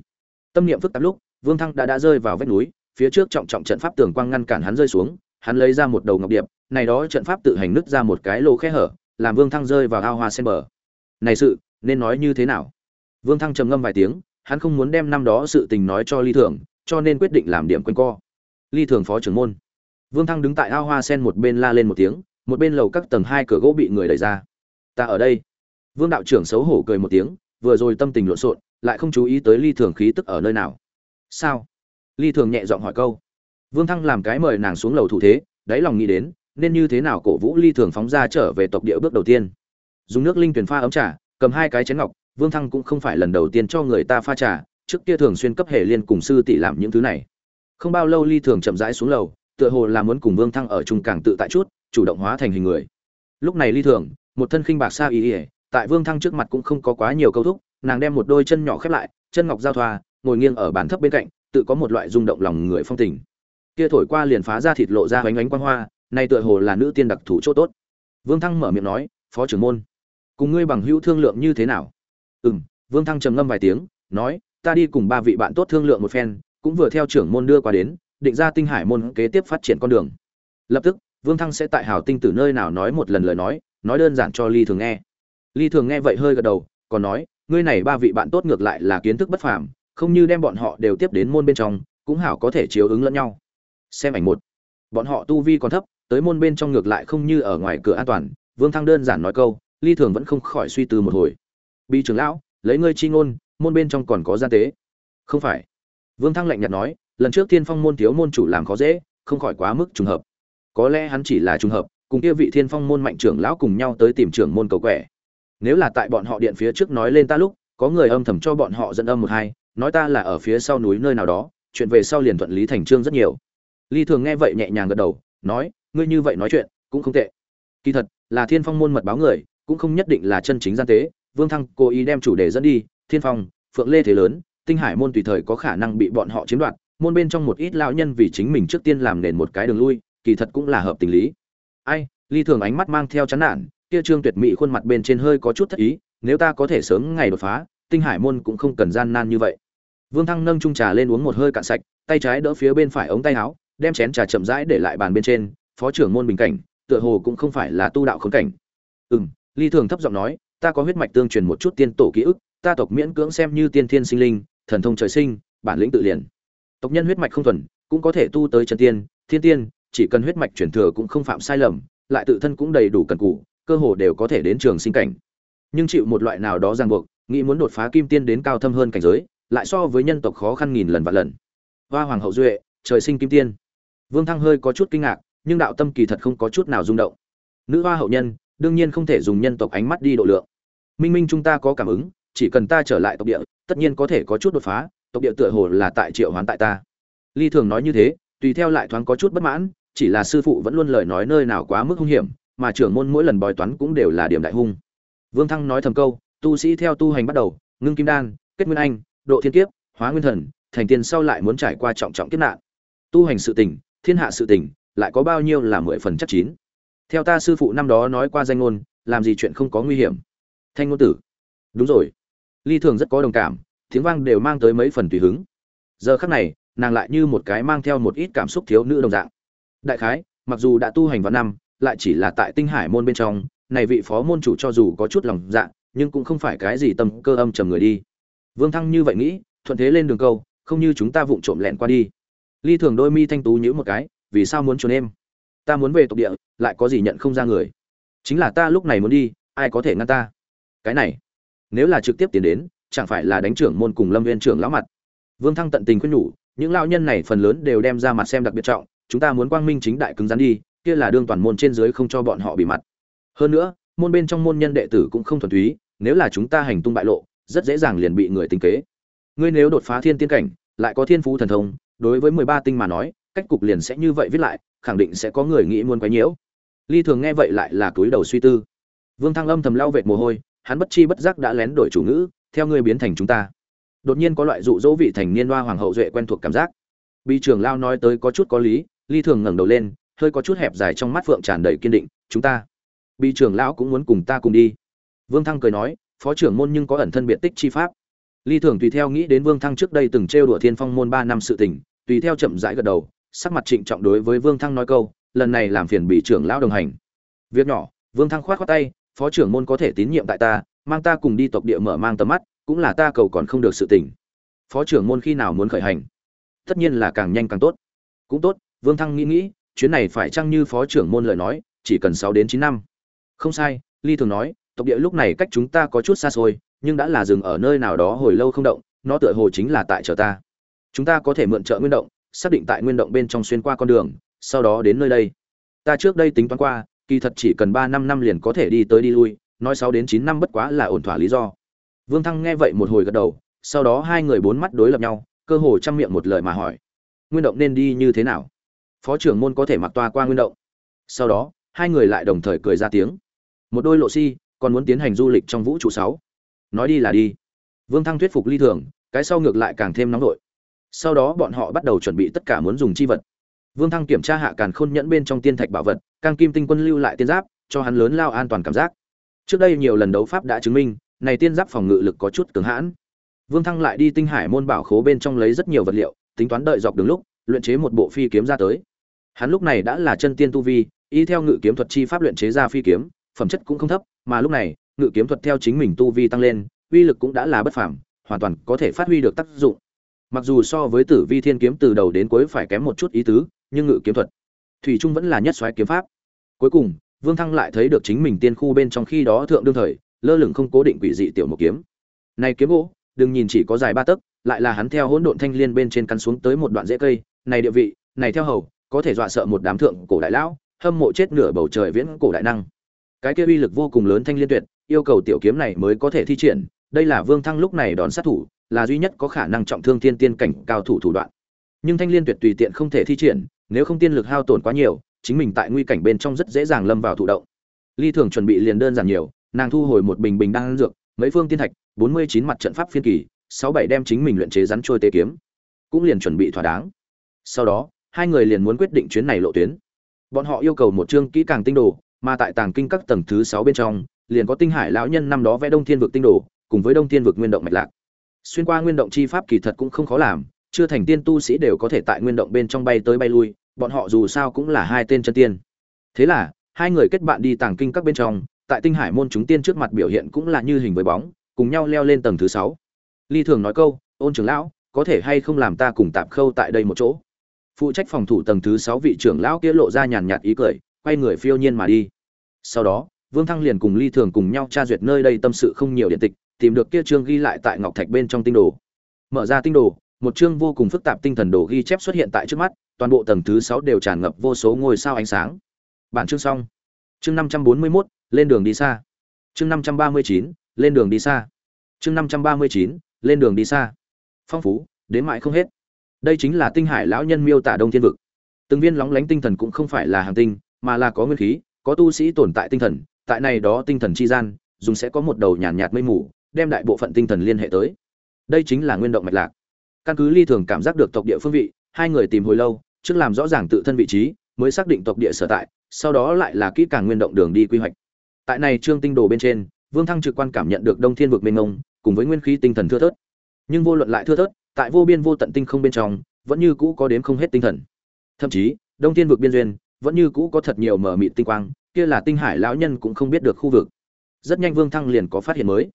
Speaker 1: Tâm niệm phức tạp lúc vương thăng đã đã rơi vào vách núi, phía trước trọng trọng trận pháp tường quang ngăn cản hắn rơi xuống, hắn lấy ra một đầu ngọc điệp, này đó trận pháp tự hành nứt ra một cái lỗ khe hở, làm vương thăng rơi vào ao hoa sen bờ. Này sự, nên nói như thế nào? Vương thăng trầm ngâm vài tiếng, hắn không muốn đem năm đó sự tình nói cho ly thường, cho nên quyết định làm điểm quanh co. Ly thường phó trưởng môn. Vương thăng đứng tại ao hoa sen một bên la lên một tiếng, một bên lầu các tầng hai cửa gỗ bị người đẩy ra. Ta ở đây. Vương đạo trưởng xấu hổ cười một tiếng, vừa rồi tâm tình lộn xộn, lại không chú ý tới ly thường khí tức ở nơi nào sao? Ly thường nhẹ giọng hỏi câu. Vương thăng làm cái mời nàng xuống lầu thủ thế, đáy lòng nghĩ đến, nên như thế nào cổ vũ ly thường phóng ra trở về tộc địa bước đầu tiên. Dùng nước linh tuyển pha ấm trà, cầm hai cái chén ngọc, vương thăng cũng không phải lần đầu tiên cho người ta pha trà, trước kia thường xuyên cấp hệ liên cùng sư tỷ làm những thứ này. Không bao lâu ly thường chậm rãi xuống lầu, tựa hồ là muốn cùng vương thăng ở chung càng tự tại chút, chủ động hóa thành hình người. Lúc này ly thường, một thân khinh bạc xa ý ỉa tại vương thăng trước mặt cũng không có quá nhiều câu thúc, nàng đem một đôi chân nhỏ khép lại, chân ngọc giao thoa ngồi nghiêng ở bàn thấp bên cạnh, tự có một loại rung động lòng người phong tình. Kia thổi qua liền phá ra thịt lộ ra hoánh ánh quang hoa, nay tựa hồ là nữ tiên đặc thủ chỗ tốt. Vương thăng mở miệng nói, phó trưởng môn, cùng ngươi bằng hữu thương lượng như thế nào? Ừ m vương thăng trầm ngâm vài tiếng, nói, ta đi cùng ba vị bạn tốt thương lượng một phen, cũng vừa theo trưởng môn đưa qua đến, định ra tinh hải môn kế tiếp phát triển con đường. Lập tức, vương thăng sẽ tại hào tinh tử nơi nào nói một lần lời nói nói đơn giản cho ly thường nghe. Ly thường nghe vậy hơi gật đầu, còn nói, ngươi này ba vị bạn tốt ngược lại là kiến thức bất phàm không như đem bọn họ đều tiếp đến môn bên trong, cũng hảo có thể chiếu ứng lẫn nhau. Xem ảnh một. Bọn họ tu vi còn thấp, tới môn bên trong ngược lại không như ở ngoài cửa an toàn, vương thăng đơn giản nói câu, ly thường vẫn không khỏi suy tư một hồi. Bi trưởng lão, lấy ngươi chi ngôn, môn bên trong còn có gian tế. Không phải. Vương thăng lạnh nhạt nói, lần trước thiên phong môn thiếu môn chủ làm khó dễ, không khỏi quá mức trùng hợp. Có lẽ hắn chỉ là trùng hợp, cùng kia vị thiên phong môn mạnh trưởng lão cùng nhau tới tìm trưởng môn cầu quẻ. Nếu là tại bọn họ điện phía trước nói lên ta lúc, có người âm thầm cho bọn họ dẫn âm một hai nói ta là ở phía sau núi nơi nào đó, chuyện về sau liền thuận lý thành trương rất nhiều. Ly thường nghe vậy nhẹ nhàng gật đầu, nói, ngươi như vậy nói chuyện, cũng không tệ. Kỳ thật, là thiên phong môn mật báo người, cũng không nhất định là chân chính gian tế, vương thăng cố ý đem chủ đề dẫn đi, thiên phong, phượng lê thế lớn, tinh hải môn tùy thời có khả năng bị bọn họ chiếm đoạt, môn bên trong một ít lão nhân vì chính mình trước tiên làm nền một cái đường lui, kỳ thật cũng là hợp tình lý. Ai, ly thường ánh mắt mang theo chán nản, kia trương tuyệt mỹ khuôn mặt bên trên hơi có chút thất ý, nếu ta có thể sớm ngày đột phá, tinh hải môn cũng không cần gian nan như vậy vương thăng nâng chung trà lên uống một hơi cạn sạch tay trái đỡ phía bên phải ống tay áo đem chén trà chậm rãi để lại bàn bên trên phó trưởng môn bình cảnh tựa hồ cũng không phải là tu đạo khốn cảnh. Ừm, ly thường thấp giọng nói ta có huyết mạch tương truyền một chút tiên tổ ký ức ta tộc miễn cưỡng xem như tiên thiên sinh linh thần thông trời sinh bản lĩnh tự liền. Tộc nhân huyết mạch không thuần cũng có thể tu tới chân tiên thiên tiên chỉ cần huyết mạch chuyển thừa cũng không phạm sai lầm lại tự thân cũng đầy đủ cần cù cơ hồ đều có thể đến trường sinh cảnh. Nhưng chịu một loại nào đó ràng buộc nghĩ muốn đột phá kim tiên đến cao thâm hơn cảnh giới lại so với nhân tộc khó khăn nghìn lần và lần. Hoa hoàng hậu duệ, trời sinh kim tiên. Vương thăng hơi có chút kinh ngạc, nhưng đạo tâm kỳ thật không có chút nào rung động. Nữ hoa hậu nhân, đương nhiên không thể dùng nhân tộc ánh mắt đi độ lượng. Minh minh chúng ta có cảm ứng, chỉ cần ta trở lại tộc địa, tất nhiên có thể có chút đột phá, tộc địa tựa hồ là tại triệu hoán tại ta. Ly thường nói như thế, tùy theo lại thoáng có chút bất mãn, chỉ là sư phụ vẫn luôn lời nói nơi nào quá mức hung hiểm, mà trưởng môn mỗi lần bói toán cũng đều là điểm đại hung. Vương thăng nói thầm câu, tu sĩ theo tu hành bắt đầu, ngưng kim đan, kết nguyên anh độ thiên kiếp, hóa nguyên thần, thành tiên sau lại muốn trải qua trọng trọng kiếp nạn. Tu hành sự tình, thiên hạ sự tình, lại có bao nhiêu là mười phần chắc chín. Theo ta sư phụ năm đó nói qua danh ngôn, làm gì chuyện không có nguy hiểm. Thanh ngôn tử. Đúng rồi. Ly thường rất có đồng cảm, tiếng vang đều mang tới mấy phần tùy hứng. Giờ khắc này, nàng lại như một cái mang theo một ít cảm xúc thiếu nữ đồng dạng. Đại khái, mặc dù đã tu hành vào năm, lại chỉ là tại tinh hải môn bên trong, này vị phó môn chủ cho dù có chút lòng dạ nhưng cũng không phải cái gì tâm cơ âm trầm người đi vương thăng như vậy nghĩ, thuận thế lên đường câu, không như chúng ta vụng trộm lẹn qua đi. Ly thường đôi mi thanh tú nhíu một cái, vì sao muốn trốn em? Ta muốn về tộc địa, lại có gì nhận không ra người? Chính là ta lúc này muốn đi, ai có thể ngăn ta? Cái này, nếu là trực tiếp tiến đến, chẳng phải là đánh trưởng môn cùng lâm viên trưởng lão mặt? Vương thăng tận tình khuyên nhủ, những lão nhân này phần lớn đều đem ra mặt xem đặc biệt trọng, chúng ta muốn quang minh chính đại cứng rắn đi, kia là đương toàn môn trên dưới không cho bọn họ bị mặt. Hơn nữa, môn bên trong môn nhân đệ tử cũng không thuần túy, nếu là chúng ta hành tung bại lộ rất dễ dàng liền bị người tính kế. Ngươi nếu đột phá thiên tiên cảnh, lại có thiên phú thần thông, đối với mười ba tinh mà nói, cách cục liền sẽ như vậy viết lại, khẳng định sẽ có người nghĩ muốn quấy nhiễu. Ly thường nghe vậy lại là túi đầu suy tư. Vương thăng âm thầm lau vệt mồ hôi, hắn bất chi bất giác đã lén đổi chủ ngữ, theo ngươi biến thành chúng ta. Đột nhiên có loại dụ dỗ vị thành niên hoa hoàng hậu duệ quen thuộc cảm giác. Bị trưởng lao nói tới có chút có lý, ly thường ngẩng đầu lên, hơi có chút hẹp dài trong mắt phượng tràn đầy kiên định, chúng ta. Bị trưởng lão cũng muốn cùng ta cùng đi. Vương thăng cười nói phó trưởng môn nhưng có ẩn thân biệt tích chi pháp. Ly thường tùy theo nghĩ đến vương thăng trước đây từng trêu đùa thiên phong môn ba năm sự tình, tùy theo chậm rãi gật đầu, sắc mặt trịnh trọng đối với vương thăng nói câu, lần này làm phiền bị trưởng lão đồng hành. Việc nhỏ, vương thăng khoát khoát tay, phó trưởng môn có thể tín nhiệm tại ta, mang ta cùng đi tộc địa mở mang tầm mắt, cũng là ta cầu còn không được sự tình. Phó trưởng môn khi nào muốn khởi hành? Tất nhiên là càng nhanh càng tốt. Cũng tốt, vương thăng nghĩ nghĩ, chuyến này phải chăng như phó trưởng môn lời nói, chỉ cần sáu đến chín năm? Không sai, ly thường nói tộc địa lúc này cách chúng ta có chút xa xôi, nhưng đã là dừng ở nơi nào đó hồi lâu không động, nó tựa hồ chính là tại chợ ta. Chúng ta có thể mượn trợ nguyên động, xác định tại nguyên động bên trong xuyên qua con đường, sau đó đến nơi đây. Ta trước đây tính toán qua, kỳ thật chỉ cần ba năm năm liền có thể đi tới đi lui, nói sáu đến chín năm bất quá là ổn thỏa lý do. Vương thăng nghe vậy một hồi gật đầu, sau đó hai người bốn mắt đối lập nhau, cơ hồ chăm miệng một lời mà hỏi, nguyên động nên đi như thế nào? Phó trưởng môn có thể mặc toa qua nguyên động. Sau đó, hai người lại đồng thời cười ra tiếng. Một đôi lộ si còn muốn tiến hành du lịch trong vũ trụ sáu. Nói đi là đi. Vương thăng thuyết phục ly thường, cái sau ngược lại càng thêm nóng nổi sau đó bọn họ bắt đầu chuẩn bị tất cả muốn dùng chi vật. Vương thăng kiểm tra hạ càn khôn nhẫn bên trong tiên thạch bảo vật càng kim tinh quân lưu lại tiên giáp, cho hắn lớn lao an toàn cảm giác. Trước đây nhiều lần đấu pháp đã chứng minh, này tiên giáp phòng ngự lực có chút cứng hãn. Vương thăng lại đi tinh hải môn bảo khố bên trong lấy rất nhiều vật liệu, tính toán đợi dọc đường lúc, luyện chế một bộ phi kiếm ra tới. Hắn lúc này đã là chân tiên tu vi, y theo ngự kiếm thuật chi pháp luyện chế ra phi kiếm, phẩm chất cũng không thấp mà lúc này, ngự kiếm thuật theo chính mình tu vi tăng lên, uy lực cũng đã là bất phàm, hoàn toàn có thể phát huy được tác dụng. Mặc dù so với tử vi thiên kiếm từ đầu đến cuối phải kém một chút ý tứ, nhưng ngự kiếm thuật, thủy trung vẫn là nhất xoáy kiếm pháp. Cuối cùng, vương thăng lại thấy được chính mình tiên khu bên trong khi đó thượng đương thời, lơ lửng không cố định quỷ dị tiểu một kiếm. Này kiếm gỗ, đừng nhìn chỉ có dài ba tấc, lại là hắn theo hỗn độn thanh liên bên trên căn xuống tới một đoạn rễ cây. Này địa vị, này theo hầu, có thể dọa sợ một đám thượng cổ đại lão, hâm mộ chết nửa bầu trời viễn cổ đại năng cái kia uy lực vô cùng lớn thanh liên tuyệt, yêu cầu tiểu kiếm này mới có thể thi triển, đây là vương thăng lúc này đón sát thủ, là duy nhất có khả năng trọng thương tiên tiên cảnh cao thủ thủ đoạn. Nhưng thanh liên tuyệt tùy tiện không thể thi triển, nếu không tiên lực hao tổn quá nhiều, chính mình tại nguy cảnh bên trong rất dễ dàng lâm vào thụ động. Ly thường chuẩn bị liền đơn giản nhiều, nàng thu hồi một bình bình đan dược, mấy phương tiên thạch, bốn mươi chín mặt trận pháp phiên kỳ, sáu bảy đem chính mình luyện chế rắn trôi tê kiếm, cũng liền chuẩn bị thỏa đáng. Sau đó, hai người liền muốn quyết định chuyến này lộ tuyến. Bọn họ yêu cầu một chương kỹ càng tinh đồ mà tại tàng kinh các tầng thứ sáu bên trong, liền có tinh hải lão nhân năm đó vẽ đông thiên vực tinh đồ, cùng với đông thiên vực nguyên động mạch lạc. Xuyên qua nguyên động chi pháp kỳ thật cũng không khó làm, chưa thành tiên tu sĩ đều có thể tại nguyên động bên trong bay tới bay lui, bọn họ dù sao cũng là hai tên chân tiên. Thế là, hai người kết bạn đi tàng kinh các bên trong, tại tinh hải môn chúng tiên trước mặt biểu hiện cũng là như hình với bóng, cùng nhau leo lên tầng thứ sáu. Ly thường nói câu, ôn trưởng lão, có thể hay không làm ta cùng tạp khâu tại đây một chỗ? Phụ trách phòng thủ tầng thứ sáu vị trưởng lão kia lộ ra nhàn nhạt ý cười quay người phiêu nhiên mà đi. Sau đó vương thăng liền cùng ly thường cùng nhau tra duyệt nơi đây tâm sự không nhiều điện tịch tìm được kia chương ghi lại tại ngọc thạch bên trong tinh đồ. Mở ra tinh đồ một chương vô cùng phức tạp tinh thần đồ ghi chép xuất hiện tại trước mắt toàn bộ tầng thứ sáu đều tràn ngập vô số ngôi sao ánh sáng. Bản chương xong. Chương năm trăm bốn mươi 541, lên đường đi xa. Chương năm trăm ba mươi chín lên đường đi xa. Chương năm trăm ba mươi chín lên đường đi xa. Phong phú đến mãi không hết. Đây chính là tinh hải lão nhân miêu tả đông thiên vực. Từng viên lóng lánh tinh thần cũng không phải là hàng tinh mà là có nguyên khí có tu sĩ tồn tại tinh thần tại này đó tinh thần chi gian dùng sẽ có một đầu nhàn nhạt, nhạt mây mù đem đại bộ phận tinh thần liên hệ tới. Đây chính là nguyên động mạch lạc. Căn cứ ly thường cảm giác được tộc địa phương vị hai người tìm hồi lâu trước làm rõ ràng tự thân vị trí mới xác định tộc địa sở tại sau đó lại là kỹ càng nguyên động đường đi quy hoạch. Tại này trương tinh đồ bên trên vương thăng trực quan cảm nhận được đông thiên vực mênh mông cùng với nguyên khí tinh thần thưa thớt. Nhưng vô luận lại thưa thớt tại vô biên vô tận tinh không bên trong vẫn như cũ có đến không hết tinh thần. Thậm chí đông thiên vực biên duyên vẫn như cũ có thật nhiều mở mịt tinh quang, kia là tinh hải lão nhân cũng không biết được khu vực. Rất nhanh vương thăng liền có phát hiện mới.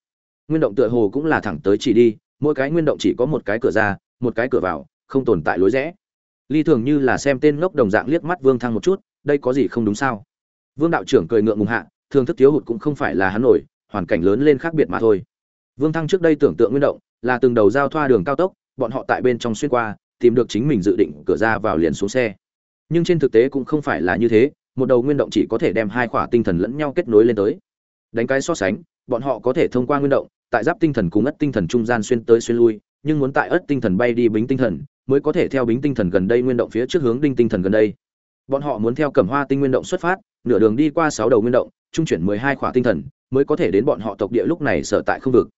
Speaker 1: Nguyên động tựa hồ cũng là thẳng tới chỉ đi, mỗi cái nguyên động chỉ có một cái cửa ra, một cái cửa vào, không tồn tại lối rẽ. Ly thường như là xem tên ngốc đồng dạng liếc mắt vương thăng một chút, đây có gì không đúng sao? Vương đạo trưởng cười ngượng ngùng hạ, thường thức thiếu hụt cũng không phải là hắn nổi, hoàn cảnh lớn lên khác biệt mà thôi. Vương thăng trước đây tưởng tượng nguyên động là từng đầu giao thoa đường cao tốc, bọn họ tại bên trong xuyên qua, tìm được chính mình dự định cửa ra vào liền xuống xe nhưng trên thực tế cũng không phải là như thế, một đầu nguyên động chỉ có thể đem hai khỏa tinh thần lẫn nhau kết nối lên tới. Đánh cái so sánh, bọn họ có thể thông qua nguyên động, tại giáp tinh thần cùng ất tinh thần trung gian xuyên tới xuyên lui, nhưng muốn tại ất tinh thần bay đi bính tinh thần, mới có thể theo bính tinh thần gần đây nguyên động phía trước hướng đinh tinh thần gần đây. Bọn họ muốn theo cẩm hoa tinh nguyên động xuất phát, nửa đường đi qua sáu đầu nguyên động, trung chuyển mười hai khỏa tinh thần, mới có thể đến bọn họ tộc địa lúc này sở tại không vực.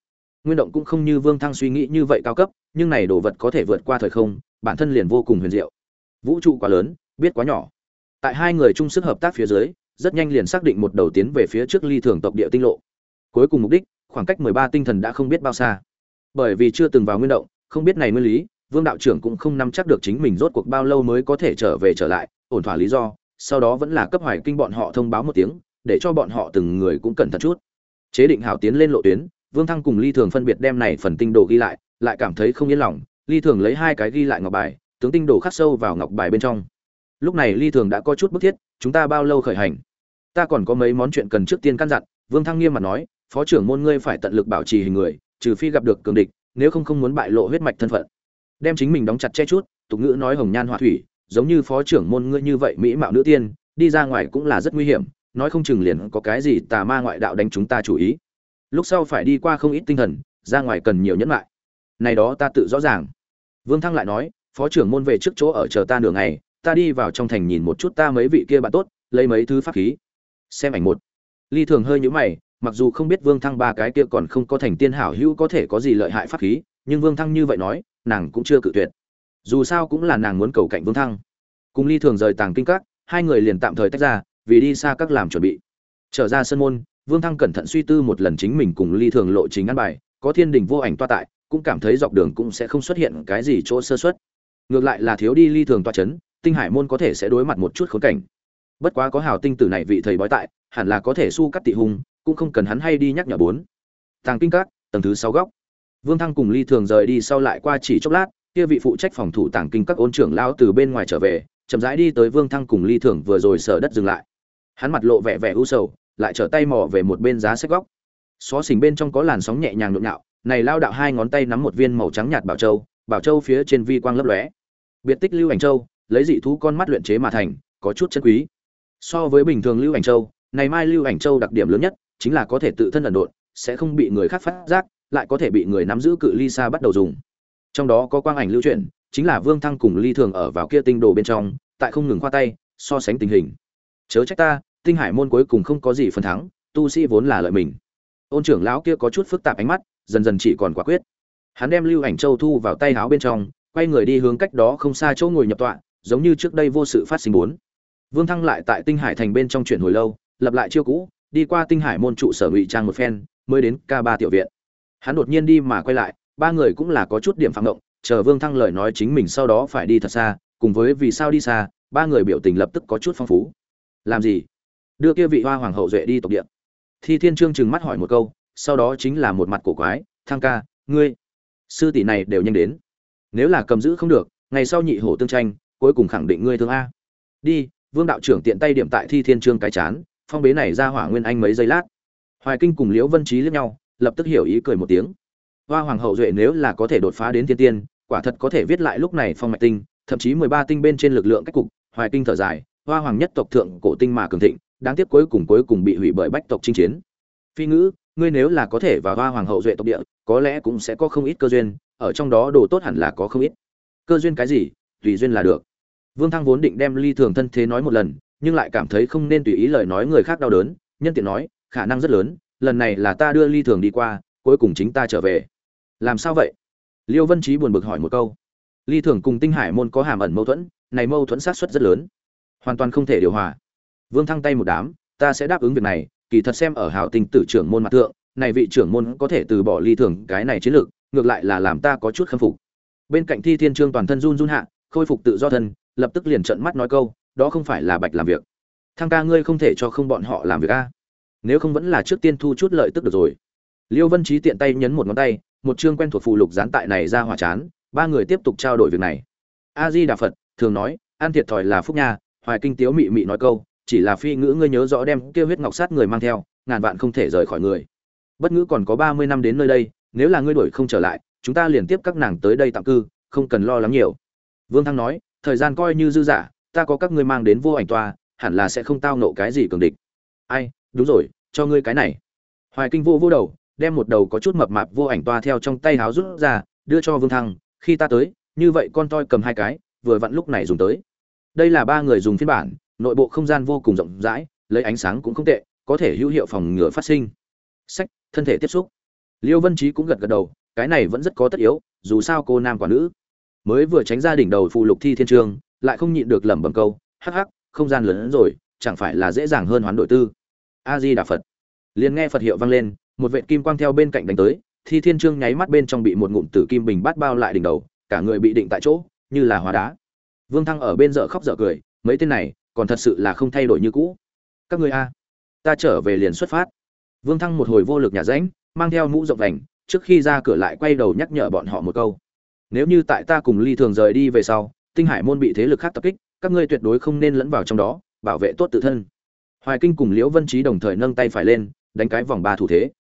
Speaker 1: Nguyên động cũng không như vương thăng suy nghĩ như vậy cao cấp, nhưng này đồ vật có thể vượt qua thời không, bản thân liền vô cùng huyền diệu. Vũ trụ quá lớn biết quá nhỏ. Tại hai người chung sức hợp tác phía dưới, rất nhanh liền xác định một đầu tiến về phía trước ly thường tộc địa tinh lộ. Cuối cùng mục đích, khoảng cách mười ba tinh thần đã không biết bao xa. Bởi vì chưa từng vào nguyên động, không biết này nguyên lý, vương đạo trưởng cũng không nắm chắc được chính mình rốt cuộc bao lâu mới có thể trở về trở lại, ổn thỏa lý do, sau đó vẫn là cấp hoài kinh bọn họ thông báo một tiếng, để cho bọn họ từng người cũng cẩn thận chút. Chế định hảo tiến lên lộ tuyến, vương thăng cùng ly thường phân biệt đem này phần tinh đồ ghi lại lại cảm thấy không yên lòng, ly thường lấy hai cái ghi lại ngọc bài, tướng tinh đồ khắc sâu vào ngọc bài bên trong lúc này ly thường đã có chút bức thiết, chúng ta bao lâu khởi hành? Ta còn có mấy món chuyện cần trước tiên căn dặn. Vương thăng nghiêm mặt nói, phó trưởng môn ngươi phải tận lực bảo trì hình người, trừ phi gặp được cường địch, nếu không không muốn bại lộ huyết mạch thân phận. Đem chính mình đóng chặt che chút, tục ngữ nói hồng nhan họa thủy, giống như phó trưởng môn ngươi như vậy mỹ mạo nữ tiên, đi ra ngoài cũng là rất nguy hiểm, nói không chừng liền có cái gì tà ma ngoại đạo đánh chúng ta chủ ý. Lúc sau phải đi qua không ít tinh thần, ra ngoài cần nhiều nhẫn lại. Này đó ta tự rõ ràng. Vương thăng lại nói, phó trưởng môn về trước chỗ ở chờ ta nửa ngày ta đi vào trong thành nhìn một chút ta mấy vị kia bạn tốt, lấy mấy thứ pháp khí. Xem ảnh một. Ly thường hơi nhũ mày, mặc dù không biết vương thăng ba cái kia còn không có thành tiên hảo hữu có thể có gì lợi hại pháp khí, nhưng vương thăng như vậy nói, nàng cũng chưa cự tuyệt. Dù sao cũng là nàng muốn cầu cạnh vương thăng. Cùng ly thường rời tàng kinh các, hai người liền tạm thời tách ra, vì đi xa các làm chuẩn bị. Trở ra sân môn, vương thăng cẩn thận suy tư một lần chính mình cùng ly thường lộ trình ăn bài, có thiên đình vô ảnh toa tại, cũng cảm thấy dọc đường cũng sẽ không xuất hiện cái gì chỗ sơ xuất ngược lại là thiếu đi ly thường toa chấn tinh hải môn có thể sẽ đối mặt một chút khốn cảnh. Bất quá có hào tinh tử này vị thầy bói tại, hẳn là có thể su cắt tị hùng cũng không cần hắn hay đi nhắc nhở bốn. Tàng kinh các, tầng thứ sáu góc. Vương thăng cùng ly thường rời đi sau lại qua chỉ chốc lát, kia vị phụ trách phòng thủ tàng kinh các ôn trưởng lao từ bên ngoài trở về, chậm rãi đi tới vương thăng cùng ly thường vừa rồi sở đất dừng lại. Hắn mặt lộ vẻ vẻ u sầu, lại trở tay mò về một bên giá sách góc. Xó xỉnh bên trong có làn sóng nhẹ nhàng nhộn nhạo, này lao đạo hai ngón tay nắm một viên màu trắng nhạt bảo châu bảo châu phía trên vi quang lấp lóe. Biệt tích lưu ảnh châu lấy dị thú con mắt luyện chế mà thành, có chút chân quý. So với bình thường lưu ảnh châu, này mai lưu ảnh châu đặc điểm lớn nhất chính là có thể tự thân ẩn độn, sẽ không bị người khác phát giác, lại có thể bị người nắm giữ cự ly xa bắt đầu dùng. Trong đó có quang ảnh lưu chuyển, chính là vương thăng cùng ly thường ở vào kia tinh đồ bên trong, tại không ngừng khoa tay, so sánh tình hình. Chớ trách ta, tinh hải môn cuối cùng không có gì phần thắng, tu sĩ vốn là lợi mình. Ôn trưởng lão kia có chút phức tạp ánh mắt, dần dần chỉ còn quả quyết. Hắn đem lưu ảnh châu thu vào tay áo bên trong, quay người đi hướng cách đó không xa chỗ ngồi nhập tọa giống như trước đây vô sự phát sinh bốn. Vương thăng lại tại tinh hải thành bên trong chuyển hồi lâu, lập lại chiêu cũ, đi qua tinh hải môn trụ sở ngụy trang một phen, mới đến k ba tiểu viện. Hắn đột nhiên đi mà quay lại, ba người cũng là có chút điểm phạm động chờ vương thăng lời nói chính mình sau đó phải đi thật xa, cùng với vì sao đi xa, ba người biểu tình lập tức có chút phong phú. Làm gì? Đưa kia vị hoa hoàng hậu duệ đi tộc điện thi thiên trương trừng mắt hỏi một câu, sau đó chính là một mặt cổ quái, thăng ca, ngươi, sư tỷ này đều nhanh đến. Nếu là cầm giữ không được, ngày sau nhị hổ tương tranh cuối cùng khẳng định ngươi thương a. Đi, vương đạo trưởng tiện tay điểm tại thi thiên trương cái chán, phong bế này ra hỏa nguyên anh mấy giây lát. Hoài kinh cùng liễu vân trí liếc nhau, lập tức hiểu ý cười một tiếng. Hoa hoàng hậu duệ nếu là có thể đột phá đến thiên tiên, quả thật có thể viết lại lúc này phong mạch tinh, thậm chí mười ba tinh bên trên lực lượng cách cục, hoài kinh thở dài, hoa hoàng nhất tộc thượng cổ tinh mà cường thịnh, đáng tiếc cuối cùng cuối cùng bị hủy bởi bách tộc chinh chiến. Phi ngữ, ngươi nếu là có thể vào hoa hoàng hậu duệ tộc địa, có lẽ cũng sẽ có không ít cơ duyên, ở trong đó đồ tốt hẳn là có không ít. Cơ duyên cái gì, tùy duyên là được vương thăng vốn định đem ly thường thân thế nói một lần, nhưng lại cảm thấy không nên tùy ý lời nói người khác đau đớn, nhân tiện nói, khả năng rất lớn, lần này là ta đưa ly thường đi qua, cuối cùng chính ta trở về. Làm sao vậy? Liêu vân Chí buồn bực hỏi một câu. Ly thường cùng tinh hải môn có hàm ẩn mâu thuẫn, này mâu thuẫn sát xuất rất lớn. Hoàn toàn không thể điều hòa. Vương thăng tay một đám, ta sẽ đáp ứng việc này, kỳ thật xem ở Hạo tinh tử trưởng môn mặt thượng, này vị trưởng môn có thể từ bỏ ly thường cái này chiến lược, ngược lại là làm ta có chút khâm phục. Bên cạnh thi thiên trương toàn thân run run hạ, khôi phục tự do thân lập tức liền trợn mắt nói câu, đó không phải là bạch làm việc. Thăng ca ngươi không thể cho không bọn họ làm việc a. Nếu không vẫn là trước tiên thu chút lợi tức được rồi. Liêu vân trí tiện tay nhấn một ngón tay, một chương quen thuộc phụ lục gián tại này ra hỏa chán, ba người tiếp tục trao đổi việc này. A di đà phật, thường nói, an thiệt thòi là phúc nha, hoài kinh tiếu mị mị nói câu, chỉ là phi ngữ ngươi nhớ rõ đem kêu huyết ngọc sát người mang theo, ngàn vạn không thể rời khỏi người. Bất ngữ còn có ba mươi năm đến nơi đây, nếu là ngươi đổi không trở lại, chúng ta liền tiếp các nàng tới đây tạm cư, không cần lo lắng nhiều. Vương thăng nói thời gian coi như dư giả ta có các ngươi mang đến vô ảnh toa, hẳn là sẽ không tao nộ cái gì cường địch. Ai, đúng rồi, cho ngươi cái này. Hoài kinh vô vô đầu, đem một đầu có chút mập mạp vô ảnh toa theo trong tay háo rút ra, đưa cho vương thăng, khi ta tới, như vậy con toi cầm hai cái, vừa vặn lúc này dùng tới. Đây là ba người dùng phiên bản, nội bộ không gian vô cùng rộng rãi, lấy ánh sáng cũng không tệ, có thể hữu hiệu phòng ngừa phát sinh. Sách, thân thể tiếp xúc. Liêu vân trí cũng gật gật đầu, cái này vẫn rất có tất yếu, dù sao cô nam quả nữ mới vừa tránh ra đỉnh đầu phụ lục thi thiên trường lại không nhịn được lẩm bẩm câu, hắc hắc, không gian lớn hơn rồi, chẳng phải là dễ dàng hơn hoán đổi tư? A di đà phật. Liền nghe phật hiệu vang lên, một vệ kim quang theo bên cạnh đánh tới, thi thiên trương nháy mắt bên trong bị một ngụm tử kim bình bát bao lại đỉnh đầu, cả người bị định tại chỗ, như là hóa đá. Vương thăng ở bên dở khóc dở cười, mấy tên này, còn thật sự là không thay đổi như cũ. Các người a, ta trở về liền xuất phát. Vương thăng một hồi vô lực nhà ránh mang theo mũ rộng vành, trước khi ra cửa lại quay đầu nhắc nhở bọn họ một câu nếu như tại ta cùng ly thường rời đi về sau, tinh hải môn bị thế lực khác tập kích, các ngươi tuyệt đối không nên lẫn vào trong đó, bảo vệ tốt tự thân. Hoài kinh cùng liễu vân trí đồng thời nâng tay phải lên, đánh cái vòng ba thủ thế.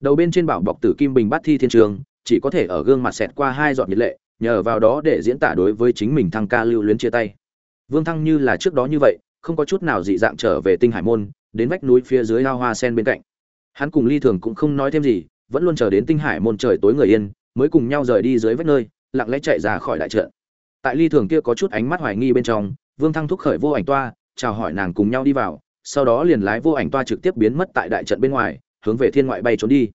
Speaker 1: Đầu bên trên bảo bọc tử kim bình bát thi thiên trường, chỉ có thể ở gương mặt xẹt qua hai giọt nhiệt lệ, nhờ vào đó để diễn tả đối với chính mình thăng ca lưu luyến chia tay. Vương thăng như là trước đó như vậy, không có chút nào dị dạng trở về tinh hải môn, đến vách núi phía dưới lao hoa sen bên cạnh. Hắn cùng ly thường cũng không nói thêm gì, vẫn luôn chờ đến tinh hải môn trời tối người yên, mới cùng nhau rời đi dưới vách nơi lặng lẽ chạy ra khỏi đại trận. Tại ly thường kia có chút ánh mắt hoài nghi bên trong, vương thăng thúc khởi vô ảnh toa, chào hỏi nàng cùng nhau đi vào, sau đó liền lái vô ảnh toa trực tiếp biến mất tại đại trận bên ngoài, hướng về thiên ngoại bay trốn đi.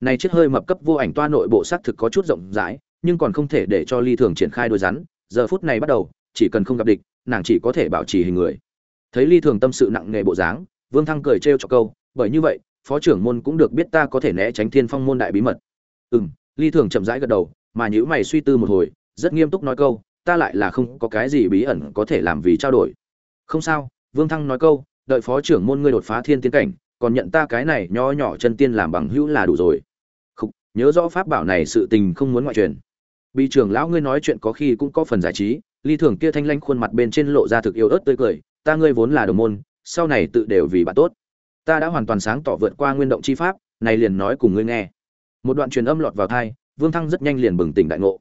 Speaker 1: Này chiếc hơi mập cấp vô ảnh toa nội bộ xác thực có chút rộng rãi, nhưng còn không thể để cho ly thường triển khai đôi rắn, giờ phút này bắt đầu, chỉ cần không gặp địch, nàng chỉ có thể bảo trì hình người. Thấy ly thường tâm sự nặng nề bộ dáng, vương thăng cười trêu cho câu, bởi như vậy, phó trưởng môn cũng được biết ta có thể né tránh thiên phong môn đại bí mật. Ừ ly thường chậm rãi gật đầu mà nhữ mày suy tư một hồi, rất nghiêm túc nói câu, ta lại là không có cái gì bí ẩn có thể làm vì trao đổi. Không sao, vương thăng nói câu, đợi phó trưởng môn ngươi đột phá thiên tiến cảnh, còn nhận ta cái này nho nhỏ chân tiên làm bằng hữu là đủ rồi. Không nhớ rõ pháp bảo này sự tình không muốn ngoại truyền. Bị trưởng lão ngươi nói chuyện có khi cũng có phần giải trí, ly thường kia thanh lanh khuôn mặt bên trên lộ ra thực yêu ớt tươi cười, ta ngươi vốn là đồng môn, sau này tự đều vì bạn tốt. Ta đã hoàn toàn sáng tỏ vượt qua nguyên động chi pháp, này liền nói cùng ngươi nghe. Một đoạn truyền âm lọt vào thai vương thăng rất nhanh liền bừng tỉnh đại ngộ.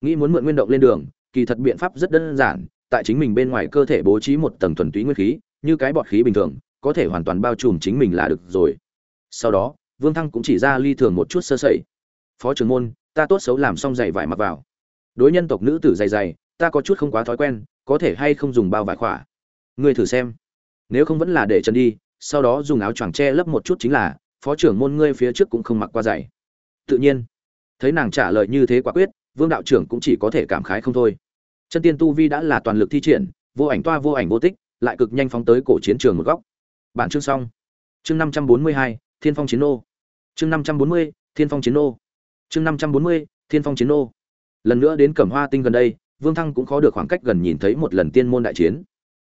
Speaker 1: Nghĩ muốn mượn nguyên động lên đường, kỳ thật biện pháp rất đơn giản, tại chính mình bên ngoài cơ thể bố trí một tầng thuần túy nguyên khí, như cái bọt khí bình thường, có thể hoàn toàn bao trùm chính mình là được rồi. Sau đó, vương thăng cũng chỉ ra ly thường một chút sơ sẩy. Phó trưởng môn, ta tốt xấu làm xong giày vải mặc vào. Đối nhân tộc nữ tử dày dày ta có chút không quá thói quen, có thể hay không dùng bao vải khỏa? Ngươi thử xem. Nếu không vẫn là để chân đi, sau đó dùng áo choàng che lấp một chút chính là, phó trưởng môn ngươi phía trước cũng không mặc qua giày. Tự nhiên thấy nàng trả lời như thế quả quyết, vương đạo trưởng cũng chỉ có thể cảm khái không thôi. Chân tiên tu vi đã là toàn lực thi triển, vô ảnh toa vô ảnh vô tích, lại cực nhanh phóng tới cổ chiến trường một góc. Bản chương xong. Chương năm trăm bốn mươi hai, thiên phong chiến nô. Chương năm trăm bốn mươi, thiên phong chiến nô. Chương năm trăm bốn mươi, thiên phong chiến nô. Lần nữa đến cẩm hoa tinh gần đây, vương thăng cũng khó được khoảng cách gần nhìn thấy một lần tiên môn đại chiến.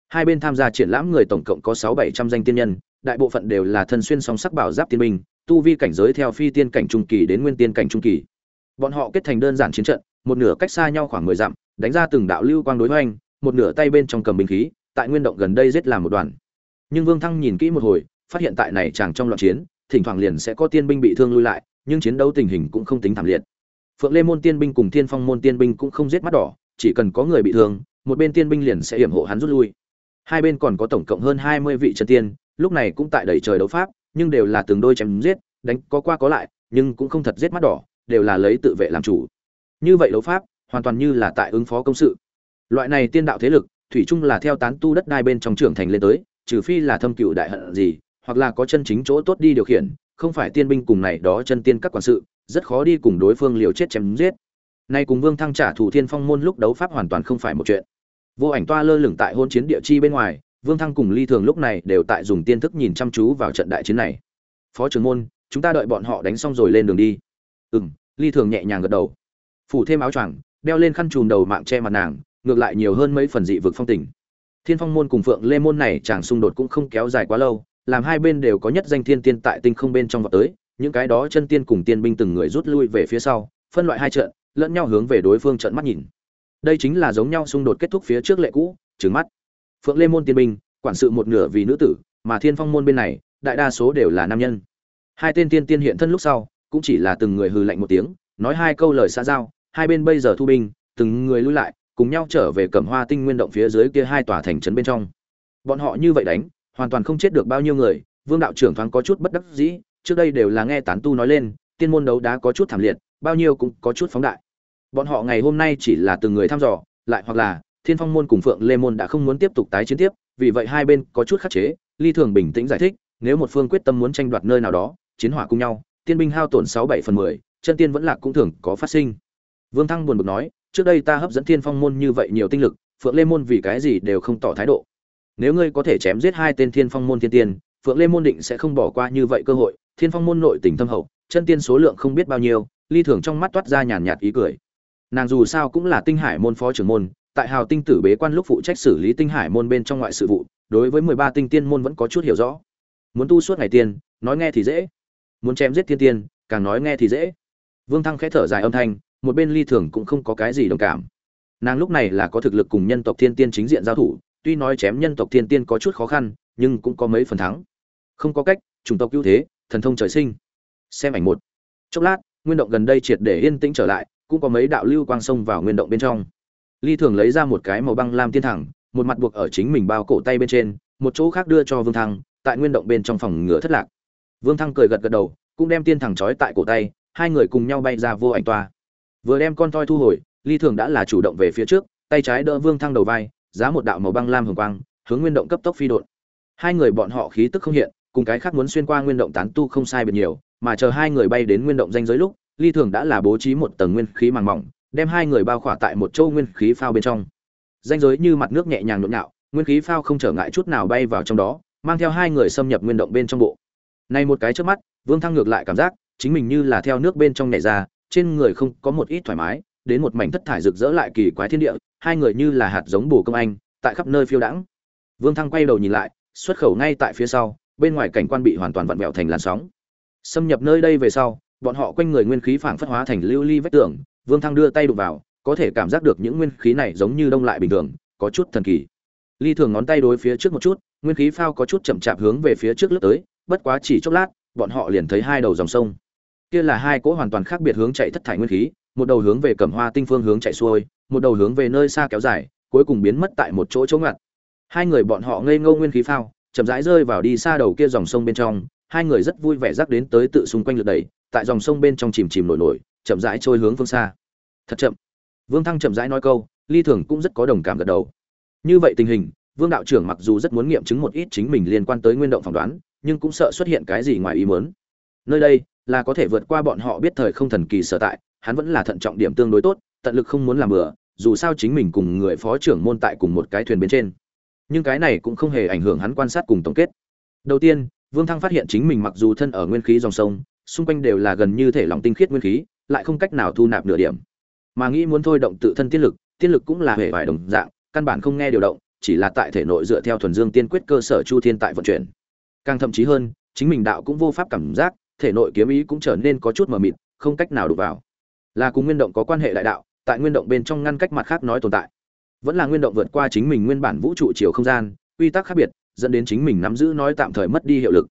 Speaker 1: Hai bên tham gia triển lãm người tổng cộng có sáu bảy trăm danh tiên nhân, đại bộ phận đều là thân xuyên song sắc bảo giáp tiên binh, tu vi cảnh giới theo phi tiên cảnh trung kỳ đến nguyên tiên cảnh trung kỳ bọn họ kết thành đơn giản chiến trận, một nửa cách xa nhau khoảng mười dặm, đánh ra từng đạo lưu quang đối hoành, một nửa tay bên trong cầm binh khí, tại nguyên động gần đây giết làm một đoàn. Nhưng vương thăng nhìn kỹ một hồi, phát hiện tại này chàng trong loạn chiến, thỉnh thoảng liền sẽ có tiên binh bị thương lui lại, nhưng chiến đấu tình hình cũng không tính thảm liệt. Phượng lê môn tiên binh cùng thiên phong môn tiên binh cũng không giết mắt đỏ, chỉ cần có người bị thương, một bên tiên binh liền sẽ hiểm hộ hắn rút lui. Hai bên còn có tổng cộng hơn hai mươi vị chân tiên, lúc này cũng tại đẩy trời đấu pháp, nhưng đều là từng đôi chém giết, đánh có qua có lại, nhưng cũng không thật giết mắt đỏ đều là lấy tự vệ làm chủ. Như vậy đấu pháp, hoàn toàn như là tại ứng phó công sự. Loại này tiên đạo thế lực, thủy chung là theo tán tu đất đai bên trong trưởng thành lên tới, trừ phi là thâm cựu đại hận gì, hoặc là có chân chính chỗ tốt đi điều khiển, không phải tiên binh cùng này đó chân tiên các quản sự, rất khó đi cùng đối phương liều chết chém giết. Nay cùng vương thăng trả thủ thiên phong môn lúc đấu pháp hoàn toàn không phải một chuyện. Vô ảnh toa lơ lửng tại hôn chiến địa chi bên ngoài, vương thăng cùng ly thường lúc này đều tại dùng tiên thức nhìn chăm chú vào trận đại chiến này. Phó trưởng môn, chúng ta đợi bọn họ đánh xong rồi lên đường đi ừm, ly thường nhẹ nhàng gật đầu. Phủ thêm áo choàng, đeo lên khăn chùm đầu mạng che mặt nàng, ngược lại nhiều hơn mấy phần dị vực phong tình. Thiên phong môn cùng phượng lê môn này chẳng xung đột cũng không kéo dài quá lâu, làm hai bên đều có nhất danh thiên tiên tại tinh không bên trong vào tới, những cái đó chân tiên cùng tiên binh từng người rút lui về phía sau, phân loại hai trận, lẫn nhau hướng về đối phương trận mắt nhìn. Đây chính là giống nhau xung đột kết thúc phía trước lệ cũ trứng mắt. Phượng lê môn tiên binh, quản sự một nửa vì nữ tử, mà thiên phong môn bên này, đại đa số đều là nam nhân. Hai tên tiên tiên hiện thân lúc sau cũng chỉ là từng người hừ lạnh một tiếng, nói hai câu lời xã giao, hai bên bây giờ thu binh, từng người lui lại, cùng nhau trở về cẩm hoa tinh nguyên động phía dưới kia hai tòa thành trấn bên trong. Bọn họ như vậy đánh, hoàn toàn không chết được bao nhiêu người, vương đạo trưởng thoáng có chút bất đắc dĩ, trước đây đều là nghe tán tu nói lên, tiên môn đấu đá có chút thảm liệt, bao nhiêu cũng có chút phóng đại. Bọn họ ngày hôm nay chỉ là từng người thăm dò, lại hoặc là, thiên phong môn cùng phượng lê môn đã không muốn tiếp tục tái chiến tiếp, vì vậy hai bên có chút khắc chế, ly thường bình tĩnh giải thích, nếu một phương quyết tâm muốn tranh đoạt nơi nào đó, chiến hỏa cùng nhau tiên binh hao tổn sáu bảy phần mười, chân tiên vẫn lạc cũng thường có phát sinh. Vương thăng buồn bực nói, trước đây ta hấp dẫn thiên phong môn như vậy nhiều tinh lực, phượng lê môn vì cái gì đều không tỏ thái độ. Nếu ngươi có thể chém giết hai tên thiên phong môn thiên tiên, phượng lê môn định sẽ không bỏ qua như vậy cơ hội. Thiên phong môn nội tình thâm hậu, chân tiên số lượng không biết bao nhiêu, ly thường trong mắt toát ra nhàn nhạt ý cười. Nàng dù sao cũng là tinh hải môn phó trưởng môn, tại hào tinh tử bế quan lúc phụ trách xử lý tinh hải môn bên trong ngoại sự vụ, đối với mười ba tinh tiên môn vẫn có chút hiểu rõ. Muốn tu suốt ngày tiên, nói nghe thì dễ muốn chém giết thiên tiên, càng nói nghe thì dễ. Vương thăng khẽ thở dài âm thanh, một bên ly thường cũng không có cái gì đồng cảm. Nàng lúc này là có thực lực cùng nhân tộc thiên tiên chính diện giao thủ, tuy nói chém nhân tộc thiên tiên có chút khó khăn, nhưng cũng có mấy phần thắng. Không có cách, chủng tộc ưu thế, thần thông trời sinh. Xem ảnh một. Chốc lát, nguyên động gần đây triệt để yên tĩnh trở lại, cũng có mấy đạo lưu quang sông vào nguyên động bên trong. Ly thường lấy ra một cái màu băng lam tiên thẳng, một mặt buộc ở chính mình bao cổ tay bên trên, một chỗ khác đưa cho vương thăng, tại nguyên động bên trong phòng ngựa thất lạc vương thăng cười gật gật đầu, cũng đem tiên thẳng trói tại cổ tay, hai người cùng nhau bay ra vô ảnh toa. Vừa đem con toy thu hồi, ly thường đã là chủ động về phía trước, tay trái đỡ vương thăng đầu vai, giá một đạo màu băng lam hồng quang, hướng nguyên động cấp tốc phi đột. Hai người bọn họ khí tức không hiện, cùng cái khác muốn xuyên qua nguyên động tán tu không sai biệt nhiều, mà chờ hai người bay đến nguyên động danh giới lúc, ly thường đã là bố trí một tầng nguyên khí màng mỏng, đem hai người bao khỏa tại một châu nguyên khí phao bên trong. Danh giới như mặt nước nhẹ nhàng nhộn nhạo, nguyên khí phao không trở ngại chút nào bay vào trong đó, mang theo hai người xâm nhập nguyên động bên trong bộ này một cái trước mắt, vương thăng ngược lại cảm giác, chính mình như là theo nước bên trong nhảy ra, trên người không có một ít thoải mái, đến một mảnh thất thải rực rỡ lại kỳ quái thiên địa, hai người như là hạt giống bổ công anh, tại khắp nơi phiêu đãng. Vương thăng quay đầu nhìn lại, xuất khẩu ngay tại phía sau, bên ngoài cảnh quan bị hoàn toàn vặn vẹo thành làn sóng. Xâm nhập nơi đây về sau, bọn họ quanh người nguyên khí phảng phất hóa thành lưu ly vách tường, vương thăng đưa tay đụng vào, có thể cảm giác được những nguyên khí này giống như đông lại bình thường, có chút thần kỳ. Ly thường ngón tay đối phía trước một chút, nguyên khí phao có chút chậm chạp hướng về phía trước lướt tới bất quá chỉ chốc lát bọn họ liền thấy hai đầu dòng sông. Kia là hai cỗ hoàn toàn khác biệt hướng chạy thất thải nguyên khí một đầu hướng về cẩm hoa tinh phương hướng chạy xuôi một đầu hướng về nơi xa kéo dài cuối cùng biến mất tại một chỗ chỗ ngặt. Hai người bọn họ ngây ngô nguyên khí phao chậm rãi rơi vào đi xa đầu kia dòng sông bên trong hai người rất vui vẻ rắc đến tới tự xung quanh lực đẩy, tại dòng sông bên trong chìm chìm nổi nổi chậm rãi trôi hướng phương xa. Thật chậm. Vương thăng chậm rãi nói câu ly thường cũng rất có đồng cảm gật đầu. Như vậy tình hình vương đạo trưởng mặc dù rất muốn nghiệm chứng một ít chính mình liên quan tới nguyên động phỏng đoán nhưng cũng sợ xuất hiện cái gì ngoài ý muốn. Nơi đây là có thể vượt qua bọn họ biết thời không thần kỳ sở tại, hắn vẫn là thận trọng điểm tương đối tốt, tận lực không muốn làm bừa, dù sao chính mình cùng người phó trưởng môn tại cùng một cái thuyền bên trên. Nhưng cái này cũng không hề ảnh hưởng hắn quan sát cùng tổng kết. Đầu tiên, vương thăng phát hiện chính mình mặc dù thân ở nguyên khí dòng sông, xung quanh đều là gần như thể lỏng tinh khiết nguyên khí, lại không cách nào thu nạp nửa điểm. Mà nghĩ muốn thôi động tự thân tiên lực tiên lực cũng là hệ vải đồng dạng, căn bản không nghe điều động, chỉ là tại thể nội dựa theo thuần dương tiên quyết cơ sở chu thiên tại vận chuyển càng thậm chí hơn, chính mình đạo cũng vô pháp cảm giác, thể nội kiếm ý cũng trở nên có chút mờ mịt, không cách nào đụng vào. Là cùng nguyên động có quan hệ đại đạo, tại nguyên động bên trong ngăn cách mặt khác nói tồn tại. Vẫn là nguyên động vượt qua chính mình nguyên bản vũ trụ chiều không gian, quy tắc khác biệt, dẫn đến chính mình nắm giữ nói tạm thời mất đi hiệu lực.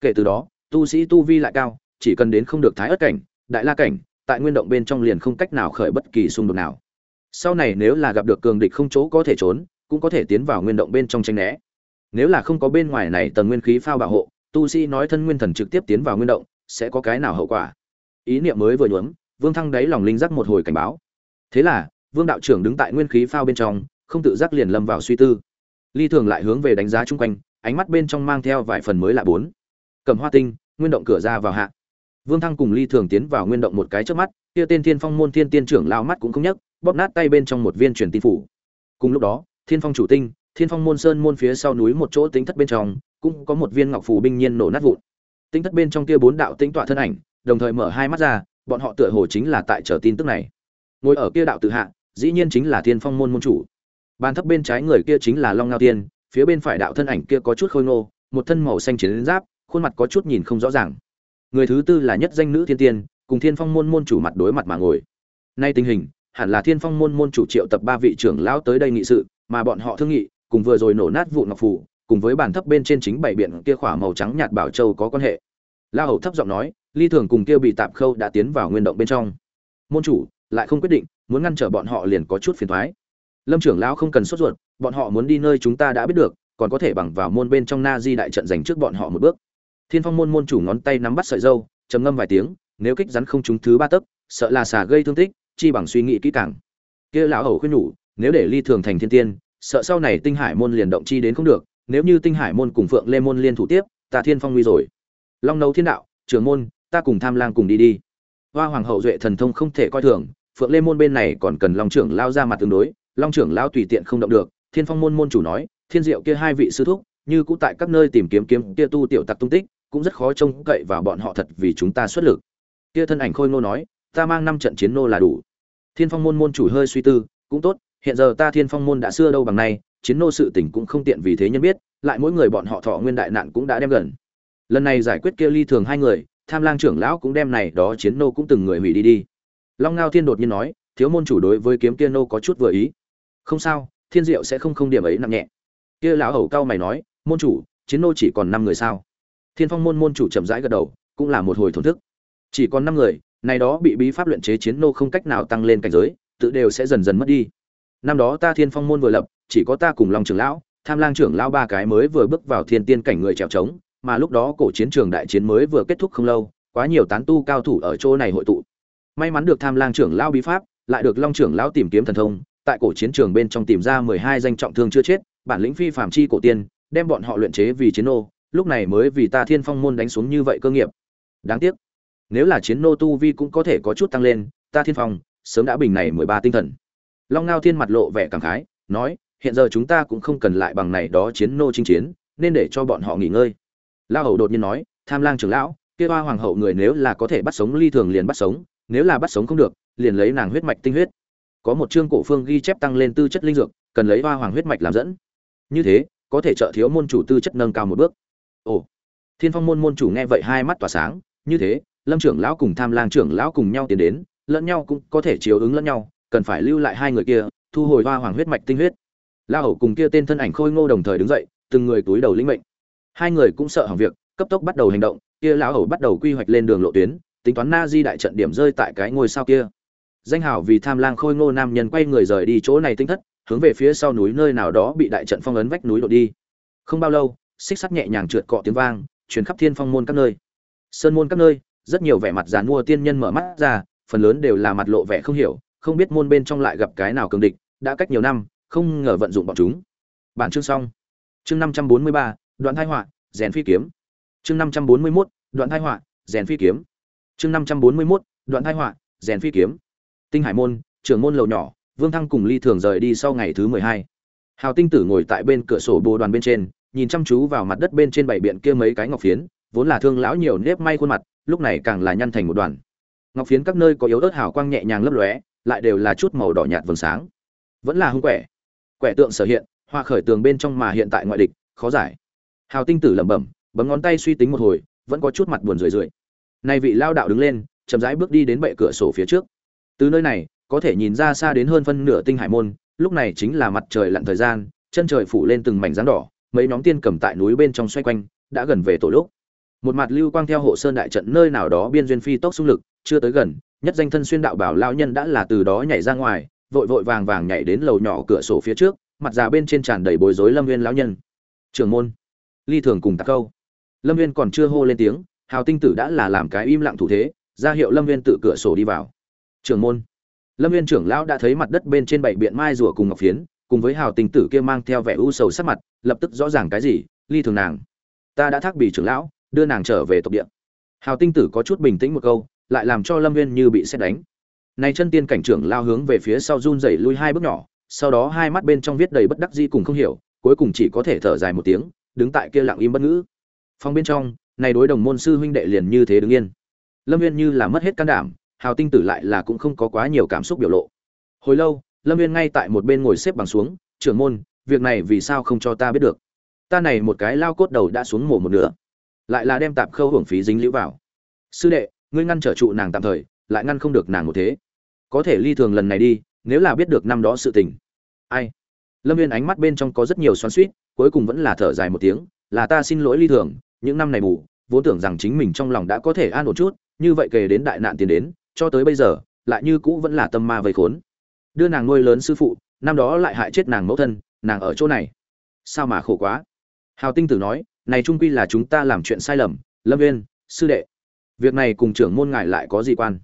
Speaker 1: Kể từ đó, tu sĩ tu vi lại cao, chỉ cần đến không được thái ất cảnh, đại la cảnh, tại nguyên động bên trong liền không cách nào khởi bất kỳ xung đột nào. Sau này nếu là gặp được cường địch không chỗ có thể trốn, cũng có thể tiến vào nguyên động bên trong tranh né nếu là không có bên ngoài này tầng nguyên khí phao bảo hộ, tu sĩ nói thân nguyên thần trực tiếp tiến vào nguyên động, sẽ có cái nào hậu quả? Ý niệm mới vừa nhuốm, vương thăng đáy lòng linh giác một hồi cảnh báo. Thế là, vương đạo trưởng đứng tại nguyên khí phao bên trong, không tự giác liền lâm vào suy tư. Ly thường lại hướng về đánh giá chung quanh, ánh mắt bên trong mang theo vài phần mới lạ bốn. Cầm hoa tinh, nguyên động cửa ra vào hạ. Vương thăng cùng ly thường tiến vào nguyên động một cái trước mắt, kia tên thiên phong môn thiên tiên trưởng lao mắt cũng không nhấc, bóp nát tay bên trong một viên truyền tin phủ. Cùng lúc đó, thiên phong chủ tinh thiên phong môn sơn môn phía sau núi một chỗ tính thất bên trong, cũng có một viên ngọc phù binh nhiên nổ nát vụn. Tính thất bên trong kia bốn đạo tính tọa thân ảnh, đồng thời mở hai mắt ra, bọn họ tựa hồ chính là tại chờ tin tức này. Ngồi ở kia đạo tự hạ, dĩ nhiên chính là thiên phong môn môn chủ. Bàn thấp bên trái người kia chính là long ngao tiên, phía bên phải đạo thân ảnh kia có chút khôi ngô, một thân màu xanh chiến giáp, khuôn mặt có chút nhìn không rõ ràng. Người thứ tư là nhất danh nữ thiên tiên, cùng thiên phong môn môn chủ mặt đối mặt mà ngồi. Nay tình hình, hẳn là thiên phong môn môn chủ triệu tập ba vị trưởng lão tới đây nghị sự, mà bọn họ thương nghị cùng vừa rồi nổ nát vụ ngọc phủ, cùng với bản thấp bên trên chính bảy biển kia khỏa màu trắng nhạt bảo châu có quan hệ. La hầu thấp giọng nói, ly thường cùng kia bị tạp khâu đã tiến vào nguyên động bên trong. Môn chủ, lại không quyết định, muốn ngăn trở bọn họ liền có chút phiền thoái. Lâm trưởng lão không cần sốt ruột, bọn họ muốn đi nơi chúng ta đã biết được, còn có thể bằng vào môn bên trong na di đại trận dành trước bọn họ một bước. Thiên phong môn môn chủ ngón tay nắm bắt sợi dâu, trầm ngâm vài tiếng, nếu kích rắn không trúng thứ ba tấc, sợ là xà gây thương tích, chi bằng suy nghĩ kỹ càng. Kia lão hầu khuyên nhủ, nếu để ly thường thành thiên tiên sợ sau này tinh hải môn liền động chi đến không được, nếu như tinh hải môn cùng phượng lê môn liên thủ tiếp, ta thiên phong nguy rồi. Long nấu thiên đạo, trưởng môn, ta cùng tham lang cùng đi đi. Hoa hoàng hậu duệ thần thông không thể coi thường, phượng lê môn bên này còn cần long trưởng lao ra mặt tương đối, long trưởng lao tùy tiện không động được, thiên phong môn môn chủ nói, thiên diệu kia hai vị sư thúc, như cũ tại các nơi tìm kiếm kiếm kia tu tiểu tặc tung tích, cũng rất khó trông cậy vào bọn họ thật vì chúng ta xuất lực. Kia thân ảnh khôi ngô nói, ta mang năm trận chiến nô là đủ. Thiên phong môn môn chủ hơi suy tư, cũng tốt hiện giờ ta thiên phong môn đã xưa đâu bằng nay, chiến nô sự tình cũng không tiện vì thế nhân biết, lại mỗi người bọn họ thọ nguyên đại nạn cũng đã đem gần. Lần này giải quyết kia ly thường hai người, tham lang trưởng lão cũng đem này đó chiến nô cũng từng người hủy đi đi. Long ngao thiên đột nhiên nói, thiếu môn chủ đối với kiếm kia nô có chút vừa ý. Không sao, thiên diệu sẽ không không điểm ấy nặng nhẹ. Kia lão hầu cao mày nói, môn chủ, chiến nô chỉ còn năm người sao? Thiên phong môn môn chủ chậm rãi gật đầu, cũng là một hồi thổn thức. Chỉ còn năm người, này đó bị bí pháp luyện chế chiến nô không cách nào tăng lên cảnh giới, tự đều sẽ dần dần mất đi năm đó ta thiên phong môn vừa lập, chỉ có ta cùng long trưởng lão, tham lang trưởng lão ba cái mới vừa bước vào thiên tiên cảnh người trèo trống, mà lúc đó cổ chiến trường đại chiến mới vừa kết thúc không lâu, quá nhiều tán tu cao thủ ở chỗ này hội tụ. May mắn được tham lang trưởng lão bí pháp, lại được long trưởng lão tìm kiếm thần thông, tại cổ chiến trường bên trong tìm ra mười hai danh trọng thương chưa chết, bản lĩnh phi phàm chi cổ tiên, đem bọn họ luyện chế vì chiến nô, lúc này mới vì ta thiên phong môn đánh xuống như vậy cơ nghiệp. Đáng tiếc, nếu là chiến nô tu vi cũng có thể có chút tăng lên, ta thiên phong, sớm đã bình này mười ba tinh thần long ngao thiên mặt lộ vẻ cảm khái, nói, hiện giờ chúng ta cũng không cần lại bằng này đó chiến nô chinh chiến, nên để cho bọn họ nghỉ ngơi. La hầu đột nhiên nói, tham lang trưởng lão, kia ba hoàng hậu người nếu là có thể bắt sống ly thường liền bắt sống, nếu là bắt sống không được, liền lấy nàng huyết mạch tinh huyết. Có một chương cổ phương ghi chép tăng lên tư chất linh dược, cần lấy hoa hoàng huyết mạch làm dẫn. Như thế, có thể trợ thiếu môn chủ tư chất nâng cao một bước. Ồ, thiên phong môn môn chủ nghe vậy hai mắt tỏa sáng, như thế, lâm trưởng lão cùng tham lang trưởng lão cùng nhau tiến đến, lẫn nhau cũng có thể chiếu ứng lẫn nhau cần phải lưu lại hai người kia, thu hồi hoa hoàng huyết mạch tinh huyết. La hầu cùng kia tên thân ảnh khôi ngô đồng thời đứng dậy, từng người túi đầu lĩnh mệnh. Hai người cũng sợ hỏng việc, cấp tốc bắt đầu hành động, kia lão hầu bắt đầu quy hoạch lên đường lộ tuyến, tính toán na di đại trận điểm rơi tại cái ngôi sao kia. Danh hào vì tham lang khôi ngô nam nhân quay người rời đi chỗ này tinh thất, hướng về phía sau núi nơi nào đó bị đại trận phong ấn vách núi đổ đi. Không bao lâu, xích sắt nhẹ nhàng trượt cọ tiếng vang, truyền khắp thiên phong môn các nơi. Sơn môn các nơi, rất nhiều vẻ mặt dàn mua tiên nhân mở mắt ra, phần lớn đều là mặt lộ vẻ không hiểu không biết môn bên trong lại gặp cái nào cường địch, đã cách nhiều năm, không ngờ vận dụng bọn chúng. Bản chương xong. Chương năm trăm bốn mươi ba, đoạn thai họa, rèn phi kiếm. Chương năm trăm bốn mươi mốt, đoạn thai họa, rèn phi kiếm. Chương năm trăm bốn mươi mốt, đoạn thai họa, rèn phi kiếm. Tinh hải môn, trưởng môn lầu nhỏ, vương thăng cùng ly thường rời đi sau ngày thứ mười hai. Hào tinh tử ngồi tại bên cửa sổ bồ đoàn bên trên, nhìn chăm chú vào mặt đất bên trên bảy biện kia mấy cái ngọc phiến, vốn là thương lão nhiều nếp may khuôn mặt, lúc này càng là nhăn thành một đoàn. Ngọc phiến các nơi có yếu ớt hào quang nhẹ nhàng lấp lóe lại đều là chút màu đỏ nhạt vầng sáng. Vẫn là hung quẻ. Quẻ tượng sở hiện, hoa khởi tường bên trong mà hiện tại ngoại địch, khó giải. Hào tinh tử lẩm bẩm, bấm ngón tay suy tính một hồi, vẫn có chút mặt buồn rười rượi. Nay vị lao đạo đứng lên, chậm rãi bước đi đến bệ cửa sổ phía trước. Từ nơi này, có thể nhìn ra xa đến hơn phân nửa tinh hải môn, lúc này chính là mặt trời lặn thời gian, chân trời phủ lên từng mảnh dáng đỏ, mấy nhóm tiên cầm tại núi bên trong xoay quanh, đã gần về tổ lúc. Một mặt lưu quang theo hộ sơn đại trận nơi nào đó biên duyên phi tốc xung lực, chưa tới gần nhất danh thân xuyên đạo bảo lao nhân đã là từ đó nhảy ra ngoài, vội vội vàng vàng nhảy đến lầu nhỏ cửa sổ phía trước, mặt già bên trên tràn đầy bối rối lâm viên lão nhân. Trưởng môn, ly thường cùng tạc câu. Lâm viên còn chưa hô lên tiếng, hào tinh tử đã là làm cái im lặng thủ thế, ra hiệu lâm viên tự cửa sổ đi vào. Trưởng môn. Lâm viên trưởng lão đã thấy mặt đất bên trên bảy biện mai rùa cùng ngọc phiến, cùng với hào tinh tử kia mang theo vẻ u sầu sắc mặt, lập tức rõ ràng cái gì, ly thường nàng, ta đã thác bì trưởng lão, đưa nàng trở về tộc địa. Hào tinh tử có chút bình tĩnh một câu lại làm cho lâm viên như bị xét đánh. Này chân tiên cảnh trưởng lao hướng về phía sau run rẩy lui hai bước nhỏ, sau đó hai mắt bên trong viết đầy bất đắc dĩ cùng không hiểu, cuối cùng chỉ có thể thở dài một tiếng, đứng tại kia lặng im bất ngữ. Phong bên trong, này đối đồng môn sư huynh đệ liền như thế đứng yên. Lâm viên như là mất hết can đảm, hào tinh tử lại là cũng không có quá nhiều cảm xúc biểu lộ. Hồi lâu, lâm viên ngay tại một bên ngồi xếp bằng xuống, trưởng môn, việc này vì sao không cho ta biết được? Ta này một cái lao cốt đầu đã xuống mổ một nửa, lại là đem tạp khâu hưởng phí dính lũ vào. Sư đệ ngươi ngăn trở trụ nàng tạm thời, lại ngăn không được nàng một thế. Có thể ly thường lần này đi, nếu là biết được năm đó sự tình. Ai? Lâm viên ánh mắt bên trong có rất nhiều xoắn suýt cuối cùng vẫn là thở dài một tiếng, là ta xin lỗi ly thường, những năm này mù vốn tưởng rằng chính mình trong lòng đã có thể an ổn chút, như vậy kể đến đại nạn tiền đến, cho tới bây giờ, lại như cũ vẫn là tâm ma vây khốn. Đưa nàng nuôi lớn sư phụ, năm đó lại hại chết nàng mẫu thân, nàng ở chỗ này. Sao mà khổ quá? Hào tinh tử nói, này trung quy là chúng ta làm chuyện sai lầm, lâm viên sư đệ việc này cùng trưởng môn ngài lại có gì quan?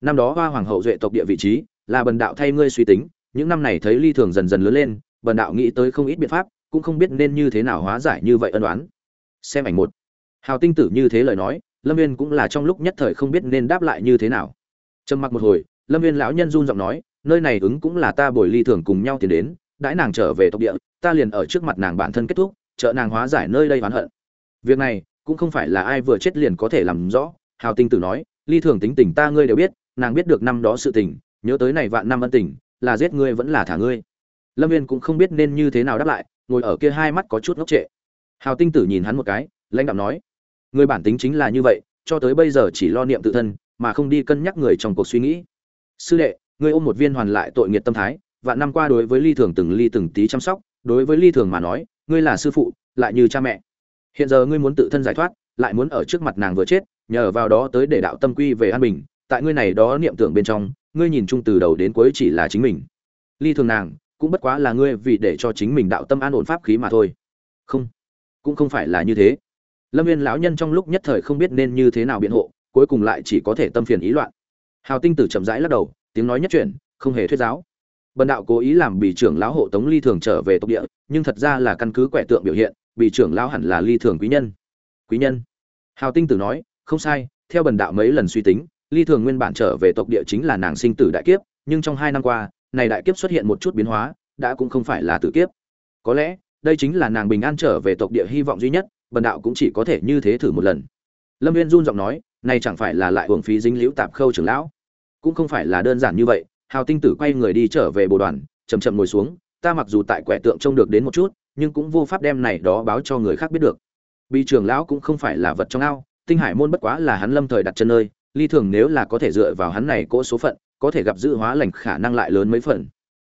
Speaker 1: Năm đó hoa hoàng hậu duệ tộc địa vị trí, là bần đạo thay ngươi suy tính, những năm này thấy ly thường dần dần lớn lên, bần đạo nghĩ tới không ít biện pháp, cũng không biết nên như thế nào hóa giải như vậy ân đoán xem ảnh một. Hào tinh tử như thế lời nói, lâm viên cũng là trong lúc nhất thời không biết nên đáp lại như thế nào. Trầm mặc một hồi, lâm viên lão nhân run giọng nói, nơi này ứng cũng là ta bồi ly thường cùng nhau tiến đến, đãi nàng trở về tộc địa, ta liền ở trước mặt nàng bản thân kết thúc, trợ nàng hóa giải nơi đây oán hận. Việc này, cũng không phải là ai vừa chết liền có thể làm rõ hào tinh tử nói, ly thường tính tình ta ngươi đều biết, nàng biết được năm đó sự tình, nhớ tới này vạn năm ân tình, là giết ngươi vẫn là thả ngươi. Lâm viên cũng không biết nên như thế nào đáp lại, ngồi ở kia hai mắt có chút ngốc trệ. Hào tinh tử nhìn hắn một cái, lãnh đạo nói người bản tính chính là như vậy, cho tới bây giờ chỉ lo niệm tự thân, mà không đi cân nhắc người trong cuộc suy nghĩ. Sư đệ, ngươi ôm một viên hoàn lại tội nghiệt tâm thái, vạn năm qua đối với ly thường từng ly từng tí chăm sóc, đối với ly thường mà nói, ngươi là sư phụ, lại như cha mẹ. Hiện giờ ngươi muốn tự thân giải thoát, lại muốn ở trước mặt nàng vừa chết nhờ vào đó tới để đạo tâm quy về an bình, tại ngươi này đó niệm tưởng bên trong, ngươi nhìn chung từ đầu đến cuối chỉ là chính mình. Ly thường nàng, cũng bất quá là ngươi vì để cho chính mình đạo tâm an ổn pháp khí mà thôi. Không, cũng không phải là như thế. Lâm viên lão nhân trong lúc nhất thời không biết nên như thế nào biện hộ, cuối cùng lại chỉ có thể tâm phiền ý loạn. Hào tinh tử chậm rãi lắc đầu, tiếng nói nhất chuyển, không hề thuyết giáo. Bần đạo cố ý làm bị trưởng lão hộ tống ly thường trở về tộc địa, nhưng thật ra là căn cứ quẻ tượng biểu hiện bị trưởng lão hẳn là ly thường quý nhân. Quý nhân? Hào tinh tử nói không sai, theo bần đạo mấy lần suy tính, ly thường nguyên bản trở về tộc địa chính là nàng sinh tử đại kiếp, nhưng trong hai năm qua, này đại kiếp xuất hiện một chút biến hóa, đã cũng không phải là tử kiếp. Có lẽ, đây chính là nàng bình an trở về tộc địa hy vọng duy nhất, bần đạo cũng chỉ có thể như thế thử một lần. Lâm viên run giọng nói, này chẳng phải là lại hưởng phí dính liễu tạp khâu trưởng lão? Cũng không phải là đơn giản như vậy, hào tinh tử quay người đi trở về bộ đoàn chầm chậm ngồi xuống, ta mặc dù tại quẻ tượng trông được đến một chút, nhưng cũng vô pháp đem này đó báo cho người khác biết được. Bị trưởng lão cũng không phải là vật trong ao tinh hải môn bất quá là hắn lâm thời đặt chân nơi, ly thường nếu là có thể dựa vào hắn này cỗ số phận, có thể gặp dự hóa lành khả năng lại lớn mấy phần.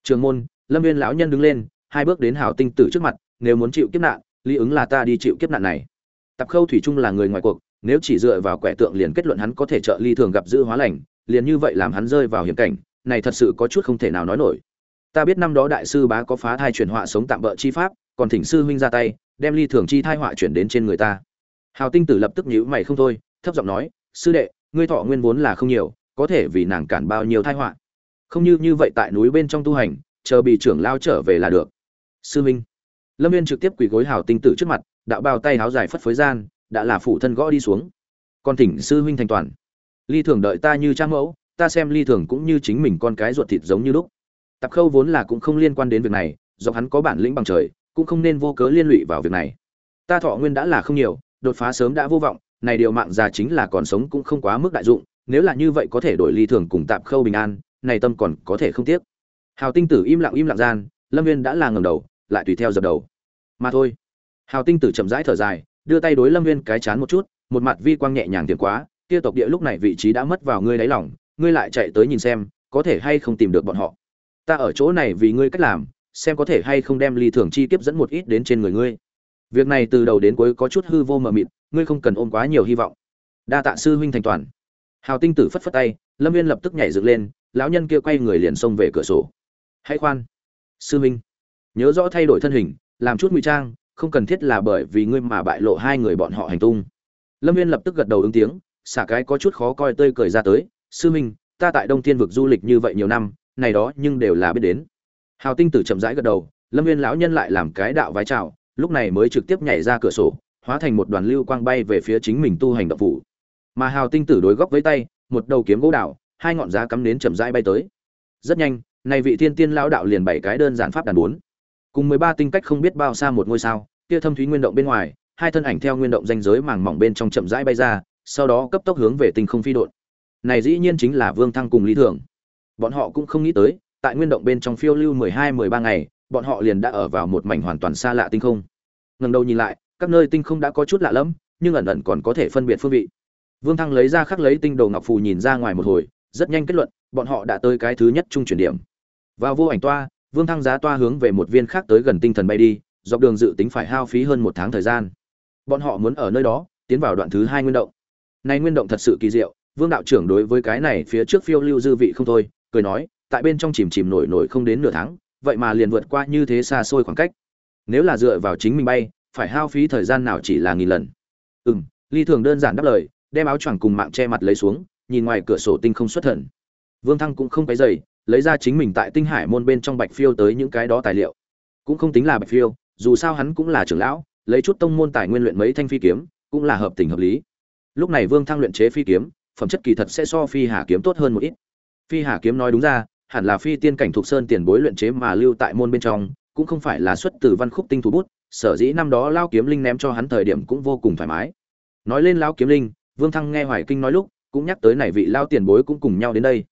Speaker 1: Trường môn, lâm viên lão nhân đứng lên, hai bước đến hào tinh tử trước mặt, nếu muốn chịu kiếp nạn, lý ứng là ta đi chịu kiếp nạn này. Tập khâu thủy trung là người ngoài cuộc, nếu chỉ dựa vào quẻ tượng liền kết luận hắn có thể trợ ly thường gặp dự hóa lành, liền như vậy làm hắn rơi vào hiểm cảnh, này thật sự có chút không thể nào nói nổi. Ta biết năm đó đại sư bá có phá thai chuyển họa sống tạm bỡ chi pháp, còn thỉnh sư huynh ra tay, đem ly thường chi thai họa chuyển đến trên người ta hào tinh tử lập tức nhíu mày không thôi thấp giọng nói sư đệ ngươi thọ nguyên vốn là không nhiều có thể vì nàng cản bao nhiêu thai họa. Không như như vậy tại núi bên trong tu hành chờ bị trưởng lao trở về là được. Sư Minh, lâm viên trực tiếp quỳ gối hào tinh tử trước mặt đạo bao tay háo dài phất phới gian đã là phụ thân gõ đi xuống. Còn thỉnh sư huynh thành toàn. Ly thường đợi ta như cha mẫu ta xem ly thường cũng như chính mình con cái ruột thịt giống như lúc. Tạp khâu vốn là cũng không liên quan đến việc này do hắn có bản lĩnh bằng trời cũng không nên vô cớ liên lụy vào việc này. Ta thọ nguyên đã là không nhiều đột phá sớm đã vô vọng, này điều mạng già chính là còn sống cũng không quá mức đại dụng, nếu là như vậy có thể đổi ly thường cùng tạm khâu bình an, này tâm còn có thể không tiếc. Hào tinh tử im lặng im lặng gian, lâm viên đã là ngầm đầu, lại tùy theo dập đầu. Mà thôi. Hào tinh tử chậm rãi thở dài, đưa tay đối lâm viên cái chán một chút, một mặt vi quang nhẹ nhàng tiền quá, kia tộc địa lúc này vị trí đã mất vào ngươi đáy lòng, ngươi lại chạy tới nhìn xem, có thể hay không tìm được bọn họ. Ta ở chỗ này vì ngươi cách làm, xem có thể hay không đem ly thường chi kiếp dẫn một ít đến trên người ngươi việc này từ đầu đến cuối có chút hư vô mờ mịt, ngươi không cần ôm quá nhiều hy vọng. Đa tạ sư huynh thành toàn. Hào tinh tử phất phất tay, lâm viên lập tức nhảy dựng lên, lão nhân kia quay người liền xông về cửa sổ. Hãy khoan. Sư huynh, nhớ rõ thay đổi thân hình, làm chút ngụy trang, không cần thiết là bởi vì ngươi mà bại lộ hai người bọn họ hành tung. Lâm viên lập tức gật đầu ứng tiếng, xả cái có chút khó coi tươi cười ra tới. Sư huynh, ta tại đông thiên vực du lịch như vậy nhiều năm, này đó nhưng đều là biết đến. Hào tinh tử chậm rãi gật đầu, lâm viên lão nhân lại làm cái đạo vái chào lúc này mới trực tiếp nhảy ra cửa sổ hóa thành một đoàn lưu quang bay về phía chính mình tu hành động phủ. Mà hào tinh tử đối góc với tay một đầu kiếm gỗ đạo, hai ngọn giá cắm đến chậm rãi bay tới. Rất nhanh này vị thiên tiên lão đạo liền bảy cái đơn giản pháp đàn bốn. Cùng mười ba tinh cách không biết bao xa một ngôi sao kia thâm thúy nguyên động bên ngoài hai thân ảnh theo nguyên động danh giới màng mỏng bên trong chậm rãi bay ra sau đó cấp tốc hướng về tinh không phi đột này dĩ nhiên chính là vương thăng cùng lý thường bọn họ cũng không nghĩ tới tại nguyên động bên trong phiêu lưu mười hai mười ba ngày bọn họ liền đã ở vào một mảnh hoàn toàn xa lạ tinh không ngẩng đầu nhìn lại, các nơi tinh không đã có chút lạ lẫm, nhưng ẩn ẩn còn có thể phân biệt phương vị. Vương thăng lấy ra khắc lấy tinh đồ ngọc phù nhìn ra ngoài một hồi, rất nhanh kết luận, bọn họ đã tới cái thứ nhất trung chuyển điểm. Vào vô ảnh toa, vương thăng giá toa hướng về một viên khác tới gần tinh thần bay đi, dọc đường dự tính phải hao phí hơn một tháng thời gian. Bọn họ muốn ở nơi đó, tiến vào đoạn thứ hai nguyên động. Này nguyên động thật sự kỳ diệu, vương đạo trưởng đối với cái này phía trước phiêu lưu dư vị không thôi, cười nói, tại bên trong chìm chìm nổi nổi không đến nửa tháng, vậy mà liền vượt qua như thế xa xôi khoảng cách nếu là dựa vào chính mình bay, phải hao phí thời gian nào chỉ là nghìn lần? Ừ m ly thường đơn giản đáp lời, đem áo choàng cùng mạng che mặt lấy xuống, nhìn ngoài cửa sổ tinh không xuất thần. Vương thăng cũng không cái dày lấy ra chính mình tại tinh hải môn bên trong bạch phiêu tới những cái đó tài liệu. Cũng không tính là bạch phiêu, dù sao hắn cũng là trưởng lão, lấy chút tông môn tài nguyên luyện mấy thanh phi kiếm, cũng là hợp tình hợp lý. Lúc này vương thăng luyện chế phi kiếm, phẩm chất kỳ thật sẽ so phi hà kiếm tốt hơn một ít. Phi hà kiếm nói đúng ra, hẳn là phi tiên cảnh thuộc sơn tiền bối luyện chế mà lưu tại môn bên trong cũng không phải là xuất từ văn khúc tinh thủ bút, sở dĩ năm đó lao kiếm linh ném cho hắn thời điểm cũng vô cùng thoải mái. Nói lên lao kiếm linh, vương thăng nghe hoài kinh nói lúc, cũng nhắc tới này vị lao tiền bối cũng cùng nhau đến đây.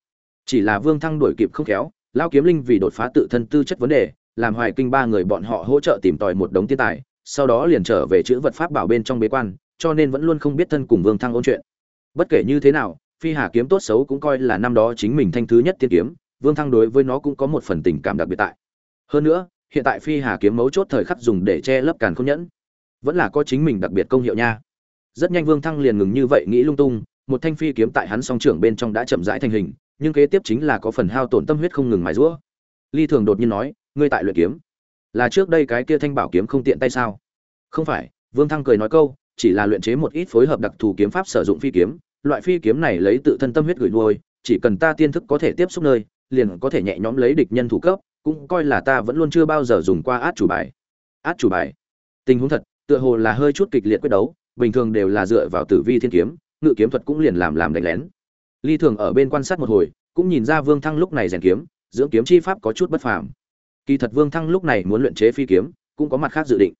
Speaker 1: Chỉ là vương thăng đuổi kịp không khéo lao kiếm linh vì đột phá tự thân tư chất vấn đề, làm hoài kinh ba người bọn họ hỗ trợ tìm tòi một đống tiên tài, sau đó liền trở về chữ vật pháp bảo bên trong bế quan, cho nên vẫn luôn không biết thân cùng vương thăng ôn chuyện. Bất kể như thế nào, phi hà kiếm tốt xấu cũng coi là năm đó chính mình thanh thứ nhất tiên kiếm, vương thăng đối với nó cũng có một phần tình cảm đặc biệt tại. Hơn nữa hiện tại phi hà kiếm mấu chốt thời khắc dùng để che lấp càn không nhẫn. Vẫn là có chính mình đặc biệt công hiệu nha. Rất nhanh vương thăng liền ngừng như vậy nghĩ lung tung, một thanh phi kiếm tại hắn song trưởng bên trong đã chậm rãi thành hình, nhưng kế tiếp chính là có phần hao tổn tâm huyết không ngừng mài rũa ly thường đột nhiên nói, ngươi tại luyện kiếm? Là trước đây cái kia thanh bảo kiếm không tiện tay sao? Không phải, vương thăng cười nói câu, chỉ là luyện chế một ít phối hợp đặc thù kiếm pháp sử dụng phi kiếm, loại phi kiếm này lấy tự thân tâm huyết gửi nuôi, chỉ cần ta tiên thức có thể tiếp xúc nơi, liền có thể nhẹ nhõm lấy địch nhân thủ cấp cũng coi là ta vẫn luôn chưa bao giờ dùng qua át chủ bài. Át chủ bài. Tình huống thật, tựa hồ là hơi chút kịch liệt quyết đấu, bình thường đều là dựa vào tử vi thiên kiếm, ngự kiếm thuật cũng liền làm làm đánh lén. Ly thường ở bên quan sát một hồi, cũng nhìn ra vương thăng lúc này rèn kiếm, dưỡng kiếm chi pháp có chút bất phàm. Kỳ thật vương thăng lúc này muốn luyện chế phi kiếm, cũng có mặt khác dự định.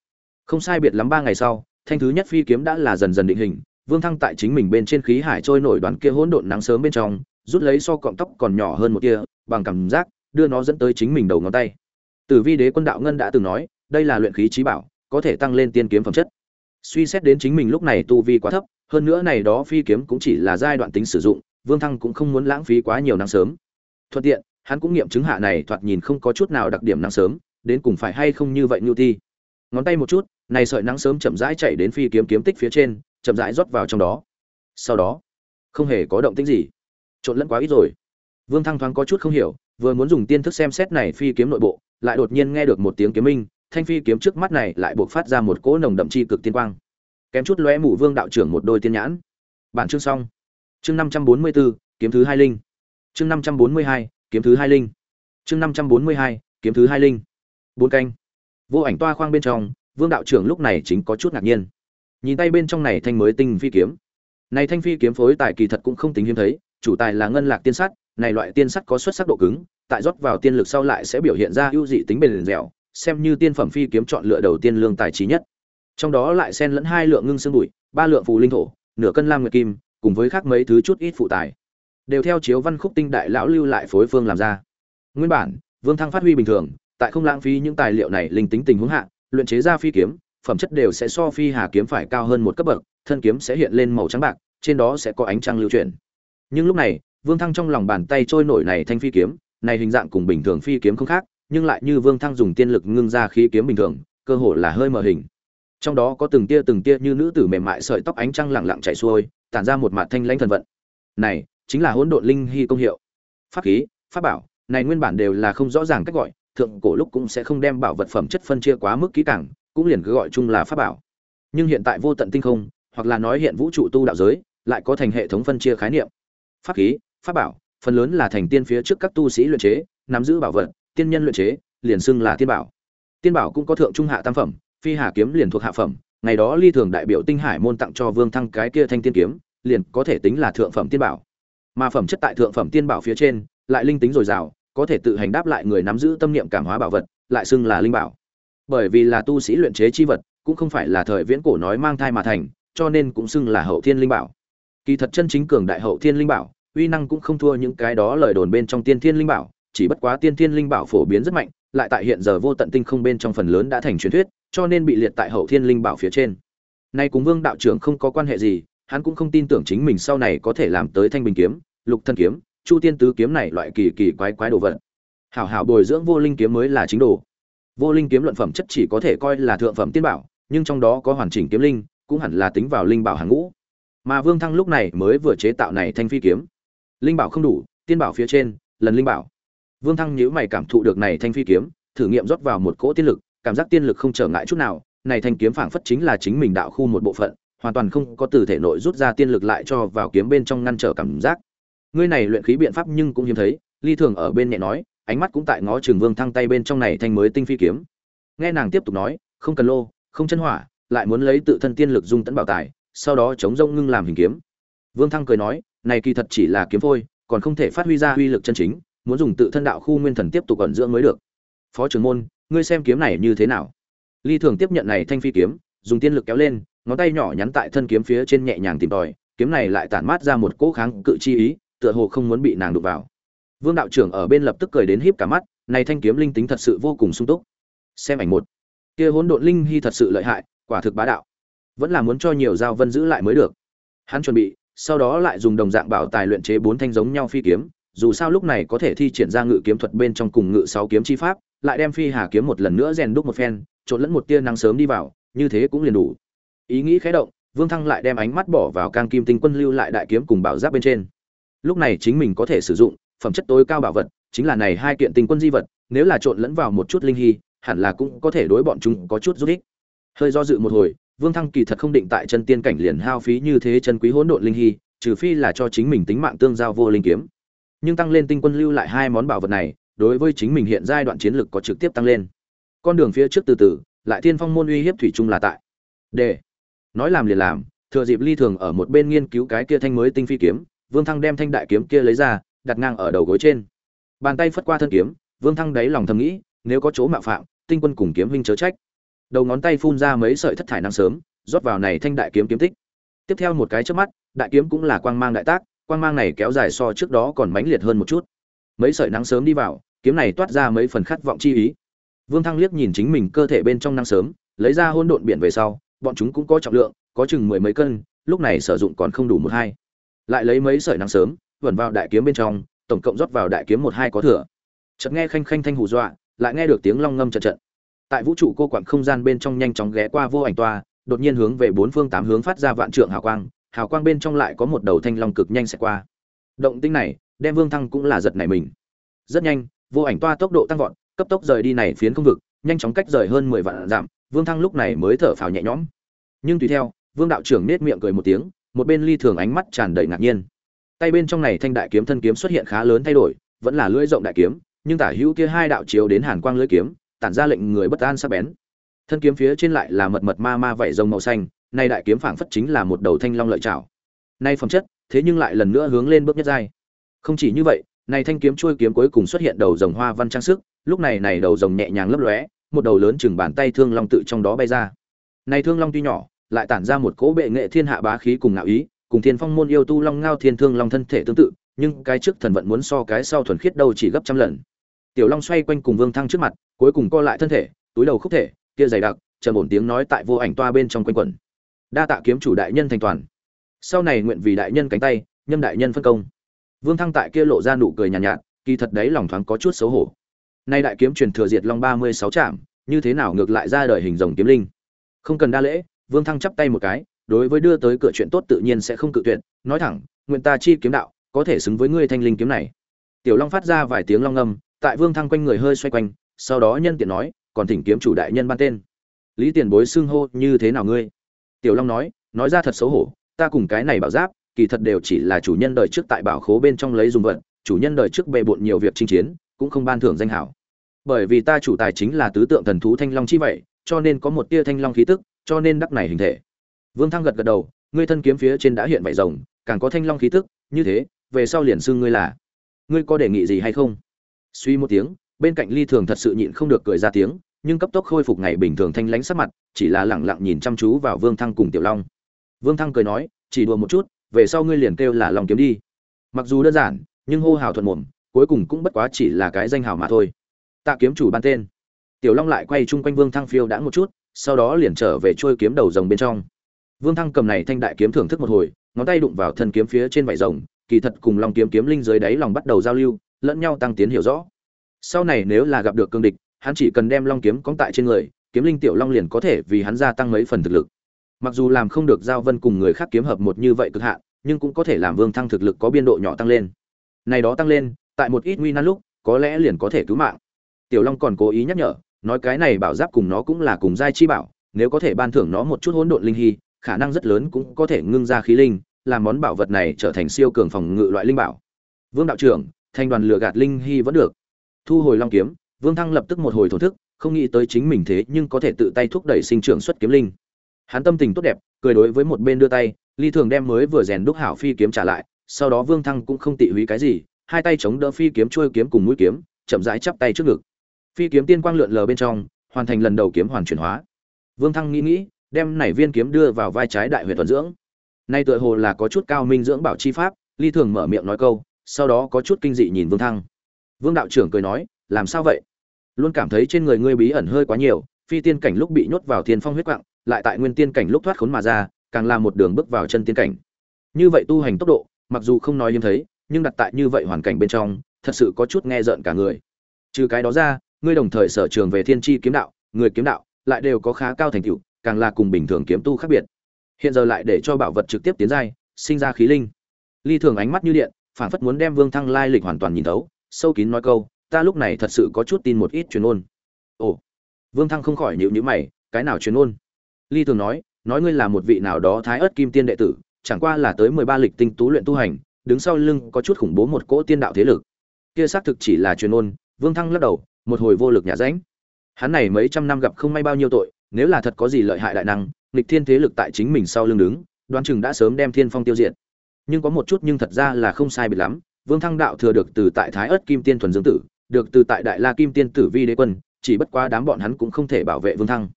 Speaker 1: Không sai biệt lắm ba ngày sau, thanh thứ nhất phi kiếm đã là dần dần định hình, vương thăng tại chính mình bên trên khí hải trôi nổi đoán kia hỗn độn nắng sớm bên trong, rút lấy so cọng tóc còn nhỏ hơn một tia, bằng cảm giác đưa nó dẫn tới chính mình đầu ngón tay. Tử vi đế quân đạo ngân đã từng nói, đây là luyện khí trí bảo, có thể tăng lên tiên kiếm phẩm chất. Suy xét đến chính mình lúc này tu vi quá thấp, hơn nữa này đó phi kiếm cũng chỉ là giai đoạn tính sử dụng, vương thăng cũng không muốn lãng phí quá nhiều năng sớm. Thuận tiện, hắn cũng nghiệm chứng hạ này thoạt nhìn không có chút nào đặc điểm năng sớm, đến cùng phải hay không như vậy như ti. Ngón tay một chút, này sợi nắng sớm chậm rãi chạy đến phi kiếm kiếm tích phía trên, chậm rãi rót vào trong đó. Sau đó, không hề có động tĩnh gì. Trộn lẫn quá ít rồi. Vương thăng thoáng có chút không hiểu vừa muốn dùng tiên thức xem xét này phi kiếm nội bộ lại đột nhiên nghe được một tiếng kiếm minh thanh phi kiếm trước mắt này lại buộc phát ra một cỗ nồng đậm chi cực tiên quang. Kém chút lóe mù vương đạo trưởng một đôi tiên nhãn. Bản chương xong. Chương năm trăm bốn mươi 544, kiếm thứ hai linh. Chương năm trăm bốn mươi hai kiếm thứ hai linh. Chương năm trăm bốn mươi hai kiếm thứ hai linh. Bốn canh. Vô ảnh toa khoang bên trong vương đạo trưởng lúc này chính có chút ngạc nhiên. Nhìn tay bên trong này thanh mới tinh phi kiếm. Này thanh phi kiếm phối tài kỳ thật cũng không tính hiếm thấy chủ tài là ngân lạc tiên sắt này loại tiên sắt có xuất sắc độ cứng, tại rót vào tiên lực sau lại sẽ biểu hiện ra ưu dị tính bền dẻo, xem như tiên phẩm phi kiếm chọn lựa đầu tiên lương tài trí nhất. Trong đó lại xen lẫn hai lượng ngưng xương bụi, ba lượng phù linh thổ, nửa cân lam nguyệt kim, cùng với khác mấy thứ chút ít phụ tài. Đều theo chiếu văn khúc tinh đại lão lưu lại phối phương làm ra. Nguyên bản, vương thăng phát huy bình thường, tại không lãng phí những tài liệu này linh tính tình huống hạ, luyện chế ra phi kiếm, phẩm chất đều sẽ so phi hà kiếm phải cao hơn một cấp bậc, thân kiếm sẽ hiện lên màu trắng bạc, trên đó sẽ có ánh trăng lưu chuyển. Nhưng lúc này vương thăng trong lòng bàn tay trôi nổi này thanh phi kiếm, này hình dạng cùng bình thường phi kiếm không khác, nhưng lại như vương thăng dùng tiên lực ngưng ra khí kiếm bình thường, cơ hồ là hơi mờ hình. Trong đó có từng tia từng tia như nữ tử mềm mại sợi tóc ánh trăng lặng lặng chảy xuôi, tản ra một mạt thanh lãnh thần vận. Này, chính là hỗn độn linh hy công hiệu. Pháp khí, pháp bảo, này nguyên bản đều là không rõ ràng cách gọi, thượng cổ lúc cũng sẽ không đem bảo vật phẩm chất phân chia quá mức kỹ càng, cũng liền cứ gọi chung là pháp bảo. Nhưng hiện tại vô tận tinh không, hoặc là nói hiện vũ trụ tu đạo giới, lại có thành hệ thống phân chia khái niệm. Pháp khí pháp bảo, phần lớn là thành tiên phía trước các tu sĩ luyện chế, nắm giữ bảo vật, tiên nhân luyện chế, liền xưng là tiên bảo. Tiên bảo cũng có thượng trung hạ tam phẩm, phi hà kiếm liền thuộc hạ phẩm, ngày đó ly thường đại biểu tinh hải môn tặng cho vương thăng cái kia thanh tiên kiếm, liền có thể tính là thượng phẩm tiên bảo. Mà phẩm chất tại thượng phẩm tiên bảo phía trên, lại linh tính dồi dào, có thể tự hành đáp lại người nắm giữ tâm niệm cảm hóa bảo vật, lại xưng là linh bảo. Bởi vì là tu sĩ luyện chế chi vật, cũng không phải là thời viễn cổ nói mang thai mà thành, cho nên cũng xưng là hậu thiên linh bảo. Kỳ thật chân chính cường đại hậu thiên linh bảo uy năng cũng không thua những cái đó lời đồn bên trong tiên thiên linh bảo, chỉ bất quá tiên thiên linh bảo phổ biến rất mạnh, lại tại hiện giờ vô tận tinh không bên trong phần lớn đã thành truyền thuyết, cho nên bị liệt tại hậu thiên linh bảo phía trên. Nay cùng vương đạo trưởng không có quan hệ gì, hắn cũng không tin tưởng chính mình sau này có thể làm tới thanh bình kiếm, lục thân kiếm, chu tiên tứ kiếm này loại kỳ kỳ quái quái đồ vật. Hảo hảo bồi dưỡng vô linh kiếm mới là chính đồ. Vô linh kiếm luận phẩm chất chỉ có thể coi là thượng phẩm tiên bảo, nhưng trong đó có hoàn chỉnh kiếm linh, cũng hẳn là tính vào linh bảo hàng ngũ. Mà vương thăng lúc này mới vừa chế tạo này thanh phi kiếm linh bảo không đủ, tiên bảo phía trên, lần linh bảo. Vương thăng nhíu mày cảm thụ được này thanh phi kiếm, thử nghiệm rót vào một cỗ tiên lực, cảm giác tiên lực không trở ngại chút nào, này thanh kiếm phảng phất chính là chính mình đạo khu một bộ phận, hoàn toàn không có từ thể nội rút ra tiên lực lại cho vào kiếm bên trong ngăn trở cảm giác. Ngươi này luyện khí biện pháp nhưng cũng hiếm thấy, ly thường ở bên nhẹ nói, ánh mắt cũng tại ngó trường vương thăng tay bên trong này thanh mới tinh phi kiếm. Nghe nàng tiếp tục nói, không cần lô, không chân hỏa, lại muốn lấy tự thân tiên lực dung tấn bảo tài, sau đó chống rông ngưng làm hình kiếm. Vương thăng cười nói này kỳ thật chỉ là kiếm phôi, còn không thể phát huy ra uy lực chân chính, muốn dùng tự thân đạo khu nguyên thần tiếp tục ẩn dưỡng mới được. Phó trưởng môn, ngươi xem kiếm này như thế nào? Ly thường tiếp nhận này thanh phi kiếm, dùng tiên lực kéo lên, ngón tay nhỏ nhắn tại thân kiếm phía trên nhẹ nhàng tìm tòi, kiếm này lại tản mát ra một cỗ kháng cự chi ý, tựa hồ không muốn bị nàng đụng vào. Vương đạo trưởng ở bên lập tức cười đến híp cả mắt, này thanh kiếm linh tính thật sự vô cùng sung túc. Xem ảnh một. Kia hỗn độn linh hy thật sự lợi hại, quả thực bá đạo. Vẫn là muốn cho nhiều giao vân giữ lại mới được. Hắn chuẩn bị sau đó lại dùng đồng dạng bảo tài luyện chế bốn thanh giống nhau phi kiếm, dù sao lúc này có thể thi triển ra ngự kiếm thuật bên trong cùng ngự sáu kiếm chi pháp, lại đem phi hà kiếm một lần nữa rèn đúc một phen, trộn lẫn một tia nắng sớm đi vào, như thế cũng liền đủ. Ý nghĩ khẽ động, vương thăng lại đem ánh mắt bỏ vào cang kim tinh quân lưu lại đại kiếm cùng bảo giáp bên trên. Lúc này chính mình có thể sử dụng, phẩm chất tối cao bảo vật, chính là này hai kiện tinh quân di vật, nếu là trộn lẫn vào một chút linh hy, hẳn là cũng có thể đối bọn chúng có chút giúp ích. Hơi do dự một hồi vương thăng kỳ thật không định tại chân tiên cảnh liền hao phí như thế chân quý hỗn độn linh hy, trừ phi là cho chính mình tính mạng tương giao vô linh kiếm. Nhưng tăng lên tinh quân lưu lại hai món bảo vật này, đối với chính mình hiện giai đoạn chiến lược có trực tiếp tăng lên. Con đường phía trước từ từ, lại thiên phong môn uy hiếp thủy chung là tại. Để, nói làm liền làm, thừa dịp ly thường ở một bên nghiên cứu cái kia thanh mới tinh phi kiếm, vương thăng đem thanh đại kiếm kia lấy ra, đặt ngang ở đầu gối trên. Bàn tay phất qua thân kiếm, vương thăng đáy lòng thầm nghĩ, nếu có chỗ mạo phạm, tinh quân cùng kiếm huynh chớ trách đầu ngón tay phun ra mấy sợi thất thải năng sớm, rót vào này thanh đại kiếm kiếm tích. Tiếp theo một cái trước mắt, đại kiếm cũng là quang mang đại tác, quang mang này kéo dài so trước đó còn mãnh liệt hơn một chút. Mấy sợi nắng sớm đi vào, kiếm này toát ra mấy phần khát vọng chi ý. Vương thăng liếc nhìn chính mình cơ thể bên trong nắng sớm, lấy ra hôn độn biển về sau, bọn chúng cũng có trọng lượng, có chừng mười mấy cân, lúc này sử dụng còn không đủ một hai. Lại lấy mấy sợi nắng sớm, vẩn vào đại kiếm bên trong, tổng cộng rót vào đại kiếm một hai có thừa. Chợt nghe khanh khanh thanh hù dọa, lại nghe được tiếng long ngâm trận trận tại vũ trụ cô quặng không gian bên trong nhanh chóng ghé qua vô ảnh toa, đột nhiên hướng về bốn phương tám hướng phát ra vạn trượng hào quang hào quang bên trong lại có một đầu thanh long cực nhanh sẽ qua. Động tinh này, đem vương thăng cũng là giật này mình. Rất nhanh, vô ảnh toa tốc độ tăng vọt, cấp tốc rời đi này phiến không vực, nhanh chóng cách rời hơn mười vạn dặm, vương thăng lúc này mới thở phào nhẹ nhõm. Nhưng tùy theo, vương đạo trưởng nết miệng cười một tiếng, một bên ly thường ánh mắt tràn đầy ngạc nhiên. Tay bên trong này thanh đại kiếm thân kiếm xuất hiện khá lớn thay đổi, vẫn là lưỡi rộng đại kiếm, nhưng tả hữu kia hai đạo chiếu đến hàn quang lưỡi kiếm tản ra lệnh người bất an sắc bén. Thân kiếm phía trên lại là mật mật ma ma vảy rồng màu xanh, nay đại kiếm phảng phất chính là một đầu thanh long lợi chảo nay phẩm chất, thế nhưng lại lần nữa hướng lên bước nhất giai. Không chỉ như vậy này thanh kiếm chuôi kiếm cuối cùng xuất hiện đầu rồng hoa văn trang sức, lúc này này đầu rồng nhẹ nhàng lấp lóe, một đầu lớn chừng bàn tay thương long tự trong đó bay ra. Này thương long tuy nhỏ, lại tản ra một cỗ bệ nghệ thiên hạ bá khí cùng ngạo ý, cùng thiên phong môn yêu tu long ngao thiên thương long thân thể tương tự, nhưng cái trước thần vận muốn so cái sau thuần khiết đâu chỉ gấp trăm lần. Tiểu long xoay quanh cùng vương thăng trước mặt cuối cùng co lại thân thể túi đầu khúc thể kia dày đặc trầm ổn tiếng nói tại vô ảnh toa bên trong quanh quẩn. Đa tạ kiếm chủ đại nhân thành toàn. Sau này nguyện vì đại nhân cánh tay nhân đại nhân phân công. Vương thăng tại kia lộ ra nụ cười nhàn nhạt, nhạt kỳ thật đấy lòng thoáng có chút xấu hổ. Nay đại kiếm truyền thừa diệt long ba mươi sáu trạm như thế nào ngược lại ra đời hình rồng kiếm linh? Không cần đa lễ vương thăng chắp tay một cái đối với đưa tới cửa chuyện tốt tự nhiên sẽ không cự tuyệt nói thẳng nguyện ta chi kiếm đạo có thể xứng với ngươi thanh linh kiếm này. Tiểu long phát ra vài tiếng long ngâm tại vương thăng quanh người hơi xoay quanh sau đó nhân tiện nói, còn thỉnh kiếm chủ đại nhân ban tên. Lý tiền bối xưng hô, như thế nào ngươi? Tiểu long nói nói ra thật xấu hổ, ta cùng cái này bảo giáp, kỳ thật đều chỉ là chủ nhân đời trước tại bảo khố bên trong lấy dùng vận chủ nhân đời trước bề bộn nhiều việc chinh chiến, cũng không ban thưởng danh hảo. Bởi vì ta chủ tài chính là tứ tượng thần thú thanh long chi vậy, cho nên có một tia thanh long khí tức, cho nên đắc này hình thể. Vương thăng gật gật đầu, ngươi thân kiếm phía trên đã hiện vảy rồng, càng có thanh long khí tức, như thế, về sau liền xưng ngươi là, ngươi có đề nghị gì hay không? Suy một tiếng bên cạnh ly thường thật sự nhịn không được cười ra tiếng, nhưng cấp tốc khôi phục ngày bình thường thanh lãnh sắc mặt, chỉ là lẳng lặng nhìn chăm chú vào vương thăng cùng tiểu long. Vương thăng cười nói, chỉ đùa một chút, về sau ngươi liền kêu là lòng kiếm đi. Mặc dù đơn giản, nhưng hô hào thuận mồm, cuối cùng cũng bất quá chỉ là cái danh hào mà thôi. Tạ kiếm chủ ban tên. Tiểu long lại quay chung quanh vương thăng phiêu đã một chút, sau đó liền trở về trôi kiếm đầu rồng bên trong. Vương thăng cầm này thanh đại kiếm thưởng thức một hồi, ngón tay đụng vào thân kiếm phía trên vải rồng, kỳ thật cùng long kiếm kiếm linh dưới đáy lòng bắt đầu giao lưu, lẫn nhau tăng tiến hiểu rõ sau này nếu là gặp được cương địch, hắn chỉ cần đem long kiếm cóng tại trên người, kiếm linh tiểu long liền có thể vì hắn gia tăng mấy phần thực lực. Mặc dù làm không được giao vân cùng người khác kiếm hợp một như vậy cực hạn, nhưng cũng có thể làm vương thăng thực lực có biên độ nhỏ tăng lên. Này đó tăng lên, tại một ít nguy nan lúc, có lẽ liền có thể cứu mạng. Tiểu long còn cố ý nhắc nhở, nói cái này bảo giáp cùng nó cũng là cùng giai chi bảo, nếu có thể ban thưởng nó một chút hỗn độn linh hy, khả năng rất lớn cũng có thể ngưng ra khí linh, làm món bảo vật này trở thành siêu cường phòng ngự loại linh bảo. Vương đạo trưởng, thanh đoàn lừa gạt linh hy vẫn được thu hồi long kiếm, vương thăng lập tức một hồi thổ thức, không nghĩ tới chính mình thế nhưng có thể tự tay thúc đẩy sinh trưởng xuất kiếm linh. Hắn tâm tình tốt đẹp, cười đối với một bên đưa tay, ly thường đem mới vừa rèn đúc hảo phi kiếm trả lại, sau đó vương thăng cũng không tị húy cái gì, hai tay chống đỡ phi kiếm trôi kiếm cùng mũi kiếm, chậm rãi chắp tay trước ngực. Phi kiếm tiên quang lượn lờ bên trong, hoàn thành lần đầu kiếm hoàn chuyển hóa. Vương thăng nghĩ nghĩ, đem nảy viên kiếm đưa vào vai trái đại huyện tuần dưỡng. Nay tựa hồ là có chút cao minh dưỡng bảo chi pháp, ly thường mở miệng nói câu, sau đó có chút kinh dị nhìn vương thăng vương đạo trưởng cười nói, làm sao vậy? Luôn cảm thấy trên người ngươi bí ẩn hơi quá nhiều, phi tiên cảnh lúc bị nhốt vào thiên phong huyết quạng, lại tại nguyên tiên cảnh lúc thoát khốn mà ra, càng là một đường bước vào chân tiên cảnh. Như vậy tu hành tốc độ, mặc dù không nói hiếm thấy, nhưng đặt tại như vậy hoàn cảnh bên trong, thật sự có chút nghe rợn cả người. Trừ cái đó ra, ngươi đồng thời sở trường về thiên tri kiếm đạo, người kiếm đạo lại đều có khá cao thành tựu, càng là cùng bình thường kiếm tu khác biệt. Hiện giờ lại để cho bảo vật trực tiếp tiến giai, sinh ra khí linh. Ly thường ánh mắt như điện phản phất muốn đem vương thăng lai lịch hoàn toàn nhìn thấu sâu kín nói câu, ta lúc này thật sự có chút tin một ít truyền ôn. Ồ, vương thăng không khỏi nhịu nhữ mày, cái nào truyền ôn? Ly thường nói nói ngươi là một vị nào đó thái ớt kim tiên đệ tử, chẳng qua là tới mười ba lịch tinh tú luyện tu hành, đứng sau lưng có chút khủng bố một cỗ tiên đạo thế lực. Kia xác thực chỉ là truyền ôn, vương thăng lắc đầu, một hồi vô lực nhả ránh. hắn này mấy trăm năm gặp không may bao nhiêu tội, nếu là thật có gì lợi hại đại năng, nghịch thiên thế lực tại chính mình sau lưng đứng, đoán chừng đã sớm đem thiên phong tiêu diệt. Nhưng có một chút nhưng thật ra là không sai biệt lắm vương thăng đạo thừa được từ tại thái ớt kim tiên thuần dương tử, được từ tại đại la kim tiên tử vi đế quân, chỉ bất quá đám bọn hắn cũng không thể bảo vệ vương thăng.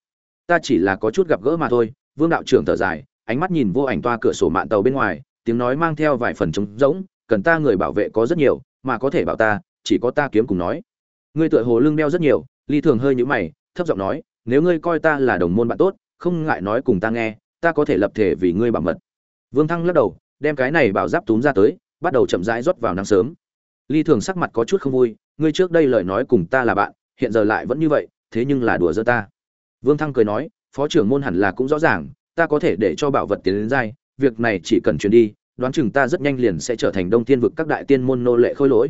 Speaker 1: Ta chỉ là có chút gặp gỡ mà thôi, vương đạo trưởng thở dài, ánh mắt nhìn vô ảnh toa cửa sổ mạn tàu bên ngoài, tiếng nói mang theo vài phần trống rỗng, cần ta người bảo vệ có rất nhiều, mà có thể bảo ta, chỉ có ta kiếm cùng nói. Ngươi tựa hồ lưng đeo rất nhiều ly thường hơi nhũ mày, thấp giọng nói, nếu ngươi coi ta là đồng môn bạn tốt, không ngại nói cùng ta nghe, ta có thể lập thể vì ngươi bảo mật. Vương thăng lắc đầu, đem cái này bảo giáp túm ra tới bắt đầu chậm rãi rót vào nắng sớm. Ly thường sắc mặt có chút không vui, ngươi trước đây lời nói cùng ta là bạn, hiện giờ lại vẫn như vậy, thế nhưng là đùa giỡn ta. Vương thăng cười nói, phó trưởng môn hẳn là cũng rõ ràng, ta có thể để cho bảo vật tiến đến giai việc này chỉ cần truyền đi, đoán chừng ta rất nhanh liền sẽ trở thành đông thiên vực các đại tiên môn nô lệ khôi lỗi.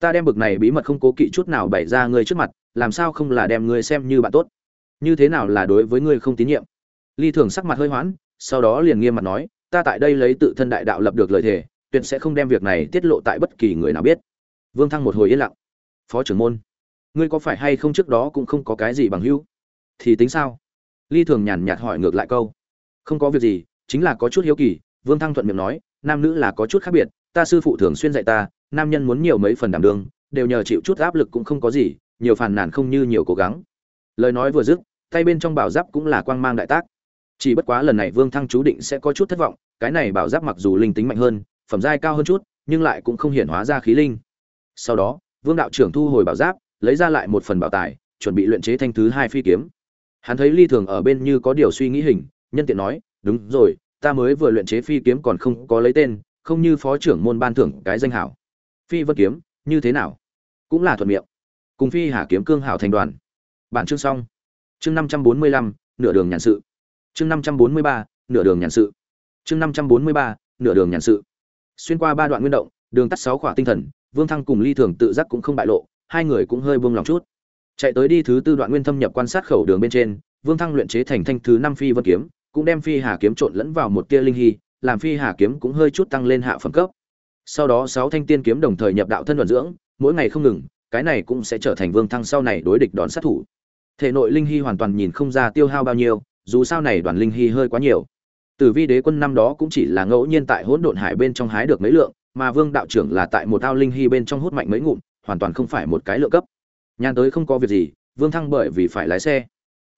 Speaker 1: Ta đem bực này bí mật không cố kỵ chút nào bày ra ngươi trước mặt, làm sao không là đem ngươi xem như bạn tốt? Như thế nào là đối với ngươi không tín nhiệm? Ly thường sắc mặt hơi hoãn sau đó liền nghiêm mặt nói, ta tại đây lấy tự thân đại đạo lập được lời thề tuyệt sẽ không đem việc này tiết lộ tại bất kỳ người nào biết. Vương thăng một hồi yên lặng. Phó trưởng môn, ngươi có phải hay không trước đó cũng không có cái gì bằng hữu? Thì tính sao? Ly thường nhàn nhạt hỏi ngược lại câu. Không có việc gì, chính là có chút hiếu kỳ, vương thăng thuận miệng nói, nam nữ là có chút khác biệt, ta sư phụ thường xuyên dạy ta, nam nhân muốn nhiều mấy phần đảm đương, đều nhờ chịu chút áp lực cũng không có gì, nhiều phàn nàn không như nhiều cố gắng. Lời nói vừa dứt, tay bên trong bảo giáp cũng là quang mang đại tác. Chỉ bất quá lần này vương thăng chú định sẽ có chút thất vọng, cái này bảo giáp mặc dù linh tính mạnh hơn phẩm giai cao hơn chút, nhưng lại cũng không hiển hóa ra khí linh. Sau đó, vương đạo trưởng thu hồi bảo giáp, lấy ra lại một phần bảo tài, chuẩn bị luyện chế thanh thứ hai phi kiếm. Hắn thấy ly thường ở bên như có điều suy nghĩ hình, nhân tiện nói, đúng rồi, ta mới vừa luyện chế phi kiếm còn không có lấy tên, không như phó trưởng môn ban thưởng cái danh hảo. Phi vân kiếm, như thế nào? Cũng là thuận miệng. Cùng phi hà kiếm cương hảo thành đoàn. Bản chương xong. Chương năm trăm bốn mươi lăm, nửa đường nhàn sự. Chương năm trăm bốn mươi ba, nửa đường nhàn sự. Chương năm trăm bốn mươi ba, nửa đường nhàn sự xuyên qua ba đoạn nguyên động, đường tắt sáu khỏa tinh thần, vương thăng cùng ly thường tự giác cũng không bại lộ, hai người cũng hơi buông lòng chút. Chạy tới đi thứ tư đoạn nguyên thâm nhập quan sát khẩu đường bên trên, vương thăng luyện chế thành thanh thứ năm phi vân kiếm, cũng đem phi hà kiếm trộn lẫn vào một tia linh hy, làm phi hà kiếm cũng hơi chút tăng lên hạ phẩm cấp. Sau đó sáu thanh tiên kiếm đồng thời nhập đạo thân vận dưỡng, mỗi ngày không ngừng, cái này cũng sẽ trở thành vương thăng sau này đối địch đón sát thủ. Thể nội linh hy hoàn toàn nhìn không ra tiêu hao bao nhiêu, dù sao này đoàn linh hy hơi quá nhiều tử vi đế quân năm đó cũng chỉ là ngẫu nhiên tại hỗn độn hải bên trong hái được mấy lượng mà vương đạo trưởng là tại một ao linh hy bên trong hút mạnh mấy ngụm hoàn toàn không phải một cái lượng cấp. Nhàn tới không có việc gì vương thăng bởi vì phải lái xe.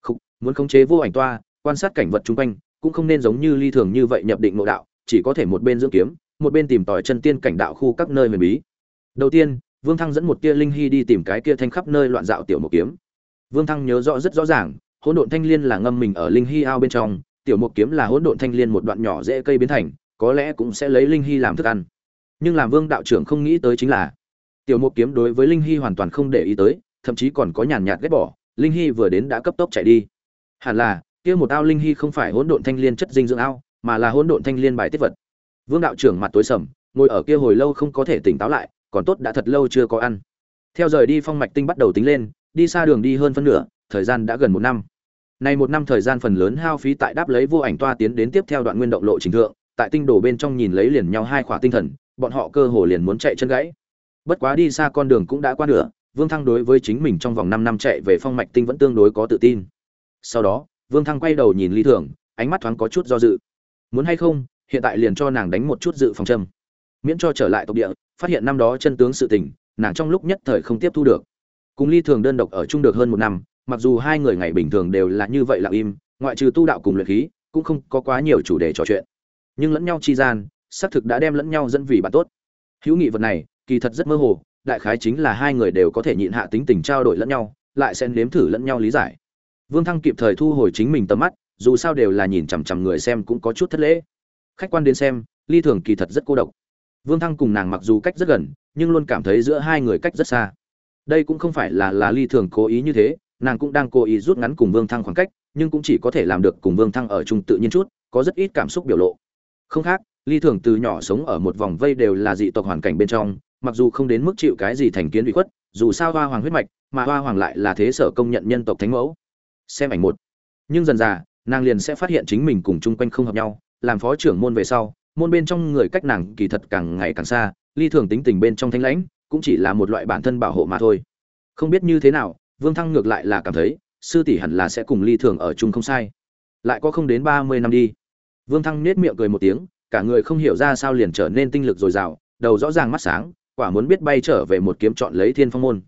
Speaker 1: Không, muốn khống chế vô ảnh toa quan sát cảnh vật xung quanh cũng không nên giống như ly thường như vậy nhập định nội đạo chỉ có thể một bên dưỡng kiếm một bên tìm tòi chân tiên cảnh đạo khu các nơi huyền bí. Đầu tiên vương thăng dẫn một tia linh hy đi tìm cái kia thanh khắp nơi loạn dạo tiểu một kiếm. Vương thăng nhớ rõ rất rõ ràng hỗn độn thanh liên là ngâm mình ở linh hy ao bên trong tiểu mục kiếm là hỗn độn thanh liên một đoạn nhỏ dễ cây biến thành, có lẽ cũng sẽ lấy linh hy làm thức ăn. Nhưng làm vương đạo trưởng không nghĩ tới chính là, tiểu mục kiếm đối với linh hy hoàn toàn không để ý tới, thậm chí còn có nhàn nhạt ghét bỏ, linh hy vừa đến đã cấp tốc chạy đi. Hẳn là, kia một ao linh hy không phải hỗn độn thanh liên chất dinh dưỡng ao, mà là hỗn độn thanh liên bài tiết vật. Vương đạo trưởng mặt tối sầm, ngồi ở kia hồi lâu không có thể tỉnh táo lại, còn tốt đã thật lâu chưa có ăn. Theo rời đi phong mạch tinh bắt đầu tính lên, đi xa đường đi hơn phân nửa, thời gian đã gần một năm này một năm thời gian phần lớn hao phí tại đáp lấy vô ảnh toa tiến đến tiếp theo đoạn nguyên động lộ trình thượng, tại tinh đồ bên trong nhìn lấy liền nhau hai khỏa tinh thần, bọn họ cơ hồ liền muốn chạy chân gãy. Bất quá đi xa con đường cũng đã qua nửa, vương thăng đối với chính mình trong vòng năm năm chạy về phong mạch tinh vẫn tương đối có tự tin. Sau đó, vương thăng quay đầu nhìn lý thường, ánh mắt thoáng có chút do dự. Muốn hay không, hiện tại liền cho nàng đánh một chút dự phòng châm. Miễn cho trở lại tộc địa, phát hiện năm đó chân tướng sự tình, nàng trong lúc nhất thời không tiếp thu được. Cùng ly thường đơn độc ở chung được hơn một năm mặc dù hai người ngày bình thường đều là như vậy lặng im, ngoại trừ tu đạo cùng luyện khí, cũng không có quá nhiều chủ đề trò chuyện. Nhưng lẫn nhau chi gian, xác thực đã đem lẫn nhau dẫn vì bạn tốt. Hữu nghị vật này, kỳ thật rất mơ hồ, đại khái chính là hai người đều có thể nhịn hạ tính tình trao đổi lẫn nhau, lại sẽ nếm thử lẫn nhau lý giải. Vương thăng kịp thời thu hồi chính mình tầm mắt, dù sao đều là nhìn chằm chằm người xem cũng có chút thất lễ. Khách quan đến xem, ly thường kỳ thật rất cô độc. Vương thăng cùng nàng mặc dù cách rất gần, nhưng luôn cảm thấy giữa hai người cách rất xa. Đây cũng không phải là là ly thường cố ý như thế nàng cũng đang cố ý rút ngắn cùng vương thăng khoảng cách, nhưng cũng chỉ có thể làm được cùng vương thăng ở chung tự nhiên chút, có rất ít cảm xúc biểu lộ. Không khác, ly thường từ nhỏ sống ở một vòng vây đều là dị tộc hoàn cảnh bên trong, mặc dù không đến mức chịu cái gì thành kiến bị khuất, dù sao hoa hoàng huyết mạch, mà hoa hoàng lại là thế sở công nhận nhân tộc thánh mẫu. Xem ảnh một. Nhưng dần dà, nàng liền sẽ phát hiện chính mình cùng chung quanh không hợp nhau, làm phó trưởng môn về sau, môn bên trong người cách nàng kỳ thật càng ngày càng xa, ly thường tính tình bên trong thanh lãnh, cũng chỉ là một loại bản thân bảo hộ mà thôi. Không biết như thế nào vương thăng ngược lại là cảm thấy, sư tỷ hẳn là sẽ cùng ly thường ở chung không sai. Lại có không đến ba mươi năm đi. Vương thăng nết miệng cười một tiếng, cả người không hiểu ra sao liền trở nên tinh lực dồi dào, đầu rõ ràng mắt sáng, quả muốn biết bay trở về một kiếm chọn lấy thiên phong môn.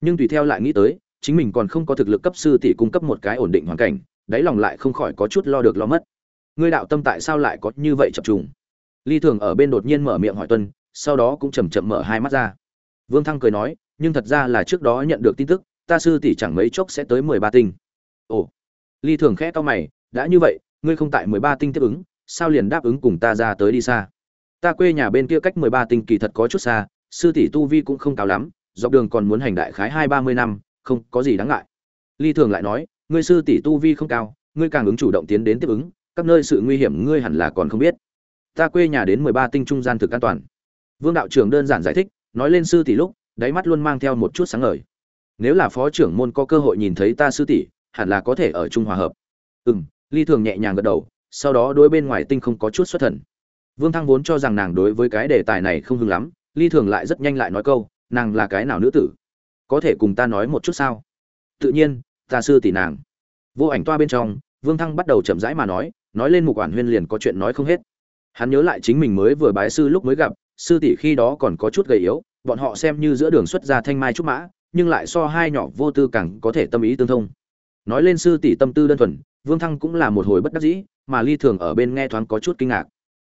Speaker 1: Nhưng tùy theo lại nghĩ tới, chính mình còn không có thực lực cấp sư tỷ cung cấp một cái ổn định hoàn cảnh, đáy lòng lại không khỏi có chút lo được lo mất. Ngươi đạo tâm tại sao lại có như vậy chập trùng? Ly thường ở bên đột nhiên mở miệng hỏi tuân, sau đó cũng chầm chậm mở hai mắt ra. Vương thăng cười nói, nhưng thật ra là trước đó nhận được tin tức ta sư tỷ chẳng mấy chốc sẽ tới mười ba tinh. Ồ, ly thường khẽ to mày, đã như vậy, ngươi không tại mười ba tinh tiếp ứng, sao liền đáp ứng cùng ta ra tới đi xa? Ta quê nhà bên kia cách mười ba tinh kỳ thật có chút xa, sư tỷ tu vi cũng không cao lắm, dọc đường còn muốn hành đại khái hai ba mươi năm, không có gì đáng ngại. Ly thường lại nói, ngươi sư tỷ tu vi không cao, ngươi càng ứng chủ động tiến đến tiếp ứng, các nơi sự nguy hiểm ngươi hẳn là còn không biết. Ta quê nhà đến mười ba tinh trung gian thực an toàn. Vương đạo trưởng đơn giản giải thích, nói lên sư tỷ lúc, đáy mắt luôn mang theo một chút sáng ngời nếu là phó trưởng môn có cơ hội nhìn thấy ta sư tỷ, hẳn là có thể ở chung hòa hợp. Ừ m ly thường nhẹ nhàng gật đầu, sau đó đối bên ngoài tinh không có chút xuất thần. Vương thăng vốn cho rằng nàng đối với cái đề tài này không hưng lắm, ly thường lại rất nhanh lại nói câu, nàng là cái nào nữ tử? Có thể cùng ta nói một chút sao? Tự nhiên, ta sư tỷ nàng. Vô ảnh toa bên trong, vương thăng bắt đầu chậm rãi mà nói nói lên mục quản huyên liền có chuyện nói không hết. Hắn nhớ lại chính mình mới vừa bái sư lúc mới gặp, sư tỷ khi đó còn có chút gầy yếu, bọn họ xem như giữa đường xuất ra thanh mai trúc mã nhưng lại so hai nhỏ vô tư càng có thể tâm ý tương thông. Nói lên sư tỷ tâm tư đơn thuần, vương thăng cũng là một hồi bất đắc dĩ, mà ly thường ở bên nghe thoáng có chút kinh ngạc.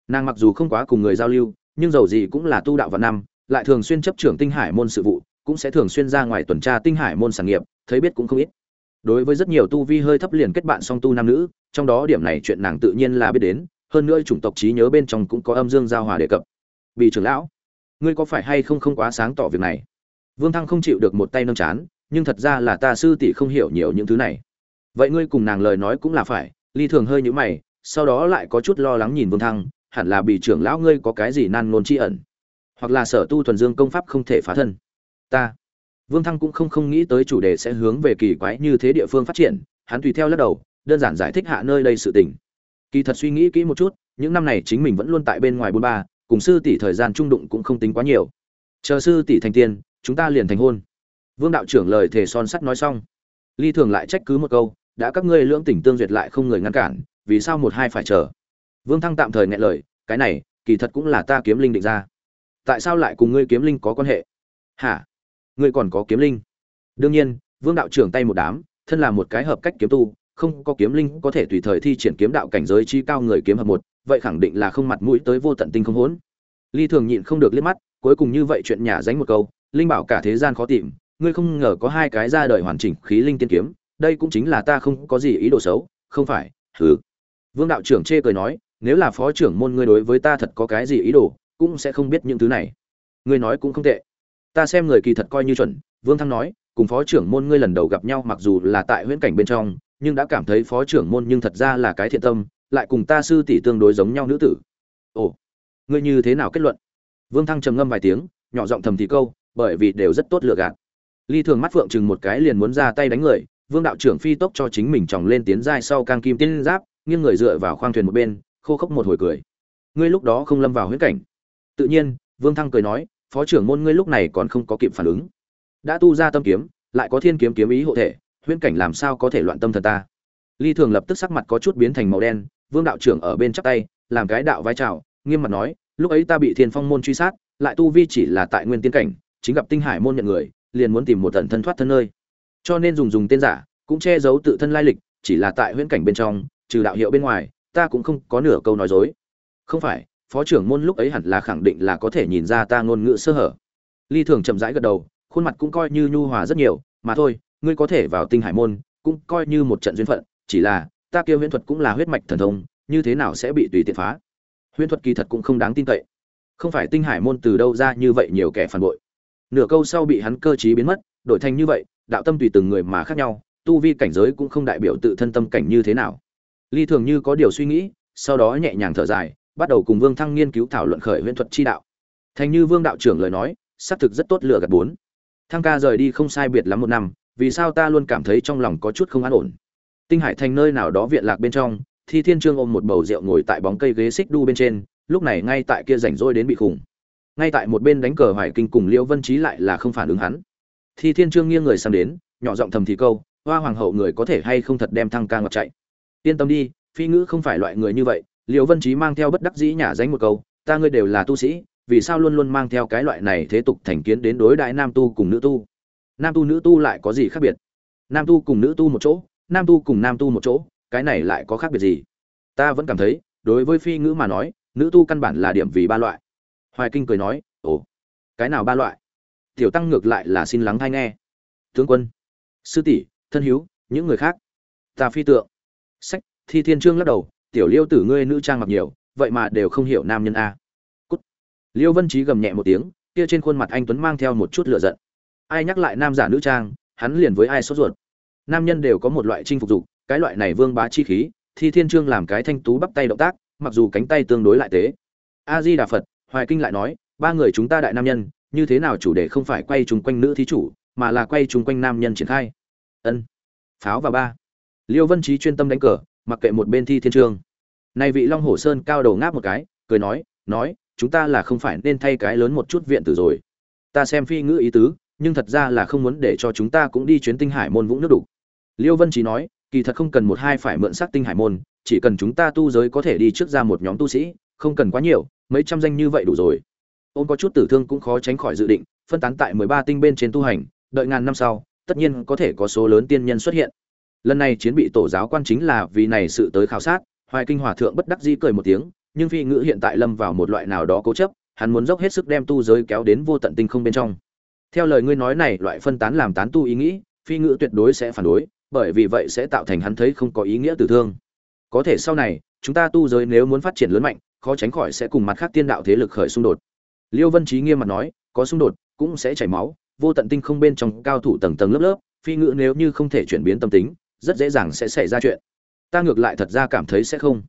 Speaker 1: Nàng mặc dù không quá cùng người giao lưu, nhưng dầu gì cũng là tu đạo và năm, lại thường xuyên chấp trưởng tinh hải môn sự vụ, cũng sẽ thường xuyên ra ngoài tuần tra tinh hải môn sản nghiệp, thấy biết cũng không ít. Đối với rất nhiều tu vi hơi thấp liền kết bạn song tu nam nữ, trong đó điểm này chuyện nàng tự nhiên là biết đến, hơn nữa chủng tộc trí nhớ bên trong cũng có âm dương giao hòa đề cập. Vì trưởng lão, ngươi có phải hay không không quá sáng tỏ việc này? Vương thăng không chịu được một tay nâng chán, nhưng thật ra là ta sư tỷ không hiểu nhiều những thứ này. Vậy ngươi cùng nàng lời nói cũng là phải ly thường hơi nhíu mày, sau đó lại có chút lo lắng nhìn vương thăng, hẳn là bị trưởng lão ngươi có cái gì nan ngôn tri ẩn, hoặc là sở tu thuần dương công pháp không thể phá thân. Ta. Vương thăng cũng không không nghĩ tới chủ đề sẽ hướng về kỳ quái như thế địa phương phát triển, hắn tùy theo lắc đầu, đơn giản giải thích hạ nơi đây sự tình. Kỳ thật suy nghĩ kỹ một chút, những năm này chính mình vẫn luôn tại bên ngoài bôn ba, cùng sư tỷ thời gian trung đụng cũng không tính quá nhiều. Chờ sư tỷ thành tiên chúng ta liền thành hôn. Vương đạo trưởng lời thề son sắt nói xong. Ly thường lại trách cứ một câu, đã các ngươi lưỡng tỉnh tương duyệt lại không người ngăn cản, vì sao một hai phải chờ? Vương thăng tạm thời nghẹn lời, cái này, kỳ thật cũng là ta kiếm linh định ra. Tại sao lại cùng ngươi kiếm linh có quan hệ? Hả? Ngươi còn có kiếm linh? Đương nhiên, vương đạo trưởng tay một đám, thân là một cái hợp cách kiếm tu, không có kiếm linh có thể tùy thời thi triển kiếm đạo cảnh giới chi cao người kiếm hợp một, vậy khẳng định là không mặt mũi tới vô tận tinh không hỗn. Ly thường nhịn không được liếc mắt, cuối cùng như vậy chuyện nhà dánh một câu linh bảo cả thế gian khó tìm, ngươi không ngờ có hai cái ra đời hoàn chỉnh khí linh tiên kiếm, đây cũng chính là ta không có gì ý đồ xấu, không phải, hừ. Vương đạo trưởng chê cười nói, nếu là phó trưởng môn ngươi đối với ta thật có cái gì ý đồ, cũng sẽ không biết những thứ này. Ngươi nói cũng không tệ. Ta xem người kỳ thật coi như chuẩn, vương thăng nói, cùng phó trưởng môn ngươi lần đầu gặp nhau mặc dù là tại huyễn cảnh bên trong, nhưng đã cảm thấy phó trưởng môn nhưng thật ra là cái thiện tâm, lại cùng ta sư tỷ tương đối giống nhau nữ tử. Ồ, ngươi như thế nào kết luận? Vương thăng trầm ngâm vài tiếng, nhỏ giọng thầm thì câu bởi vì đều rất tốt lựa gạt. Ly thường mắt phượng chừng một cái liền muốn ra tay đánh người, vương đạo trưởng phi tốc cho chính mình tròng lên tiến giai sau càng kim tiên giáp, nghiêng người dựa vào khoang thuyền một bên, khô khốc một hồi cười. Ngươi lúc đó không lâm vào huyễn cảnh. Tự nhiên, vương thăng cười nói, phó trưởng môn ngươi lúc này còn không có kịp phản ứng. Đã tu ra tâm kiếm, lại có thiên kiếm kiếm ý hộ thể, huyễn cảnh làm sao có thể loạn tâm thần ta? Ly thường lập tức sắc mặt có chút biến thành màu đen, vương đạo trưởng ở bên chắp tay, làm cái đạo vai trào nghiêm mặt nói, lúc ấy ta bị thiên phong môn truy sát, lại tu vi chỉ là tại nguyên tiên cảnh chính gặp tinh hải môn nhận người, liền muốn tìm một tận thân thoát thân nơi. Cho nên dùng dùng tên giả, cũng che giấu tự thân lai lịch, chỉ là tại huyễn cảnh bên trong, trừ đạo hiệu bên ngoài, ta cũng không có nửa câu nói dối. Không phải, phó trưởng môn lúc ấy hẳn là khẳng định là có thể nhìn ra ta ngôn ngữ sơ hở. Ly thường chậm rãi gật đầu, khuôn mặt cũng coi như nhu hòa rất nhiều, mà thôi, ngươi có thể vào tinh hải môn, cũng coi như một trận duyên phận, chỉ là, ta kêu huyễn thuật cũng là huyết mạch thần thông, như thế nào sẽ bị tùy tiện phá? Huyễn thuật kỳ thật cũng không đáng tin cậy. Không phải tinh hải môn từ đâu ra như vậy nhiều kẻ phản bội nửa câu sau bị hắn cơ trí biến mất, đổi thành như vậy, đạo tâm tùy từng người mà khác nhau, tu vi cảnh giới cũng không đại biểu tự thân tâm cảnh như thế nào. Ly thường như có điều suy nghĩ, sau đó nhẹ nhàng thở dài, bắt đầu cùng vương thăng nghiên cứu thảo luận khởi huyễn thuật chi đạo. Thành như vương đạo trưởng lời nói, xác thực rất tốt lựa gạt bốn. Thăng ca rời đi không sai biệt lắm một năm, vì sao ta luôn cảm thấy trong lòng có chút không an ổn? Tinh hải thành nơi nào đó viện lạc bên trong, thi thiên trương ôm một bầu rượu ngồi tại bóng cây ghế xích đu bên trên, lúc này ngay tại kia rảnh rỗi đến bị khủng ngay tại một bên đánh cờ hoài kinh cùng liễu vân trí lại là không phản ứng hắn. Thì thiên trương nghiêng người sang đến, nhỏ giọng thầm thì câu, hoa hoàng hậu người có thể hay không thật đem thăng ca ngọc chạy? Yên tâm đi, phi ngữ không phải loại người như vậy. Liễu vân trí mang theo bất đắc dĩ nhả dánh một câu, ta ngươi đều là tu sĩ, vì sao luôn luôn mang theo cái loại này thế tục thành kiến đến đối đại nam tu cùng nữ tu? Nam tu nữ tu lại có gì khác biệt? Nam tu cùng nữ tu một chỗ, nam tu cùng nam tu một chỗ, cái này lại có khác biệt gì? Ta vẫn cảm thấy, đối với phi ngữ mà nói, nữ tu căn bản là điểm vì ba loại hoài kinh cười nói, ồ, cái nào ba loại? Tiểu tăng ngược lại là xin lắng hay nghe. Tướng quân, sư tỷ, thân hiếu những người khác? Ta phi tượng. Sách, thi thiên trương lắc đầu, tiểu liêu tử ngươi nữ trang mặc nhiều, vậy mà đều không hiểu nam nhân a. Cút. Liêu vân trí gầm nhẹ một tiếng, kia trên khuôn mặt anh tuấn mang theo một chút lửa giận. Ai nhắc lại nam giả nữ trang, hắn liền với ai sốt ruột. Nam nhân đều có một loại chinh phục dục, cái loại này vương bá chi khí, thi thiên trương làm cái thanh tú bắp tay động tác, mặc dù cánh tay tương đối lại tế. A di đà phật hoài kinh lại nói, ba người chúng ta đại nam nhân, như thế nào chủ đề không phải quay chung quanh nữ thí chủ, mà là quay chung quanh nam nhân triển khai? Ân. Pháo và ba. Liêu vân trí chuyên tâm đánh cờ, mặc kệ một bên thi thiên trương này vị long hồ sơn cao đầu ngáp một cái, cười nói nói, chúng ta là không phải nên thay cái lớn một chút viện tử rồi. Ta xem phi ngữ ý tứ, nhưng thật ra là không muốn để cho chúng ta cũng đi chuyến tinh hải môn vũng nước đủ. Liêu vân trí nói, kỳ thật không cần một hai phải mượn sắc tinh hải môn, chỉ cần chúng ta tu giới có thể đi trước ra một nhóm tu sĩ, không cần quá nhiều mấy trăm danh như vậy đủ rồi. Ôn có chút tử thương cũng khó tránh khỏi dự định, phân tán tại mười ba tinh bên trên tu hành, đợi ngàn năm sau, tất nhiên có thể có số lớn tiên nhân xuất hiện. Lần này chiến bị tổ giáo quan chính là vì này sự tới khảo sát, hoài kinh hòa thượng bất đắc dĩ cười một tiếng, nhưng phi ngữ hiện tại lâm vào một loại nào đó cố chấp, hắn muốn dốc hết sức đem tu giới kéo đến vô tận tinh không bên trong. Theo lời ngươi nói này, loại phân tán làm tán tu ý nghĩ, phi ngữ tuyệt đối sẽ phản đối, bởi vì vậy sẽ tạo thành hắn thấy không có ý nghĩa tử thương. Có thể sau này, chúng ta tu giới nếu muốn phát triển lớn mạnh khó tránh khỏi sẽ cùng mặt khác tiên đạo thế lực khởi xung đột. Liêu vân trí nghiêm mặt nói, có xung đột, cũng sẽ chảy máu, vô tận tinh không bên trong cao thủ tầng tầng lớp lớp, phi ngữ nếu như không thể chuyển biến tâm tính, rất dễ dàng sẽ xảy ra chuyện. Ta ngược lại thật ra cảm thấy sẽ không.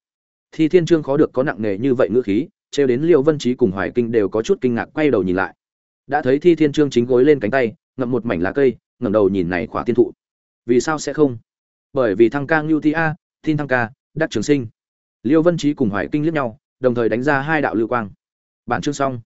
Speaker 1: Thi thiên trương khó được có nặng nề như vậy ngữ khí, trêu đến liêu vân trí cùng hoài kinh đều có chút kinh ngạc quay đầu nhìn lại. Đã thấy thi thiên trương chính gối lên cánh tay, ngậm một mảnh lá cây, ngẩng đầu nhìn này khỏa tiên thụ. Vì sao sẽ không? Bởi vì thăng ca ngưu ti a tin thăng ca, đắc trường sinh. Liêu vân trí cùng hoài kinh liếc nhau đồng thời đánh ra hai đạo lưu quang. Bản chương xong.